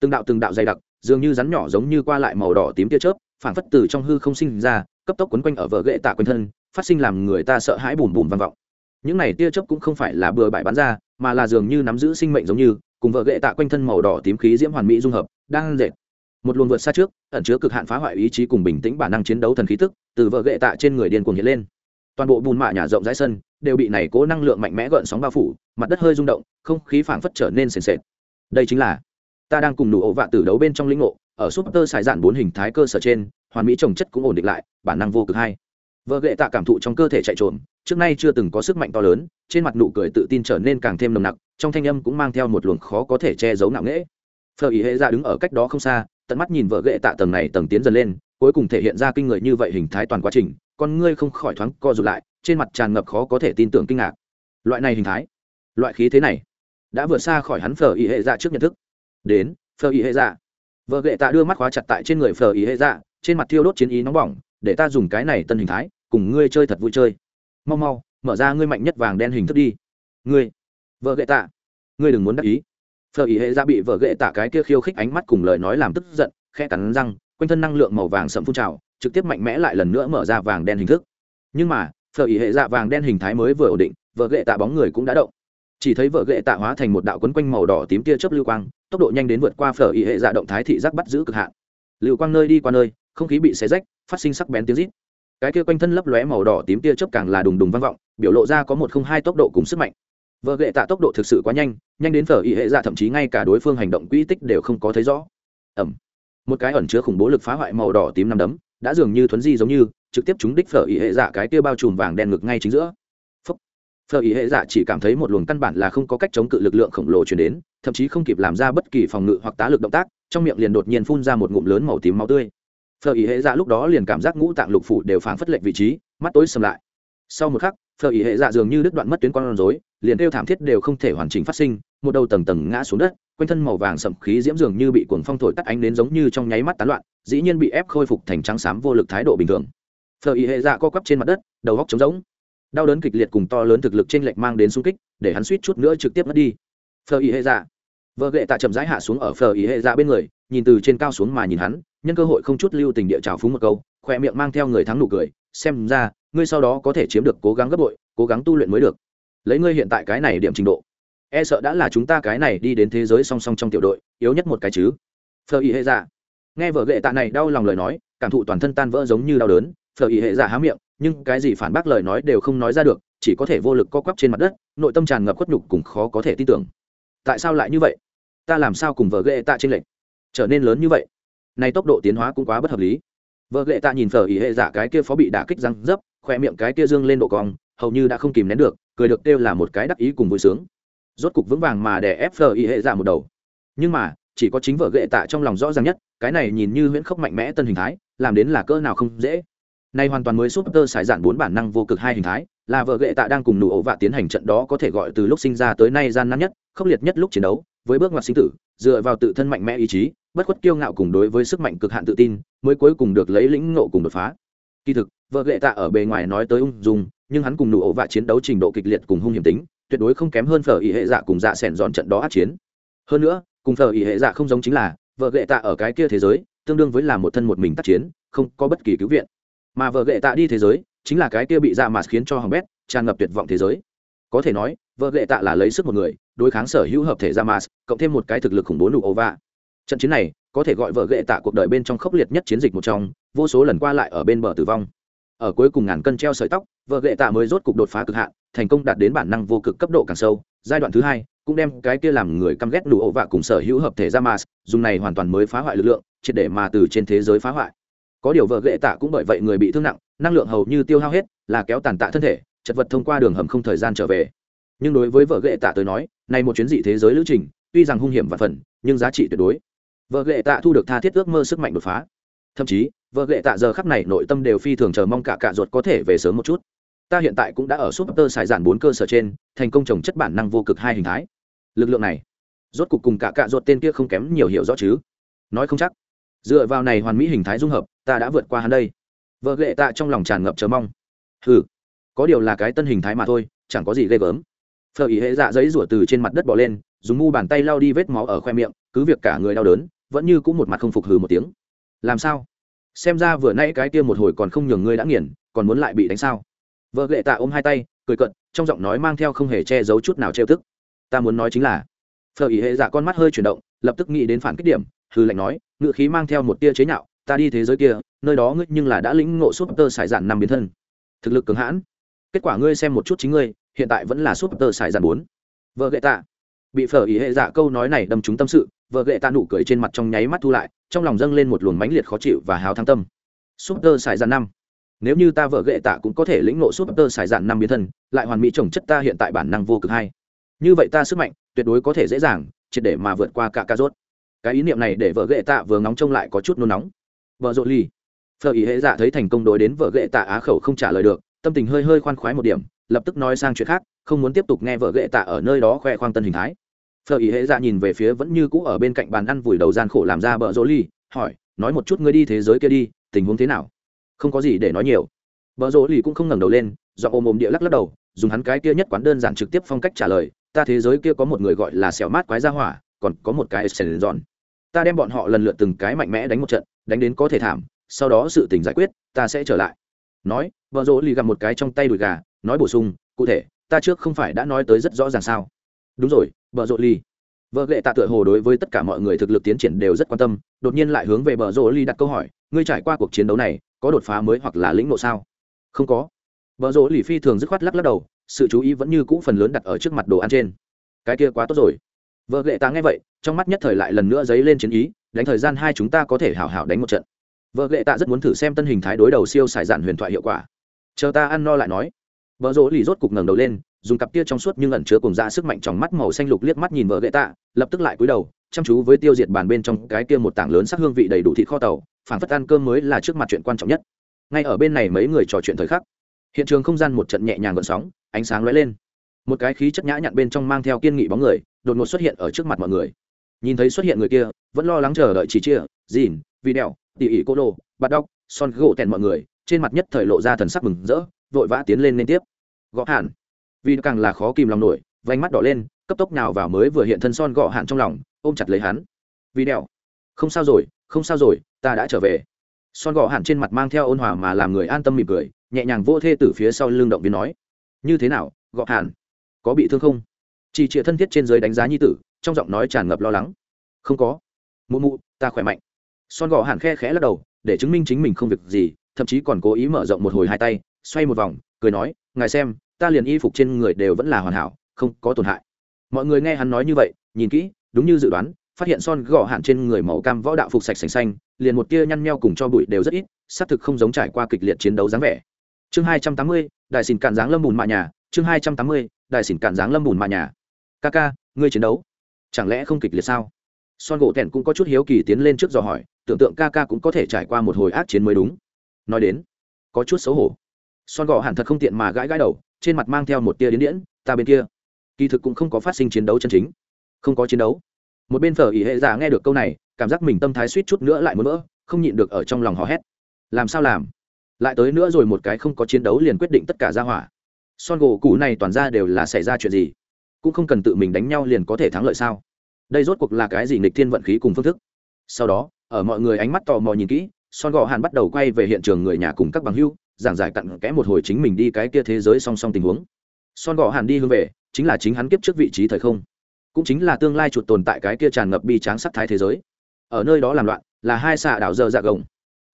Speaker 1: Từng đạo từng đạo dày đặc, dường như rắn nhỏ giống như qua lại màu đỏ tím tia chớp, phảng phất từ trong hư không sinh ra, cấp tốc quấn quanh ở vợ gệ tạ quanh thân, phát sinh làm người ta sợ hãi bùm bùm vang vọng những này tia chớp cũng không phải là bừa bãi bắn ra, mà là dường như nắm giữ sinh mệnh giống như, cùng vợ gậy tạ quanh thân màu đỏ tím khí diễm hoàn mỹ dung hợp, đang dệt. Một luồng vượt xa trước, ẩn chứa cực hạn phá hoại ý chí cùng bình tĩnh bản năng chiến đấu thần khí tức, từ vợ gậy tạ trên người điên cuồng hiện lên. Toàn bộ bùn mạ nhà rộng rãi sân, đều bị này cố năng lượng mạnh mẽ gợn sóng bao phủ, mặt đất hơi rung động, không khí phảng phất trở nên sền sệt. Đây chính là, ta đang cùng nụ ổ vạ tử đấu bên trong lĩnh ngộ, ở súp tơ xài dạn bốn hình thái cơ sở trên, hoàn mỹ trồng chất cũng ổn định lại, bản năng vô cực hay vợ gệ tạ cảm thụ trong cơ thể chạy trộm trước nay chưa từng có sức mạnh to lớn, trên mặt nụ cười tự tin trở nên càng thêm nồng nặc, trong thanh âm cũng mang theo một luồng khó có thể che giấu nặng nễ phờ ý hệ ra đứng ở cách đó không xa, tận mắt nhìn vợ ghệ tạ tầng này tầng tiến dần lên, cuối cùng thể hiện ra kinh người như vậy hình thái toàn quá trình, con ngươi không khỏi thoáng co rụt lại, trên mặt tràn ngập khó có thể tin tưởng kinh ngạc. Loại này hình thái, loại khí thế này, đã vượt xa khỏi hắn phờ ý hệ ra trước nhận thức. Đến phờ ý hệ ra vợ ghệ tạ đưa mắt khóa chặt tại trên người phờ ý hệ ra trên mặt thiêu đốt chiến ý nóng bỏng, để ta dùng cái này tân hình thái, cùng ngươi chơi thật vui chơi mau mau, mở ra ngươi mạnh nhất vàng đen hình thức đi. Ngươi, vợ gậy tạ. Ngươi đừng muốn đắc ý. Phở ý hệ ra bị vợ gậy tạ cái kia khiêu khích ánh mắt cùng lời nói làm tức giận khe cắn răng, quanh thân năng lượng màu vàng sậm phun trào, trực tiếp mạnh mẽ lại lần nữa mở ra vàng đen hình thức. Nhưng mà, phở ý hệ dạ vàng đen hình thái mới vừa ổn định, vợ gậy tạ bóng người cũng đã động. Chỉ thấy vợ gậy tạ hóa thành một đạo quấn quanh màu đỏ tím tia chớp lưu quang, tốc độ nhanh đến vượt qua phở ý hệ dạ động thái thị giác bắt giữ cực hạn. Lưu quang nơi đi qua nơi, không khí bị xé rách, phát sinh sắc bén tiếng rít cái kia quanh thân lấp lóe màu đỏ tím tia chớp càng là đùng đùng vang vọng, biểu lộ ra có một không hai tốc độ cùng sức mạnh. Vợ gệ tạ tốc độ thực sự quá nhanh nhanh đến phở ý hệ dạ thậm chí ngay cả đối phương hành động quỹ tích đều không có thấy rõ. Ẩm một cái ẩn chứa khủng bố lực phá hoại màu đỏ tím năm đấm, đã dường như thuấn di giống như, trực tiếp trúng đích phở ý hệ dạ cái kia bao trùm vàng đen ngực ngay chính giữa. Phúc. phở ý hệ dạ chỉ cảm thấy một luồng căn bản là không có cách chống cự lực lượng khổng lồ chuyển đến, thậm chí không kịp làm ra bất kỳ phòng ngự hoặc tá lực động tác, trong miệng liền đột nhiên phun ra một ngụm lớn màu tím máu tươi. Phờ ý hệ dạ lúc đó liền cảm giác ngũ tạng lục phủ đều phảng phất lệch vị trí, mắt tối sầm lại. Sau một khắc Phờ ý hệ dạ dường như đứt đoạn mất tuyến con rối, liền kêu thảm thiết đều không thể hoàn chỉnh phát sinh, một đầu tầng tầng ngã xuống đất, quanh thân màu vàng sậm khí diễm dường như bị cuồng phong thổi tắt ánh đến giống như trong nháy mắt tán loạn, dĩ nhiên bị ép khôi phục thành trắng xám vô lực thái độ bình thường. Phờ ý hệ dạ co quắp trên mặt đất, đầu góc trống rỗng. Đau đớn kịch liệt cùng to lớn thực lực trên lệch mang đến xung kích, để hắn suýt chút nữa trực tiếp mất đi. Phờ ý hệ dạ. Vợ gệ tạ chậm rãi hạ xuống ở phờ ý hệ dạ bên người, nhìn từ trên cao xuống mà nhìn hắn nhân cơ hội không chút lưu tình địa trào phúng một câu khoe miệng mang theo người thắng nụ cười, xem ra, ngươi sau đó có thể chiếm được cố gắng gấp bội, cố gắng tu luyện mới được. Lấy ngươi hiện tại cái này điểm trình độ e sợ đã là chúng ta cái này đi đến thế giới song song trong tiểu đội, yếu nhất một cái chứ. Phờ ý hệ dạ. Nghe vợ ghệ tạ này đau lòng lời nói, cảm thụ toàn thân tan vỡ giống như đau đớn phờ ý hệ dạ há miệng, nhưng cái gì phản bác lời nói đều không nói ra được, chỉ có thể vô lực co quắp trên mặt đất, nội tâm tràn ngập khuất nhục cùng khó có thể tin tưởng. Tại sao lại như vậy? Ta làm sao cùng vợ ghệ tạ trên lệnh trở nên lớn như vậy? Này tốc độ tiến hóa cũng quá bất hợp lý. Vợ ghệ tạ nhìn phở ý hệ giả cái kia phó bị đả kích răng dấp, khoe miệng cái kia dương lên độ cong, hầu như đã không kìm nén được, cười được kêu là một cái đắc ý cùng vui sướng. Rốt cục vững vàng mà để ép phở ý hệ giả một đầu. Nhưng mà, chỉ có chính vợ ghệ tạ trong lòng rõ ràng nhất, cái này nhìn như huyễn khốc mạnh mẽ tân hình thái, làm đến là cỡ nào không dễ. Nay hoàn toàn mới súp tơ xài dạn bốn bản năng vô cực hai hình thái, là vợ ghệ tạ đang cùng nụ ổ vạ tiến hành trận đó có thể gọi từ lúc sinh ra tới nay gian nan nhất, khốc liệt nhất lúc chiến đấu, với bước ngoặt sinh tử, dựa vào tự thân mạnh mẽ ý chí bất khuất kiêu ngạo cùng đối với sức mạnh cực hạn tự tin, mới cuối cùng được lấy lĩnh ngộ cùng đột phá. Kỳ thực, vợ lệ tạ ở bề ngoài nói tới ung dung, nhưng hắn cùng nụ ổ vạ chiến đấu trình độ kịch liệt cùng hung hiểm tính, tuyệt đối không kém hơn phở ý hệ dạ cùng dạ sẻn dọn trận đó át chiến. Hơn nữa, cùng phở ý hệ dạ không giống chính là, vợ lệ tạ ở cái kia thế giới, tương đương với là một thân một mình tác chiến, không có bất kỳ cứu viện. Mà vợ lệ tạ đi thế giới, chính là cái kia bị dạ mà khiến cho hỏng bét, tràn ngập tuyệt vọng thế giới. Có thể nói, vợ lệ tạ là lấy sức một người, đối kháng sở hữu hợp thể dạ ra mas cộng thêm một cái thực lực khủng bố nụ ova vạ trận chiến này có thể gọi vợ ghệ tạ cuộc đời bên trong khốc liệt nhất chiến dịch một trong, vô số lần qua lại ở bên bờ tử vong. Ở cuối cùng ngàn cân treo sợi tóc vợ ghệ tạ mới rốt cục đột phá cực hạn, thành công đạt đến bản năng vô cực cấp độ càng sâu. Giai đoạn thứ hai cũng đem cái kia làm người căm ghét đủ ổ vạ cùng sở hữu hợp thể ra mas dùng này hoàn toàn mới phá hoại lực lượng, triệt để mà từ trên thế giới phá hoại. Có điều vợ ghệ tạ cũng bởi vậy người bị thương nặng, năng lượng hầu như tiêu hao hết, là kéo tàn tạ thân thể, chật vật thông qua đường hầm không thời gian trở về. Nhưng đối với vợ ghệ tạ tới nói, này một chuyến dị thế giới lữ trình, tuy rằng hung hiểm và phần, nhưng giá trị tuyệt đối vợ ghệ tạ thu được tha thiết ước mơ sức mạnh đột phá. Thậm chí, vợ ghệ tạ giờ khắp này nội tâm đều phi thường chờ mong cả cạ ruột có thể về sớm một chút. Ta hiện tại cũng đã ở súp tơ xài giản bốn cơ sở trên, thành công trồng chất bản năng vô cực hai hình thái. Lực lượng này, rốt cục cùng cả cạ ruột tên kia không kém nhiều hiểu rõ chứ. Nói không chắc. Dựa vào này hoàn mỹ hình thái dung hợp, ta đã vượt qua hắn đây. Vợ ghệ tạ trong lòng tràn ngập chờ mong. Ừ có điều là cái tân hình thái mà thôi, chẳng có gì ghê gớm. Phờ ý hệ dạ giấy rủa từ trên mặt đất bỏ lên, dùng mu bàn tay lau đi vết máu ở khoe miệng, cứ việc cả người đau đớn vẫn như cũng một mặt không phục hừ một tiếng. Làm sao? Xem ra vừa nãy cái kia một hồi còn không nhường ngươi đã nghiền, còn muốn lại bị đánh sao? Vợ lệ tạ ôm hai tay, cười cận trong giọng nói mang theo không hề che giấu chút nào trêu tức. Ta muốn nói chính là, phở ý hệ dạ con mắt hơi chuyển động, lập tức nghĩ đến phản kích điểm hư lệnh nói ngự khí mang theo một tia chế nhạo, ta đi thế giới kia, nơi đó ngươi nhưng là đã lĩnh ngộ súp tơ sải dạn năm biến thân. Thực lực cường hãn. Kết quả ngươi xem một chút chính ngươi, hiện tại vẫn là súp tơ sải dạn bốn. Vợ gệ tạ, bị phở ý hệ dạ câu nói này đâm trúng tâm sự vợ gệ tạ nụ cười trên mặt trong nháy mắt thu lại, trong lòng dâng lên một luồng mãnh liệt khó chịu và hào thăng tâm. Súp tơ xài dạn năm. Nếu như ta vợ gệ tạ cũng có thể lĩnh ngộ súp tơ xài dạn năm biến thân, lại hoàn mỹ trồng chất ta hiện tại bản năng vô cực hay như vậy ta sức mạnh tuyệt đối có thể dễ dàng triệt để mà vượt qua cả ca rốt. Cái ý niệm này để vợ ghệ tạ vừa ngóng trông lại có chút nôn nóng. Vợ rộn ly phở ý hệ dạ thấy thành công đối đến vợ ghệ tạ á khẩu không trả lời được, tâm tình hơi hơi khoan khoái một điểm, lập tức nói sang chuyện khác, không muốn tiếp tục nghe vợ ghệ tạ ở nơi đó khoe khoang tân hình thái phở ý hệ dạ nhìn về phía vẫn như cũ ở bên cạnh bàn ăn vùi đầu gian khổ làm ra bợ rộn ly, hỏi, nói một chút ngươi đi thế giới kia đi, tình huống thế nào? Không có gì để nói nhiều. Bợ rộn ly cũng không ngẩng đầu lên, do ôm ôm địa lắc lắc đầu, dùng hắn cái kia nhất quán đơn giản trực tiếp phong cách trả lời, ta thế giới kia có một người gọi là xẻo mát quái gia hỏa, còn có một cái sèn dọn ta đem bọn họ lần lượt từng cái mạnh mẽ đánh một trận, đánh đến có thể thảm, sau đó sự tình giải quyết, ta sẽ trở lại. Nói vợ rỗ lì gặp một cái trong tay đùi gà, nói bổ sung, cụ thể, ta trước không phải đã nói tới rất rõ ràng sao? Đúng rồi bờ rộ lì vợ ghệ tạ tựa hồ đối với tất cả mọi người thực lực tiến triển đều rất quan tâm, đột nhiên lại hướng về bờ rộ lì đặt câu hỏi, ngươi trải qua cuộc chiến đấu này, có đột phá mới hoặc là lĩnh ngộ sao? Không có. Vợ rộ lì phi thường dứt khoát lắc lắc đầu, sự chú ý vẫn như cũ phần lớn đặt ở trước mặt đồ ăn trên. Cái kia quá tốt rồi. Vợ ghệ tạ nghe vậy, trong mắt nhất thời lại lần nữa dấy lên chiến ý, đánh thời gian hai chúng ta có thể hảo hảo đánh một trận. Vợ ghệ tạ rất muốn thử xem tân hình thái đối đầu siêu xài dạn huyền thoại hiệu quả. Chờ ta ăn no lại nói. Vợ rỗ lì rốt cục ngẩng đầu lên dùng cặp kia trong suốt nhưng ẩn chứa cùng ra sức mạnh trong mắt màu xanh lục liếc mắt nhìn vợ gậy tạ, lập tức lại cúi đầu, chăm chú với tiêu diệt bàn bên trong cái kia một tảng lớn sắc hương vị đầy đủ thịt kho tàu, phản phất ăn cơm mới là trước mặt chuyện quan trọng nhất. Ngay ở bên này mấy người trò chuyện thời khắc, hiện trường không gian một trận nhẹ nhàng gợn sóng, ánh sáng lóe lên. Một cái khí chất nhã nhặn bên trong mang theo kiên nghị bóng người, đột ngột xuất hiện ở trước mặt mọi người. Nhìn thấy xuất hiện người kia, vẫn lo lắng chờ đợi chỉ chia dìn vì đèo tỉ ỉ cô đồ bắt đóc, son gỗ tèn mọi người, trên mặt nhất thời lộ ra thần sắc mừng rỡ, vội vã tiến lên liên tiếp. Gõ hẳn vì càng là khó kìm lòng nổi vánh mắt đỏ lên, cấp tốc nào vào mới vừa hiện thân son gọ hạn trong lòng, ôm chặt lấy hắn. Vì đèo không sao rồi, không sao rồi, ta đã trở về. Son gọ hạn trên mặt mang theo ôn hòa mà làm người an tâm mỉm cười, nhẹ nhàng vô thê từ phía sau lưng động viên nói. Như thế nào, gọ hạn? Có bị thương không? Chỉ chịa thân thiết trên giới đánh giá nhi tử, trong giọng nói tràn ngập lo lắng. Không có. Mụ mụ, ta khỏe mạnh. Son gò hạn khe khẽ lắc đầu, để chứng minh chính mình không việc gì, thậm chí còn cố ý mở rộng một hồi hai tay, xoay một vòng, cười nói, ngài xem ta liền y phục trên người đều vẫn là hoàn hảo, không có tổn hại. Mọi người nghe hắn nói như vậy, nhìn kỹ, đúng như dự đoán, phát hiện son gò hạn trên người màu cam võ đạo phục sạch sành xanh, liền một tia nhăn nheo cùng cho bụi đều rất ít, xác thực không giống trải qua kịch liệt chiến đấu dáng vẻ. Chương hai trăm tám mươi, đại xỉn cạn dáng lâm bùn mạ nhà, chương hai trăm tám mươi, đại xỉn cạn dáng lâm bùn mạ nhà. Ca ca, ngươi chiến đấu, chẳng lẽ không kịch liệt sao? Son gỗ tẻn cũng có chút hiếu kỳ tiến lên trước dò hỏi, tưởng tượng ca ca cũng có thể trải qua một hồi ác chiến mới đúng. Nói đến, có chút xấu hổ son gò hẳn thật không tiện mà gãi gãi đầu, trên mặt mang theo một tia đến điễn, ta bên kia. Kỳ thực cũng không có phát sinh chiến đấu chân chính. Không có chiến đấu. Một bên phở ỉ hệ giả nghe được câu này, cảm giác mình tâm thái suýt chút nữa lại muốn vỡ, không nhịn được ở trong lòng hò hét. Làm sao làm? Lại tới nữa rồi một cái không có chiến đấu liền quyết định tất cả ra hỏa. Son gỗ cũ này toàn ra đều là xảy ra chuyện gì? Cũng không cần tự mình đánh nhau liền có thể thắng lợi sao? Đây rốt cuộc là cái gì nghịch thiên vận khí cùng phương thức? Sau đó, ở mọi người ánh mắt tò mò nhìn kỹ, son gò hàn bắt đầu quay về hiện trường người nhà cùng các bằng hưu giảng giải cặn kẽ một hồi chính mình đi cái kia thế giới song song tình huống. Son gò hàn đi hướng về, chính là chính hắn kiếp trước vị trí thời không. Cũng chính là tương lai chuột tồn tại cái kia tràn ngập bi tráng sắc thái thế giới. Ở nơi đó làm loạn, là hai xạ đảo dơ dạ gồng.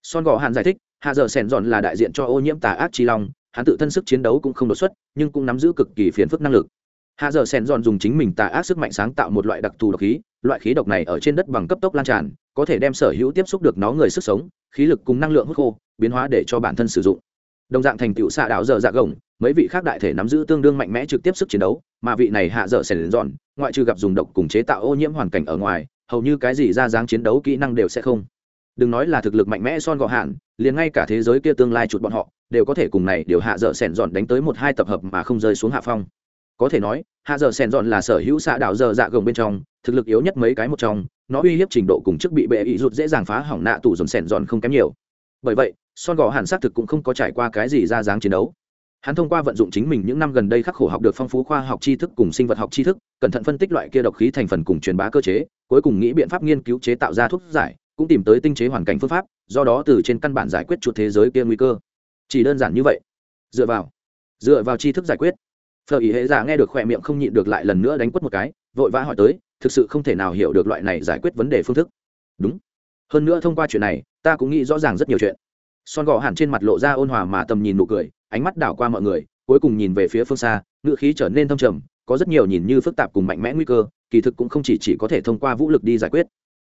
Speaker 1: Son gò hàn giải thích, hạ Dơ sẻn dọn là đại diện cho ô nhiễm tà ác chi long, hắn tự thân sức chiến đấu cũng không đột xuất, nhưng cũng nắm giữ cực kỳ phiền phức năng lực. Hạ Dơ sẻn dọn dùng chính mình tà ác sức mạnh sáng tạo một loại đặc thù độc khí, loại khí độc này ở trên đất bằng cấp tốc lan tràn, có thể đem sở hữu tiếp xúc được nó người sức sống, khí lực cùng năng lượng hút khô, biến hóa để cho bản thân sử dụng đồng dạng thành tựu xạ đạo dở dạ gồng, mấy vị khác đại thể nắm giữ tương đương mạnh mẽ trực tiếp sức chiến đấu, mà vị này hạ dở sẻn dọn, ngoại trừ gặp dùng độc cùng chế tạo ô nhiễm hoàn cảnh ở ngoài, hầu như cái gì ra dáng chiến đấu kỹ năng đều sẽ không. Đừng nói là thực lực mạnh mẽ son gọ hạn, liền ngay cả thế giới kia tương lai chuột bọn họ, đều có thể cùng này điều hạ dở sẻn dọn đánh tới một hai tập hợp mà không rơi xuống hạ phong. Có thể nói, hạ dở sẻn dọn là sở hữu xạ đạo dở dạ gồng bên trong, thực lực yếu nhất mấy cái một trong, nó uy hiếp trình độ cùng chức bị bệ ý rụt dễ dàng phá hỏng nạ tủ dồn sẻn dọn không kém nhiều bởi vậy, son gò hàn xác thực cũng không có trải qua cái gì ra dáng chiến đấu. Hắn thông qua vận dụng chính mình những năm gần đây khắc khổ học được phong phú khoa học tri thức cùng sinh vật học tri thức, cẩn thận phân tích loại kia độc khí thành phần cùng truyền bá cơ chế, cuối cùng nghĩ biện pháp nghiên cứu chế tạo ra thuốc giải, cũng tìm tới tinh chế hoàn cảnh phương pháp, do đó từ trên căn bản giải quyết chuột thế giới kia nguy cơ. Chỉ đơn giản như vậy. Dựa vào dựa vào tri thức giải quyết. Phở ý hệ giả nghe được khỏe miệng không nhịn được lại lần nữa đánh quất một cái, vội vã hỏi tới, thực sự không thể nào hiểu được loại này giải quyết vấn đề phương thức. Đúng. Hơn nữa thông qua chuyện này ta cũng nghĩ rõ ràng rất nhiều chuyện. Son gò hẳn trên mặt lộ ra ôn hòa mà tầm nhìn nụ cười ánh mắt đảo qua mọi người cuối cùng nhìn về phía phương xa ngựa khí trở nên thâm trầm có rất nhiều nhìn như phức tạp cùng mạnh mẽ nguy cơ kỳ thực cũng không chỉ, chỉ có thể thông qua vũ lực đi giải quyết.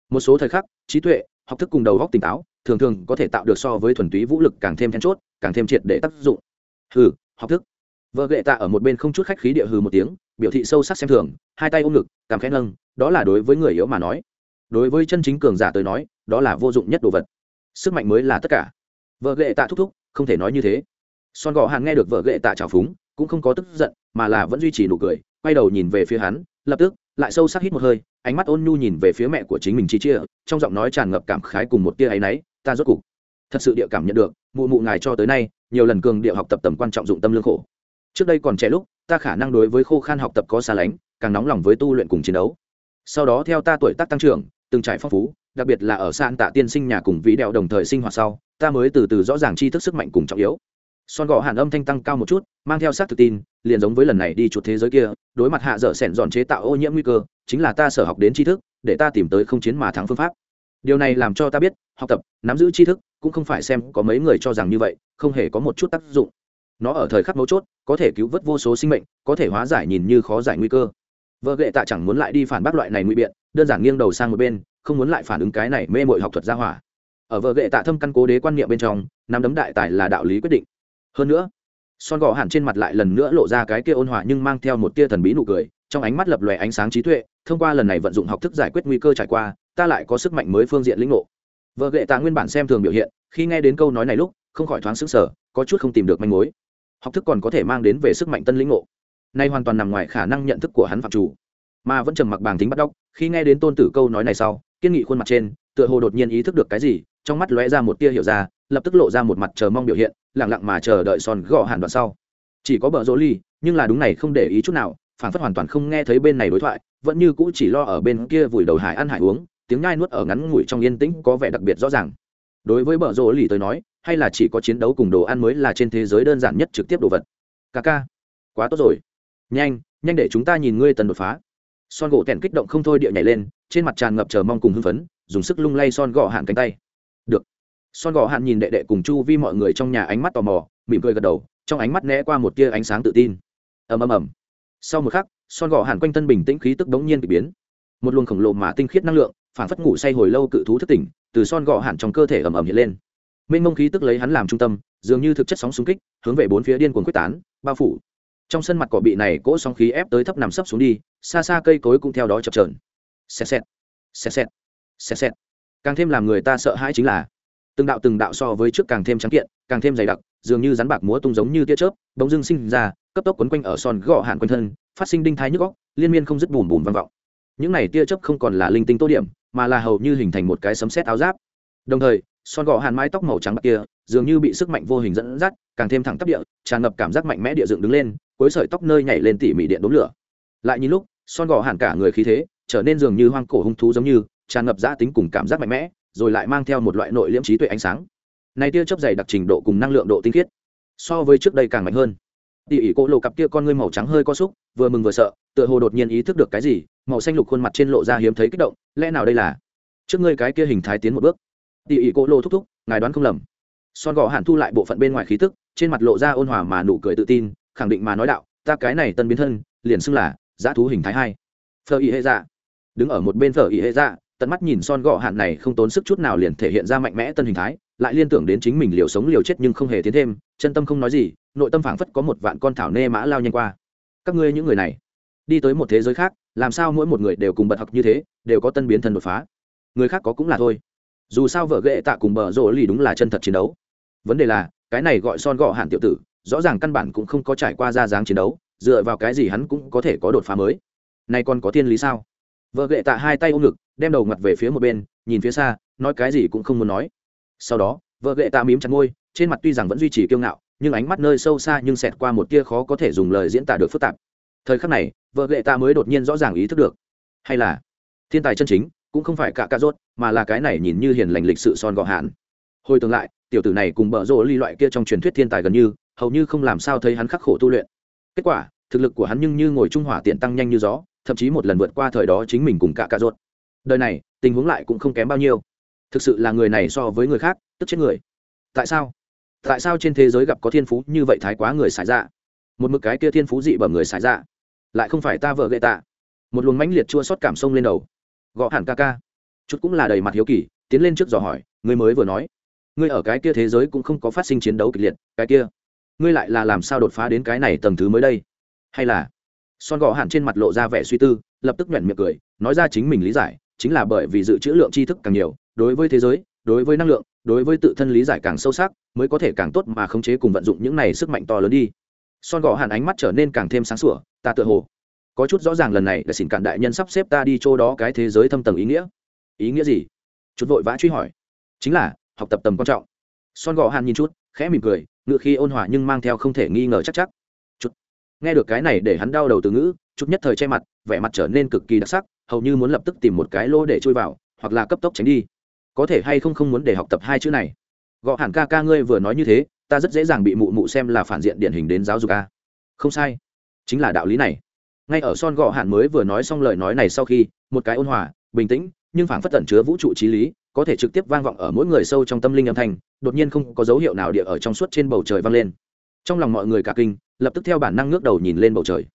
Speaker 1: Một số thời khắc trí tuệ học thức cùng đầu góc tỉnh táo thường thường có thể tạo được so với thuần túy vũ lực càng thêm then chốt càng thêm triệt để tác dụng. Hừ học thức. Vợ gệ tạ ở một bên không chút khách khí địa hừ một tiếng biểu thị sâu sắc xem thường hai tay ôm ngực cảm khẽ nâng đó là đối với người yếu mà nói. Đối với chân chính cường giả tới nói đó là vô dụng nhất đồ vật sức mạnh mới là tất cả. Vợ ghệ tạ thúc thúc, không thể nói như thế. Son gò hàn nghe được vợ ghệ tạ trào phúng, cũng không có tức giận, mà là vẫn duy trì nụ cười, quay đầu nhìn về phía hắn, lập tức, lại sâu sắc hít một hơi, ánh mắt ôn nhu nhìn về phía mẹ của chính mình chi chia, trong giọng nói tràn ngập cảm khái cùng một tia áy náy, ta rốt cục thật sự địa cảm nhận được, mụ mụ ngài cho tới nay, nhiều lần cường địa học tập tầm quan trọng dụng tâm lương khổ. Trước đây còn trẻ lúc, ta khả năng đối với khô khan học tập có xa lánh, càng nóng lòng với tu luyện cùng chiến đấu. Sau đó theo ta tuổi tác tăng trưởng, từng trải phong phú đặc biệt là ở san tạ tiên sinh nhà cùng vĩ đèo đồng thời sinh hoạt sau, ta mới từ từ rõ ràng tri thức sức mạnh cùng trọng yếu. Son gõ hàn âm thanh tăng cao một chút, mang theo sát thực tin, liền giống với lần này đi chuột thế giới kia, đối mặt hạ dở sẻn dọn chế tạo ô nhiễm nguy cơ, chính là ta sở học đến tri thức, để ta tìm tới không chiến mà thắng phương pháp. Điều này làm cho ta biết, học tập, nắm giữ tri thức, cũng không phải xem có mấy người cho rằng như vậy, không hề có một chút tác dụng. Nó ở thời khắc mấu chốt, có thể cứu vớt vô số sinh mệnh, có thể hóa giải nhìn như khó giải nguy cơ vợ gệ tạ chẳng muốn lại đi phản bác loại này nguy biện, đơn giản nghiêng đầu sang một bên, không muốn lại phản ứng cái này mê mội học thuật gia hỏa. Ở vợ gệ tạ thâm căn cố đế quan niệm bên trong nắm đấm đại tài là đạo lý quyết định. Hơn nữa, son gò hẳn trên mặt lại lần nữa lộ ra cái kia ôn hòa nhưng mang theo một tia thần bí nụ cười, trong ánh mắt lập lòe ánh sáng trí tuệ, thông qua lần này vận dụng học thức giải quyết nguy cơ trải qua, ta lại có sức mạnh mới phương diện lĩnh ngộ. Vợ gệ tạ nguyên bản xem thường biểu hiện, khi nghe đến câu nói này lúc, không khỏi thoáng sững sờ, có chút không tìm được manh mối. Học thức còn có thể mang đến về sức mạnh tân lĩnh ngộ nay hoàn toàn nằm ngoài khả năng nhận thức của hắn phạm chủ, mà vẫn trầm mặc bàng tính bắt đóc. Khi nghe đến tôn tử câu nói này sau, kiên nghị khuôn mặt trên, tựa hồ đột nhiên ý thức được cái gì, trong mắt lóe ra một tia hiểu ra, lập tức lộ ra một mặt chờ mong biểu hiện lẳng lặng mà chờ đợi son gõ hẳn đoạn sau. Chỉ có bờ rỗ ly, nhưng là đúng này không để ý chút nào phản phất hoàn toàn không nghe thấy bên này đối thoại, vẫn như cũ chỉ lo ở bên kia vùi đầu hải ăn hải uống, tiếng nhai nuốt ở ngắn ngủi trong yên tĩnh có vẻ đặc biệt rõ ràng. Đối với bờ rỗ ly tới nói, hay là chỉ có chiến đấu cùng đồ ăn mới là trên thế giới đơn giản nhất trực tiếp đồ vật. Ca ca, quá tốt rồi nhanh nhanh để chúng ta nhìn ngươi tần đột phá. Son gỗ tèn kích động không thôi địa nhảy lên, trên mặt tràn ngập chờ mong cùng hưng phấn, dùng sức lung lay son gõ hạn cánh tay. Được. Son gõ hạn nhìn đệ đệ cùng chu vi mọi người trong nhà ánh mắt tò mò, mỉm cười gật đầu, trong ánh mắt né qua một tia ánh sáng tự tin. Ầm ầm ầm. Sau một khắc, son gõ hạn quanh thân bình tĩnh khí tức bỗng nhiên bị biến. Một luồng khổng lồ mà tinh khiết năng lượng, phản phất ngủ say hồi lâu cự thú thức tỉnh, từ son gõ hạn trong cơ thể ầm ầm hiện lên. Mênh mông khí tức lấy hắn làm trung tâm, dường như thực chất sóng xung kích, hướng về bốn phía điên cuồng quyết tán, bao phủ trong sân mặt cỏ bị này cỗ sóng khí ép tới thấp nằm sấp xuống đi, xa xa cây cối cũng theo đó chập trờn xẹt xẹt xẹt xẹt xẹt xẹt. Càng thêm làm người ta sợ hãi chính là, từng đạo từng đạo so với trước càng thêm trắng kiện, càng thêm dày đặc, dường như rắn bạc múa tung giống như tia chớp, bỗng dưng sinh ra, cấp tốc quấn quanh ở son gò hạn quanh thân, phát sinh đinh thái nhức góc liên miên không dứt bùm bùm vang vọng. Những này tia chớp không còn là linh tinh tô điểm, mà là hầu như hình thành một cái sấm sét áo giáp. Đồng thời, son gò hàn mái tóc màu trắng bạc kia, dường như bị sức mạnh vô hình dẫn dắt, càng thêm thẳng tắp địa, tràn ngập cảm giác mạnh mẽ địa dựng đứng lên cuối sợi tóc nơi nhảy lên tỉ mỉ điện đốm lửa. Lại nhìn lúc, son gò hẳn cả người khí thế, trở nên dường như hoang cổ hung thú giống như, tràn ngập giã tính cùng cảm giác mạnh mẽ, rồi lại mang theo một loại nội liễm trí tuệ ánh sáng. Này tia chớp dày đặc trình độ cùng năng lượng độ tinh khiết, so với trước đây càng mạnh hơn. Tỉ ỉ cô lộ cặp kia con ngươi màu trắng hơi co xúc vừa mừng vừa sợ, tựa hồ đột nhiên ý thức được cái gì, màu xanh lục khuôn mặt trên lộ ra hiếm thấy kích động, lẽ nào đây là? Trước ngươi cái kia hình thái tiến một bước. Tỉ ỉ cô lộ thúc thúc, ngài đoán không lầm. Son gò hẳn thu lại bộ phận bên ngoài khí tức, trên mặt lộ ra ôn hòa mà nụ cười tự tin khẳng định mà nói đạo, ta cái này tân biến thân, liền xưng là giá thú hình thái hai. Phở y hệ dạ. Đứng ở một bên phở y hệ dạ tận mắt nhìn son gọ hạn này không tốn sức chút nào liền thể hiện ra mạnh mẽ tân hình thái, lại liên tưởng đến chính mình liều sống liều chết nhưng không hề tiến thêm, chân tâm không nói gì, nội tâm phảng phất có một vạn con thảo nê mã lao nhanh qua. Các ngươi những người này, đi tới một thế giới khác, làm sao mỗi một người đều cùng bật học như thế, đều có tân biến thân đột phá? Người khác có cũng là thôi. Dù sao vợ ghệ tạ cùng bờ rỗ lì đúng là chân thật chiến đấu. Vấn đề là, cái này gọi son gọ hạn tiểu tử rõ ràng căn bản cũng không có trải qua ra dáng chiến đấu, dựa vào cái gì hắn cũng có thể có đột phá mới. Nay còn có thiên lý sao? Vợ gệ tạ hai tay ôm ngực, đem đầu ngặt về phía một bên, nhìn phía xa, nói cái gì cũng không muốn nói. Sau đó, vợ gệ tạ mím chặt ngôi trên mặt tuy rằng vẫn duy trì kiêu ngạo, nhưng ánh mắt nơi sâu xa nhưng xẹt qua một tia khó có thể dùng lời diễn tả được phức tạp. Thời khắc này, vợ gệ tạ mới đột nhiên rõ ràng ý thức được. Hay là, thiên tài chân chính, cũng không phải cả cà rốt, mà là cái này nhìn như hiền lành lịch sự son gọ hạn. Hồi tương lại, tiểu tử này cùng bở rộ ly loại kia trong truyền thuyết thiên tài gần như hầu như không làm sao thấy hắn khắc khổ tu luyện. Kết quả, thực lực của hắn nhưng như ngồi trung hỏa tiện tăng nhanh như gió, thậm chí một lần vượt qua thời đó chính mình cùng cả cà ruột. Đời này, tình huống lại cũng không kém bao nhiêu. Thực sự là người này so với người khác, tức chết người. Tại sao? Tại sao trên thế giới gặp có thiên phú như vậy thái quá người xài ra dạ? một mực cái kia thiên phú dị bẩm người xài ra dạ, lại không phải ta vợ gậy tạ. Một luồng mãnh liệt chua xót cảm sông lên đầu. Gõ hẳn ca ca. Chút cũng là đầy mặt hiếu kỳ, tiến lên trước dò hỏi, người mới vừa nói. Ngươi ở cái kia thế giới cũng không có phát sinh chiến đấu kịch liệt, cái kia ngươi lại là làm sao đột phá đến cái này tầng thứ mới đây? Hay là? Son gò hạn trên mặt lộ ra vẻ suy tư, lập tức nhoẻn miệng cười, nói ra chính mình lý giải, chính là bởi vì dự trữ lượng tri thức càng nhiều, đối với thế giới, đối với năng lượng, đối với tự thân lý giải càng sâu sắc, mới có thể càng tốt mà khống chế cùng vận dụng những này sức mạnh to lớn đi. Son gò hạn ánh mắt trở nên càng thêm sáng sủa, ta tự hồ có chút rõ ràng lần này là xin cản đại nhân sắp xếp ta đi chỗ đó cái thế giới thâm tầng ý nghĩa. Ý nghĩa gì? Chút vội vã truy hỏi. Chính là học tập tầm quan trọng. Son gò hàn nhìn chút khẽ mỉm cười, ngựa khi ôn hòa nhưng mang theo không thể nghi ngờ chắc chắc. Chút nghe được cái này để hắn đau đầu từ ngữ chút nhất thời che mặt, vẻ mặt trở nên cực kỳ đặc sắc, hầu như muốn lập tức tìm một cái lỗ để chui vào, hoặc là cấp tốc tránh đi. Có thể hay không không muốn để học tập hai chữ này? Gõ hẳn ca ca ngươi vừa nói như thế, ta rất dễ dàng bị mụ mụ xem là phản diện điển hình đến giáo dục a. Không sai. Chính là đạo lý này. Ngay ở son gõ hẳn mới vừa nói xong lời nói này sau khi, một cái ôn hòa, bình tĩnh, nhưng phảng phất tẩn chứa vũ trụ trí lý có thể trực tiếp vang vọng ở mỗi người sâu trong tâm linh âm thanh, đột nhiên không có dấu hiệu nào địa ở trong suốt trên bầu trời vang lên. Trong lòng mọi người cả kinh, lập tức theo bản năng ngước đầu nhìn lên bầu trời.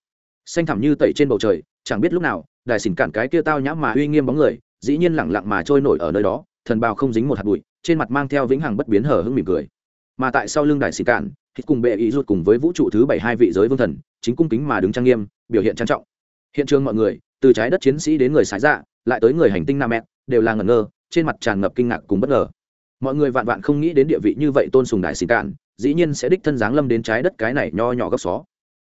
Speaker 1: Xanh thẳm như tẩy trên bầu trời, chẳng biết lúc nào đài xỉn cản cái kia tao nhã mà uy nghiêm bóng người, dĩ nhiên lẳng lặng mà trôi nổi ở nơi đó, thần bào không dính một hạt bụi, trên mặt mang theo vĩnh hằng bất biến hở hững mỉm cười. Mà tại sau lưng đài xỉn cản, thì cùng bệ ý rút cùng với vũ trụ thứ bảy hai vị giới vương thần, chính cung kính mà đứng trang nghiêm, biểu hiện trang trọng. Hiện trường mọi người, từ trái đất chiến sĩ đến người sái dạ lại tới người hành tinh nam mẹ đều là ngẩn ngơ trên mặt tràn ngập kinh ngạc cùng bất ngờ. Mọi người vạn vạn không nghĩ đến địa vị như vậy tôn sùng đại xì cạn, dĩ nhiên sẽ đích thân giáng lâm đến trái đất cái này nho nhỏ góc xó.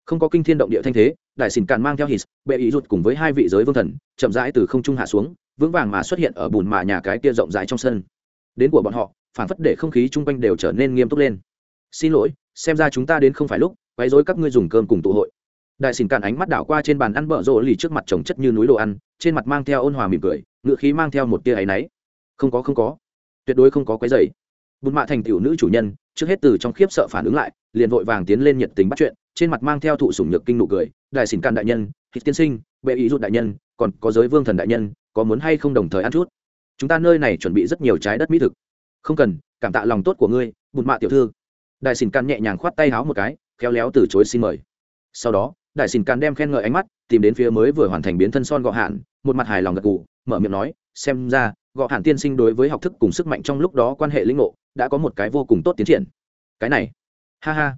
Speaker 1: Không có kinh thiên động địa thanh thế, đại xỉn càn mang theo hít bệ ý rụt cùng với hai vị giới vương thần, chậm rãi từ không trung hạ xuống, vững vàng mà xuất hiện ở bùn mà nhà cái kia rộng rãi trong sân. Đến của bọn họ phản phất để không khí chung quanh đều trở nên nghiêm túc lên. Xin lỗi, xem ra chúng ta đến không phải lúc, quấy rối các ngươi dùng cơm cùng tụ hội. Đại xỉn càn ánh mắt đảo qua trên bàn ăn bợ rộ lì trước mặt trồng chất như núi đồ ăn, trên mặt mang theo ôn hòa mỉm cười, ngựa khí mang theo một tia áy náy không có không có. Tuyệt đối không có quấy dày bùn mạ thành tiểu nữ chủ nhân, trước hết từ trong khiếp sợ phản ứng lại, liền vội vàng tiến lên nhiệt tình bắt chuyện, trên mặt mang theo thụ sủng nhược kinh nụ cười, đại xỉn can đại nhân, hít tiên sinh, bệ ý rút đại nhân, còn có giới vương thần đại nhân, có muốn hay không đồng thời ăn chút? Chúng ta nơi này chuẩn bị rất nhiều trái đất mỹ thực. Không cần, cảm tạ lòng tốt của ngươi, bùn mạ tiểu thư. Đại xỉn can nhẹ nhàng khoát tay háo một cái, khéo léo từ chối xin mời. Sau đó, đại xỉn can đem khen ngợi ánh mắt tìm đến phía mới vừa hoàn thành biến thân son gọ hạn, một mặt hài lòng gật gù, mở miệng nói, xem ra gọ Hàn tiên sinh đối với học thức cùng sức mạnh trong lúc đó quan hệ lĩnh ngộ đã có một cái vô cùng tốt tiến triển. Cái này, ha ha,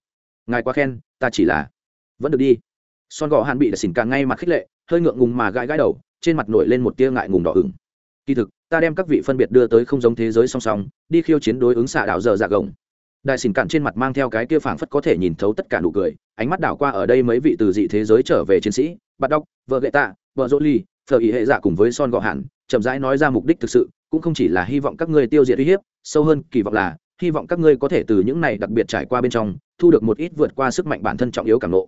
Speaker 1: ngài quá khen, ta chỉ là vẫn được đi. Son gọ hàn bị đã xỉn càng ngay mặt khích lệ, hơi ngượng ngùng mà gãi gãi đầu, trên mặt nổi lên một tia ngại ngùng đỏ ửng. Kỳ thực, ta đem các vị phân biệt đưa tới không giống thế giới song song, đi khiêu chiến đối ứng xạ đảo giờ dạ gồng. Đại xỉn cạn trên mặt mang theo cái kia phảng phất có thể nhìn thấu tất cả nụ cười, ánh mắt đảo qua ở đây mấy vị từ dị thế giới trở về chiến sĩ, bắt đốc vợ gậy tạ, vợ dỗ ly phở ý hệ giả cùng với son gọ hẳn, chậm rãi nói ra mục đích thực sự, cũng không chỉ là hy vọng các ngươi tiêu diệt uy hiếp, sâu hơn kỳ vọng là, hy vọng các ngươi có thể từ những này đặc biệt trải qua bên trong, thu được một ít vượt qua sức mạnh bản thân trọng yếu cảm lộ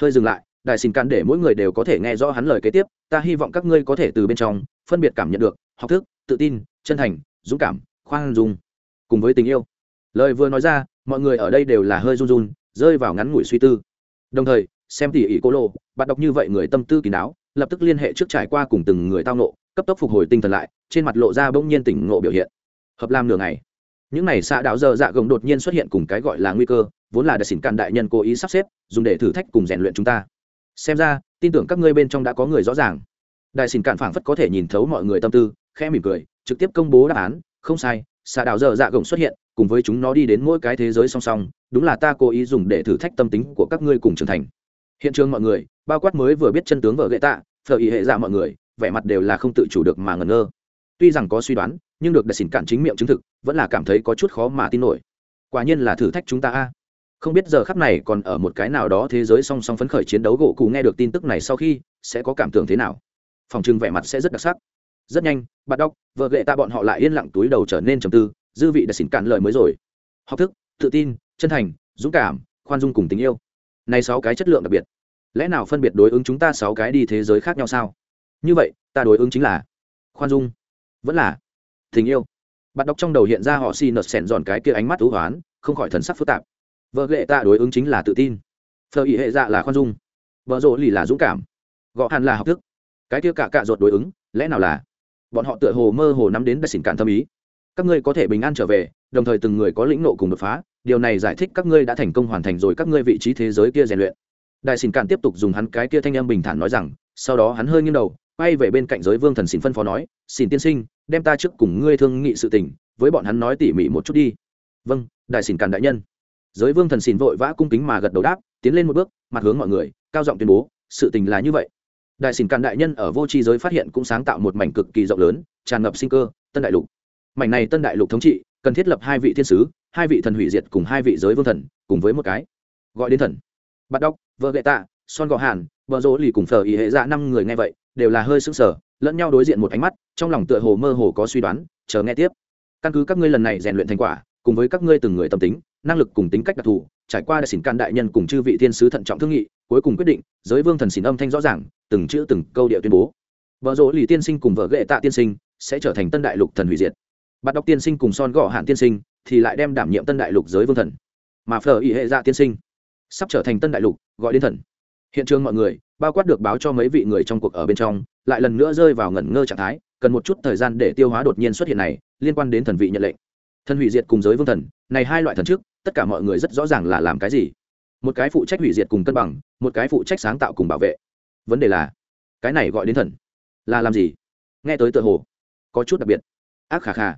Speaker 1: hơi dừng lại, đại xin can để mỗi người đều có thể nghe rõ hắn lời kế tiếp, ta hy vọng các ngươi có thể từ bên trong, phân biệt cảm nhận được, học thức, tự tin, chân thành, dũng cảm, khoan dung, cùng với tình yêu. Lời vừa nói ra, mọi người ở đây đều là hơi run run, rơi vào ngắn ngủi suy tư. Đồng thời, xem tỉ ỉ cô lô, bạn đọc như vậy người tâm tư kỳ não lập tức liên hệ trước trải qua cùng từng người tao nộ cấp tốc phục hồi tinh thần lại, trên mặt lộ ra bỗng nhiên tỉnh ngộ biểu hiện. Hợp làm nửa ngày. Những này xạ đạo dơ dạ gồng đột nhiên xuất hiện cùng cái gọi là nguy cơ, vốn là đại xỉn càn đại nhân cố ý sắp xếp, dùng để thử thách cùng rèn luyện chúng ta. Xem ra, tin tưởng các ngươi bên trong đã có người rõ ràng. Đại xỉn càn phảng phất có thể nhìn thấu mọi người tâm tư, khẽ mỉm cười, trực tiếp công bố đáp án, không sai, xạ đạo dơ dạ gồng xuất hiện, cùng với chúng nó đi đến mỗi cái thế giới song song, đúng là ta cố ý dùng để thử thách tâm tính của các ngươi cùng trưởng thành hiện trường mọi người, bao quát mới vừa biết chân tướng vợ gậy tạ phở ý hệ dạ mọi người, vẻ mặt đều là không tự chủ được mà ngẩn ngơ. Tuy rằng có suy đoán, nhưng được đại xỉn cản chính miệng chứng thực, vẫn là cảm thấy có chút khó mà tin nổi. Quả nhiên là thử thách chúng ta a. Không biết giờ khắp này còn ở một cái nào đó thế giới song song phấn khởi chiến đấu gỗ cụ nghe được tin tức này sau khi, sẽ có cảm tưởng thế nào? Phòng trưng vẻ mặt sẽ rất đặc sắc. Rất nhanh bạn đọc vợ gậy ta bọn họ lại yên lặng túi đầu trở nên trầm tư, dư vị đã xỉn cạn lời mới rồi. Học thức, tự tin, chân thành, dũng cảm, khoan dung cùng tình yêu này sáu cái chất lượng đặc biệt. Lẽ nào phân biệt đối ứng chúng ta sáu cái đi thế giới khác nhau sao? Như vậy, ta đối ứng chính là khoan dung. Vẫn là tình yêu. Bạn đọc trong đầu hiện ra họ xì nợt sẻn giòn cái kia ánh mắt thú hoán, không khỏi thần sắc phức tạp. Vợ lệ ta đối ứng chính là tự tin. Phờ ý hệ dạ là khoan dung. Vợ rộ lì là dũng cảm. Gọ hẳn là học thức. Cái kia cả cạ ruột đối ứng, lẽ nào là bọn họ tựa hồ mơ hồ nắm đến đại xỉn cạn tâm ý? Các ngươi có thể bình an trở về, đồng thời từng người có lĩnh nộ cùng đột phá, điều này giải thích các ngươi đã thành công hoàn thành rồi các ngươi vị trí thế giới kia rèn luyện. Đại xỉn cạn tiếp tục dùng hắn cái kia thanh âm bình thản nói rằng, sau đó hắn hơi nghiêng đầu, quay về bên cạnh giới vương thần xỉn phân phó nói xỉn tiên sinh, đem ta trước cùng ngươi thương nghị sự tình, với bọn hắn nói tỉ mỉ một chút đi. Vâng đại xỉn cạn đại nhân. Giới vương thần xỉn vội vã cung kính mà gật đầu đáp, tiến lên một bước, mặt hướng mọi người, cao giọng tuyên bố, sự tình là như vậy. Đại xỉn cạn đại nhân ở vô tri giới phát hiện cũng sáng tạo một mảnh cực kỳ rộng lớn, tràn ngập sinh cơ, tân đại lục mảnh này tân đại lục thống trị, cần thiết lập hai vị thiên sứ, hai vị thần hủy diệt cùng hai vị giới vương thần, cùng với một cái. Gọi đến thần. Bắt đốc, vợ gậy tạ, son gò hàn, vợ dỗ lì cùng thờ ý hệ dạ năm người nghe vậy, đều là hơi sững sờ, lẫn nhau đối diện một ánh mắt, trong lòng tựa hồ mơ hồ có suy đoán, chờ nghe tiếp. Căn cứ các ngươi lần này rèn luyện thành quả, cùng với các ngươi từng người tâm tính, năng lực cùng tính cách đặc thù, trải qua đại xỉn can đại nhân cùng chư vị thiên sứ thận trọng thương nghị, cuối cùng quyết định, giới vương thần xỉn âm thanh rõ ràng, từng chữ từng câu điệu tuyên bố. Vợ rỗ lì tiên sinh cùng vợ ghệ tạ tiên sinh sẽ trở thành tân đại lục thần hủy diệt bắt đọc tiên sinh cùng son gõ hạn tiên sinh thì lại đem đảm nhiệm tân đại lục giới vương thần. Mà phở ý hệ dạ tiên sinh sắp trở thành tân đại lục gọi đến thần. Hiện trường mọi người bao quát được báo cho mấy vị người trong cuộc ở bên trong, lại lần nữa rơi vào ngẩn ngơ trạng thái, cần một chút thời gian để tiêu hóa đột nhiên xuất hiện này, liên quan đến thần vị nhận lệnh. Thần hủy diệt cùng giới vương thần, này hai loại thần trước, tất cả mọi người rất rõ ràng là làm cái gì. Một cái phụ trách hủy diệt cùng cân bằng, một cái phụ trách sáng tạo cùng bảo vệ. Vấn đề là, cái này gọi đến thần, là làm gì? Nghe tới tựa hồ có chút đặc biệt. Ác khà khà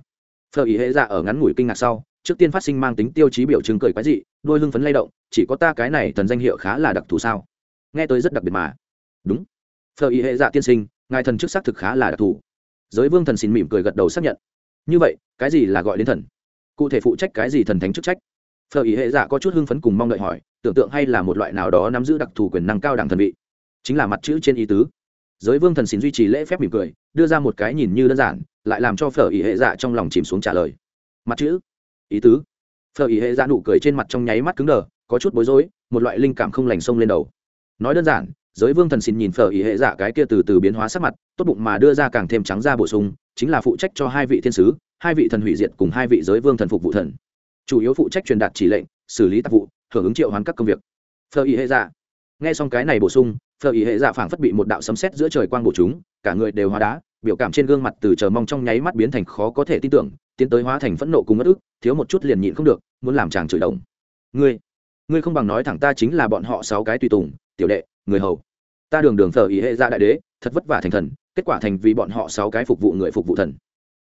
Speaker 1: phờ ý hệ Dạ ở ngắn ngủi kinh ngạc sau, trước tiên phát sinh mang tính tiêu chí biểu chứng cười quái dị, đôi hưng phấn lay động, chỉ có ta cái này thần danh hiệu khá là đặc thù sao? Nghe tới rất đặc biệt mà. Đúng. Phờ ý hệ dạ tiên sinh, ngài thần chức xác thực khá là đặc thù. Giới vương thần xin mỉm cười gật đầu xác nhận. Như vậy, cái gì là gọi đến thần? Cụ thể phụ trách cái gì thần thánh chức trách? Phờ ý hệ dạ có chút hưng phấn cùng mong đợi hỏi, tưởng tượng hay là một loại nào đó nắm giữ đặc thù quyền năng cao đẳng thần vị. Chính là mặt chữ trên ý tứ giới vương thần xin duy trì lễ phép mỉm cười, đưa ra một cái nhìn như đơn giản, lại làm cho phở ý hệ dạ trong lòng chìm xuống trả lời. Mặt chữ. Ý tứ. Phở ý hệ dạ nụ cười trên mặt trong nháy mắt cứng đờ, có chút bối rối, một loại linh cảm không lành sông lên đầu. Nói đơn giản, giới vương thần xin nhìn phở ý hệ dạ cái kia từ từ biến hóa sắc mặt, tốt bụng mà đưa ra càng thêm trắng ra bổ sung, chính là phụ trách cho hai vị thiên sứ, hai vị thần hủy diệt cùng hai vị giới vương thần phục vụ thần. Chủ yếu phụ trách truyền đạt chỉ lệnh, xử lý tạp vụ, hưởng ứng triệu hoán các công việc. Phở ý hệ dạ. Nghe xong cái này bổ sung phở ý hệ dạ phảng phất bị một đạo sấm sét giữa trời quang bổ chúng, cả người đều hóa đá, biểu cảm trên gương mặt từ chờ mong trong nháy mắt biến thành khó có thể tin tưởng, tiến tới hóa thành phẫn nộ cùng mất ức, thiếu một chút liền nhịn không được, muốn làm chàng chửi đồng. Ngươi ngươi không bằng nói thẳng ta chính là bọn họ sáu cái tùy tùng, tiểu đệ, người hầu. Ta đường đường thờ ý hệ ra đại đế, thật vất vả thành thần, kết quả thành vì bọn họ sáu cái phục vụ người phục vụ thần.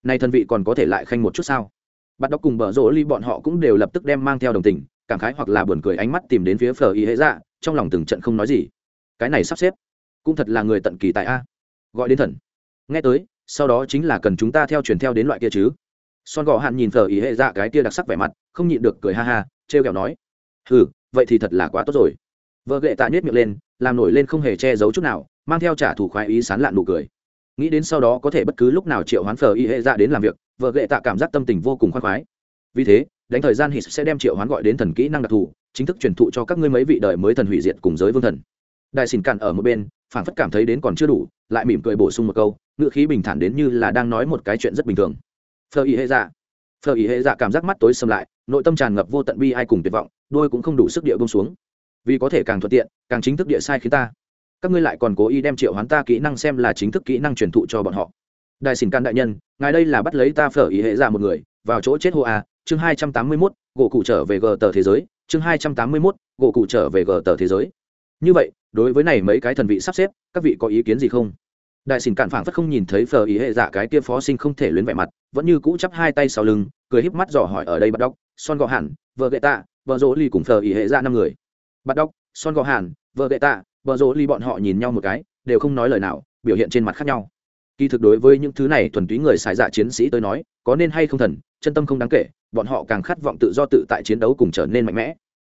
Speaker 1: Nay thân vị còn có thể lại khanh một chút sao? Bắt đầu cùng bờ rỗ ly bọn họ cũng đều lập tức đem mang theo đồng tình, cảm khái hoặc là buồn cười ánh mắt tìm đến phía phờ ý hệ dạ trong lòng từng trận không nói gì cái này sắp xếp cũng thật là người tận kỳ tại a. Gọi đến thần. Nghe tới, sau đó chính là cần chúng ta theo truyền theo đến loại kia chứ. Son gò hạn nhìn thờ ý hệ dạ cái kia đặc sắc vẻ mặt, không nhịn được cười ha ha, trêu kẹo nói ừ vậy thì thật là quá tốt rồi. Vợ gệ tạ nhét miệng lên, làm nổi lên không hề che giấu chút nào, mang theo trả thù khoái ý sán lạn nụ cười. Nghĩ đến sau đó có thể bất cứ lúc nào triệu hoán phờ y hệ dạ đến làm việc, vợ gệ tạ cảm giác tâm tình vô cùng khoan khoái. Vì thế, đánh thời gian hít sẽ đem triệu hoán gọi đến thần kỹ năng đặc thù, chính thức truyền thụ cho các ngươi mấy vị đời mới thần hủy diệt cùng giới vương thần đại xỉn cạn ở một bên phản phất cảm thấy đến còn chưa đủ, lại mỉm cười bổ sung một câu, ngữ khí bình thản đến như là đang nói một cái chuyện rất bình thường. Phờ y hệ dạ. Phờ y hệ dạ cảm giác mắt tối xâm lại, nội tâm tràn ngập vô tận bi ai cùng tuyệt vọng, đôi cũng không đủ sức địa bông xuống. Vì có thể càng thuận tiện, càng chính thức địa sai khiến ta. Các ngươi lại còn cố ý đem triệu hoán ta kỹ năng xem là chính thức kỹ năng truyền thụ cho bọn họ. Đại xỉn can đại nhân, ngài đây là bắt lấy ta phở ý hệ ra một người, vào chỗ chết hô a, chương hai trăm tám mươi mốt, gỗ cụ trở về gờ tờ thế giới, chương hai trăm tám mươi mốt, gỗ cụ trở về gờ tờ thế giới. Như vậy đối với này mấy cái thần vị sắp xếp, các vị có ý kiến gì không? Đại xỉn cạn phảng phất không nhìn thấy phờ ý hệ giả cái kia phó sinh không thể luyến vẻ mặt, vẫn như cũ chắp hai tay sau lưng, cười híp mắt dò hỏi ở đây bắt đóc son gò hẳn vợ gậy tạ, vợ rỗ ly cùng phờ ý hệ ra năm người. Bắt đóc son gò hẳn vợ gậy tạ, vợ rỗ ly bọn họ nhìn nhau một cái, đều không nói lời nào, biểu hiện trên mặt khác nhau. Kỳ thực đối với những thứ này thuần túy người xài dạ chiến sĩ tới nói, có nên hay không thần, chân tâm không đáng kể, bọn họ càng khát vọng tự do tự tại chiến đấu cùng trở nên mạnh mẽ.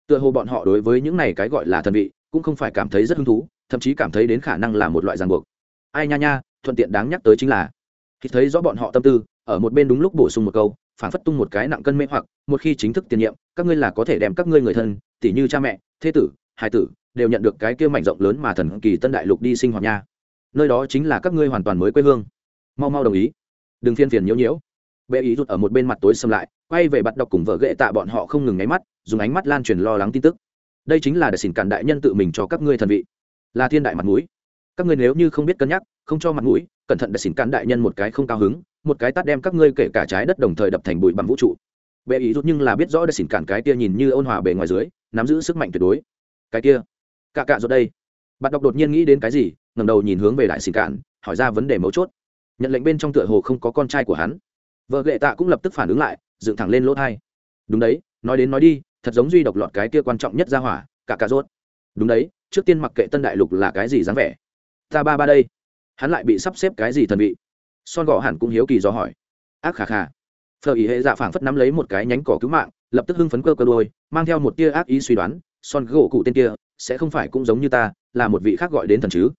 Speaker 1: Tựa hồ bọn họ đối với những này cái gọi là thần vị cũng không phải cảm thấy rất hứng thú, thậm chí cảm thấy đến khả năng là một loại ràng buộc. Ai nha nha, thuận tiện đáng nhắc tới chính là, khi thấy rõ bọn họ tâm tư, ở một bên đúng lúc bổ sung một câu phản phất tung một cái nặng cân mê hoặc, một khi chính thức tiền nhiệm, các ngươi là có thể đem các ngươi người thân tỉ như cha mẹ, thế tử hai tử, đều nhận được cái kia mảnh rộng lớn mà thần kỳ tân đại lục đi sinh hoạt nha. Nơi đó chính là các ngươi hoàn toàn mới quê hương. Mau mau đồng ý. Đừng phiên phiền nhiễu nhiễu. Bệ ý rút ở một bên mặt tối xâm lại, quay về bắt đọc cùng vợ ghệ tạ bọn họ không ngừng nháy mắt, dùng ánh mắt lan truyền lo lắng tin tức đây chính là để xin cản đại nhân tự mình cho các ngươi thần vị. Là thiên đại mặt mũi. Các ngươi nếu như không biết cân nhắc, không cho mặt mũi, cẩn thận để xin cản đại nhân một cái không cao hứng, một cái tát đem các ngươi kể cả trái đất đồng thời đập thành bụi bằng vũ trụ. Bệ ý rút nhưng là biết rõ để xin cản cái kia nhìn như ôn hòa bề ngoài dưới, nắm giữ sức mạnh tuyệt đối. Cái kia, cạ cạ rồi đây. Bạn đọc đột nhiên nghĩ đến cái gì, ngẩng đầu nhìn hướng về đại xin cản, hỏi ra vấn đề mấu chốt. Nhận lệnh bên trong tựa hồ không có con trai của hắn. Vợ lệ tạ cũng lập tức phản ứng lại, dựng thẳng lên lỗ thai. Đúng đấy nói đến nói đi, thật giống duy độc lọt cái kia quan trọng nhất ra hỏa, cả cà rốt. Đúng đấy, trước tiên mặc kệ tân đại lục là cái gì dáng vẻ. Ta ba ba đây. Hắn lại bị sắp xếp cái gì thần vị? Son gò hẳn cũng hiếu kỳ do hỏi. Ác khà khà. Phờ ý hệ dạ phảng phất nắm lấy một cái nhánh cỏ cứu mạng, lập tức hưng phấn cơ cơ đôi mang theo một tia ác ý suy đoán, son gỗ cụ tên kia, sẽ không phải cũng giống như ta, là một vị khác gọi đến thần chứ?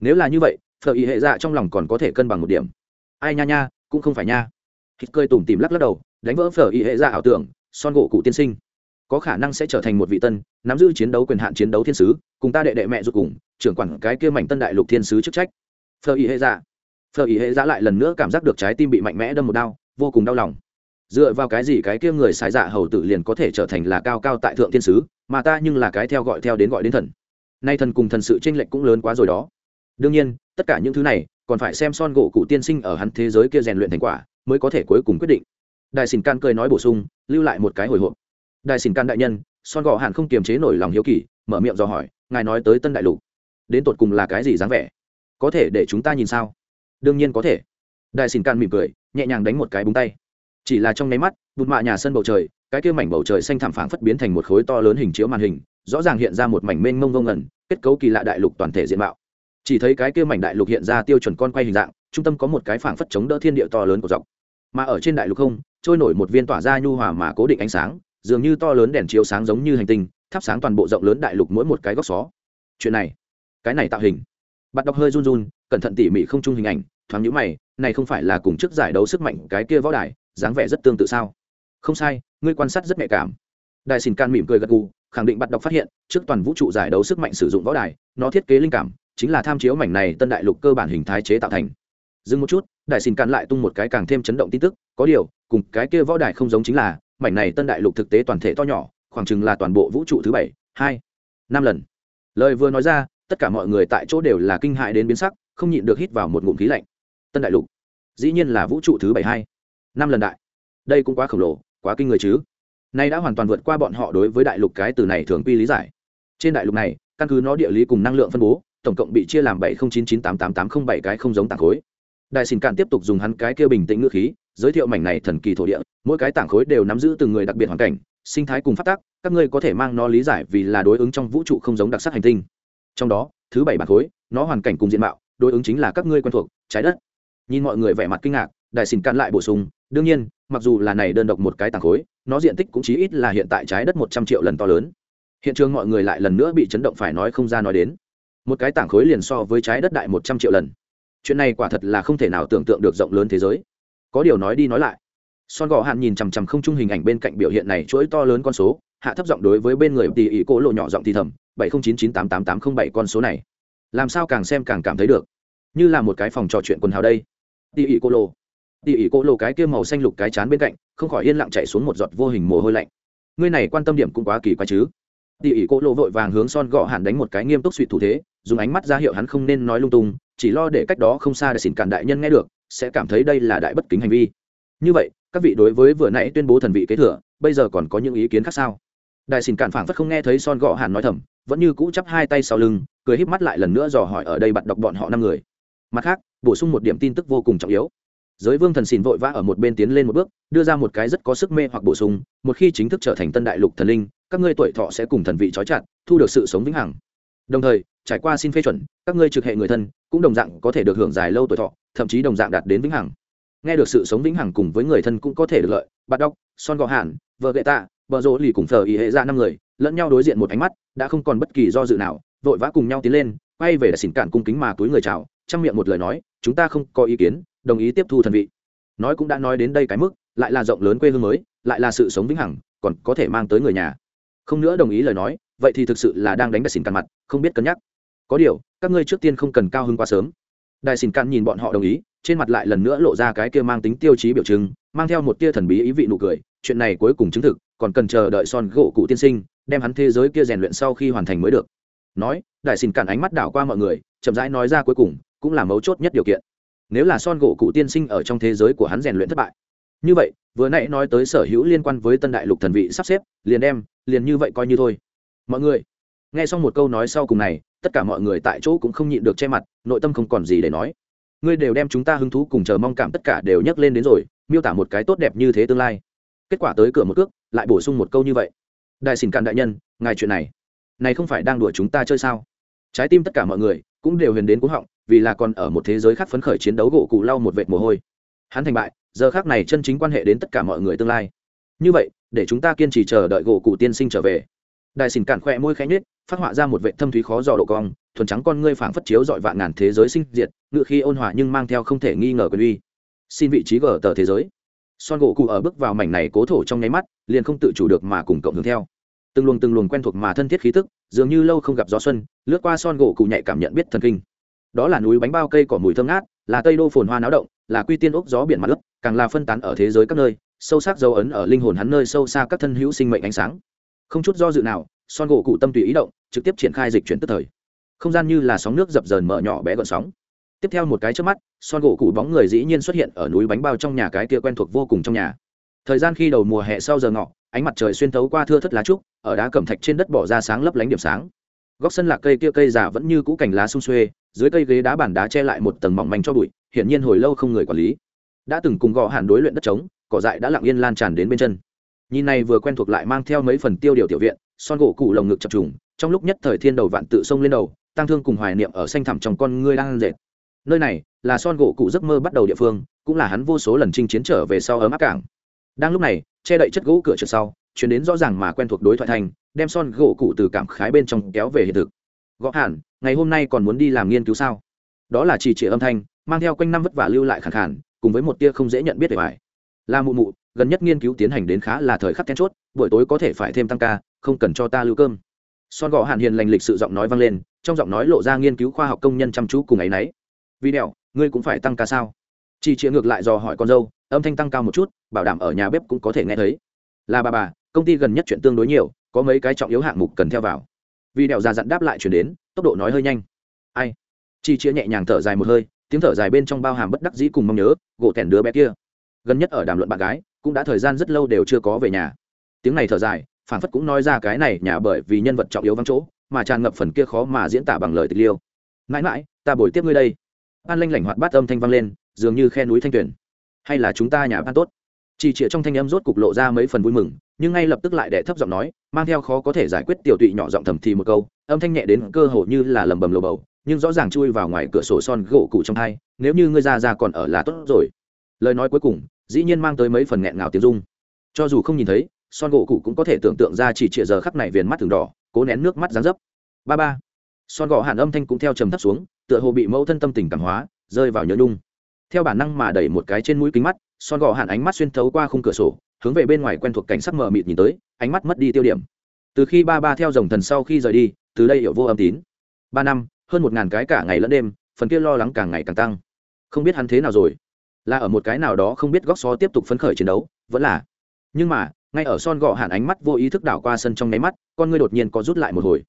Speaker 1: Nếu là như vậy phờ ý hệ dạ trong lòng còn có thể cân bằng một điểm. Ai nha nha, cũng không phải nha. Hít cơi tủm tìm lắc lắc đầu, đánh vỡ phở y hệ dạ ảo tưởng son gỗ cụ tiên sinh. Có khả năng sẽ trở thành một vị tân, nắm giữ chiến đấu quyền hạn chiến đấu thiên sứ, cùng ta đệ đệ mẹ ruột cùng, trưởng quản cái kia mảnh tân đại lục thiên sứ chức trách. Phờ ý hệ dạ. Phờ ý hệ dạ lại lần nữa cảm giác được trái tim bị mạnh mẽ đâm một đau, vô cùng đau lòng. Dựa vào cái gì cái kia người xài dạ hầu tử liền có thể trở thành là cao cao tại thượng thiên sứ, mà ta nhưng là cái theo gọi theo đến gọi đến thần. Nay thần cùng thần sự tranh lệch cũng lớn quá rồi đó. Đương nhiên, tất cả những thứ này, còn phải xem son gỗ cụ tiên sinh ở hắn thế giới kia rèn luyện thành quả, mới có thể cuối cùng quyết định đại xỉn can cười nói bổ sung, lưu lại một cái hồi hộp. Đại xỉn can đại nhân, son Gò Hàn không kiềm chế nổi lòng hiếu kỳ, mở miệng do hỏi, ngài nói tới tân đại lục, đến tột cùng là cái gì dáng vẻ? Có thể để chúng ta nhìn sao? Đương nhiên có thể. Đại xỉn can mỉm cười, nhẹ nhàng đánh một cái búng tay. Chỉ là trong nháy mắt, bụt mạ nhà sân bầu trời, cái kia mảnh bầu trời xanh thảm phảng phất biến thành một khối to lớn hình chiếu màn hình, rõ ràng hiện ra một mảnh mênh mông vông ngẩn, kết cấu kỳ lạ đại lục toàn thể diện mạo. Chỉ thấy cái kia mảnh đại lục hiện ra tiêu chuẩn con quay hình dạng, trung tâm có một cái phảng phất chống đỡ thiên địa to lớn của dọc. Mà ở trên đại lục không trôi nổi một viên tỏa ra nhu hòa mà cố định ánh sáng, dường như to lớn đèn chiếu sáng giống như hành tinh, thắp sáng toàn bộ rộng lớn đại lục mỗi một cái góc xó. Chuyện này, cái này tạo hình. Bạn đọc hơi run run, cẩn thận tỉ mỉ không chung hình ảnh, thoáng nhũ mày, này không phải là cùng trước giải đấu sức mạnh cái kia võ đài, dáng vẻ rất tương tự sao? Không sai, ngươi quan sát rất nhạy cảm. Đại xin can mỉm cười gật gù, khẳng định bạn đọc phát hiện, trước toàn vũ trụ giải đấu sức mạnh sử dụng võ đài, nó thiết kế linh cảm, chính là tham chiếu mảnh này tân đại lục cơ bản hình thái chế tạo thành. Dừng một chút, đại xin can lại tung một cái càng thêm chấn động tin tức, có điều cùng cái kia võ đài không giống chính là, mảnh này tân đại lục thực tế toàn thể to nhỏ, khoảng chừng là toàn bộ vũ trụ thứ bảy, hai, năm lần. Lời vừa nói ra, tất cả mọi người tại chỗ đều là kinh hại đến biến sắc, không nhịn được hít vào một ngụm khí lạnh. Tân đại lục, dĩ nhiên là vũ trụ thứ bảy, hai, năm lần đại. Đây cũng quá khổng lồ, quá kinh người chứ. Nay đã hoàn toàn vượt qua bọn họ đối với đại lục cái từ này thường quy lý giải. Trên đại lục này, căn cứ nó địa lý cùng năng lượng phân bố, tổng cộng bị chia làm bảy không chín chín tám tám tám không bảy cái không giống tảng khối. Đại xin cạn tiếp tục dùng hắn cái kia bình tĩnh ngữ khí giới thiệu mảnh này thần kỳ thổ địa, mỗi cái tảng khối đều nắm giữ từng người đặc biệt hoàn cảnh, sinh thái cùng phát tác, các ngươi có thể mang nó lý giải vì là đối ứng trong vũ trụ không giống đặc sắc hành tinh. Trong đó, thứ bảy bản khối, nó hoàn cảnh cùng diện mạo, đối ứng chính là các ngươi quen thuộc, trái đất. Nhìn mọi người vẻ mặt kinh ngạc, đại xin cạn lại bổ sung, đương nhiên, mặc dù là này đơn độc một cái tảng khối, nó diện tích cũng chí ít là hiện tại trái đất một trăm triệu lần to lớn. Hiện trường mọi người lại lần nữa bị chấn động phải nói không ra nói đến. Một cái tảng khối liền so với trái đất đại một trăm triệu lần. Chuyện này quả thật là không thể nào tưởng tượng được rộng lớn thế giới có điều nói đi nói lại. Son gò hạn nhìn chằm chằm không trung hình ảnh bên cạnh biểu hiện này, chuỗi to lớn con số, hạ thấp giọng đối với bên người tỉ ỉ cô lộ nhỏ giọng thì thầm, bảy không chín chín tám tám tám không bảy con số này. Làm sao càng xem càng cảm thấy được? Như là một cái phòng trò chuyện quần hào đây. Tỉ ỉ cô lộ. Tỉ ỉ cô lộ cái kia màu xanh lục cái chán bên cạnh, không khỏi yên lặng chạy xuống một giọt vô hình mồ hôi lạnh. Ngươi này quan tâm điểm cũng quá kỳ quái chứ? Tỉ ỉ cô lộ vội vàng hướng son gò hạn đánh một cái nghiêm túc suy thủ thế, dùng ánh mắt ra hiệu hắn không nên nói lung tung, chỉ lo để cách đó không xa để xỉn cản đại nhân nghe được sẽ cảm thấy đây là đại bất kính hành vi. Như vậy, các vị đối với vừa nãy tuyên bố thần vị kế thừa, bây giờ còn có những ý kiến khác sao? Đại xin cản phảng phất không nghe thấy son gọ hàn nói thầm, vẫn như cũ chắp hai tay sau lưng, cười híp mắt lại lần nữa dò hỏi ở đây bật đọc bọn họ năm người. Mặt khác, bổ sung một điểm tin tức vô cùng trọng yếu. Giới vương thần xin vội vã ở một bên tiến lên một bước, đưa ra một cái rất có sức mê hoặc bổ sung, một khi chính thức trở thành tân đại lục thần linh, các ngươi tuổi thọ sẽ cùng thần vị trói chặt, thu được sự sống vĩnh hằng. Đồng thời, trải qua xin phê chuẩn, các ngươi trực hệ người thân, cũng đồng dạng có thể được hưởng dài lâu tuổi thọ thậm chí đồng dạng đạt đến vĩnh hằng. Nghe được sự sống vĩnh hằng cùng với người thân cũng có thể được lợi bạn đọc son gò hàn, vợ gậy tạ, vợ rỗ lì cùng thờ ý hệ ra năm người, lẫn nhau đối diện một ánh mắt, đã không còn bất kỳ do dự nào, vội vã cùng nhau tiến lên, quay về là xỉn cản cung kính mà túi người chào trong miệng một lời nói, chúng ta không có ý kiến, đồng ý tiếp thu thần vị. Nói cũng đã nói đến đây cái mức, lại là rộng lớn quê hương mới, lại là sự sống vĩnh hằng, còn có thể mang tới người nhà. Không nữa đồng ý lời nói, vậy thì thực sự là đang đánh đại xỉn cản mặt, không biết cân nhắc. Có điều, các ngươi trước tiên không cần cao hơn quá sớm đại xin cạn nhìn bọn họ đồng ý, trên mặt lại lần nữa lộ ra cái kia mang tính tiêu chí biểu trưng, mang theo một tia thần bí ý vị nụ cười, chuyện này cuối cùng chứng thực, còn cần chờ đợi son gỗ cụ tiên sinh, đem hắn thế giới kia rèn luyện sau khi hoàn thành mới được. Nói đại xin cản ánh mắt đảo qua mọi người, chậm rãi nói ra cuối cùng, cũng là mấu chốt nhất điều kiện. Nếu là son gỗ cụ tiên sinh ở trong thế giới của hắn rèn luyện thất bại. Như vậy, vừa nãy nói tới sở hữu liên quan với tân đại lục thần vị sắp xếp, liền đem, liền như vậy coi như thôi. Mọi người, nghe xong một câu nói sau cùng này tất cả mọi người tại chỗ cũng không nhịn được che mặt, nội tâm không còn gì để nói. Ngươi đều đem chúng ta hứng thú cùng chờ mong cảm tất cả đều nhắc lên đến rồi, miêu tả một cái tốt đẹp như thế tương lai. Kết quả tới cửa một cước, lại bổ sung một câu như vậy. Đại xin cạn đại nhân, ngài chuyện này này không phải đang đùa chúng ta chơi sao? Trái tim tất cả mọi người cũng đều huyền đến cúng họng, vì là còn ở một thế giới khác phấn khởi chiến đấu gỗ cụ lau một vệt mồ hôi. Hắn thành bại, giờ khác này chân chính quan hệ đến tất cả mọi người tương lai. Như vậy, để chúng ta kiên trì chờ đợi gỗ cụ tiên sinh trở về. Đại xin cản khỏe môi khẽ nhếch phát họa ra một vệ thâm thúy khó dò độ cong, thuần trắng con ngươi phảng phất chiếu dọi vạn ngàn thế giới sinh diệt, ngựa khi ôn hòa nhưng mang theo không thể nghi ngờ quyền uy. Xin vị trí gờ tờ thế giới. Son gỗ cụ ở bước vào mảnh này cố thổ trong nháy mắt, liền không tự chủ được mà cùng cộng hướng theo. Từng luồng từng luồng quen thuộc mà thân thiết khí tức, dường như lâu không gặp gió xuân, lướt qua son gỗ cụ nhạy cảm nhận biết thần kinh. Đó là núi bánh bao cây cỏ mùi thơm ngát, là tây đô phồn hoa náo động, là quy tiên ốc gió biển mặt lấp càng là phân tán ở thế giới các nơi, sâu sắc dấu ấn ở linh hồn hắn nơi sâu xa các thân hữu sinh mệnh ánh sáng. Không chút do dự nào son gỗ cụ tâm tùy ý động, trực tiếp triển khai dịch chuyển tức thời. Không gian như là sóng nước dập dờn mở nhỏ bé gọn sóng. Tiếp theo một cái trước mắt, son gỗ cụ bóng người dĩ nhiên xuất hiện ở núi bánh bao trong nhà cái kia quen thuộc vô cùng trong nhà. Thời gian khi đầu mùa hè sau giờ ngọ, ánh mặt trời xuyên thấu qua thưa thất lá trúc, ở đá cẩm thạch trên đất bỏ ra sáng lấp lánh điểm sáng. Góc sân lạc cây kia cây già vẫn như cũ cành lá sung xuê, dưới cây ghế đá bản đá che lại một tầng mỏng manh cho bụi, hiển nhiên hồi lâu không người quản lý. Đã từng cùng gò hàn đối luyện đất trống, cỏ dại đã lặng yên lan tràn đến bên chân nhìn này vừa quen thuộc lại mang theo mấy phần tiêu điều tiểu viện, son gỗ cụ lồng ngực chập trùng, trong lúc nhất thời thiên đầu vạn tự sông lên đầu tăng thương cùng hoài niệm ở xanh thẳm trong con ngươi đang dệt. Nơi này là son gỗ cụ giấc mơ bắt đầu địa phương, cũng là hắn vô số lần chinh chiến trở về sau ấm áp cảng. Đang lúc này, che đậy chất gỗ cửa trượt sau, chuyển đến rõ ràng mà quen thuộc đối thoại thành, đem son gỗ cụ từ cảm khái bên trong kéo về hiện thực. Gõ hẳn ngày hôm nay còn muốn đi làm nghiên cứu sao? Đó là chỉ trịa âm thanh, mang theo quanh năm vất vả lưu lại khẳng khản cùng với một tia không dễ nhận biết để bài là mụ mụ gần nhất nghiên cứu tiến hành đến khá là thời khắc then chốt, buổi tối có thể phải thêm tăng ca, không cần cho ta lưu cơm. Son gò hàn hiền lành lịch sự giọng nói vang lên, trong giọng nói lộ ra nghiên cứu khoa học công nhân chăm chú cùng ấ y n ấ y vì đẹo ngươi cũng phải tăng ca sao? Chị chịa ngược lại dò hỏi con dâu, âm thanh tăng cao một chút, bảo đảm ở nhà bếp cũng có thể nghe thấy. Là bà bà, công ty gần nhất chuyện tương đối nhiều, có mấy cái trọng yếu hạng mục cần theo vào. Vì đẹo ra dặn đáp lại chuyển đến, tốc độ nói hơi nhanh. Ai? Chị chịa nhẹ nhàng thở dài một hơi, tiếng thở dài bên trong bao hàm bất đắc dĩ cùng mong nhớ, gỗ thẻn đứa bé kia. Gần nhất ở đàm luận bạn gái cũng đã thời gian rất lâu đều chưa có về nhà. Tiếng này thở dài phản phất cũng nói ra cái này nhà bởi vì nhân vật trọng yếu vắng chỗ, mà tràn ngập phần kia khó mà diễn tả bằng lời tịch liêu. Mãi mãi, ta bồi tiếp ngươi đây. An lanh lảnh hoạt bát âm thanh vang lên, dường như khe núi thanh tuyển hay là chúng ta nhà ban tốt? Chỉ chĩa trong thanh âm rốt cục lộ ra mấy phần vui mừng, nhưng ngay lập tức lại đẻ thấp giọng nói, mang theo khó có thể giải quyết tiểu tụy nhỏ giọng thầm thì một câu, âm thanh nhẹ đến cơ hồ như là lầm bầm lầu bầu, nhưng rõ ràng chui vào ngoài cửa sổ son gỗ cụ trong hai, nếu như ngươi ra ra còn ở là tốt rồi. Lời nói cuối cùng dĩ nhiên mang tới mấy phần nghẹn ngào tiếng dung cho dù không nhìn thấy, son gỗ cụ cũng có thể tưởng tượng ra chỉ trịa giờ khắc này viền mắt thường đỏ, cố nén nước mắt dán dấp. Ba ba. Son gỗ hàn âm thanh cũng theo trầm thấp xuống, tựa hồ bị mẫu thân tâm tình cảm hóa, rơi vào nhớ nhung. Theo bản năng mà đẩy một cái trên mũi kính mắt, son gỗ hàn ánh mắt xuyên thấu qua khung cửa sổ, hướng về bên ngoài quen thuộc cảnh sắc mờ mịt nhìn tới, ánh mắt mất đi tiêu điểm. Từ khi ba ba theo dòng thần sau khi rời đi, từ đây hiểu vô âm tín. Ba năm, hơn một ngàn cái cả ngày lẫn đêm, phần kia lo lắng càng ngày càng tăng. Không biết hắn thế nào rồi là ở một cái nào đó không biết góc xó tiếp tục phấn khởi chiến đấu, vẫn là. Nhưng mà, ngay ở son gọ hàn ánh mắt vô ý thức đảo qua sân trong nháy mắt, con ngươi đột nhiên có rút lại một hồi.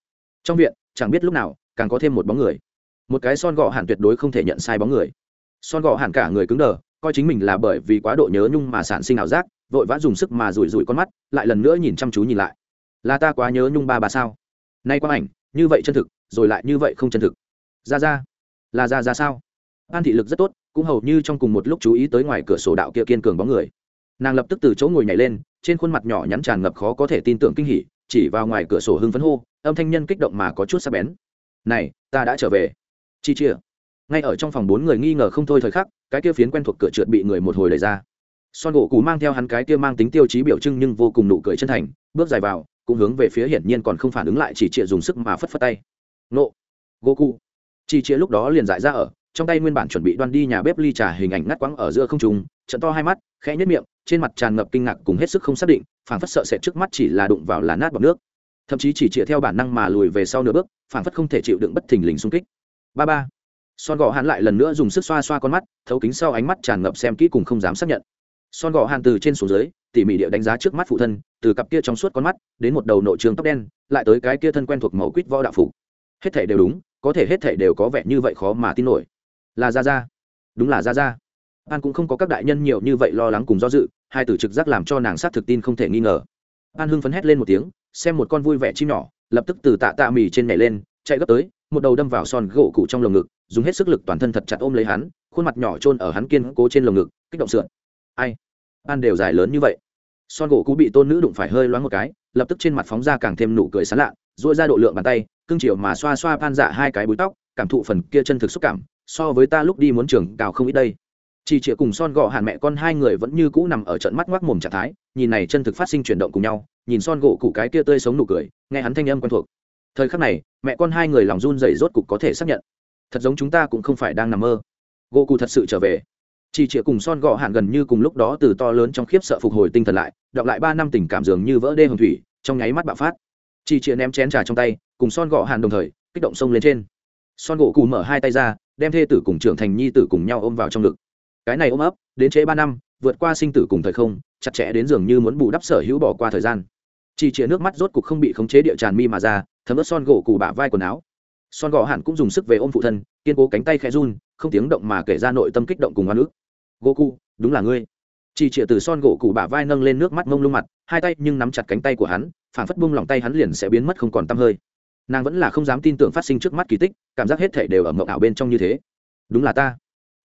Speaker 1: Trong viện, chẳng biết lúc nào, càng có thêm một bóng người. Một cái son gọ hàn tuyệt đối không thể nhận sai bóng người. Son gọ hàn cả người cứng đờ, coi chính mình là bởi vì quá độ nhớ nhung mà sản sinh ảo giác, vội vã dùng sức mà rủi rủi con mắt, lại lần nữa nhìn chăm chú nhìn lại. Là ta quá nhớ nhung ba bà sao? Nay quang ảnh, như vậy chân thực, rồi lại như vậy không chân thực. Ra ra. Là ra ra sao? An thị lực rất tốt cũng hầu như trong cùng một lúc chú ý tới ngoài cửa sổ đạo kia kiên cường bóng người. Nàng lập tức từ chỗ ngồi nhảy lên, trên khuôn mặt nhỏ nhắn tràn ngập khó có thể tin tưởng kinh hỉ, chỉ vào ngoài cửa sổ hưng phấn hô, âm thanh nhân kích động mà có chút sắc bén. Này, ta đã trở về. Chi chia ngay ở trong phòng bốn người nghi ngờ không thôi thời khắc, cái kia phiến quen thuộc cửa trượt bị người một hồi đẩy ra. Son gỗ cú mang theo hắn cái kia mang tính tiêu chí biểu trưng nhưng vô cùng nụ cười chân thành, bước dài vào, cũng hướng về phía hiển nhiên còn không phản ứng lại chỉ trịa dùng sức mà phất phất tay. Nộ. Gỗ cụ chỉ trịa lúc đó liền dại ra ở trong tay nguyên bản chuẩn bị đoan đi nhà bếp ly trà hình ảnh ngắt quãng ở giữa không trùng trận to hai mắt, khẽ nhất miệng, trên mặt tràn ngập kinh ngạc cùng hết sức không xác định, phảng phất sợ sệt trước mắt chỉ là đụng vào là nát bọc nước. Thậm chí chỉ trịa theo bản năng mà lùi về sau nửa bước, phảng phất không thể chịu đựng bất thình lình xung kích. Ba ba. Son gò hàn lại lần nữa dùng sức xoa xoa con mắt, thấu kính sau ánh mắt tràn ngập xem kỹ cùng không dám xác nhận. Son gò hàn từ trên xuống dưới, tỉ mỉ địa đánh giá trước mắt phụ thân, từ cặp kia trong suốt con mắt, đến một đầu nội trường tóc đen, lại tới cái kia thân quen thuộc màu quýt võ đạo phủ hết thể đều đúng, có thể hết thể đều có vẻ như vậy khó mà tin nổi là ra ra đúng là ra ra an cũng không có các đại nhân nhiều như vậy lo lắng cùng do dự, hai từ trực giác làm cho nàng sát thực tin không thể nghi ngờ. An hưng phấn hét lên một tiếng, xem một con vui vẻ chim nhỏ, lập tức từ tạ tạ mì trên nhảy lên, chạy gấp tới, một đầu đâm vào son gỗ cụ trong lồng ngực, dùng hết sức lực toàn thân thật chặt ôm lấy hắn, khuôn mặt nhỏ trôn ở hắn kiên cố trên lồng ngực, kích động sượn ai? An đều dài lớn như vậy. Son gỗ cụ bị tôn nữ đụng phải hơi loáng một cái, lập tức trên mặt phóng ra càng thêm nụ cười sán lạ dội ra độ lượng bàn tay cưng chiều mà xoa xoa pan dạ hai cái búi tóc, cảm thụ phần kia chân thực xúc cảm so với ta lúc đi muốn trường cao không ít đây. Chỉ chịa cùng son gọ hàn mẹ con hai người vẫn như cũ nằm ở trận mắt ngoác mồm trạng thái, nhìn này chân thực phát sinh chuyển động cùng nhau, nhìn son gỗ cụ cái kia tươi sống nụ cười, nghe hắn thanh âm quen thuộc. Thời khắc này, mẹ con hai người lòng run rẩy rốt cục có thể xác nhận. Thật giống chúng ta cũng không phải đang nằm mơ. Gỗ cụ thật sự trở về. Chỉ chịa cùng son gọ hàn gần như cùng lúc đó từ to lớn trong khiếp sợ phục hồi tinh thần lại, đọc lại ba năm tình cảm dường như vỡ đê hồng thủy, trong nháy mắt bạo phát. Chỉ chịa ném chén trà trong tay, cùng son gọ hàn đồng thời, kích động sông lên trên. Son gỗ cụ mở hai tay ra đem thê tử cùng trưởng thành nhi tử cùng nhau ôm vào trong ngực. Cái này ôm ấp đến trễ ba năm vượt qua sinh tử cùng thời không chặt chẽ đến dường như muốn bù đắp sở hữu bỏ qua thời gian. Chỉ chĩa nước mắt rốt cục không bị khống chế địa tràn mi mà ra thấm ướt son gỗ cụ bả vai quần áo. Son gỗ hẳn cũng dùng sức về ôm phụ thân kiên cố cánh tay khẽ run không tiếng động mà kể ra nội tâm kích động cùng oan ức. Goku, đúng là ngươi. Chỉ chĩa từ son gỗ cụ bả vai nâng lên nước mắt mông lung mặt hai tay nhưng nắm chặt cánh tay của hắn phản phất bung lòng tay hắn liền sẽ biến mất không còn tăm hơi nàng vẫn là không dám tin tưởng phát sinh trước mắt kỳ tích, cảm giác hết thể đều ở mộng ảo bên trong như thế. Đúng là ta.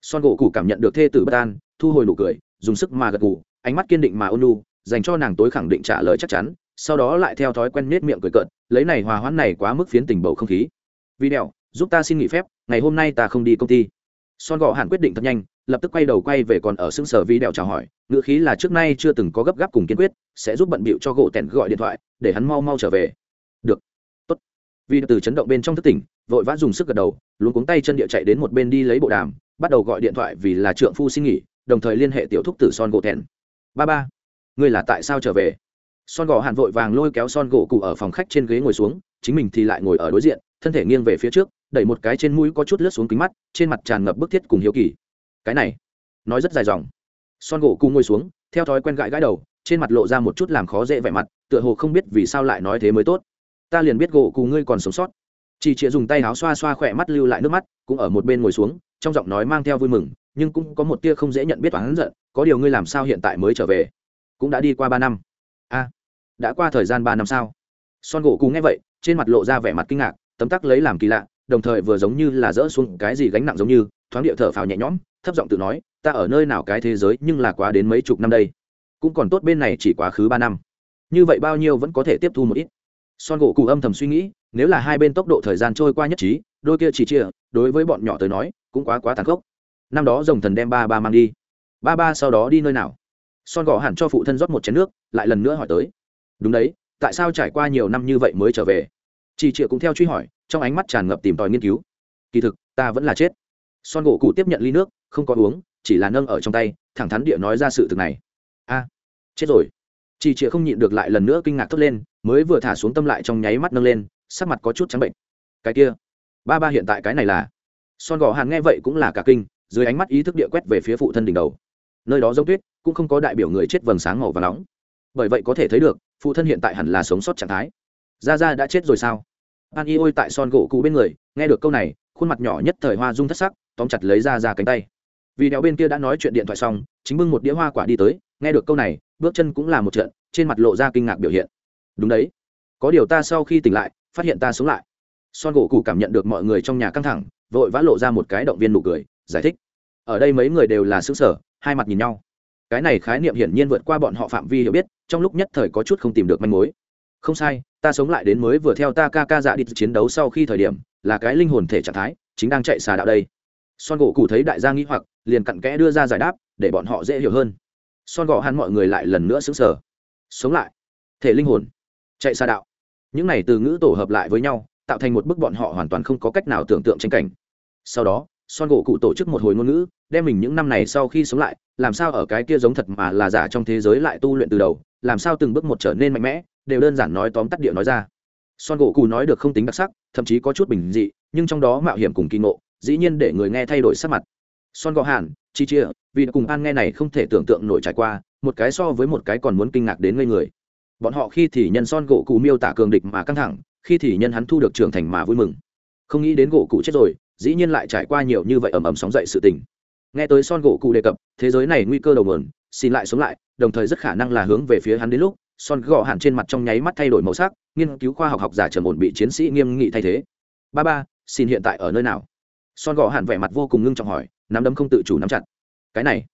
Speaker 1: Son gỗ cụ cảm nhận được thê tử bất an, thu hồi nụ cười, dùng sức mà gật gù, ánh mắt kiên định mà ôn lu dành cho nàng tối khẳng định trả lời chắc chắn, sau đó lại theo thói quen nết miệng cười cợt, lấy này hòa hoãn này quá mức phiến tình bầu không khí. Vì đèo giúp ta xin nghỉ phép, ngày hôm nay ta không đi công ty. Son gọ hẳn quyết định thật nhanh, lập tức quay đầu quay về còn ở xương sở vi đèo chào hỏi, ngữ khí là trước nay chưa từng có gấp gáp cùng kiên quyết, sẽ giúp bận bịu cho gỗ tẻn gọi điện thoại, để hắn mau mau trở về vì từ chấn động bên trong thức tỉnh, vội vã dùng sức gật đầu luôn cuống tay chân địa chạy đến một bên đi lấy bộ đàm, bắt đầu gọi điện thoại vì là trượng phu xin nghỉ, đồng thời liên hệ tiểu thúc tử son gỗ thẹn. Ba ba, ngươi là tại sao trở về? Son gỗ hàn vội vàng lôi kéo son gỗ cụ ở phòng khách trên ghế ngồi xuống, chính mình thì lại ngồi ở đối diện, thân thể nghiêng về phía trước, đẩy một cái trên mũi có chút lướt xuống kính mắt, trên mặt tràn ngập bức thiết cùng hiếu kỳ. Cái này, nói rất dài dòng. Son gỗ cụ ngồi xuống, theo thói quen gãi gãi đầu, trên mặt lộ ra một chút làm khó dễ vẻ mặt, tựa hồ không biết vì sao lại nói thế mới tốt ta liền biết gỗ cù ngươi còn sống sót. Chị chịa dùng tay áo xoa xoa khỏe mắt, lưu lại nước mắt, cũng ở một bên ngồi xuống, trong giọng nói mang theo vui mừng, nhưng cũng có một tia không dễ nhận biết oán giận, có điều ngươi làm sao hiện tại mới trở về? Cũng đã đi qua ba năm. A, đã qua thời gian ba năm sao? Son gỗ cù nghe vậy, trên mặt lộ ra vẻ mặt kinh ngạc, tấm tắc lấy làm kỳ lạ, đồng thời vừa giống như là dỡ xuống cái gì gánh nặng giống như, thoáng địa thở phào nhẹ nhõm, thấp giọng tự nói, ta ở nơi nào cái thế giới nhưng là quá đến mấy chục năm đây. Cũng còn tốt bên này chỉ quá khứ ba năm. Như vậy bao nhiêu vẫn có thể tiếp thu một ít son gỗ cụ âm thầm suy nghĩ, nếu là hai bên tốc độ thời gian trôi qua nhất trí, đôi kia chỉ chia, đối với bọn nhỏ tới nói, cũng quá quá tàn khốc. Năm đó rồng thần đem ba ba mang đi. Ba ba sau đó đi nơi nào? Son gõ hẳn cho phụ thân rót một chén nước, lại lần nữa hỏi tới. Đúng đấy, tại sao trải qua nhiều năm như vậy mới trở về? Chị triệu cũng theo truy hỏi, trong ánh mắt tràn ngập tìm tòi nghiên cứu. Kỳ thực, ta vẫn là chết. Son gỗ cụ tiếp nhận ly nước, không có uống, chỉ là nâng ở trong tay, thẳng thắn địa nói ra sự thực này. A, chết rồi. Chị triệu không nhịn được lại lần nữa kinh ngạc thốt lên mới vừa thả xuống tâm lại trong nháy mắt nâng lên, sắc mặt có chút trắng bệnh. Cái kia, ba ba hiện tại cái này là. Son gò hàn nghe vậy cũng là cả kinh, dưới ánh mắt ý thức địa quét về phía phụ thân đỉnh đầu. Nơi đó giống tuyết, cũng không có đại biểu người chết vầng sáng màu và nóng. Bởi vậy có thể thấy được, phụ thân hiện tại hẳn là sống sót trạng thái. Ra ra đã chết rồi sao? An y ôi tại son gỗ cụ bên người, nghe được câu này, khuôn mặt nhỏ nhất thời hoa rung thất sắc, tóm chặt lấy ra ra cánh tay. Vì đéo bên kia đã nói chuyện điện thoại xong, chính bưng một đĩa hoa quả đi tới, nghe được câu này, bước chân cũng là một trận, trên mặt lộ ra kinh ngạc biểu hiện đúng đấy. Có điều ta sau khi tỉnh lại, phát hiện ta sống lại. Son gỗ cụ cảm nhận được mọi người trong nhà căng thẳng, vội vã lộ ra một cái động viên nụ cười, giải thích. Ở đây mấy người đều là xứ sở, hai mặt nhìn nhau. Cái này khái niệm hiển nhiên vượt qua bọn họ phạm vi hiểu biết, trong lúc nhất thời có chút không tìm được manh mối. Không sai, ta sống lại đến mới vừa theo ta ca ca dạ đi chiến đấu sau khi thời điểm, là cái linh hồn thể trạng thái, chính đang chạy xà đạo đây. Son gỗ cụ thấy đại gia nghĩ hoặc, liền cặn kẽ đưa ra giải đáp, để bọn họ dễ hiểu hơn. Son gỗ hắn mọi người lại lần nữa xứng sở. Sống lại. Thể linh hồn chạy xa đạo. Những này từ ngữ tổ hợp lại với nhau, tạo thành một bức bọn họ hoàn toàn không có cách nào tưởng tượng tranh cảnh. Sau đó, son gỗ cụ tổ chức một hồi ngôn ngữ, đem mình những năm này sau khi sống lại, làm sao ở cái kia giống thật mà là giả trong thế giới lại tu luyện từ đầu, làm sao từng bước một trở nên mạnh mẽ, đều đơn giản nói tóm tắt địa nói ra. Son gỗ cụ nói được không tính đặc sắc, thậm chí có chút bình dị, nhưng trong đó mạo hiểm cùng kỳ ngộ, dĩ nhiên để người nghe thay đổi sắc mặt. Son gỗ hàn, chi chia, vì cùng an nghe này không thể tưởng tượng nổi trải qua, một cái so với một cái còn muốn kinh ngạc đến ngây người bọn họ khi thì nhân son gỗ cụ miêu tả cường địch mà căng thẳng, khi thì nhân hắn thu được trưởng thành mà vui mừng. Không nghĩ đến gỗ cụ chết rồi, dĩ nhiên lại trải qua nhiều như vậy ầm ầm sóng dậy sự tình. Nghe tới son gỗ cụ đề cập, thế giới này nguy cơ đầu mườn xin lại sống lại, đồng thời rất khả năng là hướng về phía hắn đến lúc, son gõ hẳn trên mặt trong nháy mắt thay đổi màu sắc, nghiên cứu khoa học học giả trầm ổn bị chiến sĩ nghiêm nghị thay thế. Ba ba, xin hiện tại ở nơi nào? Son gõ hẳn vẻ mặt vô cùng ngưng trọng hỏi, nắm đấm không tự chủ nắm chặt. Cái này,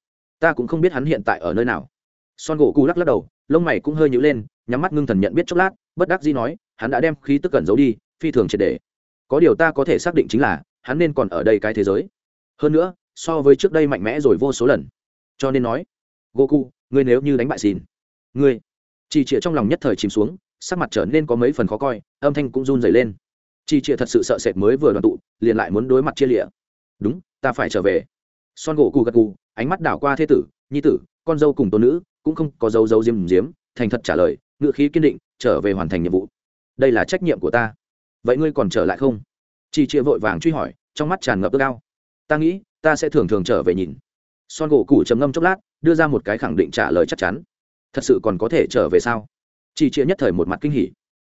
Speaker 1: ta cũng không biết hắn hiện tại ở nơi nào. Son gỗ cụ lắc lắc đầu lông mày cũng hơi nhữ lên, nhắm mắt ngưng thần nhận biết chốc lát, bất đắc dĩ nói, hắn đã đem khí tức cẩn giấu đi, phi thường triệt để. Có điều ta có thể xác định chính là, hắn nên còn ở đây cái thế giới. Hơn nữa, so với trước đây mạnh mẽ rồi vô số lần. Cho nên nói, goku, ngươi nếu như đánh bại xin ngươi chỉ trịa trong lòng nhất thời chìm xuống, sắc mặt trở nên có mấy phần khó coi, âm thanh cũng run dày lên. Chỉ trịa thật sự sợ sệt mới vừa đoàn tụ, liền lại muốn đối mặt chia lịa. Đúng, ta phải trở về. Son gỗ cù gật cù ánh mắt đảo qua thế tử, nhi tử, con dâu cùng tôn nữ cũng không có dấu dấu diêm diếm, thành thật trả lời, ngự khí kiên định, trở về hoàn thành nhiệm vụ. Đây là trách nhiệm của ta. Vậy ngươi còn trở lại không? Chị chia vội vàng truy hỏi, trong mắt tràn ngập ước ao. Ta nghĩ, ta sẽ thường thường trở về nhìn. Son gỗ củ trầm ngâm chốc lát, đưa ra một cái khẳng định trả lời chắc chắn. Thật sự còn có thể trở về sao? Chị chia nhất thời một mặt kinh hỉ.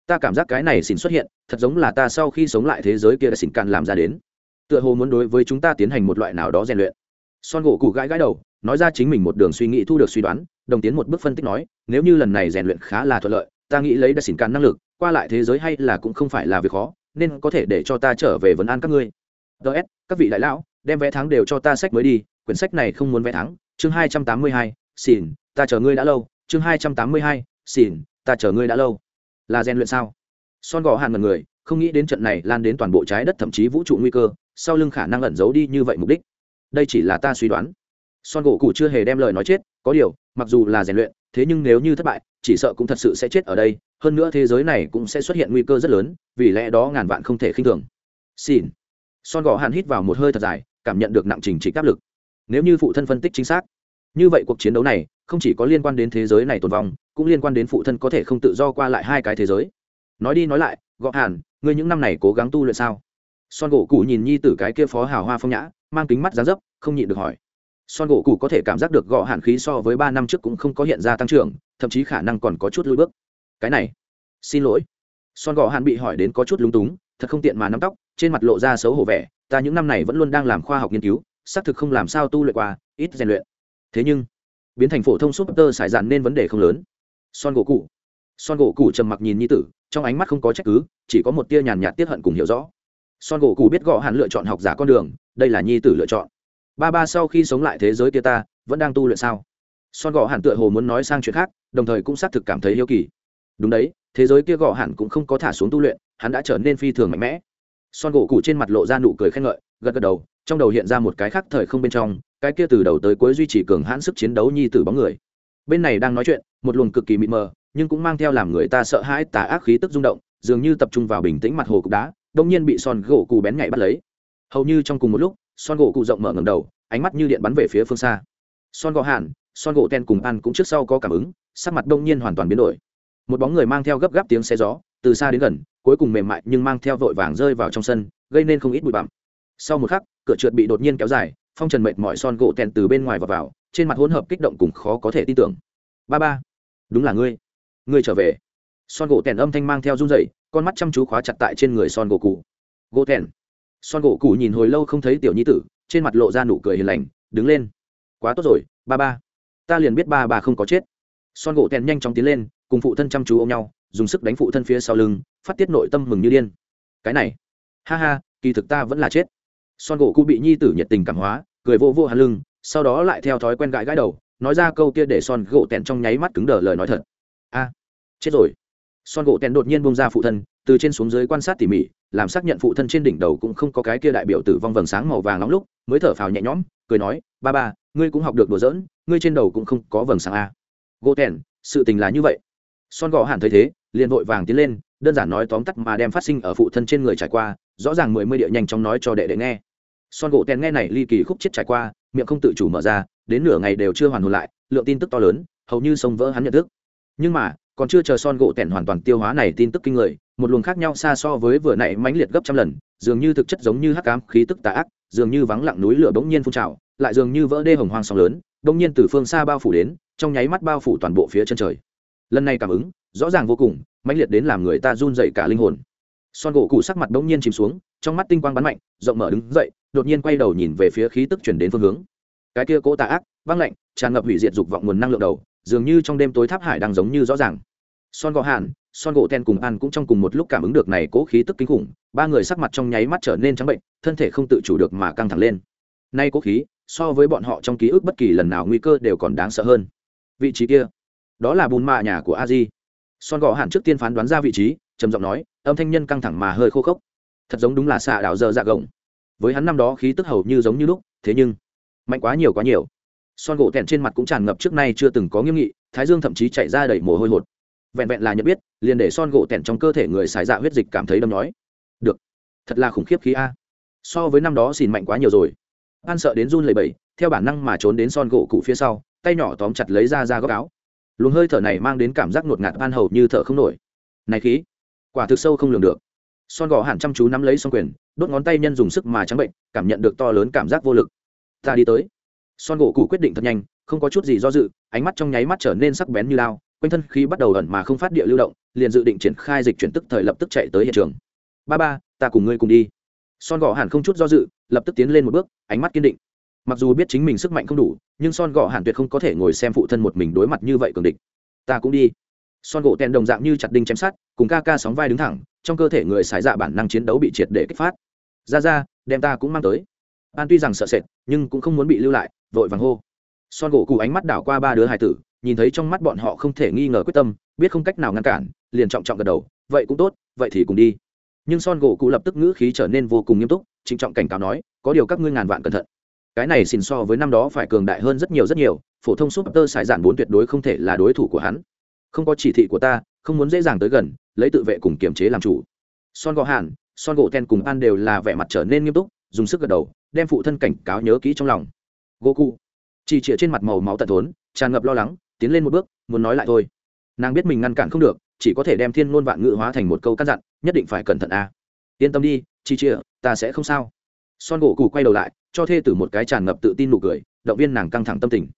Speaker 1: Ta cảm giác cái này xin xuất hiện, thật giống là ta sau khi sống lại thế giới kia đã xin càn làm ra đến. Tựa hồ muốn đối với chúng ta tiến hành một loại nào đó rèn luyện. Son gỗ cụ gãi gãi đầu nói ra chính mình một đường suy nghĩ thu được suy đoán, đồng tiến một bước phân tích nói, nếu như lần này rèn luyện khá là thuận lợi, ta nghĩ lấy đã xỉn cạn năng lực, qua lại thế giới hay là cũng không phải là việc khó, nên có thể để cho ta trở về vấn an các ngươi. Ts các vị đại lão, đem vé tháng đều cho ta sách mới đi, quyển sách này không muốn vé tháng chương hai trăm tám mươi hai, xỉn, ta chờ ngươi đã lâu, chương hai trăm tám mươi hai, xỉn, ta chờ ngươi đã lâu. Là rèn luyện sao? Son gò hàn mật người, không nghĩ đến trận này lan đến toàn bộ trái đất thậm chí vũ trụ nguy cơ, sau lưng khả năng ẩn giấu đi như vậy mục đích. Đây chỉ là ta suy đoán son gỗ cụ chưa hề đem lời nói chết, có điều, mặc dù là rèn luyện, thế nhưng nếu như thất bại, chỉ sợ cũng thật sự sẽ chết ở đây. Hơn nữa thế giới này cũng sẽ xuất hiện nguy cơ rất lớn, vì lẽ đó ngàn vạn không thể khinh thường. Xin. Son gò hàn hít vào một hơi thật dài, cảm nhận được nặng trình trị áp lực. Nếu như phụ thân phân tích chính xác, như vậy cuộc chiến đấu này không chỉ có liên quan đến thế giới này tồn vong, cũng liên quan đến phụ thân có thể không tự do qua lại hai cái thế giới. Nói đi nói lại gõ hàn, ngươi những năm này cố gắng tu luyện sao? Son gỗ cụ nhìn nhi tử cái kia phó hào hoa phong nhã, mang kính mắt giá dấp, không nhịn được hỏi son gỗ cụ có thể cảm giác được gõ hạn khí so với ba năm trước cũng không có hiện ra tăng trưởng, thậm chí khả năng còn có chút lùi bước. Cái này, xin lỗi. Son gõ hạn bị hỏi đến có chút lúng túng, thật không tiện mà nắm tóc, trên mặt lộ ra xấu hổ vẻ, ta những năm này vẫn luôn đang làm khoa học nghiên cứu, xác thực không làm sao tu luyện qua, ít rèn luyện. Thế nhưng, biến thành phổ thông súp tơ sải dạn nên vấn đề không lớn. Son gỗ cụ son gỗ cụ trầm mặc nhìn nhi tử, trong ánh mắt không có trách cứ, chỉ có một tia nhàn nhạt tiết hận cùng hiểu rõ. Son gỗ cụ biết gõ hạn lựa chọn học giả con đường, đây là nhi tử lựa chọn ba ba sau khi sống lại thế giới kia ta, vẫn đang tu luyện sao? Son gò hẳn tựa hồ muốn nói sang chuyện khác, đồng thời cũng xác thực cảm thấy yêu kỳ. Đúng đấy, thế giới kia gò hẳn cũng không có thả xuống tu luyện, hắn đã trở nên phi thường mạnh mẽ. Son gỗ cụ trên mặt lộ ra nụ cười khen ngợi, gật gật đầu, trong đầu hiện ra một cái khác thời không bên trong, cái kia từ đầu tới cuối duy trì cường hãn sức chiến đấu nhi tử bóng người. Bên này đang nói chuyện, một luồng cực kỳ mịt mờ, nhưng cũng mang theo làm người ta sợ hãi tà ác khí tức rung động, dường như tập trung vào bình tĩnh mặt hồ cục đá đông nhiên bị son gỗ cụ bén nhạy bắt lấy. Hầu như trong cùng một lúc son gỗ cụ rộng mở ngầm đầu ánh mắt như điện bắn về phía phương xa. Son gỗ hàn son gỗ ten cùng ăn cũng trước sau có cảm ứng sắc mặt đông nhiên hoàn toàn biến đổi. Một bóng người mang theo gấp gáp tiếng xe gió từ xa đến gần cuối cùng mềm mại nhưng mang theo vội vàng rơi vào trong sân gây nên không ít bụi bặm. Sau một khắc cửa trượt bị đột nhiên kéo dài phong trần mệt mỏi son gỗ tèn từ bên ngoài và vào trên mặt hỗn hợp kích động cùng khó có thể tin tưởng. Ba ba đúng là ngươi. Ngươi trở về. Son gỗ tèn âm thanh mang theo run rẩy, con mắt chăm chú khóa chặt tại trên người son gỗ cụ gỗ tèn son gỗ cụ nhìn hồi lâu không thấy tiểu nhi tử, trên mặt lộ ra nụ cười hiền lành, đứng lên. Quá tốt rồi, ba ba. Ta liền biết ba bà không có chết. Son gỗ tèn nhanh chóng tiến lên, cùng phụ thân chăm chú ôm nhau, dùng sức đánh phụ thân phía sau lưng, phát tiết nội tâm mừng như điên. Cái này, ha ha, kỳ thực ta vẫn là chết. Son gỗ cụ bị nhi tử nhiệt tình cảm hóa, cười vô vô hàn lưng, sau đó lại theo thói quen gãi gãi đầu, nói ra câu kia để son gỗ tèn trong nháy mắt cứng đờ lời nói thật. A, chết rồi. Son gỗ tèn đột nhiên bông ra phụ thân từ trên xuống dưới quan sát tỉ mỉ, làm xác nhận phụ thân trên đỉnh đầu cũng không có cái kia đại biểu tử vong vầng sáng màu vàng nóng lúc, mới thở phào nhẹ nhõm, cười nói, ba ba, ngươi cũng học được đùa giỡn, ngươi trên đầu cũng không có vầng sáng a. Gỗ tèn sự tình là như vậy. Son Gò hẳn thấy thế, liền vội vàng tiến lên, đơn giản nói tóm tắt mà đem phát sinh ở phụ thân trên người trải qua, rõ ràng mười mươi địa nhanh chóng nói cho đệ đệ nghe. Son gỗ tèn nghe này ly kỳ khúc chết trải qua, miệng không tự chủ mở ra, đến nửa ngày đều chưa hoàn hồn lại, lượng tin tức to lớn, hầu như sông vỡ hắn nhận thức. Nhưng mà còn chưa chờ son gỗ tẻn hoàn toàn tiêu hóa này tin tức kinh người, một luồng khác nhau xa so với vừa nãy mãnh liệt gấp trăm lần, dường như thực chất giống như hắc ám khí tức tà ác, dường như vắng lặng núi lửa bỗng nhiên phun trào, lại dường như vỡ đê hồng hoang sóng lớn, bỗng nhiên từ phương xa bao phủ đến, trong nháy mắt bao phủ toàn bộ phía chân trời. Lần này cảm ứng, rõ ràng vô cùng, mãnh liệt đến làm người ta run dậy cả linh hồn. Son gỗ cụ sắc mặt bỗng nhiên chìm xuống, trong mắt tinh quang bắn mạnh, rộng mở đứng dậy, đột nhiên quay đầu nhìn về phía khí tức chuyển đến phương hướng. Cái kia cố tà ác băng lạnh, tràn ngập hủy diệt dục vọng nguồn năng lượng đầu dường như trong đêm tối tháp hải đang giống như rõ ràng. Son gò hàn, son gỗ ten cùng An cũng trong cùng một lúc cảm ứng được này cố khí tức kinh khủng, ba người sắc mặt trong nháy mắt trở nên trắng bệnh, thân thể không tự chủ được mà căng thẳng lên. Nay cố khí, so với bọn họ trong ký ức bất kỳ lần nào nguy cơ đều còn đáng sợ hơn. Vị trí kia, đó là bùn mạ nhà của a di son gò hàn trước tiên phán đoán ra vị trí, trầm giọng nói, âm thanh nhân căng thẳng mà hơi khô khốc. Thật giống đúng là xạ đảo dơ dạ gồng. Với hắn năm đó khí tức hầu như giống như lúc, thế nhưng, mạnh quá nhiều quá nhiều son gỗ tèn trên mặt cũng tràn ngập trước nay chưa từng có nghiêm nghị, thái dương thậm chí chạy ra đầy mồ hôi hột. Vẹn vẹn là nhận biết, liền để son gỗ tèn trong cơ thể người xài dạ huyết dịch cảm thấy đâm nói được, thật là khủng khiếp khí a. So với năm đó xìn mạnh quá nhiều rồi. An sợ đến run lầy bẩy, theo bản năng mà trốn đến son gỗ cụ phía sau, tay nhỏ tóm chặt lấy ra ra góc áo. Luồng hơi thở này mang đến cảm giác ngột ngạt ban hầu như thở không nổi. Này khí, quả thực sâu không lường được. Son gò hẳn chăm chú nắm lấy son quyền, đốt ngón tay nhân dùng sức mà trắng bệnh, cảm nhận được to lớn cảm giác vô lực. Ta đi tới son gỗ cụ quyết định thật nhanh, không có chút gì do dự, ánh mắt trong nháy mắt trở nên sắc bén như lao quanh thân khi bắt đầu ẩn mà không phát địa lưu động, liền dự định triển khai dịch chuyển tức thời lập tức chạy tới hiện trường. Ba ba, ta cùng ngươi cùng đi. Son Gỗ hẳn không chút do dự, lập tức tiến lên một bước, ánh mắt kiên định. Mặc dù biết chính mình sức mạnh không đủ, nhưng son Gỗ hẳn tuyệt không có thể ngồi xem phụ thân một mình đối mặt như vậy cường địch. Ta cũng đi. Son gỗ tèn đồng dạng như chặt đinh chém sát cùng ca ca sóng vai đứng thẳng, trong cơ thể người xài dạ bản năng chiến đấu bị triệt để kích phát. Ra ra, đem ta cũng mang tới an tuy rằng sợ sệt, nhưng cũng không muốn bị lưu lại, vội vàng hô. Son gỗ cụ ánh mắt đảo qua ba đứa hải tử, nhìn thấy trong mắt bọn họ không thể nghi ngờ quyết tâm, biết không cách nào ngăn cản, liền trọng trọng gật đầu, vậy cũng tốt, vậy thì cùng đi. Nhưng son gỗ cụ lập tức ngữ khí trở nên vô cùng nghiêm túc, trịnh trọng cảnh cáo nói, có điều các ngươi ngàn vạn cẩn thận. Cái này xin so với năm đó phải cường đại hơn rất nhiều rất nhiều, phổ thông súp tơ sải giản bốn tuyệt đối không thể là đối thủ của hắn. Không có chỉ thị của ta, không muốn dễ dàng tới gần, lấy tự vệ cùng kiềm chế làm chủ. Son gò hàn, son gỗ ten cùng an đều là vẻ mặt trở nên nghiêm túc dùng sức gật đầu, đem phụ thân cảnh cáo nhớ kỹ trong lòng. Goku, chỉ chĩa trên mặt màu máu tận thốn, tràn ngập lo lắng, tiến lên một bước, muốn nói lại thôi. Nàng biết mình ngăn cản không được, chỉ có thể đem thiên ngôn vạn ngữ hóa thành một câu căn dặn, nhất định phải cẩn thận a. Yên tâm đi chi chia ta sẽ không sao. Son gỗ cụ quay đầu lại, cho thê tử một cái tràn ngập tự tin nụ cười, động viên nàng căng thẳng tâm tình.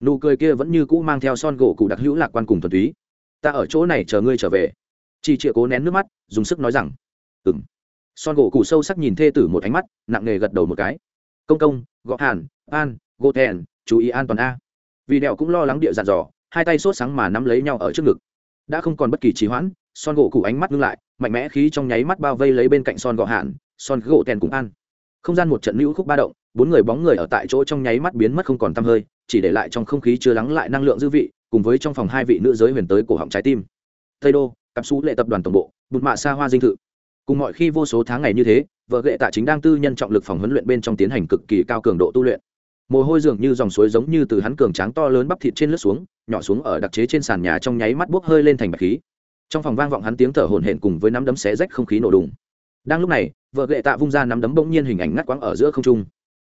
Speaker 1: Nụ cười kia vẫn như cũ mang theo son gỗ cụ đặc hữu lạc quan cùng thuần túy. Ta ở chỗ này chờ ngươi trở về. Chi chia cố nén nước mắt, dùng sức nói rằng ừng son gỗ cụ sâu sắc nhìn thê tử một ánh mắt nặng nề gật đầu một cái. Công công gõ hàn an gỗ thèn chú ý an toàn a. Vì đèo cũng lo lắng địa dặn dò hai tay sốt sáng mà nắm lấy nhau ở trước ngực. Đã không còn bất kỳ trì hoãn son gỗ cụ ánh mắt ngưng lại mạnh mẽ khí trong nháy mắt bao vây lấy bên cạnh son gõ hàn, son gỗ thèn cũng an. không gian một trận lưu khúc ba động bốn người bóng người ở tại chỗ trong nháy mắt biến mất không còn tăm hơi chỉ để lại trong không khí chưa lắng lại năng lượng dư vị cùng với trong phòng hai vị nữ giới huyền tới cổ họng trái tim. Tây đô cặp xú lệ tập đoàn tổng bộ bụt mạ xa hoa dinh thự cùng mọi khi vô số tháng ngày như thế, vợ ghệ tạ chính đang tư nhân trọng lực phòng huấn luyện bên trong tiến hành cực kỳ cao cường độ tu luyện. Mồ hôi dường như dòng suối giống như từ hắn cường tráng to lớn bắp thịt trên lướt xuống, nhỏ xuống ở đặc chế trên sàn nhà trong nháy mắt bốc hơi lên thành bạch khí. Trong phòng vang vọng hắn tiếng thở hổn hển cùng với nắm đấm xé rách không khí nổ đùng. Đang lúc này, vợ ghệ tạ vung ra nắm đấm bỗng nhiên hình ảnh ngắt quãng ở giữa không trung.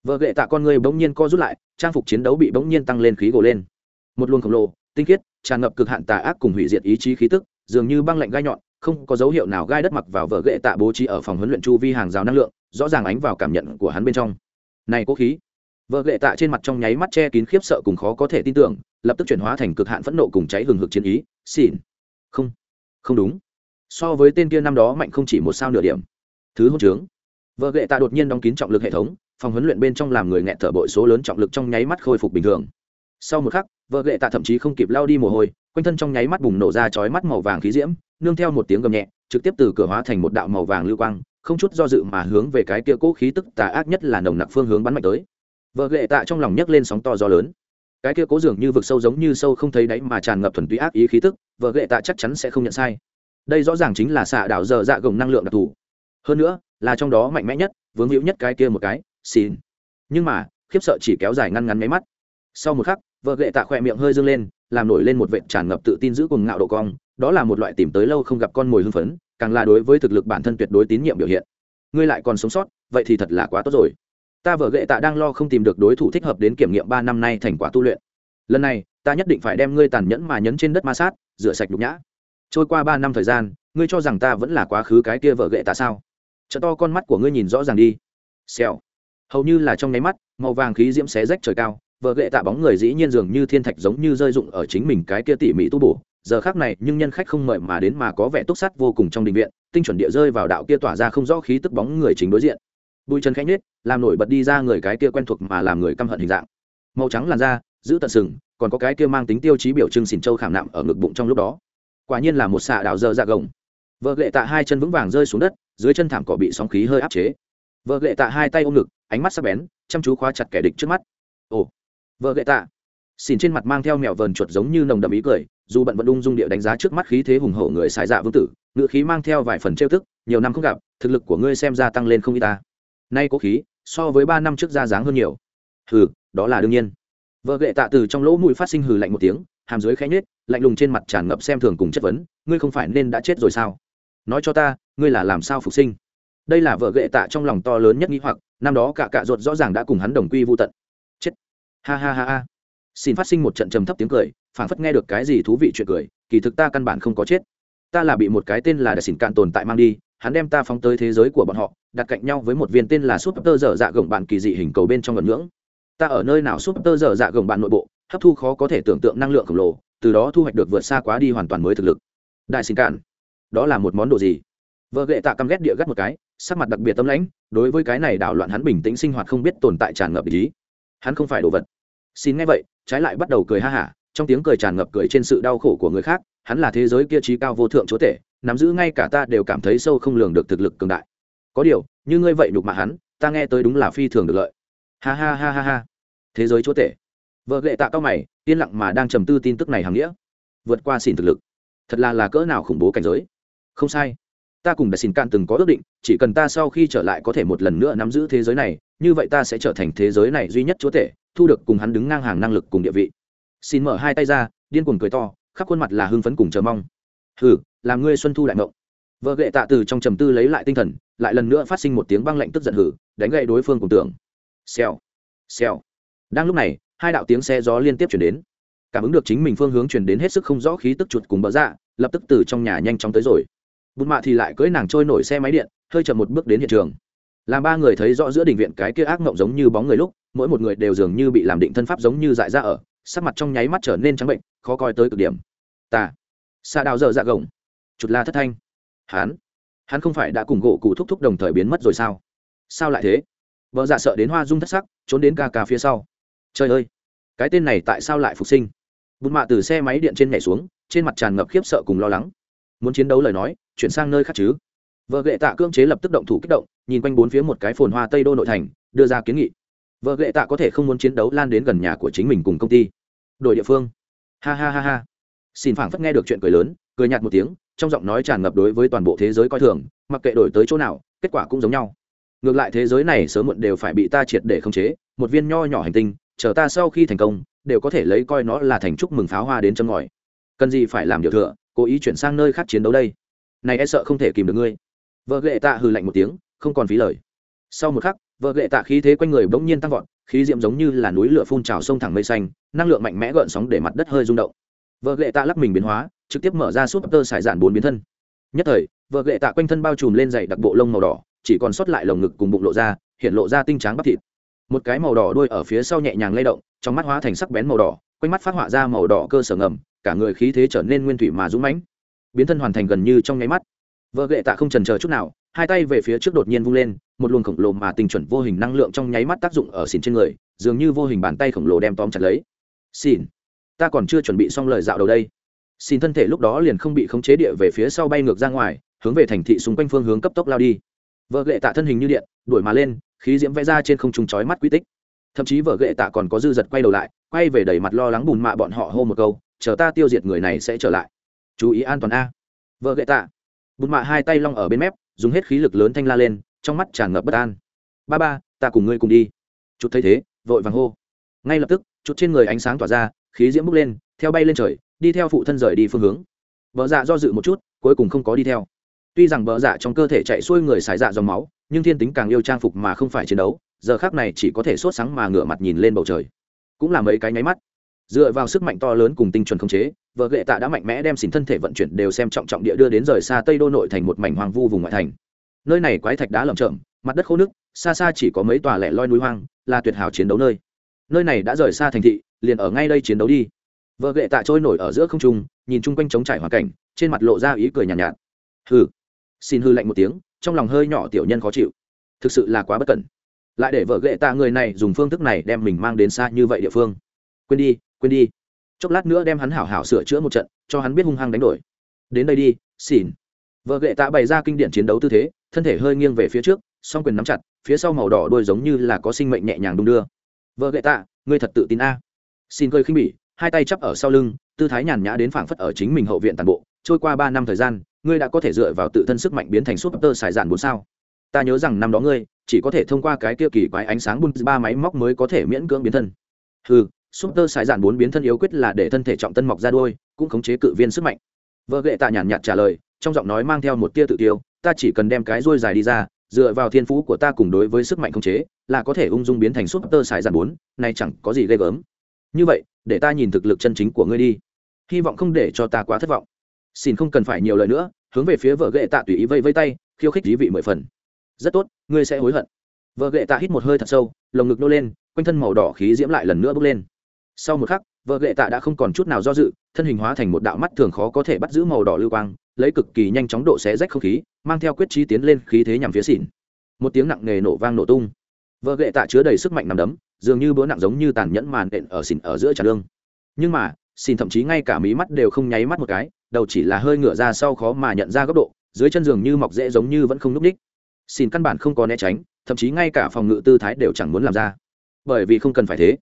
Speaker 1: Vợ ghệ tạ con người bỗng nhiên co rút lại, trang phục chiến đấu bị bỗng nhiên tăng lên khí gồ lên. Một luồng khổng lồ, tinh khiết, tràn ngập cực hạn tà ác cùng hủy diệt ý chí khí tức, dường như băng lạnh gai nhọn không có dấu hiệu nào gai đất mặc vào vợ ghệ tạ bố trí ở phòng huấn luyện chu vi hàng rào năng lượng, rõ ràng ánh vào cảm nhận của hắn bên trong. Này cố khí. Vợ ghệ tạ trên mặt trong nháy mắt che kín khiếp sợ cùng khó có thể tin tưởng, lập tức chuyển hóa thành cực hạn phẫn nộ cùng cháy hừng hực chiến ý. Xỉn. Không. Không đúng. So với tên kia năm đó mạnh không chỉ một sao nửa điểm. Thứ hôn trướng. Vợ ghệ tạ đột nhiên đóng kín trọng lực hệ thống, phòng huấn luyện bên trong làm người nghẹn thở bội số lớn trọng lực trong nháy mắt khôi phục bình thường. Sau một khắc vợ ghệ tạ thậm chí không kịp lao đi mồ hôi, quanh thân trong nháy mắt bùng nổ ra chói mắt màu vàng khí diễm nương theo một tiếng gầm nhẹ, trực tiếp từ cửa hóa thành một đạo màu vàng lưu quang, không chút do dự mà hướng về cái kia cố khí tức tà ác nhất là nồng nặc phương hướng bắn mạnh tới. Vợ lệ tạ trong lòng nhấc lên sóng to gió lớn. Cái kia cố dường như vực sâu giống như sâu không thấy đáy mà tràn ngập thuần túy ác ý khí tức, vợ lệ tạ chắc chắn sẽ không nhận sai. Đây rõ ràng chính là xạ đảo dở dạ gồng năng lượng đặc thù. Hơn nữa, là trong đó mạnh mẽ nhất, vướng hữu nhất cái kia một cái xin nhưng mà, khiếp sợ chỉ kéo dài ngăn ngắn máy mắt. Sau một khắc, vợ gệ tạ khỏe miệng hơi dâng lên, làm nổi lên một vệt tràn ngập tự tin giữ cùng ngạo độ cong đó là một loại tìm tới lâu không gặp con mồi hưng phấn, càng là đối với thực lực bản thân tuyệt đối tín nhiệm biểu hiện. Ngươi lại còn sống sót, vậy thì thật là quá tốt rồi. Ta vợ gệ tạ đang lo không tìm được đối thủ thích hợp đến kiểm nghiệm ba năm nay thành quả tu luyện. Lần này, ta nhất định phải đem ngươi tàn nhẫn mà nhấn trên đất ma sát, rửa sạch nhục nhã. Trôi qua ba năm thời gian, ngươi cho rằng ta vẫn là quá khứ cái kia vợ gệ tạ sao? Chợ to con mắt của ngươi nhìn rõ ràng đi. Xèo. Hầu như là trong nháy mắt, màu vàng khí diễm xé rách trời cao, vợ gệ tạ bóng người dĩ nhiên dường như thiên thạch giống như rơi rụng ở chính mình cái kia tỉ mỉ tu bổ giờ khác này nhưng nhân khách không mời mà đến mà có vẻ túc sắt vô cùng trong đình viện, tinh chuẩn địa rơi vào đạo kia tỏa ra không rõ khí tức bóng người chính đối diện. Bùi chân khẽ nhết làm nổi bật đi ra người cái kia quen thuộc mà làm người căm hận hình dạng. Màu trắng làn da, giữ tận sừng, còn có cái kia mang tính tiêu chí biểu trưng xỉn châu khảm nạm ở ngực bụng trong lúc đó. Quả nhiên là một xạ đạo dơ dạ gồng. Vợ lệ tạ hai chân vững vàng rơi xuống đất, dưới chân thảm cỏ bị sóng khí hơi áp chế. Vợ lệ tạ hai tay ôm ngực, ánh mắt sắc bén, chăm chú khóa chặt kẻ địch trước mắt. Ồ, vợ lệ tạ. Xỉn trên mặt mang theo mẹo vờn chuột giống như nồng đậm ý cười dù bận vẫn ung dung địa đánh giá trước mắt khí thế hùng hậu người xài dạ vương tử, ngựa khí mang theo vài phần trêu thức nhiều năm không gặp, thực lực của ngươi xem ra tăng lên không y ta. Nay có khí, so với ba năm trước ra dáng hơn nhiều. Hừ, đó là đương nhiên. Vợ gệ tạ từ trong lỗ mũi phát sinh hừ lạnh một tiếng, hàm dưới khẽ nhết lạnh lùng trên mặt tràn ngập xem thường cùng chất vấn, ngươi không phải nên đã chết rồi sao? Nói cho ta, ngươi là làm sao phục sinh? Đây là vợ gệ tạ trong lòng to lớn nhất nghĩ hoặc, năm đó cả cạ ruột rõ ràng đã cùng hắn đồng quy vô tận. Chết. Ha ha ha ha. Xin phát sinh một trận trầm thấp tiếng cười phảng phất nghe được cái gì thú vị chuyện cười, kỳ thực ta căn bản không có chết. Ta là bị một cái tên là đại xỉn cạn tồn tại mang đi, hắn đem ta phóng tới thế giới của bọn họ, đặt cạnh nhau với một viên tên là súp tơ dở dạ gồng bạn kỳ dị hình cầu bên trong ngẩn ngưỡng. Ta ở nơi nào súp tơ dở dạ gồng bạn nội bộ, hấp thu khó có thể tưởng tượng năng lượng khổng lồ, từ đó thu hoạch được vượt xa quá đi hoàn toàn mới thực lực. Đại xỉn cạn, đó là một món đồ gì? Vợ gệ tạ căm ghét địa gắt một cái, sắc mặt đặc biệt tâm lãnh, đối với cái này đảo loạn hắn bình tĩnh sinh hoạt không biết tồn tại tràn ngập ý. Hắn không phải đồ vật. Xin nghe vậy, trái lại bắt đầu cười ha hả trong tiếng cười tràn ngập cười trên sự đau khổ của người khác, hắn là thế giới kia trí cao vô thượng chúa tể, nắm giữ ngay cả ta đều cảm thấy sâu không lường được thực lực cường đại. Có điều, như ngươi vậy nhục mạ hắn, ta nghe tới đúng là phi thường được lợi. Ha ha ha ha ha. Thế giới chúa tể. Vợ lệ tạ cao mày, yên lặng mà đang trầm tư tin tức này hàm nghĩa. Vượt qua xỉn thực lực. Thật là là cỡ nào khủng bố cảnh giới. Không sai. Ta cùng đại xin can từng có ước định, chỉ cần ta sau khi trở lại có thể một lần nữa nắm giữ thế giới này, như vậy ta sẽ trở thành thế giới này duy nhất chúa tể, thu được cùng hắn đứng ngang hàng năng lực cùng địa vị xin mở hai tay ra, điên cuồng cười to, khắp khuôn mặt là hưng phấn cùng chờ mong. Hừ, làm ngươi xuân thu đại mộng vợ gệ tạ từ trong trầm tư lấy lại tinh thần, lại lần nữa phát sinh một tiếng băng lạnh tức giận hử, đánh gậy đối phương cùng tưởng. Xèo xèo. Đang lúc này, hai đạo tiếng xe gió liên tiếp chuyển đến. Cảm ứng được chính mình phương hướng chuyển đến hết sức không rõ khí tức chuột cùng bỡ dạ lập tức từ trong nhà nhanh chóng tới rồi. Bụt mạ thì lại cưỡi nàng trôi nổi xe máy điện, hơi chậm một bước đến hiện trường. Làm ba người thấy rõ giữa đình viện cái kia ác mộng giống như bóng người lúc, mỗi một người đều dường như bị làm định thân pháp giống như dại ra ở sắc mặt trong nháy mắt trở nên trắng bệnh, khó coi tới cực điểm. Ta xa đào dở dạ gồng. Chụt la thất thanh. Hắn hắn không phải đã cùng gỗ cụ thúc thúc đồng thời biến mất rồi sao? Sao lại thế? Vợ dạ sợ đến hoa dung thất sắc, trốn đến ca ca phía sau. Trời ơi, cái tên này tại sao lại phục sinh? Bụt mạ từ xe máy điện trên nhảy xuống, trên mặt tràn ngập khiếp sợ cùng lo lắng. Muốn chiến đấu lời nói, chuyển sang nơi khác chứ? Vợ gệ tạ cưỡng chế lập tức động thủ kích động, nhìn quanh bốn phía một cái phồn hoa tây đô nội thành, đưa ra kiến nghị vợ gệ tạ có thể không muốn chiến đấu lan đến gần nhà của chính mình cùng công ty. Đội địa phương. Ha ha ha ha. Xin phảng phất nghe được chuyện cười lớn, cười nhạt một tiếng, trong giọng nói tràn ngập đối với toàn bộ thế giới coi thường, mặc kệ đổi tới chỗ nào, kết quả cũng giống nhau. Ngược lại thế giới này sớm muộn đều phải bị ta triệt để khống chế, một viên nho nhỏ hành tinh, chờ ta sau khi thành công, đều có thể lấy coi nó là thành chúc mừng pháo hoa đến châm ngòi. Cần gì phải làm điều thừa, cố ý chuyển sang nơi khác chiến đấu đây? Này e sợ không thể kìm được ngươi. Vợ ghệ tạ hừ lạnh một tiếng, không còn phí lời. Sau một khắc vợ Gậy tạ khí thế quanh người bỗng nhiên tăng vọt, khí diệm giống như là núi lửa phun trào sông thẳng mây xanh, năng lượng mạnh mẽ gợn sóng để mặt đất hơi rung động. Vợ Gậy tạ lắc mình biến hóa, trực tiếp mở ra súp tơ sải dạn bốn biến thân. Nhất thời, vợ Gậy tạ quanh thân bao trùm lên dày đặc bộ lông màu đỏ, chỉ còn sót lại lồng ngực cùng bụng lộ ra, hiện lộ ra tinh tráng bắp thịt. Một cái màu đỏ đuôi ở phía sau nhẹ nhàng lay động, trong mắt hóa thành sắc bén màu đỏ, quanh mắt phát họa ra màu đỏ cơ sở ngầm, cả người khí thế trở nên nguyên thủy mà dũng mãnh. Biến thân hoàn thành gần như trong nháy mắt. Vợ ghệ tạ không trần chờ chút nào hai tay về phía trước đột nhiên vung lên, một luồng khổng lồ mà tình chuẩn vô hình năng lượng trong nháy mắt tác dụng ở xỉn trên người, dường như vô hình bàn tay khổng lồ đem tóm chặt lấy. Xỉn, ta còn chưa chuẩn bị xong lời dạo đầu đây. Xỉn thân thể lúc đó liền không bị khống chế địa về phía sau bay ngược ra ngoài, hướng về thành thị xung quanh phương hướng cấp tốc lao đi. Vợ gệ tạ thân hình như điện, đuổi mà lên, khí diễm vẽ ra trên không trung chói mắt quy tích. Thậm chí vợ gệ tạ còn có dư giật quay đầu lại, quay về đẩy mặt lo lắng bùn mạ bọn họ hô một câu, chờ ta tiêu diệt người này sẽ trở lại. Chú ý an toàn a. Vợ gệ tạ, bùn mạ hai tay long ở bên mép dùng hết khí lực lớn thanh la lên, trong mắt tràn ngập bất an. Ba ba, ta cùng ngươi cùng đi. Chút thấy thế, vội vàng hô. Ngay lập tức, chút trên người ánh sáng tỏa ra, khí diễm bốc lên, theo bay lên trời, đi theo phụ thân rời đi phương hướng. Vợ dạ do dự một chút, cuối cùng không có đi theo. Tuy rằng vợ dạ trong cơ thể chạy xuôi người xài dạ dòng máu, nhưng thiên tính càng yêu trang phục mà không phải chiến đấu, giờ khác này chỉ có thể sốt sáng mà ngửa mặt nhìn lên bầu trời. Cũng là mấy cái nháy mắt dựa vào sức mạnh to lớn cùng tinh chuẩn khống chế vợ gệ tạ đã mạnh mẽ đem xỉn thân thể vận chuyển đều xem trọng trọng địa đưa đến rời xa tây đô nội thành một mảnh hoang vu vùng ngoại thành. Nơi này quái thạch đá lởm chởm mặt đất khô nước xa xa chỉ có mấy tòa lẻ loi núi hoang là tuyệt hảo chiến đấu nơi. Nơi này đã rời xa thành thị liền ở ngay đây chiến đấu đi. Vợ gệ tạ trôi nổi ở giữa không trung nhìn chung quanh trống trải hoàn cảnh trên mặt lộ ra ý cười nhàn nhạt, nhạt. Hừ. Xin hư lạnh một tiếng trong lòng hơi nhỏ tiểu nhân khó chịu. Thực sự là quá bất cẩn. Lại để vợ ghệ tạ người này dùng phương thức này đem mình mang đến xa như vậy địa phương. Quên đi quên đi. Chốc lát nữa đem hắn hảo hảo sửa chữa một trận, cho hắn biết hung hăng đánh đổi. Đến đây đi, xỉn. Vợ gậy tạ bày ra kinh điển chiến đấu tư thế, thân thể hơi nghiêng về phía trước, song quyền nắm chặt, phía sau màu đỏ đôi giống như là có sinh mệnh nhẹ nhàng đung đưa. Vợ gậy tạ, ngươi thật tự tin a. Xin cười khinh bỉ, hai tay chắp ở sau lưng, tư thái nhàn nhã đến phảng phất ở chính mình hậu viện toàn bộ. Trôi qua ba năm thời gian, ngươi đã có thể dựa vào tự thân sức mạnh biến thành súp tơ xài giản bốn sao? Ta nhớ rằng năm đó ngươi, chỉ có thể thông qua cái kia kỳ quái ánh sáng bun ba máy móc mới có thể miễn cưỡng biến thân. Ừ súp tơ xài dạn bốn biến thân yếu quyết là để thân thể trọng tân mọc ra đôi cũng khống chế cự viên sức mạnh. Vợ gệ tạ nhàn nhạt trả lời, trong giọng nói mang theo một tia tự tiêu, ta chỉ cần đem cái đuôi dài đi ra, dựa vào thiên phú của ta cùng đối với sức mạnh khống chế, là có thể ung dung biến thành súp tơ xài dạn bốn này chẳng có gì ghê gớm. Như vậy, để ta nhìn thực lực chân chính của ngươi đi. Hy vọng không để cho ta quá thất vọng. Xin không cần phải nhiều lời nữa, hướng về phía vợ ghệ tạ tùy ý vây vây tay, khiêu khích dí vị mười phần. Rất tốt, ngươi sẽ hối hận. Vợ ghệ tạ hít một hơi thật sâu, lồng ngực nô lên, quanh thân màu đỏ khí diễm lại lần nữa bốc lên sau một khắc, vợ ghệ tạ đã không còn chút nào do dự, thân hình hóa thành một đạo mắt thường khó có thể bắt giữ màu đỏ lưu quang, lấy cực kỳ nhanh chóng độ xé rách không khí, mang theo quyết trí tiến lên khí thế nhằm phía xỉn. Một tiếng nặng nề nổ vang nổ tung. Vợ ghệ tạ chứa đầy sức mạnh nằm đấm, dường như bữa nặng giống như tàn nhẫn màn đện ở xỉn ở giữa trà lương. Nhưng mà, xỉn thậm chí ngay cả mí mắt đều không nháy mắt một cái, đầu chỉ là hơi ngửa ra sau khó mà nhận ra góc độ, dưới chân giường như mọc rễ giống như vẫn không núp ních. Xin căn bản không có né tránh, thậm chí ngay cả phòng ngự tư thái đều chẳng muốn làm ra. Bởi vì không cần phải thế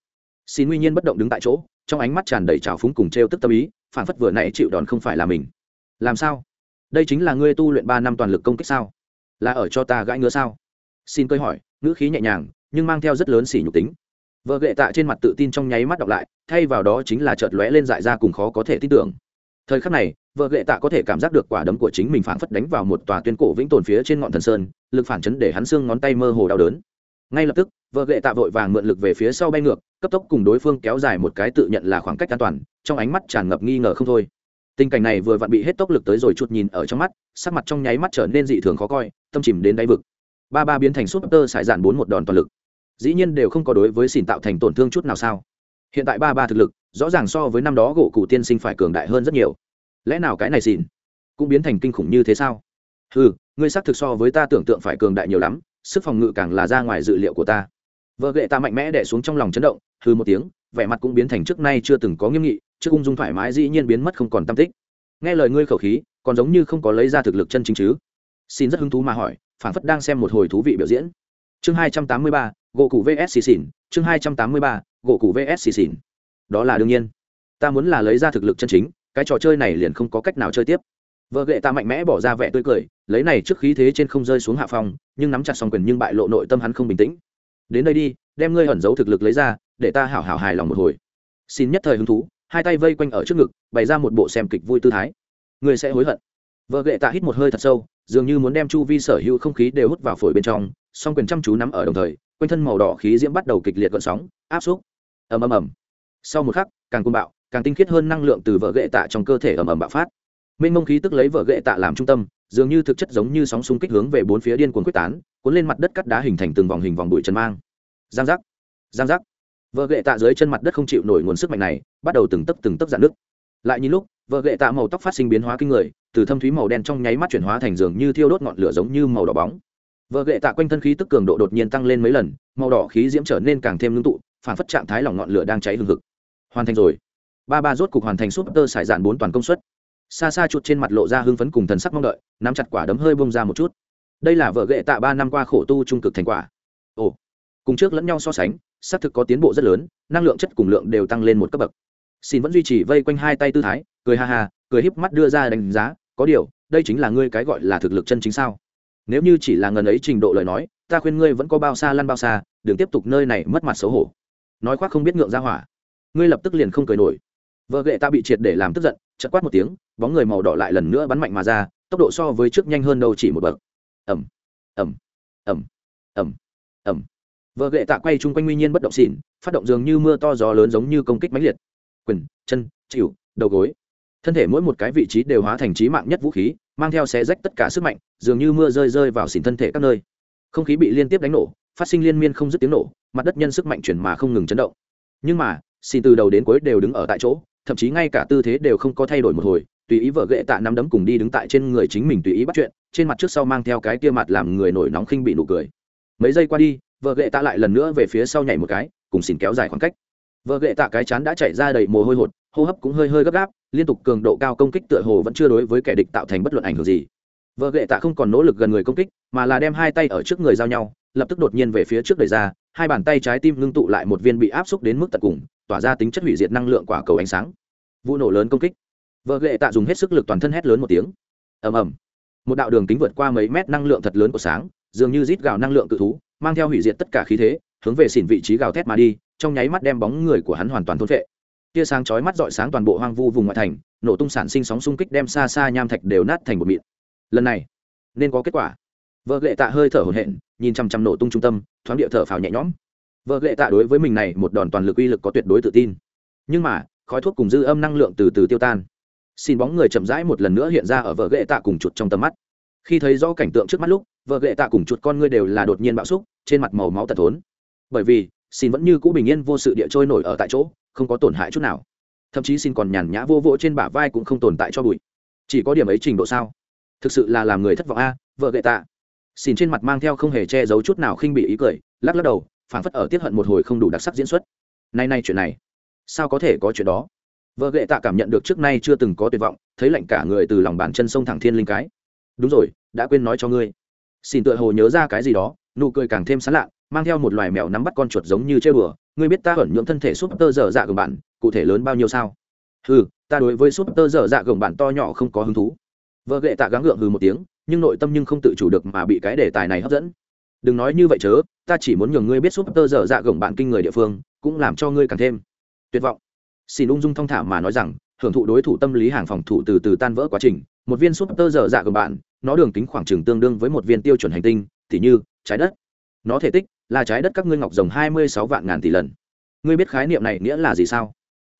Speaker 1: xin nguyên nhiên bất động đứng tại chỗ, trong ánh mắt tràn đầy trào phúng cùng t r e o tức tâm ý phản phất vừa nãy chịu đòn không phải là mình. Làm sao? Đây chính là ngươi tu luyện ba năm toàn lực công kích sao? Là ở cho ta gãi ngứa sao? Xin cơi hỏi, ngữ khí nhẹ nhàng, nhưng mang theo rất lớn xỉ nhục tính. Vợ gệ tạ trên mặt tự tin trong nháy mắt đọc lại, thay vào đó chính là chợt lóe lên dại ra cùng khó có thể tin tưởng. Thời khắc này, vợ gệ tạ có thể cảm giác được quả đấm của chính mình phảng phất đánh vào một tòa tuyên cổ vĩnh tồn phía trên ngọn thần sơn, lực phản chấn để hắn xương ngón tay mơ hồ đau đớn ngay lập tức, vợ gệ tạ vội vàng mượn lực về phía sau bay ngược, cấp tốc cùng đối phương kéo dài một cái tự nhận là khoảng cách an toàn, trong ánh mắt tràn ngập nghi ngờ không thôi. Tình cảnh này vừa vặn bị hết tốc lực tới rồi chút nhìn ở trong mắt, sắc mặt trong nháy mắt trở nên dị thường khó coi, tâm chìm đến đáy vực. Ba ba biến thành súp tơ sải dạn bốn một đòn toàn lực. Dĩ nhiên đều không có đối với xỉn tạo thành tổn thương chút nào sao. Hiện tại ba ba thực lực, rõ ràng so với năm đó gỗ cụ tiên sinh phải cường đại hơn rất nhiều. Lẽ nào cái này xỉn cũng biến thành kinh khủng như thế sao? Ừ ngươi xác thực so với ta tưởng tượng phải cường đại nhiều lắm sức phòng ngự càng là ra ngoài dự liệu của ta. Vợ gệ ta mạnh mẽ đẻ xuống trong lòng chấn động hư một tiếng, vẻ mặt cũng biến thành trước nay chưa từng có nghiêm nghị, trước ung dung thoải mái dĩ nhiên biến mất không còn tâm tích. Nghe lời ngươi khẩu khí, còn giống như không có lấy ra thực lực chân chính chứ? Xin rất hứng thú mà hỏi phản phất đang xem một hồi thú vị biểu diễn. Chương hai trăm tám mươi ba, gỗ cụ vs xì xỉn, chương hai trăm tám mươi ba, gỗ cụ vs xì xỉn. Đó là đương nhiên. Ta muốn là lấy ra thực lực chân chính, cái trò chơi này liền không có cách nào chơi tiếp vợ gệ ta mạnh mẽ bỏ ra vẻ tươi cười, lấy này trước khí thế trên không rơi xuống hạ phòng nhưng nắm chặt xong quyền nhưng bại lộ nội tâm hắn không bình tĩnh. Đến đây đi, đem ngươi ẩn giấu thực lực lấy ra, để ta hảo hảo hài lòng một hồi. Xin nhất thời hứng thú, hai tay vây quanh ở trước ngực, bày ra một bộ xem kịch vui tư thái. Ngươi sẽ hối hận. Vợ gệ tạ hít một hơi thật sâu, dường như muốn đem chu vi sở hữu không khí đều hút vào phổi bên trong, song quyền chăm chú nắm ở đồng thời, quanh thân màu đỏ khí diễm bắt đầu kịch liệt gợn sóng, áp xúc. Ầm ầm ầm. Sau một khắc, càng côn bạo, càng tinh khiết hơn năng lượng từ vợ gệ tạ trong cơ thể ầm ầm bạo phát mênh mông khí tức lấy vợ gệ tạ làm trung tâm, dường như thực chất giống như sóng xung kích hướng về bốn phía điên cuồng quyết tán, cuốn lên mặt đất cắt đá hình thành từng vòng hình vòng bụi trần mang. Giang giác giang giác. Vợ gệ tạ dưới chân mặt đất không chịu nổi nguồn sức mạnh này, bắt đầu từng tấc từng tấc dạn nước lại nhìn lúc vợ gệ tạ màu tóc phát sinh biến hóa kinh người, từ thâm thúy màu đen trong nháy mắt chuyển hóa thành dường như thiêu đốt ngọn lửa giống như màu đỏ bóng. Vợ gệ tạ quanh thân khí tức cường độ đột nhiên tăng lên mấy lần, màu đỏ khí diễm trở nên càng thêm ngưng tụ, phản phất trạng thái lỏng ngọn lửa đang cháy hừng hực. Hoàn thành rồi. Ba ba rốt cục hoàn thành súp tơ sải dạn bốn toàn công suất xa xa chuột trên mặt lộ ra hưng phấn cùng thần sắc mong đợi, nắm chặt quả đấm hơi bông ra một chút. Đây là vợ ghệ tạ ba năm qua khổ tu trung cực thành quả. Ồ, cùng trước lẫn nhau so sánh, xác thực có tiến bộ rất lớn, năng lượng chất cùng lượng đều tăng lên một cấp bậc. Xin vẫn duy trì vây quanh hai tay tư thái, cười ha ha, cười híp mắt đưa ra đánh giá, có điều, đây chính là ngươi cái gọi là thực lực chân chính sao? Nếu như chỉ là ngần ấy trình độ lời nói, ta khuyên ngươi vẫn có bao xa lăn bao xa, đừng tiếp tục nơi này mất mặt xấu hổ. Nói khoác không biết ngượng ra hỏa. Ngươi lập tức liền không cười nổi. Vợ ghệ ta bị triệt để làm tức giận chật quát một tiếng bóng người màu đỏ lại lần nữa bắn mạnh mà ra, tốc độ so với trước nhanh hơn đâu chỉ một bậc. Ẩm ẩm ẩm ẩm ẩm vợ gệ tạ quay chung quanh nguy nhiên bất động xỉn, phát động dường như mưa to gió lớn giống như công kích mãnh liệt. Quyền, chân, chịu, đầu gối. Thân thể mỗi một cái vị trí đều hóa thành trí mạng nhất vũ khí, mang theo xé rách tất cả sức mạnh, dường như mưa rơi rơi vào xỉn thân thể các nơi. Không khí bị liên tiếp đánh nổ, phát sinh liên miên không dứt tiếng nổ, mặt đất nhân sức mạnh chuyển mà không ngừng chấn động. Nhưng mà xin từ đầu đến cuối đều đứng ở tại chỗ, thậm chí ngay cả tư thế đều không có thay đổi một hồi tùy ý vợ ghệ tạ nắm đấm cùng đi đứng tại trên người chính mình tùy ý bắt chuyện, trên mặt trước sau mang theo cái kia mặt làm người nổi nóng khinh bị nụ cười. Mấy giây qua đi, vợ ghệ tạ lại lần nữa về phía sau nhảy một cái, cùng xin kéo dài khoảng cách. Vợ ghệ tạ cái chán đã chạy ra đầy mồ hôi hột, hô hấp cũng hơi hơi gấp gáp, liên tục cường độ cao công kích tựa hồ vẫn chưa đối với kẻ địch tạo thành bất luận ảnh hưởng gì. Vợ ghệ tạ không còn nỗ lực gần người công kích, mà là đem hai tay ở trước người giao nhau, lập tức đột nhiên về phía trước đẩy ra, hai bàn tay trái tim ngưng tụ lại một viên bị áp xúc đến mức tận cùng, tỏa ra tính chất hủy diệt năng lượng quả cầu ánh sáng. Vụ nổ lớn công kích vợ ghệ tạ dùng hết sức lực toàn thân hét lớn một tiếng. Ầm ầm. Một đạo đường kính vượt qua mấy mét năng lượng thật lớn của sáng, dường như rít gào năng lượng cự thú, mang theo hủy diệt tất cả khí thế, hướng về xỉn vị trí gào thét mà đi, trong nháy mắt đem bóng người của hắn hoàn toàn thôn vệ tia sáng chói mắt dọi sáng toàn bộ hoang vu vùng ngoại thành, nổ tung sản sinh sóng xung kích đem xa xa nham thạch đều nát thành một mịn. Lần này, nên có kết quả. Vợ lệ tạ hơi thở hổn hển, nhìn chằm chằm nổ tung trung tâm, thoáng địa thở phào nhẹ nhõm. Vợ lệ tạ đối với mình này một đòn toàn lực uy lực có tuyệt đối tự tin. Nhưng mà, khói thuốc cùng dư âm năng lượng từ từ tiêu tan xin bóng người chậm rãi một lần nữa hiện ra ở vợ ghệ tạ cùng chuột trong tầm mắt. Khi thấy rõ cảnh tượng trước mắt lúc vợ ghệ tạ cùng chuột con ngươi đều là đột nhiên bạo xúc, trên mặt màu máu tật thốn. Bởi vì, xin vẫn như cũ bình yên vô sự địa trôi nổi ở tại chỗ, không có tổn hại chút nào. Thậm chí xin còn nhàn nhã vô vỗ trên bả vai cũng không tồn tại cho bụi. Chỉ có điểm ấy trình độ sao? Thực sự là làm người thất vọng a, vợ gậy tạ. Xin trên mặt mang theo không hề che giấu chút nào khinh bị ý cười, lắc lắc đầu, phảng phất ở tiết hận một hồi không đủ đặc sắc diễn xuất. Nay nay chuyện này, sao có thể có chuyện đó? Vợ gậy tạ cảm nhận được trước nay chưa từng có tuyệt vọng, thấy lạnh cả người từ lòng bàn chân sông thẳng thiên linh cái. Đúng rồi, đã quên nói cho ngươi. Xin tựa hồ nhớ ra cái gì đó, nụ cười càng thêm sán lạ, mang theo một loài mèo nắm bắt con chuột giống như chơi bừa ngươi biết ta ẩn nhượng thân thể súp tơ dở dạ gồng bạn, cụ thể lớn bao nhiêu sao? Ừ ta đối với súp tơ dở dạ gồng bạn to nhỏ không có hứng thú. Vợ gệ tạ gắng gượng hừ một tiếng, nhưng nội tâm nhưng không tự chủ được mà bị cái đề tài này hấp dẫn. Đừng nói như vậy chớ, ta chỉ muốn nhường ngươi biết súp tơ dở dạ gồng bạn kinh người địa phương, cũng làm cho ngươi càng thêm tuyệt vọng xin ung dung thong thả mà nói rằng, hưởng thụ đối thủ tâm lý hàng phòng thủ từ từ tan vỡ quá trình, một viên súp tơ dở dạ của bạn, nó đường kính khoảng chừng tương đương với một viên tiêu chuẩn hành tinh t như, trái đất. Nó thể tích là trái đất các ngươi ngọc rồng hai mươi sáu vạn ngàn tỷ lần. Ngươi biết khái niệm này nghĩa là gì sao?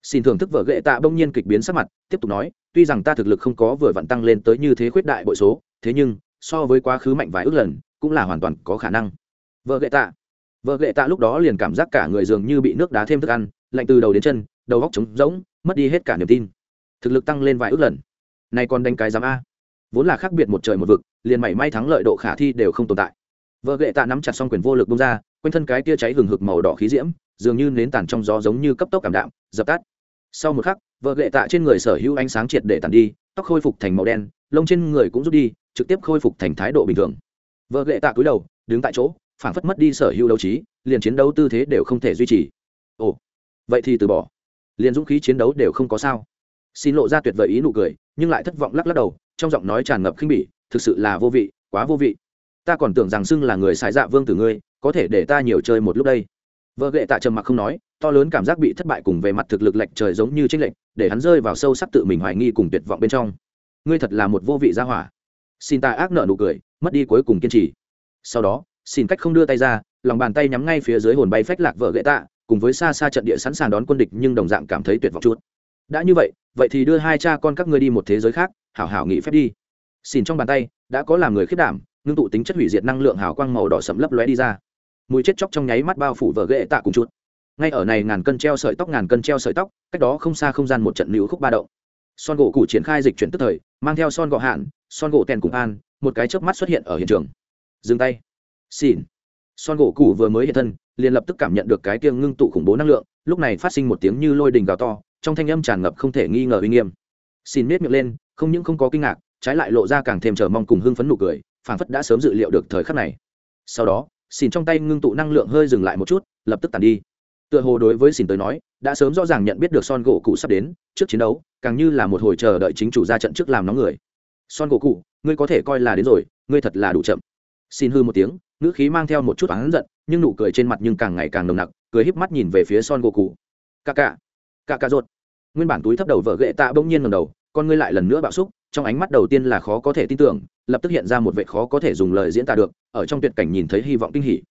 Speaker 1: Xin thưởng thức vợ ghệ tạ bỗng nhiên kịch biến sắc mặt, tiếp tục nói, tuy rằng ta thực lực không có vừa vặn tăng lên tới như thế khuyết đại bội số, thế nhưng, so với quá khứ mạnh vài ước lần, cũng là hoàn toàn có khả năng. Vợ ghệ tạ. Vợ ghệ tạ lúc đó liền cảm giác cả người dường như bị nước đá thêm thức ăn, lạnh từ đầu đến chân đầu góc trống rỗng, mất đi hết cả niềm tin. Thực lực tăng lên vài ước lần. Nay còn đánh cái giám a. Vốn là khác biệt một trời một vực, liền mảy may thắng lợi độ khả thi đều không tồn tại. Vợ gệ tạ nắm chặt xong quyền vô lực bông ra, quanh thân cái tia cháy hừng hực màu đỏ khí diễm, dường như nến tàn trong gió giống như cấp tốc cảm đạm, dập tắt. Sau một khắc, vợ gệ tạ trên người sở hữu ánh sáng triệt để tàn đi, tóc khôi phục thành màu đen, lông trên người cũng rút đi, trực tiếp khôi phục thành thái độ bình thường. Vợ gệ tạ cúi đầu, đứng tại chỗ phản phất mất đi sở hữu đấu trí, liền chiến đấu tư thế đều không thể duy trì. Ồ, vậy thì từ bỏ liền dũng khí chiến đấu đều không có sao. Xin lộ ra tuyệt vời ý nụ cười, nhưng lại thất vọng lắc lắc đầu, trong giọng nói tràn ngập khinh bỉ, thực sự là vô vị, quá vô vị. Ta còn tưởng rằng xưng là người xài dạ vương tử ngươi, có thể để ta nhiều chơi một lúc đây. Vợ ghệ tạ trầm mặc không nói, to lớn cảm giác bị thất bại cùng về mặt thực lực lệch trời giống như trích lệch, để hắn rơi vào sâu sắc tự mình hoài nghi cùng tuyệt vọng bên trong. Ngươi thật là một vô vị gia hỏa. Xin ta ác nợ nụ cười, mất đi cuối cùng kiên trì. Sau đó, xin cách không đưa tay ra, lòng bàn tay nhắm ngay phía dưới hồn bay phách lạc vợ ghệ tạ cùng với xa xa trận địa sẵn sàng đón quân địch nhưng đồng dạng cảm thấy tuyệt vọng chút. Đã như vậy vậy thì đưa hai cha con các ngươi đi một thế giới khác, hảo hảo nghĩ phép đi. Xin trong bàn tay, đã có làm người khiết đảm, ngưng tụ tính chất hủy diệt năng lượng hào quang màu đỏ sẫm lấp lóe đi ra. Mùi chết chóc trong nháy mắt bao phủ vợ ghệ tạ cùng chút. Ngay ở này ngàn cân treo sợi tóc ngàn cân treo sợi tóc, cách đó không xa không gian một trận nữ khúc ba động. Son gỗ cụ triển khai dịch chuyển tức thời, mang theo son gỗ hạn, son gỗ tèn cùng an, một cái chớp mắt xuất hiện ở hiện trường. Dừng tay. Xin son gỗ cụ vừa mới hiện thân liền lập tức cảm nhận được cái tiêng ngưng tụ khủng bố năng lượng, lúc này phát sinh một tiếng như lôi đình gào to, trong thanh âm tràn ngập không thể nghi ngờ uy nghiêm. Xin miết miệng lên, không những không có kinh ngạc, trái lại lộ ra càng thêm chờ mong cùng hưng phấn nụ cười, phảng phất đã sớm dự liệu được thời khắc này. Sau đó, xin trong tay ngưng tụ năng lượng hơi dừng lại một chút, lập tức tàn đi. Tựa hồ đối với xin tới nói, đã sớm rõ ràng nhận biết được son gỗ cụ sắp đến, trước chiến đấu, càng như là một hồi chờ đợi chính chủ ra trận trước làm nóng người. Son gỗ cụ, ngươi có thể coi là đến rồi, ngươi thật là đủ chậm. Xin hư một tiếng, ngữ khí mang theo một chút oán giận nhưng nụ cười trên mặt nhưng càng ngày càng nồng nặc, cười híp mắt nhìn về phía son gỗ cụ ca ca ca ca rột nguyên bản túi thấp đầu vợ ghệ tạ bỗng nhiên ngầm đầu, con ngươi lại lần nữa bạo xúc, trong ánh mắt đầu tiên là khó có thể tin tưởng, lập tức hiện ra một vệ khó có thể dùng lời diễn tả được, ở trong tuyệt cảnh nhìn thấy hy vọng kinh hỉ.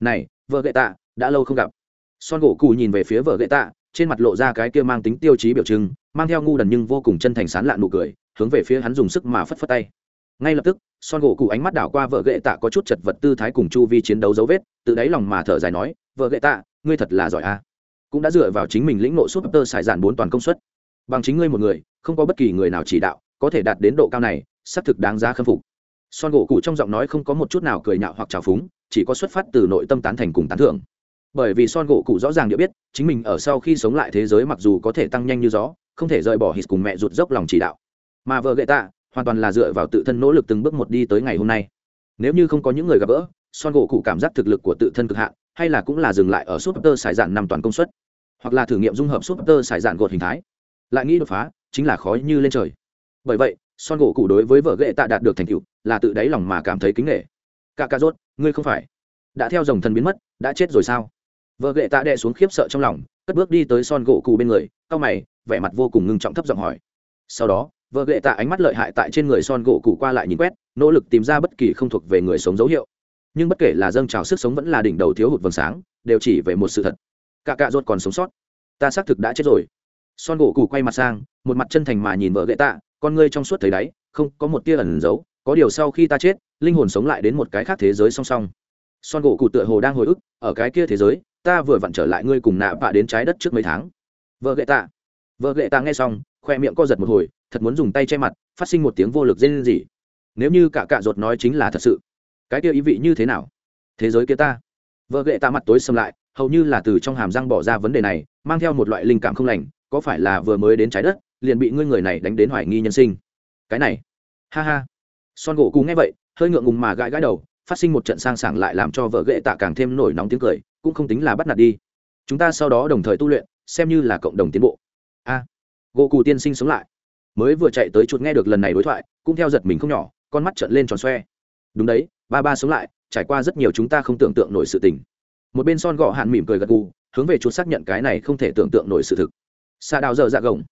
Speaker 1: Này, vợ ghệ tạ, đã lâu không gặp. Son gỗ cụ nhìn về phía vợ ghệ tạ, trên mặt lộ ra cái kia mang tính tiêu chí biểu trưng, mang theo ngu đần nhưng vô cùng chân thành sán lạn nụ cười, hướng về phía hắn dùng sức mà phất phất tay. Ngay lập tức son gỗ cụ ánh mắt đảo qua vợ ghệ tạ có chút chật vật tư thái cùng chu vi chiến đấu dấu vết, tự đáy lòng mà thở dài nói, vợ ghệ tạ, ngươi thật là giỏi a. Cũng đã dựa vào chính mình lĩnh nộ súp tơ xài giản bốn toàn công suất. Bằng chính ngươi một người, không có bất kỳ người nào chỉ đạo có thể đạt đến độ cao này, xác thực đáng giá khâm phục. Son gỗ cụ trong giọng nói không có một chút nào cười nhạo hoặc trào phúng, chỉ có xuất phát từ nội tâm tán thành cùng tán thưởng. Bởi vì son gỗ cụ rõ ràng đã biết, chính mình ở sau khi sống lại thế giới mặc dù có thể tăng nhanh như gió, không thể rời bỏ hít cùng mẹ rụt dốc lòng chỉ đạo. Mà vợ gệ tạ hoàn toàn là dựa vào tự thân nỗ lực từng bước một đi tới ngày hôm nay. Nếu như không có những người gặp gỡ, son gỗ cụ cảm giác thực lực của tự thân cực hạn, hay là cũng là dừng lại ở súp tơ xài dạn năm toàn công suất, hoặc là thử nghiệm dung hợp súp tơ xài dạn gột hình thái. Lại nghĩ đột phá, chính là khó như lên trời. Bởi vậy, son gỗ cụ đối với vợ ghệ tạ đạt được thành tựu là tự đáy lòng mà cảm thấy kính nghệ cả ca rốt, ngươi không phải đã theo dòng thần biến mất, đã chết rồi sao? Vợ ghệ tạ đệ xuống khiếp sợ trong lòng, cất bước đi tới son gỗ cụ bên người, cau mày, vẻ mặt vô cùng ngưng trọng thấp giọng hỏi. Sau đó vợ ghệ tạ ánh mắt lợi hại tại trên người son gỗ cụ qua lại nhìn quét, nỗ lực tìm ra bất kỳ không thuộc về người sống dấu hiệu. Nhưng bất kể là dâng trào sức sống vẫn là đỉnh đầu thiếu hụt vầng sáng, đều chỉ về một sự thật. Cả cạ ruột còn sống sót. Ta xác thực đã chết rồi. Son gỗ cụ quay mặt sang, một mặt chân thành mà nhìn vợ ghệ tạ, con ngươi trong suốt thấy đáy, không, có một tia ẩn giấu, có điều sau khi ta chết, linh hồn sống lại đến một cái khác thế giới song song. Son gỗ cụ tựa hồ đang hồi ức, ở cái kia thế giới, ta vừa vặn trở lại ngươi cùng nạ bạ đến trái đất trước mấy tháng. Vợ ghệ tạ. Vợ ghệ tạ nghe xong, khoe miệng co giật một hồi thật muốn dùng tay che mặt, phát sinh một tiếng vô lực dên gì nếu như cả cạ ruột nói chính là thật sự, cái kia ý vị như thế nào? Thế giới kia ta. Vợ ghệ tạ mặt tối xâm lại, hầu như là từ trong hàm răng bỏ ra vấn đề này, mang theo một loại linh cảm không lành, có phải là vừa mới đến trái đất, liền bị ngươi người này đánh đến hoài nghi nhân sinh? Cái này. Ha ha. Son gỗ cú nghe vậy, hơi ngượng ngùng mà gãi gãi đầu, phát sinh một trận sang sảng lại làm cho vợ ghệ tạ càng thêm nổi nóng tiếng cười, cũng không tính là bắt nạt đi. Chúng ta sau đó đồng thời tu luyện, xem như là cộng đồng tiến bộ. A. Gỗ cù tiên sinh sống lại mới vừa chạy tới chuột nghe được lần này đối thoại, cũng theo giật mình không nhỏ, con mắt trợn lên tròn xoe. Đúng đấy, ba ba sống lại, trải qua rất nhiều chúng ta không tưởng tượng nổi sự tình. Một bên son gọ hạn mỉm cười gật gù, hướng về chuột xác nhận cái này không thể tưởng tượng nổi sự thực. Xa đào dở dạ gồng.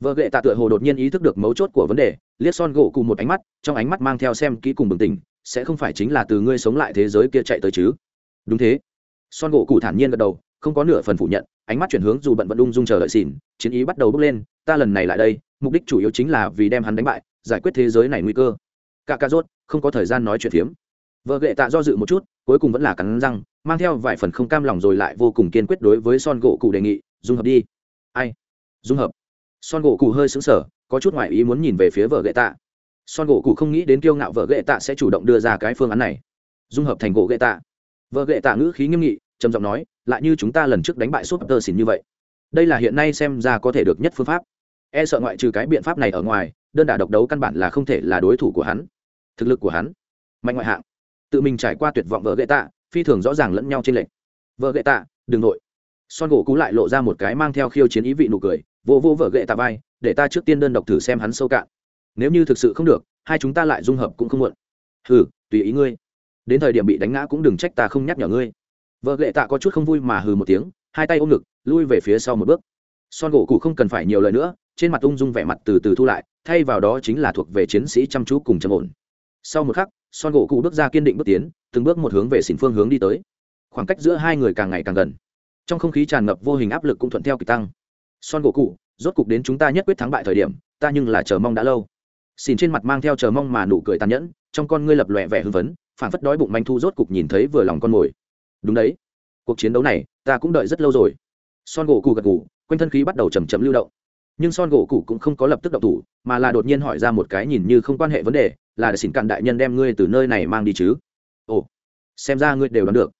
Speaker 1: Vợ ghệ tạ tựa hồ đột nhiên ý thức được mấu chốt của vấn đề, liếc son gỗ cụ một ánh mắt, trong ánh mắt mang theo xem kỹ cùng bừng tỉnh, sẽ không phải chính là từ ngươi sống lại thế giới kia chạy tới chứ? Đúng thế. Son gỗ cụ thản nhiên gật đầu, không có nửa phần phủ nhận, ánh mắt chuyển hướng dù bận vận ung dung chờ đợi xỉn, chiến ý bắt đầu bước lên ta lần này lại đây, mục đích chủ yếu chính là vì đem hắn đánh bại, giải quyết thế giới này nguy cơ. Cả ca rốt, không có thời gian nói chuyện phiếm. Vợ ghệ tạ do dự một chút, cuối cùng vẫn là cắn răng, mang theo vài phần không cam lòng rồi lại vô cùng kiên quyết đối với son gỗ cụ đề nghị, dung hợp đi. Ai? Dung hợp. Son gỗ cụ hơi xứng sở có chút ngoại ý muốn nhìn về phía vợ ghệ tạ. Son gỗ cụ không nghĩ đến kiêu ngạo vợ ghệ tạ sẽ chủ động đưa ra cái phương án này. Dung hợp thành gỗ ghệ tạ. Vợ ghệ tạ ngữ khí nghiêm nghị, trầm giọng nói, lại như chúng ta lần trước đánh bại súp tơ xỉn như vậy đây là hiện nay xem ra có thể được nhất phương pháp. E sợ ngoại trừ cái biện pháp này ở ngoài, đơn đả độc đấu căn bản là không thể là đối thủ của hắn. Thực lực của hắn, mạnh ngoại hạng. Tự mình trải qua tuyệt vọng vợ gậy tạ, phi thường rõ ràng lẫn nhau trên lệnh vợ gậy tạ, đừng nội. Son gỗ cú lại lộ ra một cái mang theo khiêu chiến ý vị nụ cười, vô vô vợ gậy tạ vai, để ta trước tiên đơn độc thử xem hắn sâu cạn. Nếu như thực sự không được, hai chúng ta lại dung hợp cũng không muộn. Ừ tùy ý ngươi. Đến thời điểm bị đánh ngã cũng đừng trách ta không nhắc nhở ngươi. Vợ gậy tạ có chút không vui mà hừ một tiếng hai tay ôm ngực, lui về phía sau một bước. Son gỗ cụ không cần phải nhiều lời nữa, trên mặt ung dung vẻ mặt từ từ thu lại, thay vào đó chính là thuộc về chiến sĩ chăm chú cùng trầm ổn. Sau một khắc, son gỗ cụ bước ra kiên định bước tiến, từng bước một hướng về xỉn phương hướng đi tới. Khoảng cách giữa hai người càng ngày càng gần. Trong không khí tràn ngập vô hình áp lực cũng thuận theo kịch tăng. Son gỗ cụ rốt cục đến chúng ta nhất quyết thắng bại thời điểm, ta nhưng là chờ mong đã lâu. Xỉn trên mặt mang theo chờ mong mà nụ cười tàn nhẫn, trong con ngươi lập lòe vẻ hưng phấn phản phất đói bụng manh thu rốt cục nhìn thấy vừa lòng con mồi. Đúng đấy. Cuộc chiến đấu này ta cũng đợi rất lâu rồi. Son gỗ cụ gật gù, quanh thân khí bắt đầu chầm chậm lưu động. Nhưng son gỗ cụ cũng không có lập tức động thủ, mà là đột nhiên hỏi ra một cái nhìn như không quan hệ vấn đề, là để xin cạn đại nhân đem ngươi từ nơi này mang đi chứ? Ồ, xem ra ngươi đều đoán được.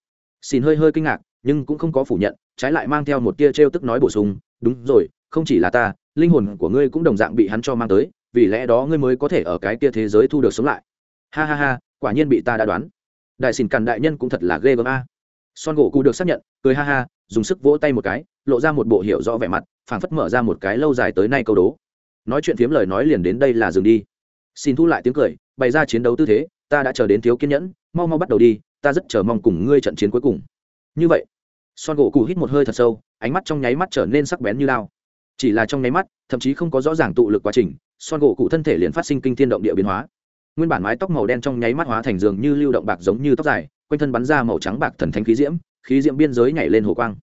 Speaker 1: Xin hơi hơi kinh ngạc, nhưng cũng không có phủ nhận, trái lại mang theo một tia t r e o tức nói bổ sung, đúng rồi, không chỉ là ta, linh hồn của ngươi cũng đồng dạng bị hắn cho mang tới, vì lẽ đó ngươi mới có thể ở cái tia thế giới thu được sống lại. Ha ha ha, quả nhiên bị ta đã đoán. Đại xin càn đại nhân cũng thật là ghê gớm a son gỗ cụ được xác nhận, cười ha ha, dùng sức vỗ tay một cái, lộ ra một bộ hiểu rõ vẻ mặt, phảng phất mở ra một cái lâu dài tới nay câu đố. Nói chuyện phiếm lời nói liền đến đây là dừng đi. Xin thu lại tiếng cười, bày ra chiến đấu tư thế, ta đã chờ đến thiếu kiên nhẫn, mau mau bắt đầu đi, ta rất chờ mong cùng ngươi trận chiến cuối cùng. Như vậy, son gỗ cụ hít một hơi thật sâu, ánh mắt trong nháy mắt trở nên sắc bén như lao chỉ là trong nháy mắt, thậm chí không có rõ ràng tụ lực quá trình, son gỗ cụ thân thể liền phát sinh kinh thiên động địa biến hóa. Nguyên bản mái tóc màu đen trong nháy mắt hóa thành giường như lưu động bạc giống như tóc dài quanh thân bắn ra màu trắng bạc thần thánh khí diễm khí diễm biên giới nhảy lên hồ quang.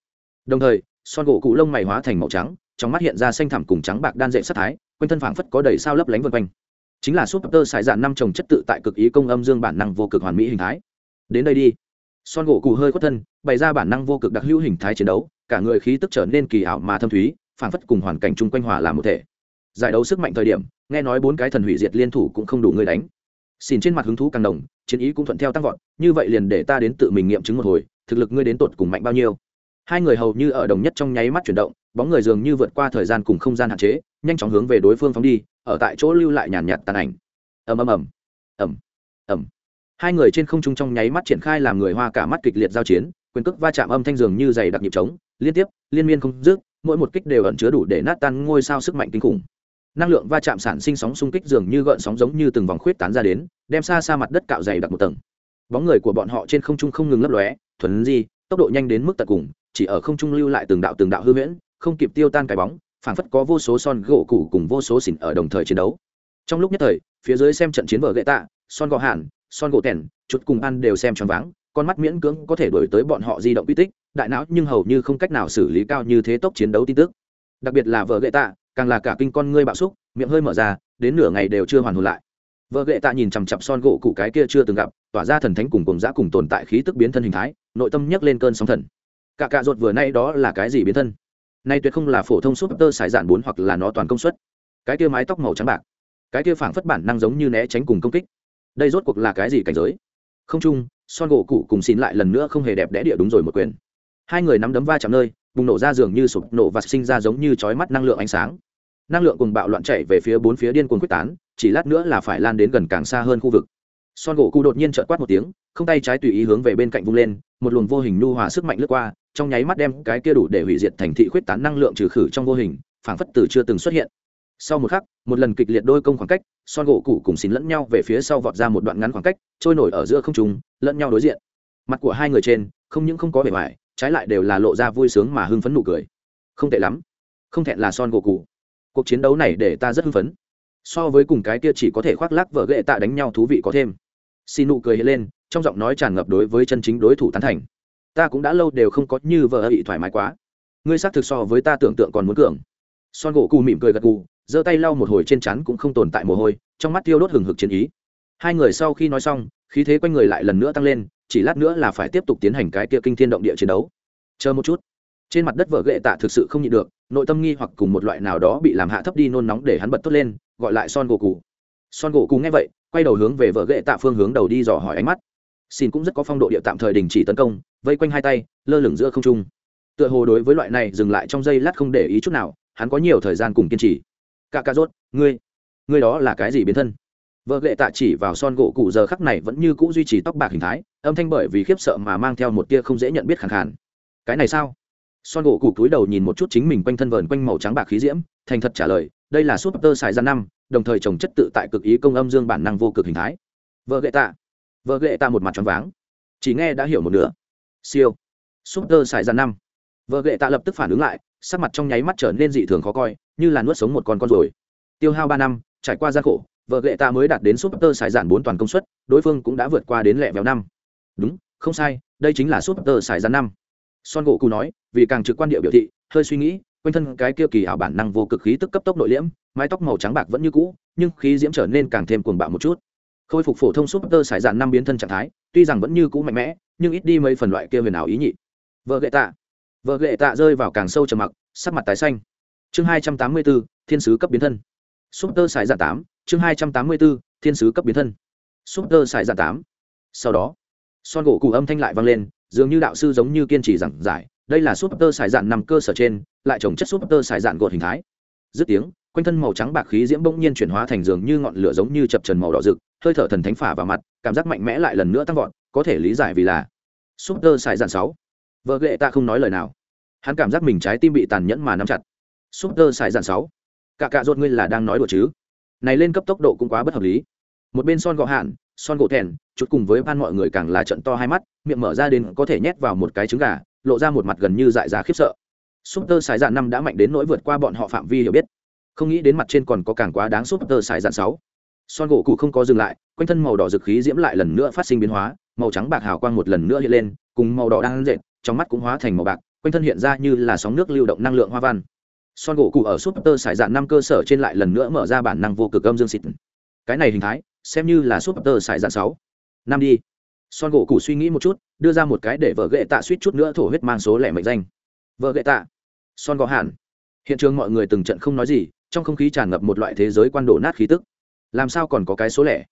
Speaker 1: Đồng thời, son gỗ cụ lông mày hóa thành màu trắng, trong mắt hiện ra xanh thẳm cùng trắng bạc đan dệt sắc thái, quanh thân phảng phất có đầy sao lấp lánh vân quanh. Chính là súp tơ sải dạn năm trồng chất tự tại cực ý công âm dương bản năng vô cực hoàn mỹ hình thái. Đến đây đi. Son gỗ cụ hơi khuất thân, bày ra bản năng vô cực đặc hữu hình thái chiến đấu, cả người khí tức trở nên kỳ ảo mà thâm thúy, phảng phất cùng hoàn cảnh chung quanh hòa làm một thể. Giải đấu sức mạnh thời điểm, nghe nói bốn cái thần hủy diệt liên thủ cũng không đủ người đánh xin trên mặt hứng thú càng đồng chiến ý cũng thuận theo tăng vọt, như vậy liền để ta đến tự mình nghiệm chứng một hồi, thực lực ngươi đến tột cùng mạnh bao nhiêu. Hai người hầu như ở đồng nhất trong nháy mắt chuyển động, bóng người dường như vượt qua thời gian cùng không gian hạn chế, nhanh chóng hướng về đối phương phóng đi, ở tại chỗ lưu lại nhàn nhạt tàn ảnh. Ầm ầm ầm. Ầm. Ầm. Hai người trên không trung trong nháy mắt triển khai làm người hoa cả mắt kịch liệt giao chiến, quyền cước va chạm âm thanh dường như dày đặc nhịp trống, liên tiếp, liên miên không dứt, mỗi một kích đều ẩn chứa đủ để nát tan ngôi sao sức mạnh kinh khủng năng lượng va chạm sản sinh sóng xung kích dường như gợn sóng giống như từng vòng khuyết tán ra đến, đem xa xa mặt đất cạo dày đặc một tầng. Bóng người của bọn họ trên không trung không ngừng lấp lóe, thuần di, tốc độ nhanh đến mức tận cùng, chỉ ở không trung lưu lại từng đạo từng đạo hư huyễn, không kịp tiêu tan cái bóng, phảng phất có vô số son gỗ cũ cùng vô số xỉn ở đồng thời chiến đấu. Trong lúc nhất thời, phía dưới xem trận chiến vở gậy tạ, son gỗ hàn, son gỗ tèn chút cùng ăn đều xem choáng váng, con mắt miễn cưỡng có thể đuổi tới bọn họ di động uy tích, đại não nhưng hầu như không cách nào xử lý cao như thế tốc chiến đấu tin tức. Đặc biệt là vợ gậy tạ càng là cả kinh con ngươi bạo xúc, miệng hơi mở ra, đến nửa ngày đều chưa hoàn hồn lại. Vợ gậy tạ nhìn chằm chặp son gỗ cụ cái kia chưa từng gặp, tỏa ra thần thánh cùng cùng dã cùng tồn tại khí tức biến thân hình thái, nội tâm nhấc lên cơn sóng thần. Cả cạ ruột vừa nay đó là cái gì biến thân? Nay tuyệt không là phổ thông súp tơ xài dạn bốn hoặc là nó toàn công suất. Cái kia mái tóc màu trắng bạc, cái kia phảng phất bản năng giống như né tránh cùng công kích. Đây rốt cuộc là cái gì cảnh giới? Không chung, son gỗ cụ cùng xin lại lần nữa không hề đẹp đẽ địa đúng rồi một quyền. Hai người nắm đấm va chạm nơi, bùng nổ ra dường như sụp nổ và sinh ra giống như chói mắt năng lượng ánh sáng năng lượng cùng bạo loạn chạy về phía bốn phía điên cuồng quyết tán, chỉ lát nữa là phải lan đến gần càng xa hơn khu vực. Son gỗ cụ đột nhiên trợt quát một tiếng, không tay trái tùy ý hướng về bên cạnh vung lên, một luồng vô hình nhu hòa sức mạnh lướt qua, trong nháy mắt đem cái kia đủ để hủy diệt thành thị khuyết tán năng lượng trừ khử trong vô hình, phảng phất từ chưa từng xuất hiện. Sau một khắc, một lần kịch liệt đôi công khoảng cách, son gỗ cụ cùng xín lẫn nhau về phía sau vọt ra một đoạn ngắn khoảng cách, trôi nổi ở giữa không trung, lẫn nhau đối diện. Mặt của hai người trên, không những không có vẻ vải trái lại đều là lộ ra vui sướng mà hưng phấn nụ cười. Không tệ lắm. Không thẹn là son gỗ cụ cuộc chiến đấu này để ta rất hưng phấn. So với cùng cái kia chỉ có thể khoác lác vợ ghệ tạ đánh nhau thú vị có thêm. Xin nụ cười lên, trong giọng nói tràn ngập đối với chân chính đối thủ tán thành. Ta cũng đã lâu đều không có như vợ bị thoải mái quá. Ngươi xác thực so với ta tưởng tượng còn muốn cường. Son gỗ cù mỉm cười gật cù giơ tay lau một hồi trên chắn cũng không tồn tại mồ hôi, trong mắt tiêu đốt hừng hực chiến ý. Hai người sau khi nói xong, khí thế quanh người lại lần nữa tăng lên, chỉ lát nữa là phải tiếp tục tiến hành cái kia kinh thiên động địa chiến đấu. Chờ một chút. Trên mặt đất vợ ghệ tạ thực sự không nhịn được nội tâm nghi hoặc cùng một loại nào đó bị làm hạ thấp đi nôn nóng để hắn bật tốt lên, gọi lại son gỗ cụ son gỗ cụ nghe vậy, quay đầu hướng về vợ ghệ tạ phương hướng đầu đi dò hỏi ánh mắt. Xin cũng rất có phong độ địa tạm thời đình chỉ tấn công, vây quanh hai tay, lơ lửng giữa không trung. Tựa hồ đối với loại này dừng lại trong giây lát không để ý chút nào, hắn có nhiều thời gian cùng kiên trì. Cả cà rốt, ngươi ngươi đó là cái gì biến thân? Vợ ghệ tạ chỉ vào son gỗ cụ giờ khắc này vẫn như cũ duy trì tóc bạc hình thái, âm thanh bởi vì khiếp sợ mà mang theo một tia không dễ nhận biết khẳng khàn. Cái này sao? Son gỗ cụ túi đầu nhìn một chút chính mình quanh thân vờn quanh màu trắng bạc khí diễm, thành thật trả lời, đây là súp tơ xài ra năm, đồng thời trồng chất tự tại cực ý công âm dương bản năng vô cực hình thái. Vợ gậy tạ. Vợ gậy tạ một mặt tròn váng. Chỉ nghe đã hiểu một nửa. Siêu. Súp tơ xài ra năm. Vợ gậy tạ lập tức phản ứng lại, sắc mặt trong nháy mắt trở nên dị thường khó coi, như là nuốt sống một con con rồi. Tiêu hao ba năm, trải qua gian khổ, vợ gậy tạ mới đạt đến súp tơ xài giản bốn toàn công suất, đối phương cũng đã vượt qua đến lẹ véo năm. Đúng, không sai, đây chính là súp tơ xài giản năm son gỗ cụ nói, vì càng trực quan địa biểu thị, hơi suy nghĩ, quanh thân cái kia kỳ ảo bản năng vô cực khí tức cấp tốc nội liễm, mái tóc màu trắng bạc vẫn như cũ, nhưng khí diễm trở nên càng thêm cuồng bạo một chút. Khôi phục phổ thông súp tơ xài dạn năm biến thân trạng thái, tuy rằng vẫn như cũ mạnh mẽ, nhưng ít đi mấy phần loại kia huyền ảo ý nhị. Vợ gệ tạ. Vợ gệ tạ rơi vào càng sâu trầm mặc, sắc mặt tái xanh. Chương hai trăm tám mươi bốn, thiên sứ cấp biến thân. Súp tơ xài dạn tám, chương hai trăm tám mươi bốn, thiên sứ cấp biến thân. Súp tơ xài dạn tám. Sau đó, son gỗ cụ âm thanh lại vang lên dường như đạo sư giống như kiên trì giảng giải, đây là súp tơ xài dạn nằm cơ sở trên, lại trồng chất súp tơ xài dạn gột hình thái. Dứt tiếng, quanh thân màu trắng bạc khí diễm bỗng nhiên chuyển hóa thành dường như ngọn lửa giống như chập trần màu đỏ rực, hơi thở thần thánh phả vào mặt, cảm giác mạnh mẽ lại lần nữa tăng vọt, có thể lý giải vì là súp tơ xài dạn sáu. Vợ ghệ ta không nói lời nào. Hắn cảm giác mình trái tim bị tàn nhẫn mà nắm chặt. Súp tơ xài dạn sáu. Cả cạ ruột ngươi là đang nói đùa chứ? Này lên cấp tốc độ cũng quá bất hợp lý. Một bên son gọ hạn son gỗ thèn, chút cùng với ban mọi người càng là trận to hai mắt, miệng mở ra đến có thể nhét vào một cái trứng gà, lộ ra một mặt gần như dại ra khiếp sợ. Súp tơ xài dạn năm đã mạnh đến nỗi vượt qua bọn họ phạm vi hiểu biết. Không nghĩ đến mặt trên còn có càng quá đáng súp tơ xài dạn sáu. Son gỗ cụ không có dừng lại, quanh thân màu đỏ dực khí diễm lại lần nữa phát sinh biến hóa, màu trắng bạc hào quang một lần nữa hiện lên, cùng màu đỏ đang dệt trong mắt cũng hóa thành màu bạc, quanh thân hiện ra như là sóng nước lưu động năng lượng hoa văn. Son gỗ cụ ở súp tơ xài dạn năm cơ sở trên lại lần nữa mở ra bản năng vô cực âm dương xịt. Cái này hình thái xem như là súp tơ xài dạn sáu. Năm đi. Son gỗ cụ suy nghĩ một chút, đưa ra một cái để vợ ghệ tạ suýt chút nữa thổ huyết mang số lẻ mệnh danh. Vợ ghệ tạ. Son gò hàn. Hiện trường mọi người từng trận không nói gì, trong không khí tràn ngập một loại thế giới quan đổ nát khí tức. Làm sao còn có cái số lẻ?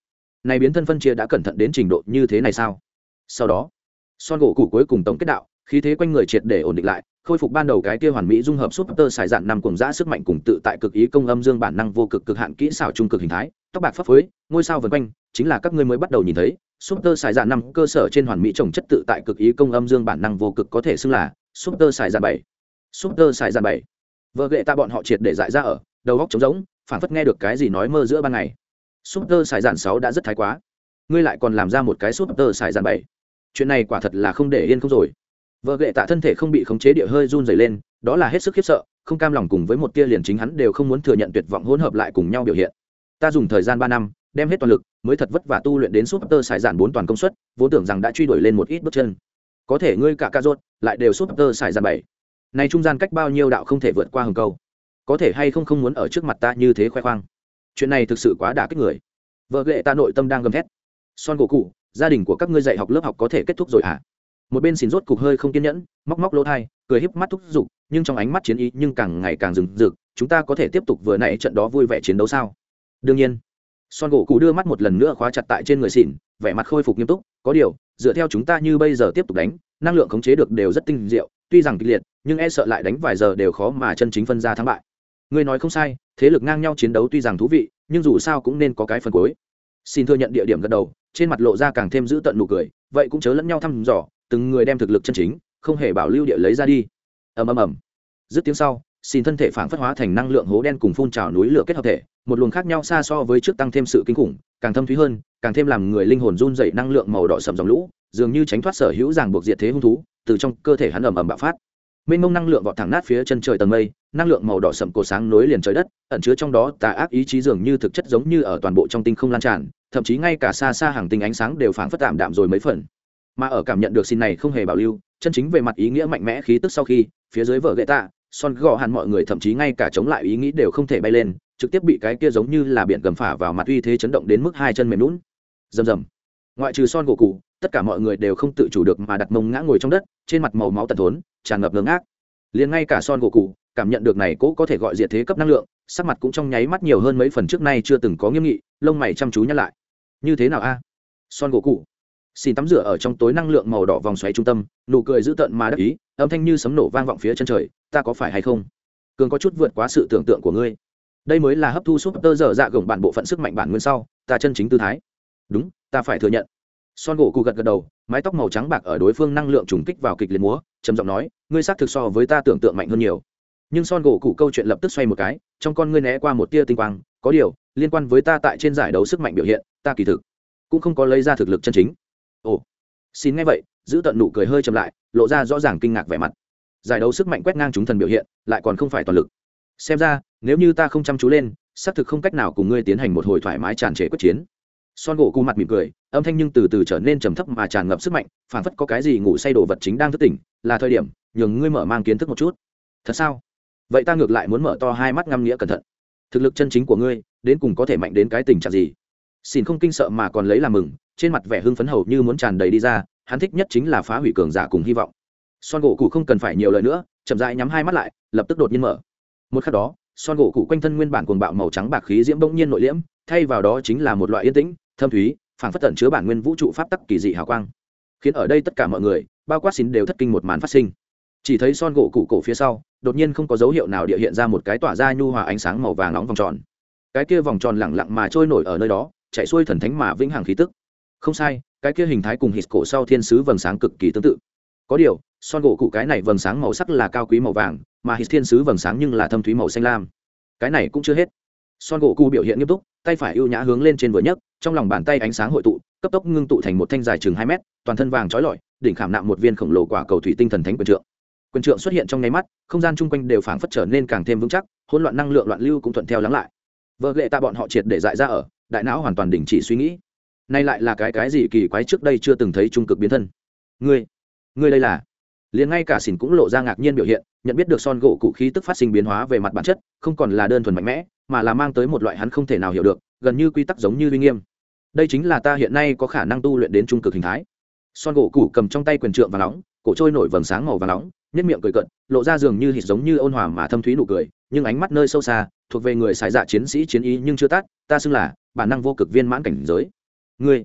Speaker 1: Này biến thân phân chia đã cẩn thận đến trình độ như thế này sao? Sau đó, son gỗ cụ cuối cùng tổng kết đạo khí thế quanh người triệt để ổn định lại, khôi phục ban đầu cái kia hoàn mỹ dung hợp súp tơ xài dạn nằm cùng giã sức mạnh cùng tự tại cực ý công âm dương bản năng vô cực cực hạn kỹ xảo trung cực hình thái, tóc bạc phấp phới, ngôi sao vần quanh, chính là các ngươi mới bắt đầu nhìn thấy, súp tơ xài dạn năm cơ sở trên hoàn mỹ trồng chất tự tại cực ý công âm dương bản năng vô cực có thể xưng là súp tơ xài dạn bảy. Súp tơ xài dạn bảy. Vợ ghệ ta bọn họ triệt để dại ra ở, đầu góc trống rỗng phản phất nghe được cái gì nói mơ giữa ban ngày. Súp tơ xài dạn sáu đã rất thái quá. Ngươi lại còn làm ra một cái súp tơ xài dạn bảy. Chuyện này quả thật là không để yên không rồi vợ gệ tạ thân thể không bị khống chế địa hơi run dày lên, đó là hết sức khiếp sợ, không cam lòng cùng với một tia liền chính hắn đều không muốn thừa nhận tuyệt vọng hỗn hợp lại cùng nhau biểu hiện. Ta dùng thời gian ba năm, đem hết toàn lực, mới thật vất vả tu luyện đến súp tơ xài giản bốn toàn công suất, vốn tưởng rằng đã truy đuổi lên một ít bước chân. Có thể ngươi cả ca rốt, lại đều súp tơ xài giản bảy. Này trung gian cách bao nhiêu đạo không thể vượt qua hừng câu. Có thể hay không không muốn ở trước mặt ta như thế khoe khoang. Chuyện này thực sự quá đả kích người. Vợ ghệ ta nội tâm đang gầm thét. Son gỗ cụ, gia đình của các ngươi dạy học lớp học có thể kết thúc rồi à một bên xin rốt cục hơi không kiên nhẫn, móc móc lỗ thai, cười híp mắt thúc giục, nhưng trong ánh mắt chiến ý nhưng càng ngày càng rừng rực, chúng ta có thể tiếp tục vừa nãy trận đó vui vẻ chiến đấu sao? Đương nhiên. Son gỗ cụ đưa mắt một lần nữa khóa chặt tại trên người xỉn, vẻ mặt khôi phục nghiêm túc, có điều, dựa theo chúng ta như bây giờ tiếp tục đánh, năng lượng khống chế được đều rất tinh diệu, tuy rằng kịch liệt, nhưng e sợ lại đánh vài giờ đều khó mà chân chính phân ra thắng bại. Ngươi nói không sai, thế lực ngang nhau chiến đấu tuy rằng thú vị, nhưng dù sao cũng nên có cái phần cuối. Xin thừa nhận địa điểm gật đầu, trên mặt lộ ra càng thêm giữ tận nụ cười, vậy cũng chớ lẫn nhau thăm dò từng người đem thực lực chân chính, không hề bảo lưu địa lấy ra đi. Ầm ầm ầm. Dứt tiếng sau, xin thân thể phản phất hóa thành năng lượng hố đen cùng phun trào núi lửa kết hợp thể, một luồng khác nhau xa so với trước tăng thêm sự kinh khủng, càng thâm thúy hơn, càng thêm làm người linh hồn run dậy năng lượng màu đỏ sầm dòng lũ, dường như tránh thoát sở hữu ràng buộc diệt thế hung thú, từ trong cơ thể hắn ầm ầm bạo phát. Mênh mông năng lượng vọt thẳng nát phía chân trời tầng mây, năng lượng màu đỏ sầm cổ sáng nối liền trời đất, ẩn chứa trong đó tà ác ý chí dường như thực chất giống như ở toàn bộ trong tinh không lan tràn, thậm chí ngay cả xa xa hàng tinh ánh sáng đều phảng phất tạm đạm rồi mấy phần mà ở cảm nhận được xin này không hề bảo lưu, chân chính về mặt ý nghĩa mạnh mẽ khí tức sau khi, phía dưới vợ ghệ tạ, son gò hẳn mọi người thậm chí ngay cả chống lại ý nghĩ đều không thể bay lên, trực tiếp bị cái kia giống như là biển gầm phả vào mặt uy thế chấn động đến mức hai chân mềm lún rầm rầm. Ngoại trừ son gỗ cụ, tất cả mọi người đều không tự chủ được mà đặt mông ngã ngồi trong đất, trên mặt màu máu tận thốn, tràn ngập ngưỡng ác liền ngay cả son gỗ cụ, cảm nhận được này cố có thể gọi diệt thế cấp năng lượng, sắc mặt cũng trong nháy mắt nhiều hơn mấy phần trước nay chưa từng có nghiêm nghị, lông mày chăm chú nhắc lại. Như thế nào a? Son gỗ cụ xin tắm rửa ở trong tối năng lượng màu đỏ vòng xoáy trung tâm, nụ cười dữ tợn mà đắc ý, âm thanh như sấm nổ vang vọng phía chân trời, ta có phải hay không? Cường có chút vượt quá sự tưởng tượng của ngươi. Đây mới là hấp thu súp tơ dở dạ gồng bản bộ phận sức mạnh bản nguyên sau, ta chân chính tư thái. Đúng, ta phải thừa nhận. Son gỗ cụ gật gật đầu, mái tóc màu trắng bạc ở đối phương năng lượng trùng kích vào kịch liệt múa, trầm giọng nói, ngươi xác thực so với ta tưởng tượng mạnh hơn nhiều. Nhưng son gỗ cụ câu chuyện lập tức xoay một cái, trong con ngươi né qua một tia tinh quang, có điều, liên quan với ta tại trên giải đấu sức mạnh biểu hiện, ta kỳ thực cũng không có lấy ra thực lực chân chính ồ. Xin nghe vậy, giữ tận nụ cười hơi chậm lại, lộ ra rõ ràng kinh ngạc vẻ mặt. Giải đấu sức mạnh quét ngang chúng thần biểu hiện, lại còn không phải toàn lực. Xem ra, nếu như ta không chăm chú lên, xác thực không cách nào cùng ngươi tiến hành một hồi thoải mái tràn trề quyết chiến. Son gỗ cụ mặt mỉm cười, âm thanh nhưng từ từ trở nên trầm thấp mà tràn ngập sức mạnh phản phất có cái gì ngủ say đồ vật chính đang thức tỉnh, là thời điểm, nhường ngươi mở mang kiến thức một chút. Thật sao? Vậy ta ngược lại muốn mở to hai mắt ngăm nghĩa cẩn thận. Thực lực chân chính của ngươi, đến cùng có thể mạnh đến cái tình trạng gì? Xin không kinh sợ mà còn lấy làm mừng trên mặt vẻ hưng phấn hầu như muốn tràn đầy đi ra, hắn thích nhất chính là phá hủy cường giả cùng hy vọng. Son gỗ cụ không cần phải nhiều lời nữa, chậm rãi nhắm hai mắt lại, lập tức đột nhiên mở. Một khắc đó, son gỗ cụ quanh thân nguyên bản cuồng bạo màu trắng bạc khí diễm bỗng nhiên nội liễm, thay vào đó chính là một loại yên tĩnh, thâm thúy phản phất tận chứa bản nguyên vũ trụ pháp tắc kỳ dị hào quang. Khiến ở đây tất cả mọi người, bao quát xin đều thất kinh một màn phát sinh. Chỉ thấy son gỗ cụ cổ phía sau, đột nhiên không có dấu hiệu nào địa hiện ra một cái tỏa ra nhu hòa ánh sáng màu vàng nóng vòng tròn. Cái kia vòng tròn lẳng lặng mà trôi nổi ở nơi đó, chạy xuôi thần thánh mà vĩnh hằng khí tức không sai, cái kia hình thái cùng hít cổ sau thiên sứ vầng sáng cực kỳ tương tự. Có điều, son gỗ cụ cái này vầng sáng màu sắc là cao quý màu vàng, mà hít thiên sứ vầng sáng nhưng là thâm thúy màu xanh lam. Cái này cũng chưa hết. Son gỗ cụ biểu hiện nghiêm túc, tay phải ưu nhã hướng lên trên vừa nhấc, trong lòng bàn tay ánh sáng hội tụ, cấp tốc ngưng tụ thành một thanh dài chừng hai mét, toàn thân vàng trói lọi, đỉnh khảm nạm một viên khổng lồ quả cầu thủy tinh thần thánh quyền trượng. Quyền trượng xuất hiện trong nháy mắt, không gian chung quanh đều phảng phất trở nên càng thêm vững chắc, hỗn loạn năng lượng loạn lưu cũng thuận theo lắng lại. Vợ lệ tạ bọn họ triệt để dại ra ở, đại não hoàn toàn đình chỉ suy nghĩ nay lại là cái cái gì kỳ quái trước đây chưa từng thấy trung cực biến thân? Ngươi ngươi đây là? Liền ngay cả xỉn cũng lộ ra ngạc nhiên biểu hiện, nhận biết được son gỗ cụ khí tức phát sinh biến hóa về mặt bản chất, không còn là đơn thuần mạnh mẽ, mà là mang tới một loại hắn không thể nào hiểu được, gần như quy tắc giống như uy nghiêm. Đây chính là ta hiện nay có khả năng tu luyện đến trung cực hình thái. Son gỗ cụ cầm trong tay quyền trượng và nóng, cổ trôi nổi vầng sáng màu và nóng nhất miệng cười cận lộ ra dường như hít giống như ôn hòa mà thâm thúy nụ cười, nhưng ánh mắt nơi sâu xa, thuộc về người xài dạ chiến sĩ chiến ý nhưng chưa tắt, ta xưng là bản năng vô cực viên mãn cảnh giới ngươi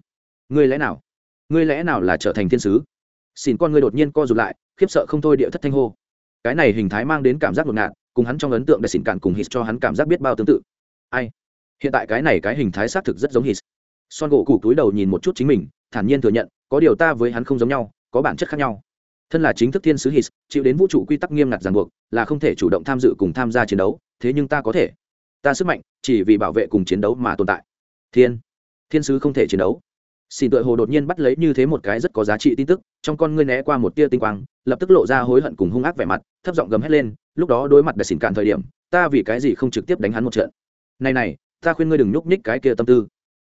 Speaker 1: ngươi lẽ nào? Ngươi lẽ nào là trở thành thiên sứ? Xin con ngươi đột nhiên co rụt lại, khiếp sợ không thôi địa thất thanh hô. Cái này hình thái mang đến cảm giác ngột ngạt, cùng hắn trong ấn tượng đã xỉn cạn cùng hít cho hắn cảm giác biết bao tương tự. Ai? Hiện tại cái này cái hình thái xác thực rất giống hít. Son gỗ cụ túi đầu nhìn một chút chính mình, thản nhiên thừa nhận, có điều ta với hắn không giống nhau, có bản chất khác nhau. Thân là chính thức thiên sứ hít, chịu đến vũ trụ quy tắc nghiêm ngặt ràng buộc, là không thể chủ động tham dự cùng tham gia chiến đấu, thế nhưng ta có thể. Ta sức mạnh, chỉ vì bảo vệ cùng chiến đấu mà tồn tại. Thiên thiên sứ không thể chiến đấu. Xin tựa hồ đột nhiên bắt lấy như thế một cái rất có giá trị tin tức, trong con ngươi né qua một tia tinh quang, lập tức lộ ra hối hận cùng hung ác vẻ mặt, thấp giọng gầm hét lên, lúc đó đối mặt đại xỉn cạn thời điểm, ta vì cái gì không trực tiếp đánh hắn một trận? Này này, ta khuyên ngươi đừng nhúc nhích cái kia tâm tư.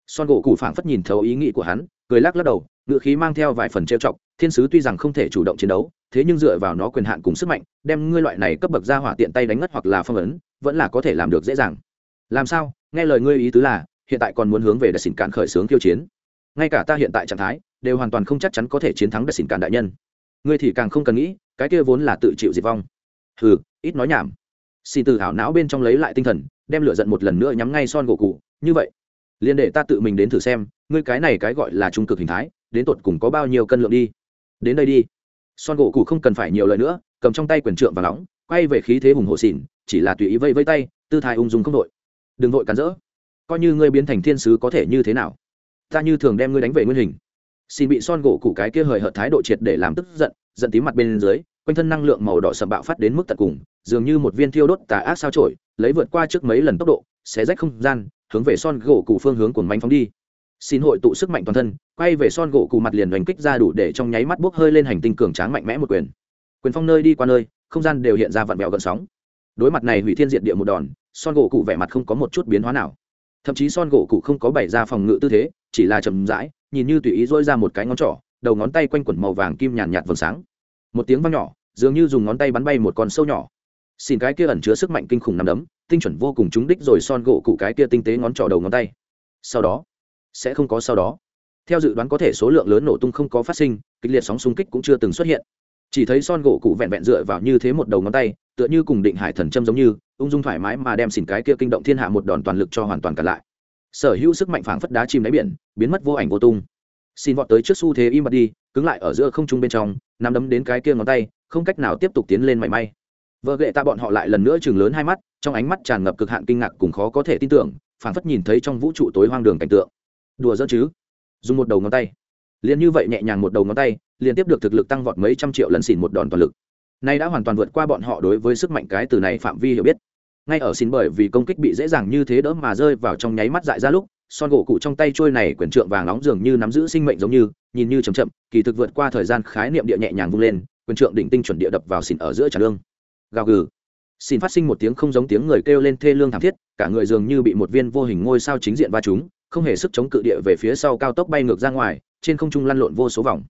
Speaker 1: Son gỗ cụ phảng phất nhìn thấu ý nghĩ của hắn, cười lắc lắc đầu ngự khí mang theo vài phần trêu chọc, thiên sứ tuy rằng không thể chủ động chiến đấu, thế nhưng dựa vào nó quyền hạn cùng sức mạnh, đem ngươi loại này cấp bậc ra hỏa tiện tay đánh ngất hoặc là phong ấn, vẫn là có thể làm được dễ dàng. Làm sao? Nghe lời ngươi ý tứ là hiện tại còn muốn hướng về đại xỉn cạn khởi xướng tiêu chiến. Ngay cả ta hiện tại trạng thái, đều hoàn toàn không chắc chắn có thể chiến thắng đại xỉn cạn đại nhân. Ngươi thì càng không cần nghĩ, cái kia vốn là tự chịu diệt vong. Hừ, ít nói nhảm. Xin từ hảo não bên trong lấy lại tinh thần, đem lửa giận một lần nữa nhắm ngay son gỗ cụ như vậy, liền để ta tự mình đến thử xem, ngươi cái này cái gọi là trung cực hình thái, đến tột cùng có bao nhiêu cân lượng đi. Đến đây đi. Son gỗ cụ không cần phải nhiều lời nữa, cầm trong tay quyền trượng và nóng, quay về khí thế hùng hộ xỉn, chỉ là tùy ý vây vây tay, tư thái ung dung không đội. Đừng vội cắn rỡ coi như ngươi biến thành thiên sứ có thể như thế nào? Ta như thường đem ngươi đánh về nguyên hình. Xin bị son gỗ cụ cái kia hời hợt thái độ triệt để làm tức giận giận tím mặt bên dưới, quanh thân năng lượng màu đỏ sầm bạo phát đến mức tận cùng, dường như một viên thiêu đốt tà ác sao trổi lấy vượt qua trước mấy lần tốc độ, xé rách không gian, hướng về son gỗ cụ phương hướng của manh phóng đi. Xin hội tụ sức mạnh toàn thân, quay về son gỗ cụ mặt liền đánh kích ra đủ để trong nháy mắt bốc hơi lên hành tinh cường tráng mạnh mẽ một quyền. Quyền phong nơi đi qua nơi, không gian đều hiện ra vặn vẹo gần sóng. Đối mặt này hủy thiên diệt địa một đòn, son gỗ cụ vẻ mặt không có một chút biến hóa nào thậm chí son gỗ cụ không có bày ra phòng ngự tư thế, chỉ là chậm rãi, nhìn như tùy ý dỗi ra một cái ngón trỏ, đầu ngón tay quanh quẩn màu vàng kim nhàn nhạt vầng sáng. Một tiếng vang nhỏ, dường như dùng ngón tay bắn bay một con sâu nhỏ. Xin cái kia ẩn chứa sức mạnh kinh khủng nằm đấm, tinh chuẩn vô cùng trúng đích rồi son gỗ cụ cái kia tinh tế ngón trỏ đầu ngón tay. Sau đó, sẽ không có sau đó. Theo dự đoán có thể số lượng lớn nổ tung không có phát sinh, kịch liệt sóng xung kích cũng chưa từng xuất hiện. Chỉ thấy son gỗ cụ vẹn vẹn dựa vào như thế một đầu ngón tay, tựa như cùng định hải thần châm giống như ung dung thoải mái mà đem xỉn cái kia kinh động thiên hạ một đòn toàn lực cho hoàn toàn cản lại. Sở hữu sức mạnh phảng phất đá chìm đáy biển, biến mất vô ảnh vô tung. Xin vọt tới trước xu thế im bặt đi, cứng lại ở giữa không trung bên trong, nắm đấm đến cái kia ngón tay, không cách nào tiếp tục tiến lên mảy may. Vợ ghệ ta bọn họ lại lần nữa chừng lớn hai mắt, trong ánh mắt tràn ngập cực hạn kinh ngạc cùng khó có thể tin tưởng, phảng phất nhìn thấy trong vũ trụ tối hoang đường cảnh tượng. Đùa dỡ chứ? Dùng một đầu ngón tay. Liền như vậy nhẹ nhàng một đầu ngón tay liên tiếp được thực lực tăng vọt mấy trăm triệu lần xỉn một đòn toàn lực. Nay đã hoàn toàn vượt qua bọn họ đối với sức mạnh cái từ này phạm vi hiểu biết ngay ở xin bởi vì công kích bị dễ dàng như thế đỡ mà rơi vào trong nháy mắt dại ra lúc, son gỗ cụ trong tay trôi này quyển trượng vàng nóng dường như nắm giữ sinh mệnh giống như, nhìn như chầm chậm, kỳ thực vượt qua thời gian khái niệm địa nhẹ nhàng vung lên quyển trượng đỉnh tinh chuẩn địa đập vào xỉn ở giữa trà lương. Gào gừ. Xin phát sinh một tiếng không giống tiếng người kêu lên thê lương thảm thiết, cả người dường như bị một viên vô hình ngôi sao chính diện va chúng không hề sức chống cự địa về phía sau cao tốc bay ngược ra ngoài, trên không trung lăn lộn vô số vòng.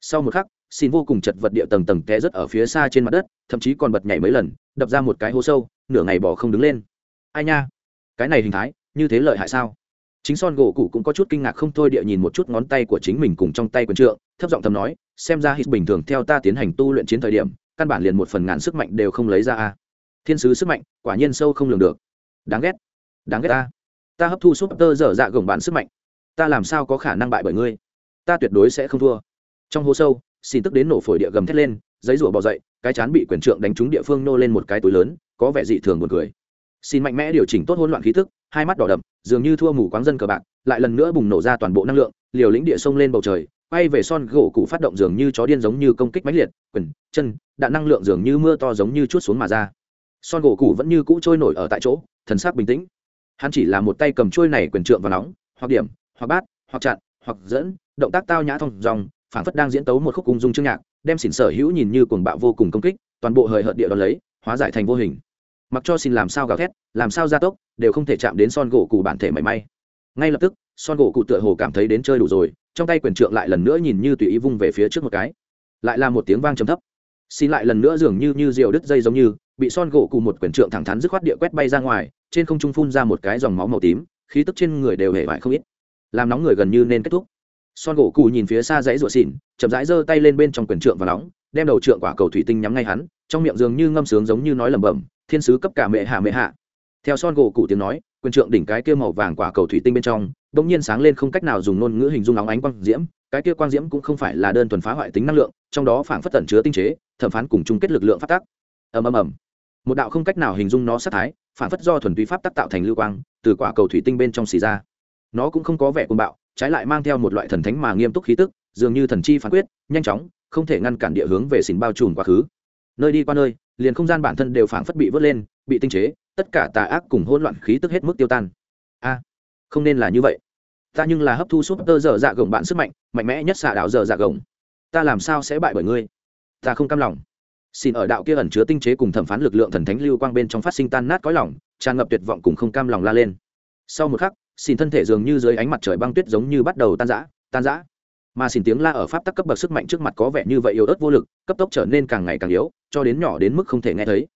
Speaker 1: Sau một khắc, xin vô cùng chật vật địa tầng tầng té rất ở phía xa trên mặt đất, thậm chí còn bật nhảy mấy lần, đập ra một cái hố sâu nửa ngày bỏ không đứng lên. Ai nha? Cái này hình thái, như thế lợi hại sao? Chính son gỗ cụ cũng có chút kinh ngạc không thôi, địa nhìn một chút ngón tay của chính mình cùng trong tay quần trượng, thấp giọng thầm nói, xem ra hít bình thường theo ta tiến hành tu luyện chiến thời điểm, căn bản liền một phần ngàn sức mạnh đều không lấy ra a. Thiên sứ sức mạnh, quả nhiên sâu không lường được. Đáng ghét. Đáng ghét ta. Ta hấp thu súp tơ dở dạ gồng bạn sức mạnh. Ta làm sao có khả năng bại bởi ngươi? Ta tuyệt đối sẽ không thua. Trong hố sâu xin tức đến nổ phổi địa gầm thét lên, giấy rủa bò dậy, cái chán bị quyền trượng đánh trúng địa phương nô lên một cái túi lớn có vẻ dị thường buồn cười. Xin mạnh mẽ điều chỉnh tốt hỗn loạn khí thức, hai mắt đỏ đậm, dường như thua mù quáng dân cờ bạc, lại lần nữa bùng nổ ra toàn bộ năng lượng, liều lĩnh địa sông lên bầu trời, quay về son gỗ cụ phát động dường như chó điên giống như công kích mãnh liệt quần chân, đạn năng lượng dường như mưa to giống như chút xuống mà ra. Son gỗ cụ vẫn như cũ trôi nổi ở tại chỗ, thần sắc bình tĩnh. Hắn chỉ là một tay cầm trôi này quyền trượng vào nóng, hoặc điểm, hoặc bát, hoặc chặn, hoặc dẫn, động tác tao nhã thông dòng, phảng phất đang diễn tấu một khúc cung dung chương nhạc, đem xỉn sở hữu nhìn như cuồng bạo vô cùng công kích, toàn bộ hời hợt địa đón lấy hóa giải thành vô hình. Mặc cho xin làm sao gào thét, làm sao gia tốc, đều không thể chạm đến son gỗ cụ bản thể mảy may. Ngay lập tức, son gỗ cụ tựa hồ cảm thấy đến chơi đủ rồi, trong tay quyền trượng lại lần nữa nhìn như tùy ý vung về phía trước một cái. Lại là một tiếng vang trầm thấp. Xin lại lần nữa dường như như diều đứt dây giống như, bị son gỗ cụ một quyền trượng thẳng thắn dứt khoát địa quét bay ra ngoài, trên không trung phun ra một cái dòng máu màu tím, khí tức trên người đều hề vải không ít. Làm nóng người gần như nên kết thúc. Son gỗ cụ nhìn phía xa dãy rụa xỉn chậm rãi giơ tay lên bên trong quyền trượng và nóng đem đầu trượng quả cầu thủy tinh nhắm ngay hắn, trong miệng dường như ngâm sướng giống như nói lẩm bẩm, thiên sứ cấp cả mẹ hạ mẹ hạ. Theo son gỗ cụ tiếng nói, quyền trượng đỉnh cái kia màu vàng quả cầu thủy tinh bên trong đ ỗ n g nhiên sáng lên không cách nào dùng ngôn ngữ hình dung óng ánh quang diễm, cái kia quang diễm cũng không phải là đơn thuần phá hoại tính năng lượng, trong đó phảng phất tẩn chứa tinh chế, thẩm phán cùng chung kết lực lượng phát tác ầm ầm ầm. Một đạo không cách nào hình dung nó sát thái, phảng phất do thuần túy pháp tác tạo thành lưu quang, từ quả cầu thủy tinh bên trong xì ra. Nó cũng không có vẻ côn bạo, trái lại mang theo một loại thần thánh mà nghiêm túc khí tức, dường như thần chi phán quyết, nhanh chóng không thể ngăn cản địa hướng về xỉn bao trùm quá khứ. Nơi đi qua nơi, liền không gian bản thân đều phảng phất bị vớt lên, bị tinh chế, tất cả tà ác cùng hỗn loạn khí tức hết mức tiêu tan. A, không nên là như vậy. Ta nhưng là hấp thu súp tơ dở dạ gồng bạn sức mạnh mạnh mẽ nhất xạ đạo dở dạ gồng. Ta làm sao sẽ bại bởi ngươi? Ta không cam lòng. Xin ở đạo kia ẩn chứa tinh chế cùng thẩm phán lực lượng thần thánh lưu quang bên trong phát sinh tan nát cõi lòng, tràn ngập tuyệt vọng cùng không cam lòng la lên. Sau một khắc xin thân thể dường như dưới ánh mặt trời băng tuyết giống như bắt đầu tan rã tan rã mà xin tiếng la ở pháp tắc cấp bậc sức mạnh trước mặt có vẻ như vậy yếu ớt vô lực, cấp tốc trở nên càng ngày càng yếu, cho đến nhỏ đến mức không thể nghe thấy.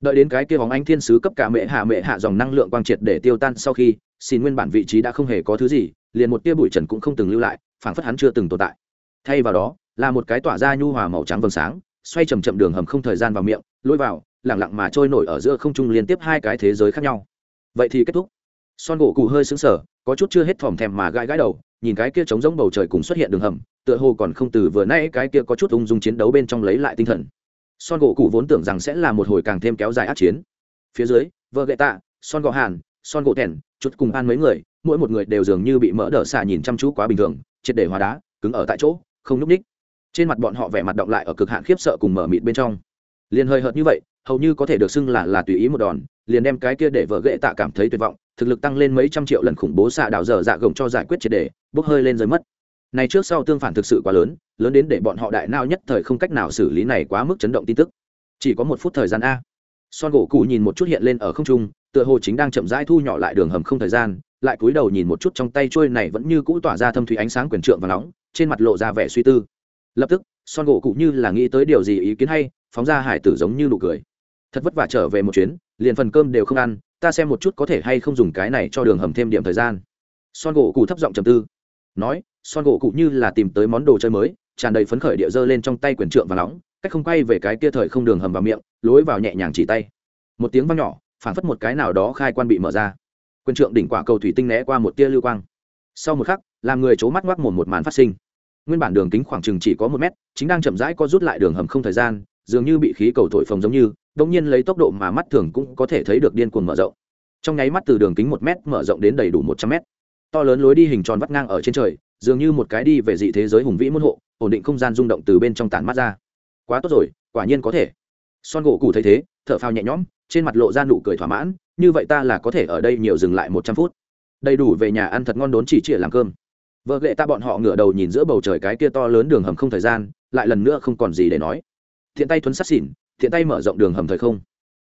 Speaker 1: Đợi đến cái kia hóng anh thiên sứ cấp cả mẹ hạ mẹ hạ dòng năng lượng quang triệt để tiêu tan sau khi, xin nguyên bản vị trí đã không hề có thứ gì, liền một tia bụi trần cũng không từng lưu lại, phảng phất hắn chưa từng tồn tại. Thay vào đó, là một cái tỏa ra nhu hòa màu trắng vầng sáng, xoay chầm chậm đường hầm không thời gian vào miệng, lôi vào lẳng lặng mà trôi nổi ở giữa không trung liên tiếp hai cái thế giới khác nhau. Vậy thì kết thúc. Son gỗ cụ hơi sững sở có chút chưa hết thòm thèm mà gãi gãi đầu nhìn cái kia trống rỗng bầu trời cùng xuất hiện đường hầm, tựa hồ còn không từ vừa nãy cái kia có chút ung dung chiến đấu bên trong lấy lại tinh thần. Son gỗ cụ vốn tưởng rằng sẽ là một hồi càng thêm kéo dài át chiến. Phía dưới, vợ gậy tạ, son gỗ hàn, son gỗ thèn chút cùng an mấy người, mỗi một người đều dường như bị mỡ đỡ xả nhìn chăm chú quá bình thường, triệt để hóa đá, cứng ở tại chỗ, không nhúc ních trên mặt bọn họ vẻ mặt động lại ở cực hạn khiếp sợ cùng mở mịt bên trong. Liền hơi hợt như vậy, hầu như có thể được xưng là là tùy ý một đòn, liền đem cái kia để vợ ghệ tạ cảm thấy tuyệt vọng, thực lực tăng lên mấy trăm triệu lần khủng bố xạ đảo dở dạ gồng cho giải quyết triệt đề bốc hơi lên rơi mất. Này trước sau tương phản thực sự quá lớn lớn đến để bọn họ đại nao nhất thời không cách nào xử lý này quá mức chấn động tin tức. Chỉ có một phút thời gian a. Son gỗ cụ nhìn một chút hiện lên ở không trung, tựa hồ chính đang chậm rãi thu nhỏ lại đường hầm không thời gian, lại cúi đầu nhìn một chút trong tay trôi này vẫn như cũ tỏa ra thâm thủy ánh sáng quyền trượng và nóng, trên mặt lộ ra vẻ suy tư. Lập tức, son gỗ cụ như là nghĩ tới điều gì ý kiến hay, phóng ra hải tử giống như nụ cười. Thật vất vả trở về một chuyến, liền phần cơm đều không ăn, ta xem một chút có thể hay không dùng cái này cho đường hầm thêm điểm thời gian. Son gỗ cụ thấp giọng trầm tư nói, son gỗ cụ như là tìm tới món đồ chơi mới, tràn đầy phấn khởi địa dơ lên trong tay quyền trượng và nóng, cách không quay về cái kia thời không đường hầm vào miệng, lối vào nhẹ nhàng chỉ tay. Một tiếng vang nhỏ phản phất một cái nào đó khai quan bị mở ra. Quyền trượng đỉnh quả cầu thủy tinh né qua một tia lưu quang. Sau một khắc, làm người c mắt ngoác một một màn phát sinh. Nguyên bản đường kính khoảng chừng chỉ có một mét, chính đang chậm rãi co rút lại đường hầm không thời gian, dường như bị khí cầu thổi phồng giống như đ nhiên lấy tốc độ mà mắt thường cũng có thể thấy được điên cuồng mở rộng. Trong nháy mắt từ đường kính một mét mở rộng đến đầy đủ một trăm mét to lớn lối đi hình tròn vắt ngang ở trên trời, dường như một cái đi về dị thế giới hùng vĩ môn hộ, ổn định không gian rung động từ bên trong tản mắt ra. Quá tốt rồi, quả nhiên có thể. Son gỗ cụ thấy thế, thở phào nhẹ nhõm, trên mặt lộ ra nụ cười thỏa mãn, như vậy ta là có thể ở đây nhiều dừng lại một trăm phút. Đầy đủ về nhà ăn thật ngon đốn chỉ chĩa làm cơm. Vợ ghệ ta bọn họ ngửa đầu nhìn giữa bầu trời cái kia to lớn đường hầm không thời gian, lại lần nữa không còn gì để nói. Thiện tay thuấn sát xỉn, thiện tay mở rộng đường hầm thời không.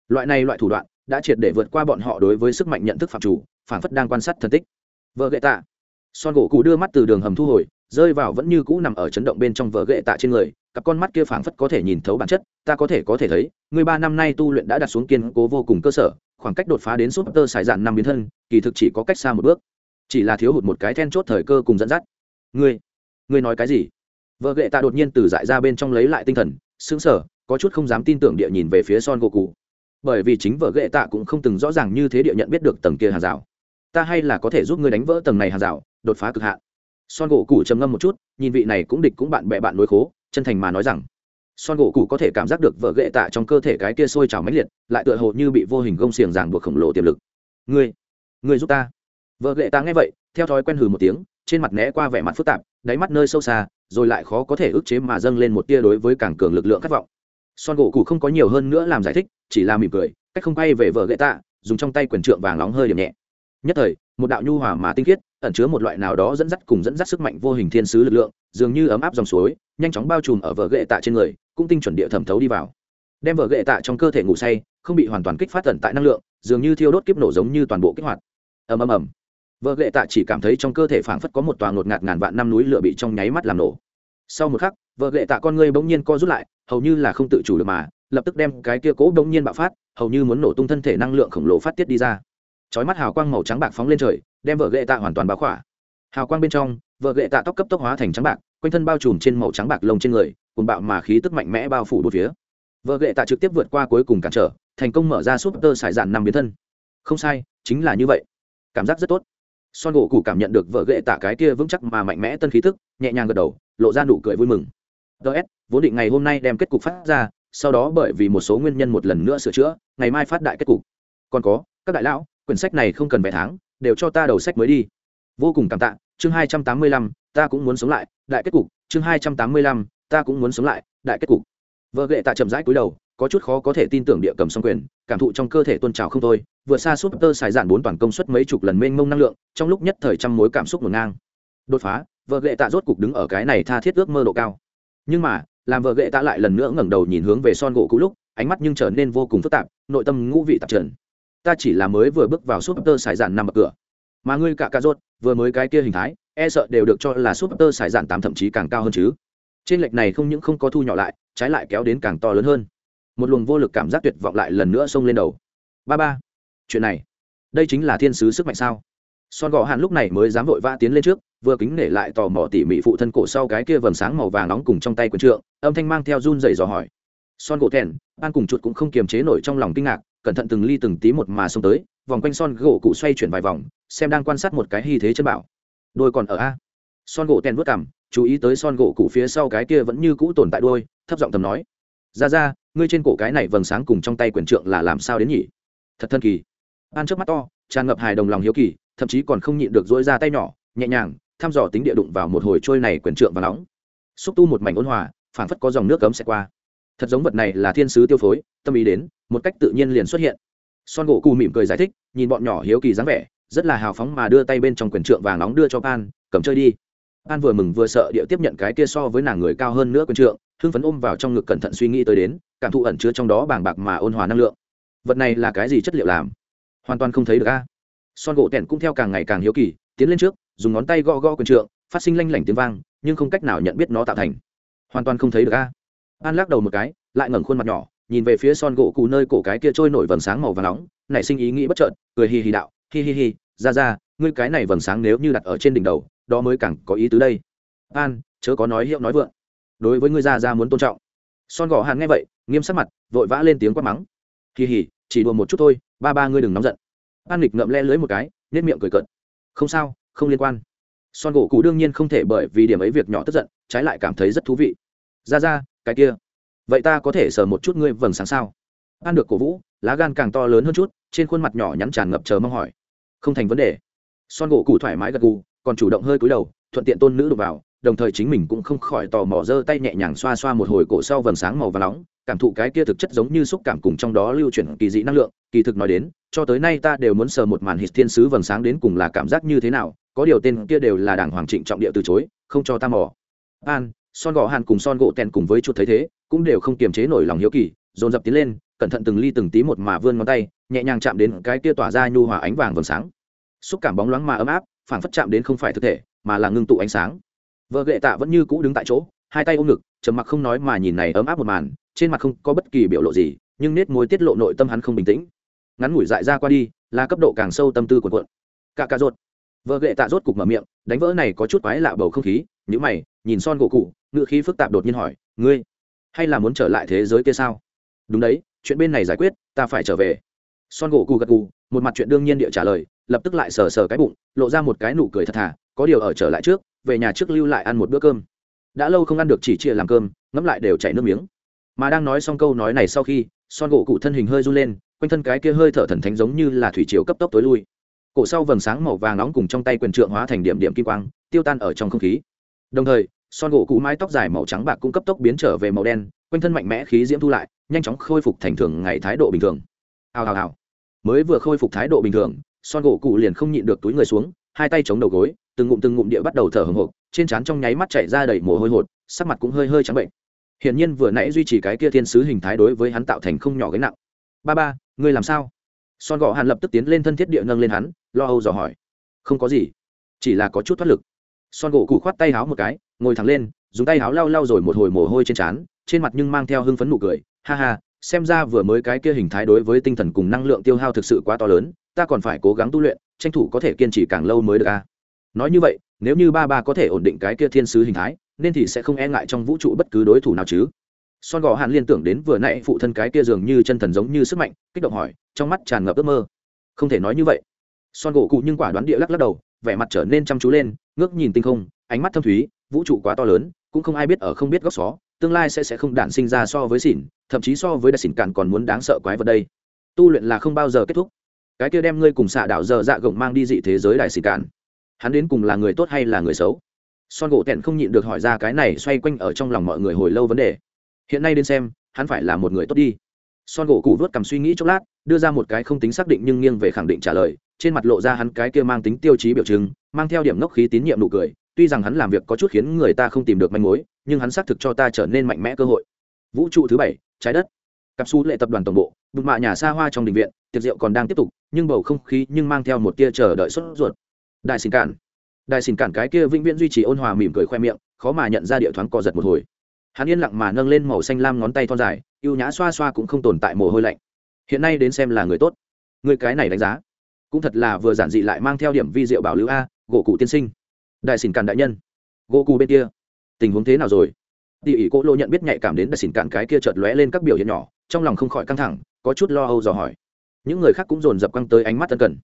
Speaker 1: Loại này loại thủ đoạn, đã triệt để vượt qua bọn họ đối với sức mạnh nhận thức phạm chủ phản phất đang quan sát thân tích vợ ghệ tạ. Son gỗ cụ đưa mắt từ đường hầm thu hồi, rơi vào vẫn như cũ nằm ở chấn động bên trong vợ ghệ tạ trên người. Cặp con mắt kia phảng phất có thể nhìn thấu bản chất, ta có thể có thể thấy, người ba năm nay tu luyện đã đặt xuống kiên cố vô cùng cơ sở, khoảng cách đột phá đến súp tơ xài dạn năm biến thân, kỳ thực chỉ có cách xa một bước. Chỉ là thiếu hụt một cái then chốt thời cơ cùng dẫn dắt. Ngươi ngươi nói cái gì? Vợ ghệ tạ đột nhiên từ dại ra bên trong lấy lại tinh thần, sững sờ, có chút không dám tin tưởng địa nhìn về phía son gỗ cụ bởi vì chính vợ ghệ tạ cũng không từng rõ ràng như thế địa nhận biết được tầng kia hàng rào ta hay là có thể giúp ngươi đánh vỡ tầng này hàng rào, đột phá cực hạn. Son gỗ cụ trầm ngâm một chút, nhìn vị này cũng địch cũng bạn bè bạn nối khố, chân thành mà nói rằng, son gỗ cụ có thể cảm giác được vợ ghệ tạ trong cơ thể cái kia sôi trào mãnh liệt, lại tựa hồ như bị vô hình gông xiềng ràng buộc khổng lồ tiềm lực. Ngươi ngươi giúp ta. Vợ ghệ tạ nghe vậy, theo thói quen hừ một tiếng, trên mặt né qua vẻ mặt phức tạp, đáy mắt nơi sâu xa, rồi lại khó có thể ức chế mà dâng lên một tia đối với càng cường lực lượng khát vọng. Son gỗ cụ không có nhiều hơn nữa làm giải thích, chỉ là mỉm cười, cách không bay về vợ ghệ tạ, dùng trong tay quyển trượng vàng nóng hơi điểm nhẹ nhất thời, một đạo nhu hòa mà tinh khiết, ẩn chứa một loại nào đó dẫn dắt cùng dẫn dắt sức mạnh vô hình thiên sứ lực lượng, dường như ấm áp dòng suối, nhanh chóng bao trùm ở vợ ghệ tạ trên người, cũng tinh chuẩn địa thẩm thấu đi vào. Đem vợ ghệ tạ trong cơ thể ngủ say, không bị hoàn toàn kích phát tận tại năng lượng, dường như thiêu đốt kiếp nổ giống như toàn bộ kích hoạt. Ầm ầm ầm. Vợ ghệ tạ chỉ cảm thấy trong cơ thể phảng phất có một tòa ngột ngạt ngàn vạn năm núi lửa bị trong nháy mắt làm nổ. Sau một khắc vợ ghệ tạ con ngươi bỗng nhiên co rút lại, hầu như là không tự chủ được mà, lập tức đem cái kia cố bỗng nhiên bạo phát, hầu như muốn nổ tung thân thể năng lượng khổng lồ phát tiết đi ra chói mắt hào quang màu trắng bạc phóng lên trời, đem vợ gệ tạ hoàn toàn báo khỏa. Hào quang bên trong, vợ gệ tạ tóc cấp tốc hóa thành trắng bạc, quanh thân bao trùm trên màu trắng bạc lông trên người cùng bạo mà khí tức mạnh mẽ bao phủ bốn phía. Vợ gệ tạ trực tiếp vượt qua cuối cùng cản trở, thành công mở ra súp tơ sải dạn năm biến thân. Không sai, chính là như vậy. Cảm giác rất tốt. Son gỗ cụ cảm nhận được vợ gệ tạ cái kia vững chắc mà mạnh mẽ tân khí tức, nhẹ nhàng gật đầu, lộ ra nụ cười vui mừng. Ts vốn định ngày hôm nay đem kết cục phát ra, sau đó bởi vì một số nguyên nhân một lần nữa sửa chữa, ngày mai phát đại kết cục. Còn có, các đại lão quyển sách này không cần vài tháng, đều cho ta đầu sách mới đi. Vô cùng cảm tạ, chương hai trăm tám mươi lăm, ta cũng muốn sống lại, đại kết cục, chương hai trăm tám mươi lăm, ta cũng muốn sống lại, đại kết cục. Vợ ghệ tạ chậm rãi cúi đầu, có chút khó có thể tin tưởng địa cầm song quyền, cảm thụ trong cơ thể tôn trào không thôi vượt xa súp tơ xài dạn bốn toàn công suất mấy chục lần mênh mông năng lượng, trong lúc nhất thời trăm mối cảm xúc ngổn ngang. Đột phá, vợ ghệ tạ rốt cục đứng ở cái này tha thiết ước mơ độ cao. Nhưng mà, làm vợ ghệ tạ lại lần nữa ngẩng đầu nhìn hướng về son gỗ cũ lúc, ánh mắt nhưng trở nên vô cùng phức tạp, nội tâm ngũ vị tạp trần ta chỉ là mới vừa bước vào súp tơ xài dạn nằm bậc cửa. Mà ngươi cả ca rốt, vừa mới cái kia hình thái e sợ đều được cho là súp tơ xài dạn tám thậm chí càng cao hơn chứ. Trên lệch này không những không có thu nhỏ lại, trái lại kéo đến càng to lớn hơn. Một luồng vô lực cảm giác tuyệt vọng lại lần nữa xông lên đầu. Ba ba, chuyện này, đây chính là thiên sứ sức mạnh sao? Son gò hạn lúc này mới dám vội vã tiến lên trước, vừa kính nể lại tò mò tỉ mỉ phụ thân cổ sau cái kia vầng sáng màu vàng nóng cùng trong tay quần trượng, âm thanh mang theo run dày dò hỏi. Son gỗ thèn an cùng chuột cũng không kiềm chế nổi trong lòng kinh ngạc cẩn thận từng ly từng tí một mà xông tới, vòng quanh son gỗ cụ xoay chuyển vài vòng, xem đang quan sát một cái hy thế chân bảo. Đôi còn ở a. Son gỗ tèn vớt cảm chú ý tới son gỗ cụ phía sau cái kia vẫn như cũ tồn tại đôi thấp giọng thầm nói. Ra ra, ngươi trên cổ cái này vầng sáng cùng trong tay quyền trượng là làm sao đến nhỉ? Thật thân kỳ. An trước mắt to, tràn ngập hài đồng lòng hiếu kỳ, thậm chí còn không nhịn được dỗi ra tay nhỏ, nhẹ nhàng, thăm dò tính địa đụng vào một hồi trôi này quyền trượng và nóng. Xúc tu một mảnh ôn hòa, phảng phất có dòng nước cấm sẽ qua thật giống vật này là thiên sứ tiêu phối, tâm ý đến, một cách tự nhiên liền xuất hiện. Son gỗ cù mỉm cười giải thích, nhìn bọn nhỏ hiếu kỳ dáng vẻ, rất là hào phóng mà đưa tay bên trong quyền trượng vàng nóng đưa cho pan, cầm chơi đi. Pan vừa mừng vừa sợ địa tiếp nhận cái kia so với nàng người cao hơn nữa quyền trượng, hưng phấn ôm vào trong ngực cẩn thận suy nghĩ tới đến, cảm thụ ẩn chứa trong đó bàng bạc mà ôn hòa năng lượng. Vật này là cái gì chất liệu làm? Hoàn toàn không thấy được a. Son gỗ tẻn cũng theo càng ngày càng hiếu kỳ, tiến lên trước, dùng ngón tay gõ gõ quyền trượng, phát sinh lanh lảnh tiếng vang, nhưng không cách nào nhận biết nó tạo thành. Hoàn toàn không thấy được a an lắc đầu một cái lại ngẩng khuôn mặt nhỏ nhìn về phía son gỗ cụ nơi cổ cái kia trôi nổi vầng sáng màu và nóng nảy sinh ý nghĩ bất chợt cười hi hi đạo hi hi hi ra ra ngươi cái này vầng sáng nếu như đặt ở trên đỉnh đầu đó mới càng có ý tứ đây. An chớ có nói hiệu nói vượng. Đối với ngươi ra ra muốn tôn trọng. Son gỗ hàn nghe vậy nghiêm sắc mặt vội vã lên tiếng quát mắng. Hì hì, chỉ đùa một chút thôi ba ba ngươi đừng nóng giận. An nghịch ngậm le lưới một cái nết miệng cười cợt. Không sao không liên quan. Son gỗ cụ đương nhiên không thể bởi vì điểm ấy việc nhỏ tức giận trái lại cảm thấy rất thú vị. Ra ra cái kia. Vậy ta có thể sờ một chút ngươi vầng sáng sao? An được cổ vũ, lá gan càng to lớn hơn chút, trên khuôn mặt nhỏ nhắn tràn ngập chờ mong hỏi. Không thành vấn đề. Son gỗ cụ thoải mái gật gù, còn chủ động hơi cúi đầu, thuận tiện tôn nữ đục vào, đồng thời chính mình cũng không khỏi tò mò giơ tay nhẹ nhàng xoa xoa một hồi cổ sau vầng sáng màu và nóng, cảm thụ cái kia thực chất giống như xúc cảm cùng trong đó lưu chuyển kỳ dị năng lượng, kỳ thực nói đến, cho tới nay ta đều muốn sờ một màn hít thiên sứ vầng sáng đến cùng là cảm giác như thế nào, có điều tên kia đều là đảng hoàng trịnh trọng địa từ chối, không cho ta mò. An son gỗ hàn cùng son gỗ tèn cùng với chuột thấy thế, cũng đều không kiềm chế nổi lòng hiếu kỳ, dồn dập tiến lên, cẩn thận từng ly từng tí một mà vươn ngón tay, nhẹ nhàng chạm đến cái kia tỏa ra nhu hòa ánh vàng vầng sáng. Xúc cảm bóng loáng mà ấm áp phản phất chạm đến không phải thực thể, mà là ngưng tụ ánh sáng. Vợ gệ tạ vẫn như cũ đứng tại chỗ, hai tay ôm ngực, trầm mặc không nói mà nhìn này ấm áp một màn, trên mặt không có bất kỳ biểu lộ gì, nhưng nết môi tiết lộ nội tâm hắn không bình tĩnh. Ngắn ngủi dại ra qua đi, là cấp độ càng sâu tâm tư của quận cả cà rốt vợ gệ tạ rốt cục mở miệng, đánh vỡ này có chút quái lạ bầu không khí nhữ mày, nhìn son gỗ cụ ngự khí phức tạp đột nhiên hỏi, ngươi hay là muốn trở lại thế giới kia sao? Đúng đấy, chuyện bên này giải quyết, ta phải trở về. Son gỗ cù gật cù một mặt chuyện đương nhiên địa trả lời, lập tức lại sờ sờ cái bụng, lộ ra một cái nụ cười thật thà, có điều ở trở lại trước, về nhà trước lưu lại ăn một bữa cơm. Đã lâu không ăn được chỉ chia làm cơm, ngẫm lại đều chảy nước miếng. Mà đang nói xong câu nói này sau khi, son gỗ cụ thân hình hơi run lên, quanh thân cái kia hơi thở thần thánh giống như là thủy chiều cấp tốc tối lui. Cổ sau vầng sáng màu vàng nóng cùng trong tay quyền trượng hóa thành điểm điểm kim quang, tiêu tan ở trong không khí. Đồng thời son gỗ cũ mái tóc dài màu trắng bạc cũng cấp tốc biến trở về màu đen, quanh thân mạnh mẽ khí diễm thu lại, nhanh chóng khôi phục thành thường ngày thái độ bình thường. Hào hào hào. Mới vừa khôi phục thái độ bình thường, son gỗ cụ liền không nhịn được túi người xuống, hai tay chống đầu gối, từng ngụm từng ngụm địa bắt đầu thở hồng hộc, trên trán trong nháy mắt chảy ra đầy mồ hôi hột, sắc mặt cũng hơi hơi trắng bệnh. Hiển nhiên vừa nãy duy trì cái kia thiên sứ hình thái đối với hắn tạo thành không nhỏ gánh nặng. Ba ba, ngươi làm sao? Son gỗ hàn lập tức tiến lên thân thiết địa nâng lên hắn, lo âu dò hỏi. Không có gì, chỉ là có chút thoát lực. Son gỗ cụ khoát tay háo một cái ngồi thẳng lên, dùng tay háo lau lau rồi một hồi mồ hôi trên trán, trên mặt nhưng mang theo hưng phấn nụ cười. Ha ha, xem ra vừa mới cái kia hình thái đối với tinh thần cùng năng lượng tiêu hao thực sự quá to lớn, ta còn phải cố gắng tu luyện, tranh thủ có thể kiên trì càng lâu mới được a. À? Nói như vậy, nếu như ba ba có thể ổn định cái kia thiên sứ hình thái, nên thì sẽ không e ngại trong vũ trụ bất cứ đối thủ nào chứ. Son gò hàn liên tưởng đến vừa nãy phụ thân cái kia dường như chân thần giống như sức mạnh, kích động hỏi, trong mắt tràn ngập ước mơ. Không thể nói như vậy. Son gỗ cụ nhưng quả đoán địa lắc lắc đầu, vẻ mặt trở nên chăm chú lên, ngước nhìn tinh không, ánh mắt thâm thúy vũ trụ quá to lớn, cũng không ai biết ở không biết góc xó, tương lai sẽ sẽ không đản sinh ra so với xỉn, thậm chí so với đại xỉn cạn còn muốn đáng sợ quái vật đây. Tu luyện là không bao giờ kết thúc. Cái kia đem ngươi cùng xạ đạo giờ dạ gồng mang đi dị thế giới đại xỉn cạn. Hắn đến cùng là người tốt hay là người xấu? Son gỗ tẹn không nhịn được hỏi ra cái này xoay quanh ở trong lòng mọi người hồi lâu vấn đề. Hiện nay đến xem, hắn phải là một người tốt đi. Son gỗ cụ vớt cầm suy nghĩ chốc lát, đưa ra một cái không tính xác định nhưng nghiêng về khẳng định trả lời, trên mặt lộ ra hắn cái kia mang tính tiêu chí biểu chứng, mang theo điểm ngốc khí tín nhiệm nụ cười tuy rằng hắn làm việc có chút khiến người ta không tìm được manh mối, nhưng hắn xác thực cho ta trở nên mạnh mẽ cơ hội. Vũ trụ thứ bảy, trái đất. Cặp xu lệ tập đoàn tổng bộ, bụt mạ nhà xa hoa trong đình viện, tiệc rượu còn đang tiếp tục, nhưng bầu không khí nhưng mang theo một tia chờ đợi sốt ruột. Đại xin cản. Đại xin cản cái kia vĩnh viễn duy trì ôn hòa mỉm cười khoe miệng, khó mà nhận ra địa thoáng co giật một hồi. Hắn yên lặng mà nâng lên màu xanh lam ngón tay thon dài y ê u nhã xoa xoa cũng không tồn tại mồ hôi lạnh. Hiện nay đến xem là người tốt. Người cái này đánh giá, cũng thật là vừa giản dị lại mang theo điểm vi diệu bảo lưu a, gỗ cụ tiên sinh đại xỉn cạn đại nhân. Gỗ cù bên kia. Tình huống thế nào rồi? Tỉ ỉ cô lô nhận biết nhạy cảm đến đại xỉn cạn cái kia chợt lóe lên các biểu hiện nhỏ, trong lòng không khỏi căng thẳng, có chút lo âu dò hỏi. Những người khác cũng dồn dập căng tới ánh mắt tân cần.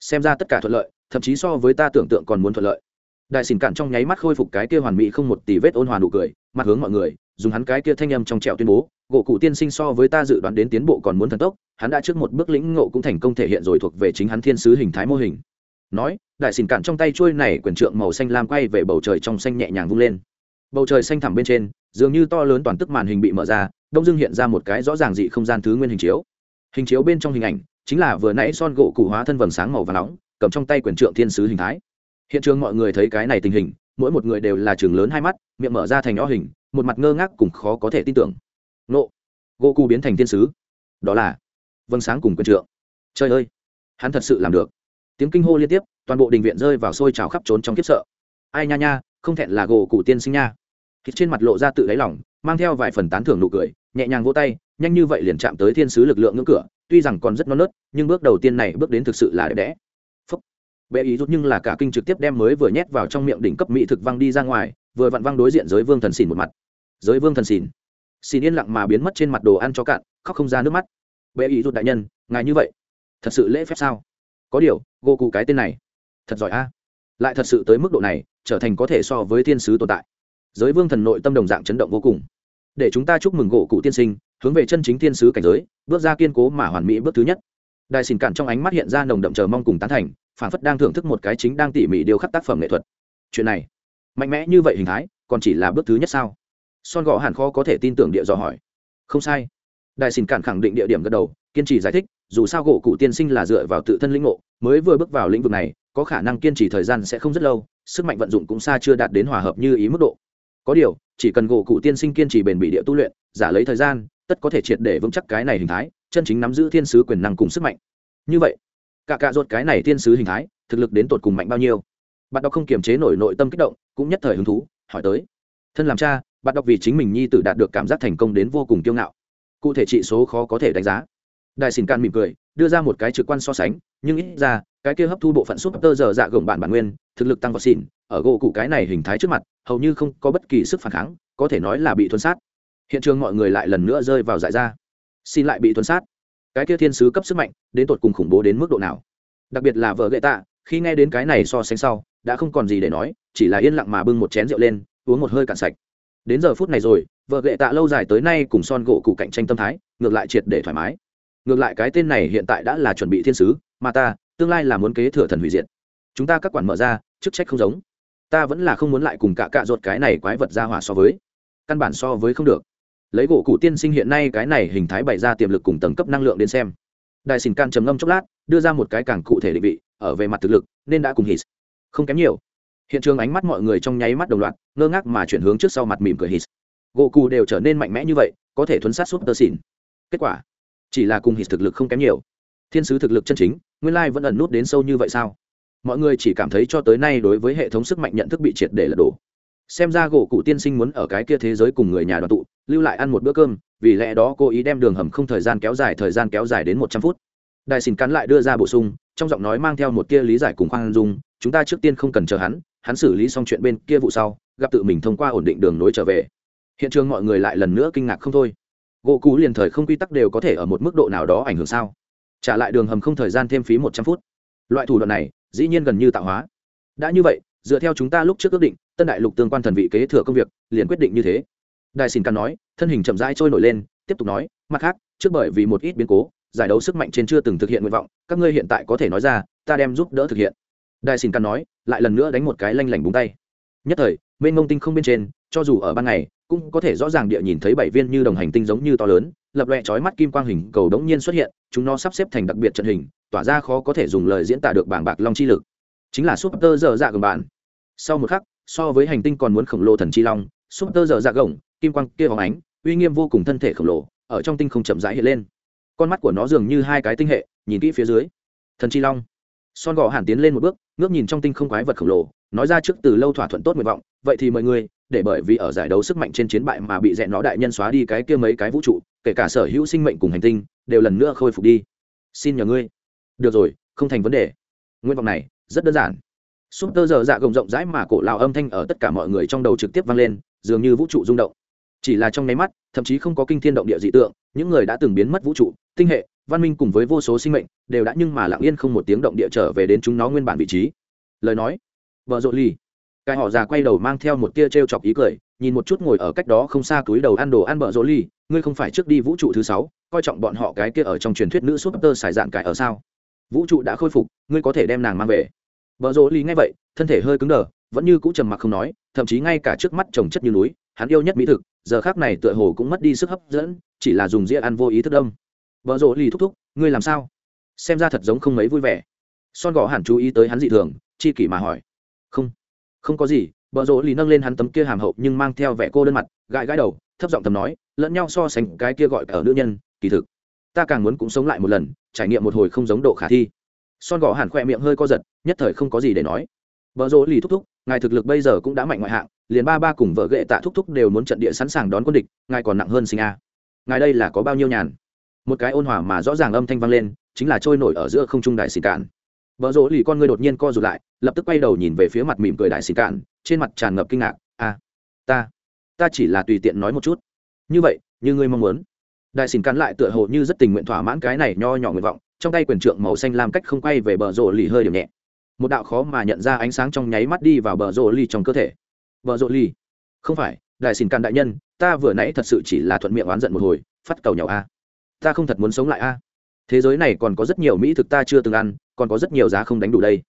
Speaker 1: Xem ra tất cả thuận lợi, thậm chí so với ta tưởng tượng còn muốn thuận lợi. Đại xỉn cạn trong nháy mắt khôi phục cái kia hoàn mỹ không một tỷ vết ôn hòa nụ cười, mặt hướng mọi người, dùng hắn cái kia thanh âm trong trẹo tuyên bố, gỗ cụ tiên sinh so với ta dự đoán đến tiến bộ còn muốn thần tốc, hắn đã trước một bước lĩnh ngộ cũng thành công thể hiện rồi thuộc về chính hắn thiên sứ hình thái mô hình. Nói đại xỉn cạn trong tay trôi này quyền trượng màu xanh lam quay về bầu trời trong xanh nhẹ nhàng vung lên. Bầu trời xanh thẳm bên trên, dường như to lớn toàn tức màn hình bị mở ra, đông dương hiện ra một cái rõ ràng dị không gian thứ nguyên hình chiếu. Hình chiếu bên trong hình ảnh, chính là vừa nãy son gỗ cụ hóa thân vầng sáng màu và nóng, cầm trong tay quyền trượng thiên sứ hình thái. Hiện trường mọi người thấy cái này tình hình, mỗi một người đều là trường lớn hai mắt, miệng mở ra thành nhó hình, một mặt ngơ ngác cùng khó có thể tin tưởng. Nộ. Gỗ cụ biến thành thiên sứ. Đó là vâng sáng cùng quyền trượng. Trời ơi! Hắn thật sự làm được. Tiếng kinh hô liên tiếp toàn bộ đình viện rơi vào sôi trào khắp trốn trong kiếp sợ. Ai nha nha, không thẹn là gỗ cụ tiên sinh nha. Hít trên mặt lộ ra tự đáy lòng, mang theo vài phần tán thưởng nụ cười, nhẹ nhàng vỗ tay, nhanh như vậy liền chạm tới thiên sứ lực lượng ngưỡng cửa, tuy rằng còn rất non nớt, nhưng bước đầu tiên này bước đến thực sự là đẹp đẽ. Phấp bệ ý rút nhưng là cả kinh trực tiếp đem mới vừa nhét vào trong miệng đỉnh cấp mỹ thực văng đi ra ngoài, vừa vặn văng đối diện giới vương thần xỉn một mặt. Giới vương thần xỉn. Xỉn yên lặng mà biến mất trên mặt đồ ăn cho cạn, khóc không ra nước mắt. Bệ ý rút đại nhân, ngài như vậy, thật sự lễ phép sao? Có điều gô cụ cái tên này thật giỏi a. Lại thật sự tới mức độ này, trở thành có thể so với thiên sứ tồn tại. Giới vương thần nội tâm đồng dạng chấn động vô cùng. Để chúng ta chúc mừng gỗ cụ tiên sinh, hướng về chân chính thiên sứ cảnh giới, bước ra kiên cố mà hoàn mỹ bước thứ nhất. Đại xin cản trong ánh mắt hiện ra nồng đậm chờ mong cùng tán thành, phản phất đang thưởng thức một cái chính đang tỉ mỉ điều khắc tác phẩm nghệ thuật. Chuyện này, mạnh mẽ như vậy hình thái, còn chỉ là bước thứ nhất sao? Son gõ hàn kho có thể tin tưởng địa dò hỏi. Không sai. Đại xin cản khẳng định địa điểm gật đầu kiên trì giải thích, dù sao gỗ cụ tiên sinh là dựa vào tự thân lĩnh ngộ, mới vừa bước vào lĩnh vực này, có khả năng kiên trì thời gian sẽ không rất lâu, sức mạnh vận dụng cũng xa chưa đạt đến hòa hợp như ý mức độ. Có điều, chỉ cần gỗ cụ tiên sinh kiên trì bền bỉ địa tu luyện, giả lấy thời gian, tất có thể triệt để vững chắc cái này hình thái, chân chính nắm giữ thiên sứ quyền năng cùng sức mạnh. Như vậy, cả cạ ruột cái này thiên sứ hình thái, thực lực đến tột cùng mạnh bao nhiêu? Bạn đọc không kiềm chế nổi nội tâm kích động, cũng nhất thời hứng thú, hỏi tới. Thân làm cha bạn đọc vì chính mình nhi tử đạt được cảm giác thành công đến vô cùng kiêu ngạo. Cụ thể trị số khó có thể đánh giá đại xin can mỉm cười, đưa ra một cái trực quan so sánh, nhưng ít ra, cái kia hấp thu bộ phận súp tơ giờ dạ gồng bản bản nguyên, thực lực tăng vào xỉn, ở gỗ cụ cái này hình thái trước mặt, hầu như không có bất kỳ sức phản kháng, có thể nói là bị thuần sát. Hiện trường mọi người lại lần nữa rơi vào dại ra. Xin lại bị thuần sát. Cái kia thiên sứ cấp sức mạnh, đến tột cùng khủng bố đến mức độ nào? Đặc biệt là vợ gậy tạ, khi nghe đến cái này so sánh sau, đã không còn gì để nói, chỉ là yên lặng mà bưng một chén rượu lên, uống một hơi cạn sạch. Đến giờ phút này rồi, vợ gậy tạ lâu dài tới nay cùng son gỗ cụ cạnh tranh tâm thái, ngược lại triệt để thoải mái ngược lại cái tên này hiện tại đã là chuẩn bị thiên sứ, mà ta, tương lai là muốn kế thừa thần hủy diệt. Chúng ta các quản mở ra, chức trách không giống. Ta vẫn là không muốn lại cùng cả cạ ruột cái này quái vật ra hỏa so với. Căn bản so với không được. Lấy gỗ cụ tiên sinh hiện nay cái này hình thái bày ra tiềm lực cùng tầng cấp năng lượng đến xem. Đại xin can trầm ngâm chốc lát, đưa ra một cái càng cụ thể định vị, ở về mặt thực lực, nên đã cùng hít. Không kém nhiều. Hiện trường ánh mắt mọi người trong nháy mắt đồng loạt, ngơ ngác mà chuyển hướng trước sau mặt mỉm cười hít. Gỗ cụ đều trở nên mạnh mẽ như vậy, có thể thuấn sát suốt tơ xỉn kết quả chỉ là cùng hít thực lực không kém nhiều. Thiên sứ thực lực chân chính, nguyên lai vẫn ẩn nút đến sâu như vậy sao? Mọi người chỉ cảm thấy cho tới nay đối với hệ thống sức mạnh nhận thức bị triệt để lật đổ. Xem ra gỗ cụ tiên sinh muốn ở cái kia thế giới cùng người nhà đoàn tụ, lưu lại ăn một bữa cơm, vì lẽ đó cô ý đem đường hầm không thời gian kéo dài, thời gian kéo dài đến một trăm phút. Đại xin cắn lại đưa ra bổ sung, trong giọng nói mang theo một tia lý giải cùng khoan dung, chúng ta trước tiên không cần chờ hắn hắn xử lý xong chuyện bên kia vụ sau, gặp tự mình thông qua ổn định đường nối trở về. Hiện trường mọi người lại lần nữa kinh ngạc không thôi gỗ cũ liền thời không quy tắc đều có thể ở một mức độ nào đó ảnh hưởng sao? Trả lại đường hầm không thời gian thêm phí một trăm phút. Loại thủ đoạn này, dĩ nhiên gần như tạo hóa. Đã như vậy, dựa theo chúng ta lúc trước ước định, tân đại lục tương quan thần vị kế thừa công việc, liền quyết định như thế. Đại xin căn nói, thân hình chậm rãi trôi nổi lên, tiếp tục nói, mặt khác, trước bởi vì một ít biến cố, giải đấu sức mạnh trên chưa từng thực hiện nguyện vọng, các ngươi hiện tại có thể nói ra, ta đem giúp đỡ thực hiện. Đại xin căn nói, lại lần nữa đánh một cái lanh lảnh búng tay. Nhất thời, mênh mông tinh không bên trên cho dù ở ban ngày, cũng có thể rõ ràng địa nhìn thấy bảy viên như đồng hành tinh giống như to lớn, lập loẹ trói mắt kim quang hình cầu đống nhiên xuất hiện, chúng nó sắp xếp thành đặc biệt trận hình, tỏa ra khó có thể dùng lời diễn tả được bảng bạc long chi lực. Chính là súp tơ dở dạ gồng bạn. Sau một khắc, so với hành tinh còn muốn khổng lồ thần chi long súp tơ dở dạ gồng, kim quang kia hóng ánh, uy nghiêm vô cùng thân thể khổng lồ, ở trong tinh không chậm rãi hiện lên. Con mắt của nó dường như hai cái tinh hệ, nhìn kỹ phía dưới. Thần chi long. Son gò hàn tiến lên một bước, ngước nhìn trong tinh không quái vật khổng lồ, nói ra trước từ lâu thỏa thuận tốt nguyện vọng, vậy thì mời người để bởi vì ở giải đấu sức mạnh trên chiến bại mà bị dẹn nó đại nhân xóa đi cái kia mấy cái vũ trụ, kể cả sở hữu sinh mệnh cùng hành tinh, đều lần nữa khôi phục đi. Xin nhờ ngươi. Được rồi, không thành vấn đề. Nguyện vọng này, rất đơn giản. Súp tơ giờ dạ gồng rộng rãi mà cổ lao âm thanh ở tất cả mọi người trong đầu trực tiếp vang lên, dường như vũ trụ rung động. Chỉ là trong nháy mắt, thậm chí không có kinh thiên động địa dị tượng, những người đã từng biến mất vũ trụ, tinh hệ, văn minh cùng với vô số sinh mệnh, đều đã nhưng mà lặng yên không một tiếng động địa trở về đến chúng nó nguyên bản vị trí. Lời nói. Vợ rộn ly cái họ già quay đầu mang theo một tia t r e o chọc ý cười, nhìn một chút ngồi ở cách đó không xa túi đầu ăn đồ ăn bợ rỗ ly ngươi không phải trước đi vũ trụ thứ sáu, coi trọng bọn họ cái kia ở trong truyền thuyết nữ súp tơ xài dạng cải ở sao? Vũ trụ đã khôi phục, ngươi có thể đem nàng mang về. Bợ rỗ ly nghe vậy, thân thể hơi cứng đờ, vẫn như cũ trầm mặc không nói, thậm chí ngay cả trước mắt trồng chất như núi, hắn yêu nhất mỹ thực, giờ khác này tựa hồ cũng mất đi sức hấp dẫn, chỉ là dùng dĩa ăn vô ý thức đông vợ rỗ ly thúc thúc, ngươi làm sao? Xem ra thật giống không mấy vui vẻ. Son gò hẳn chú ý tới hắn dị thường, chi kỷ mà hỏi không có gì, bờ rỗ lì nâng lên hắn tấm kia hàm hậu nhưng mang theo vẻ cô đơn mặt, gãi gãi đầu, thấp giọng tầm nói, lẫn nhau so sánh cái kia gọi ở nữ nhân, kỳ thực, ta càng muốn cũng sống lại một lần, trải nghiệm một hồi không giống độ khả thi. Son gõ hẳn khoe miệng hơi co giật, nhất thời không có gì để nói. Vợ rỗ lì thúc thúc, ngài thực lực bây giờ cũng đã mạnh ngoại hạng, liền ba ba cùng vợ ghệ tạ thúc thúc đều muốn trận địa sẵn sàng đón quân địch, ngài còn nặng hơn sinh a. Ngài đây là có bao nhiêu nhàn? Một cái ôn hòa mà rõ ràng âm thanh vang lên, chính là trôi nổi ở giữa không trung đại xì cạn vợ rỗ lì con ngươi đột nhiên co rụt lại, lập tức quay đầu nhìn về phía mặt mỉm cười đại xì cạn, trên mặt tràn ngập kinh ngạc. A ta ta chỉ là tùy tiện nói một chút. Như vậy, như ngươi mong muốn. Đại xìn cắn lại tựa hồ như rất tình nguyện thỏa mãn cái này nho nhỏ nguyện vọng, trong tay quyền trượng màu xanh làm cách không quay về bờ rỗ lì hơi điểm nhẹ. Một đạo khó mà nhận ra ánh sáng trong nháy mắt đi vào bờ rỗ lì trong cơ thể. Bờ rỗ lì, không phải, đại xìn cắn đại nhân, ta vừa nãy thật sự chỉ là thuận miệng oán giận một hồi, phát cầu nhỏ a. Ta không thật muốn sống lại a. Thế giới này còn có rất nhiều mỹ thực ta chưa từng ăn còn có rất nhiều giá không đánh đủ đây.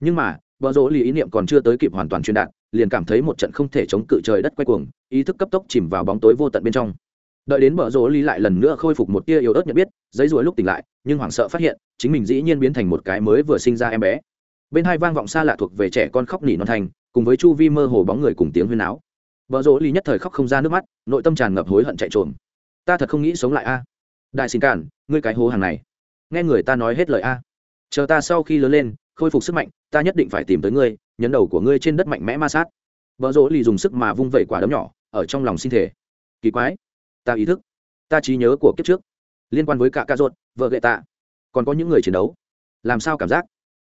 Speaker 1: Nhưng mà bờ rỗ lì ý niệm còn chưa tới kịp hoàn toàn truyền đạt, liền cảm thấy một trận không thể chống cự trời đất quay cuồng, ý thức cấp tốc chìm vào bóng tối vô tận bên trong. Đợi đến bờ rỗ ly lại lần nữa khôi phục một tia yếu ớt nhận biết, giấy ruồi lúc tỉnh lại, nhưng hoảng sợ phát hiện, chính mình dĩ nhiên biến thành một cái mới vừa sinh ra em bé. Bên hai vang vọng xa lạ thuộc về trẻ con khóc nỉ non thành, cùng với chu vi mơ hồ bóng người cùng tiếng huyên áo bờ rỗ ly nhất thời khóc không ra nước mắt, nội tâm tràn ngập hối hận chạy trộm ta thật không nghĩ sống lại a. Đại xin cản, ngươi cái hố hàng này. Nghe người ta nói hết lời a chờ ta sau khi lớn lên, khôi phục sức mạnh, ta nhất định phải tìm tới ngươi, nhấn đầu của ngươi trên đất mạnh mẽ ma sát. Vợ rỗ lì dùng sức mà vung vẩy quả đấm nhỏ, ở trong lòng sinh thể kỳ quái. Ta ý thức. Ta trí nhớ của kiếp trước. Liên quan với cả ca ruột vợ gậy tạ. Còn có những người chiến đấu. Làm sao cảm giác?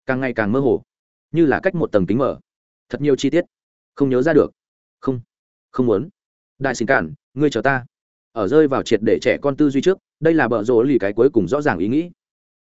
Speaker 1: Càng ngày càng mơ hồ. Như là cách một tầng kính mở. Thật nhiều chi tiết. Không nhớ ra được. Không. Không muốn. Đại xin cản, ngươi chờ ta. Ở rơi vào triệt để trẻ con tư duy trước, đây là bợ rỗ lì cái cuối cùng rõ ràng ý nghĩ.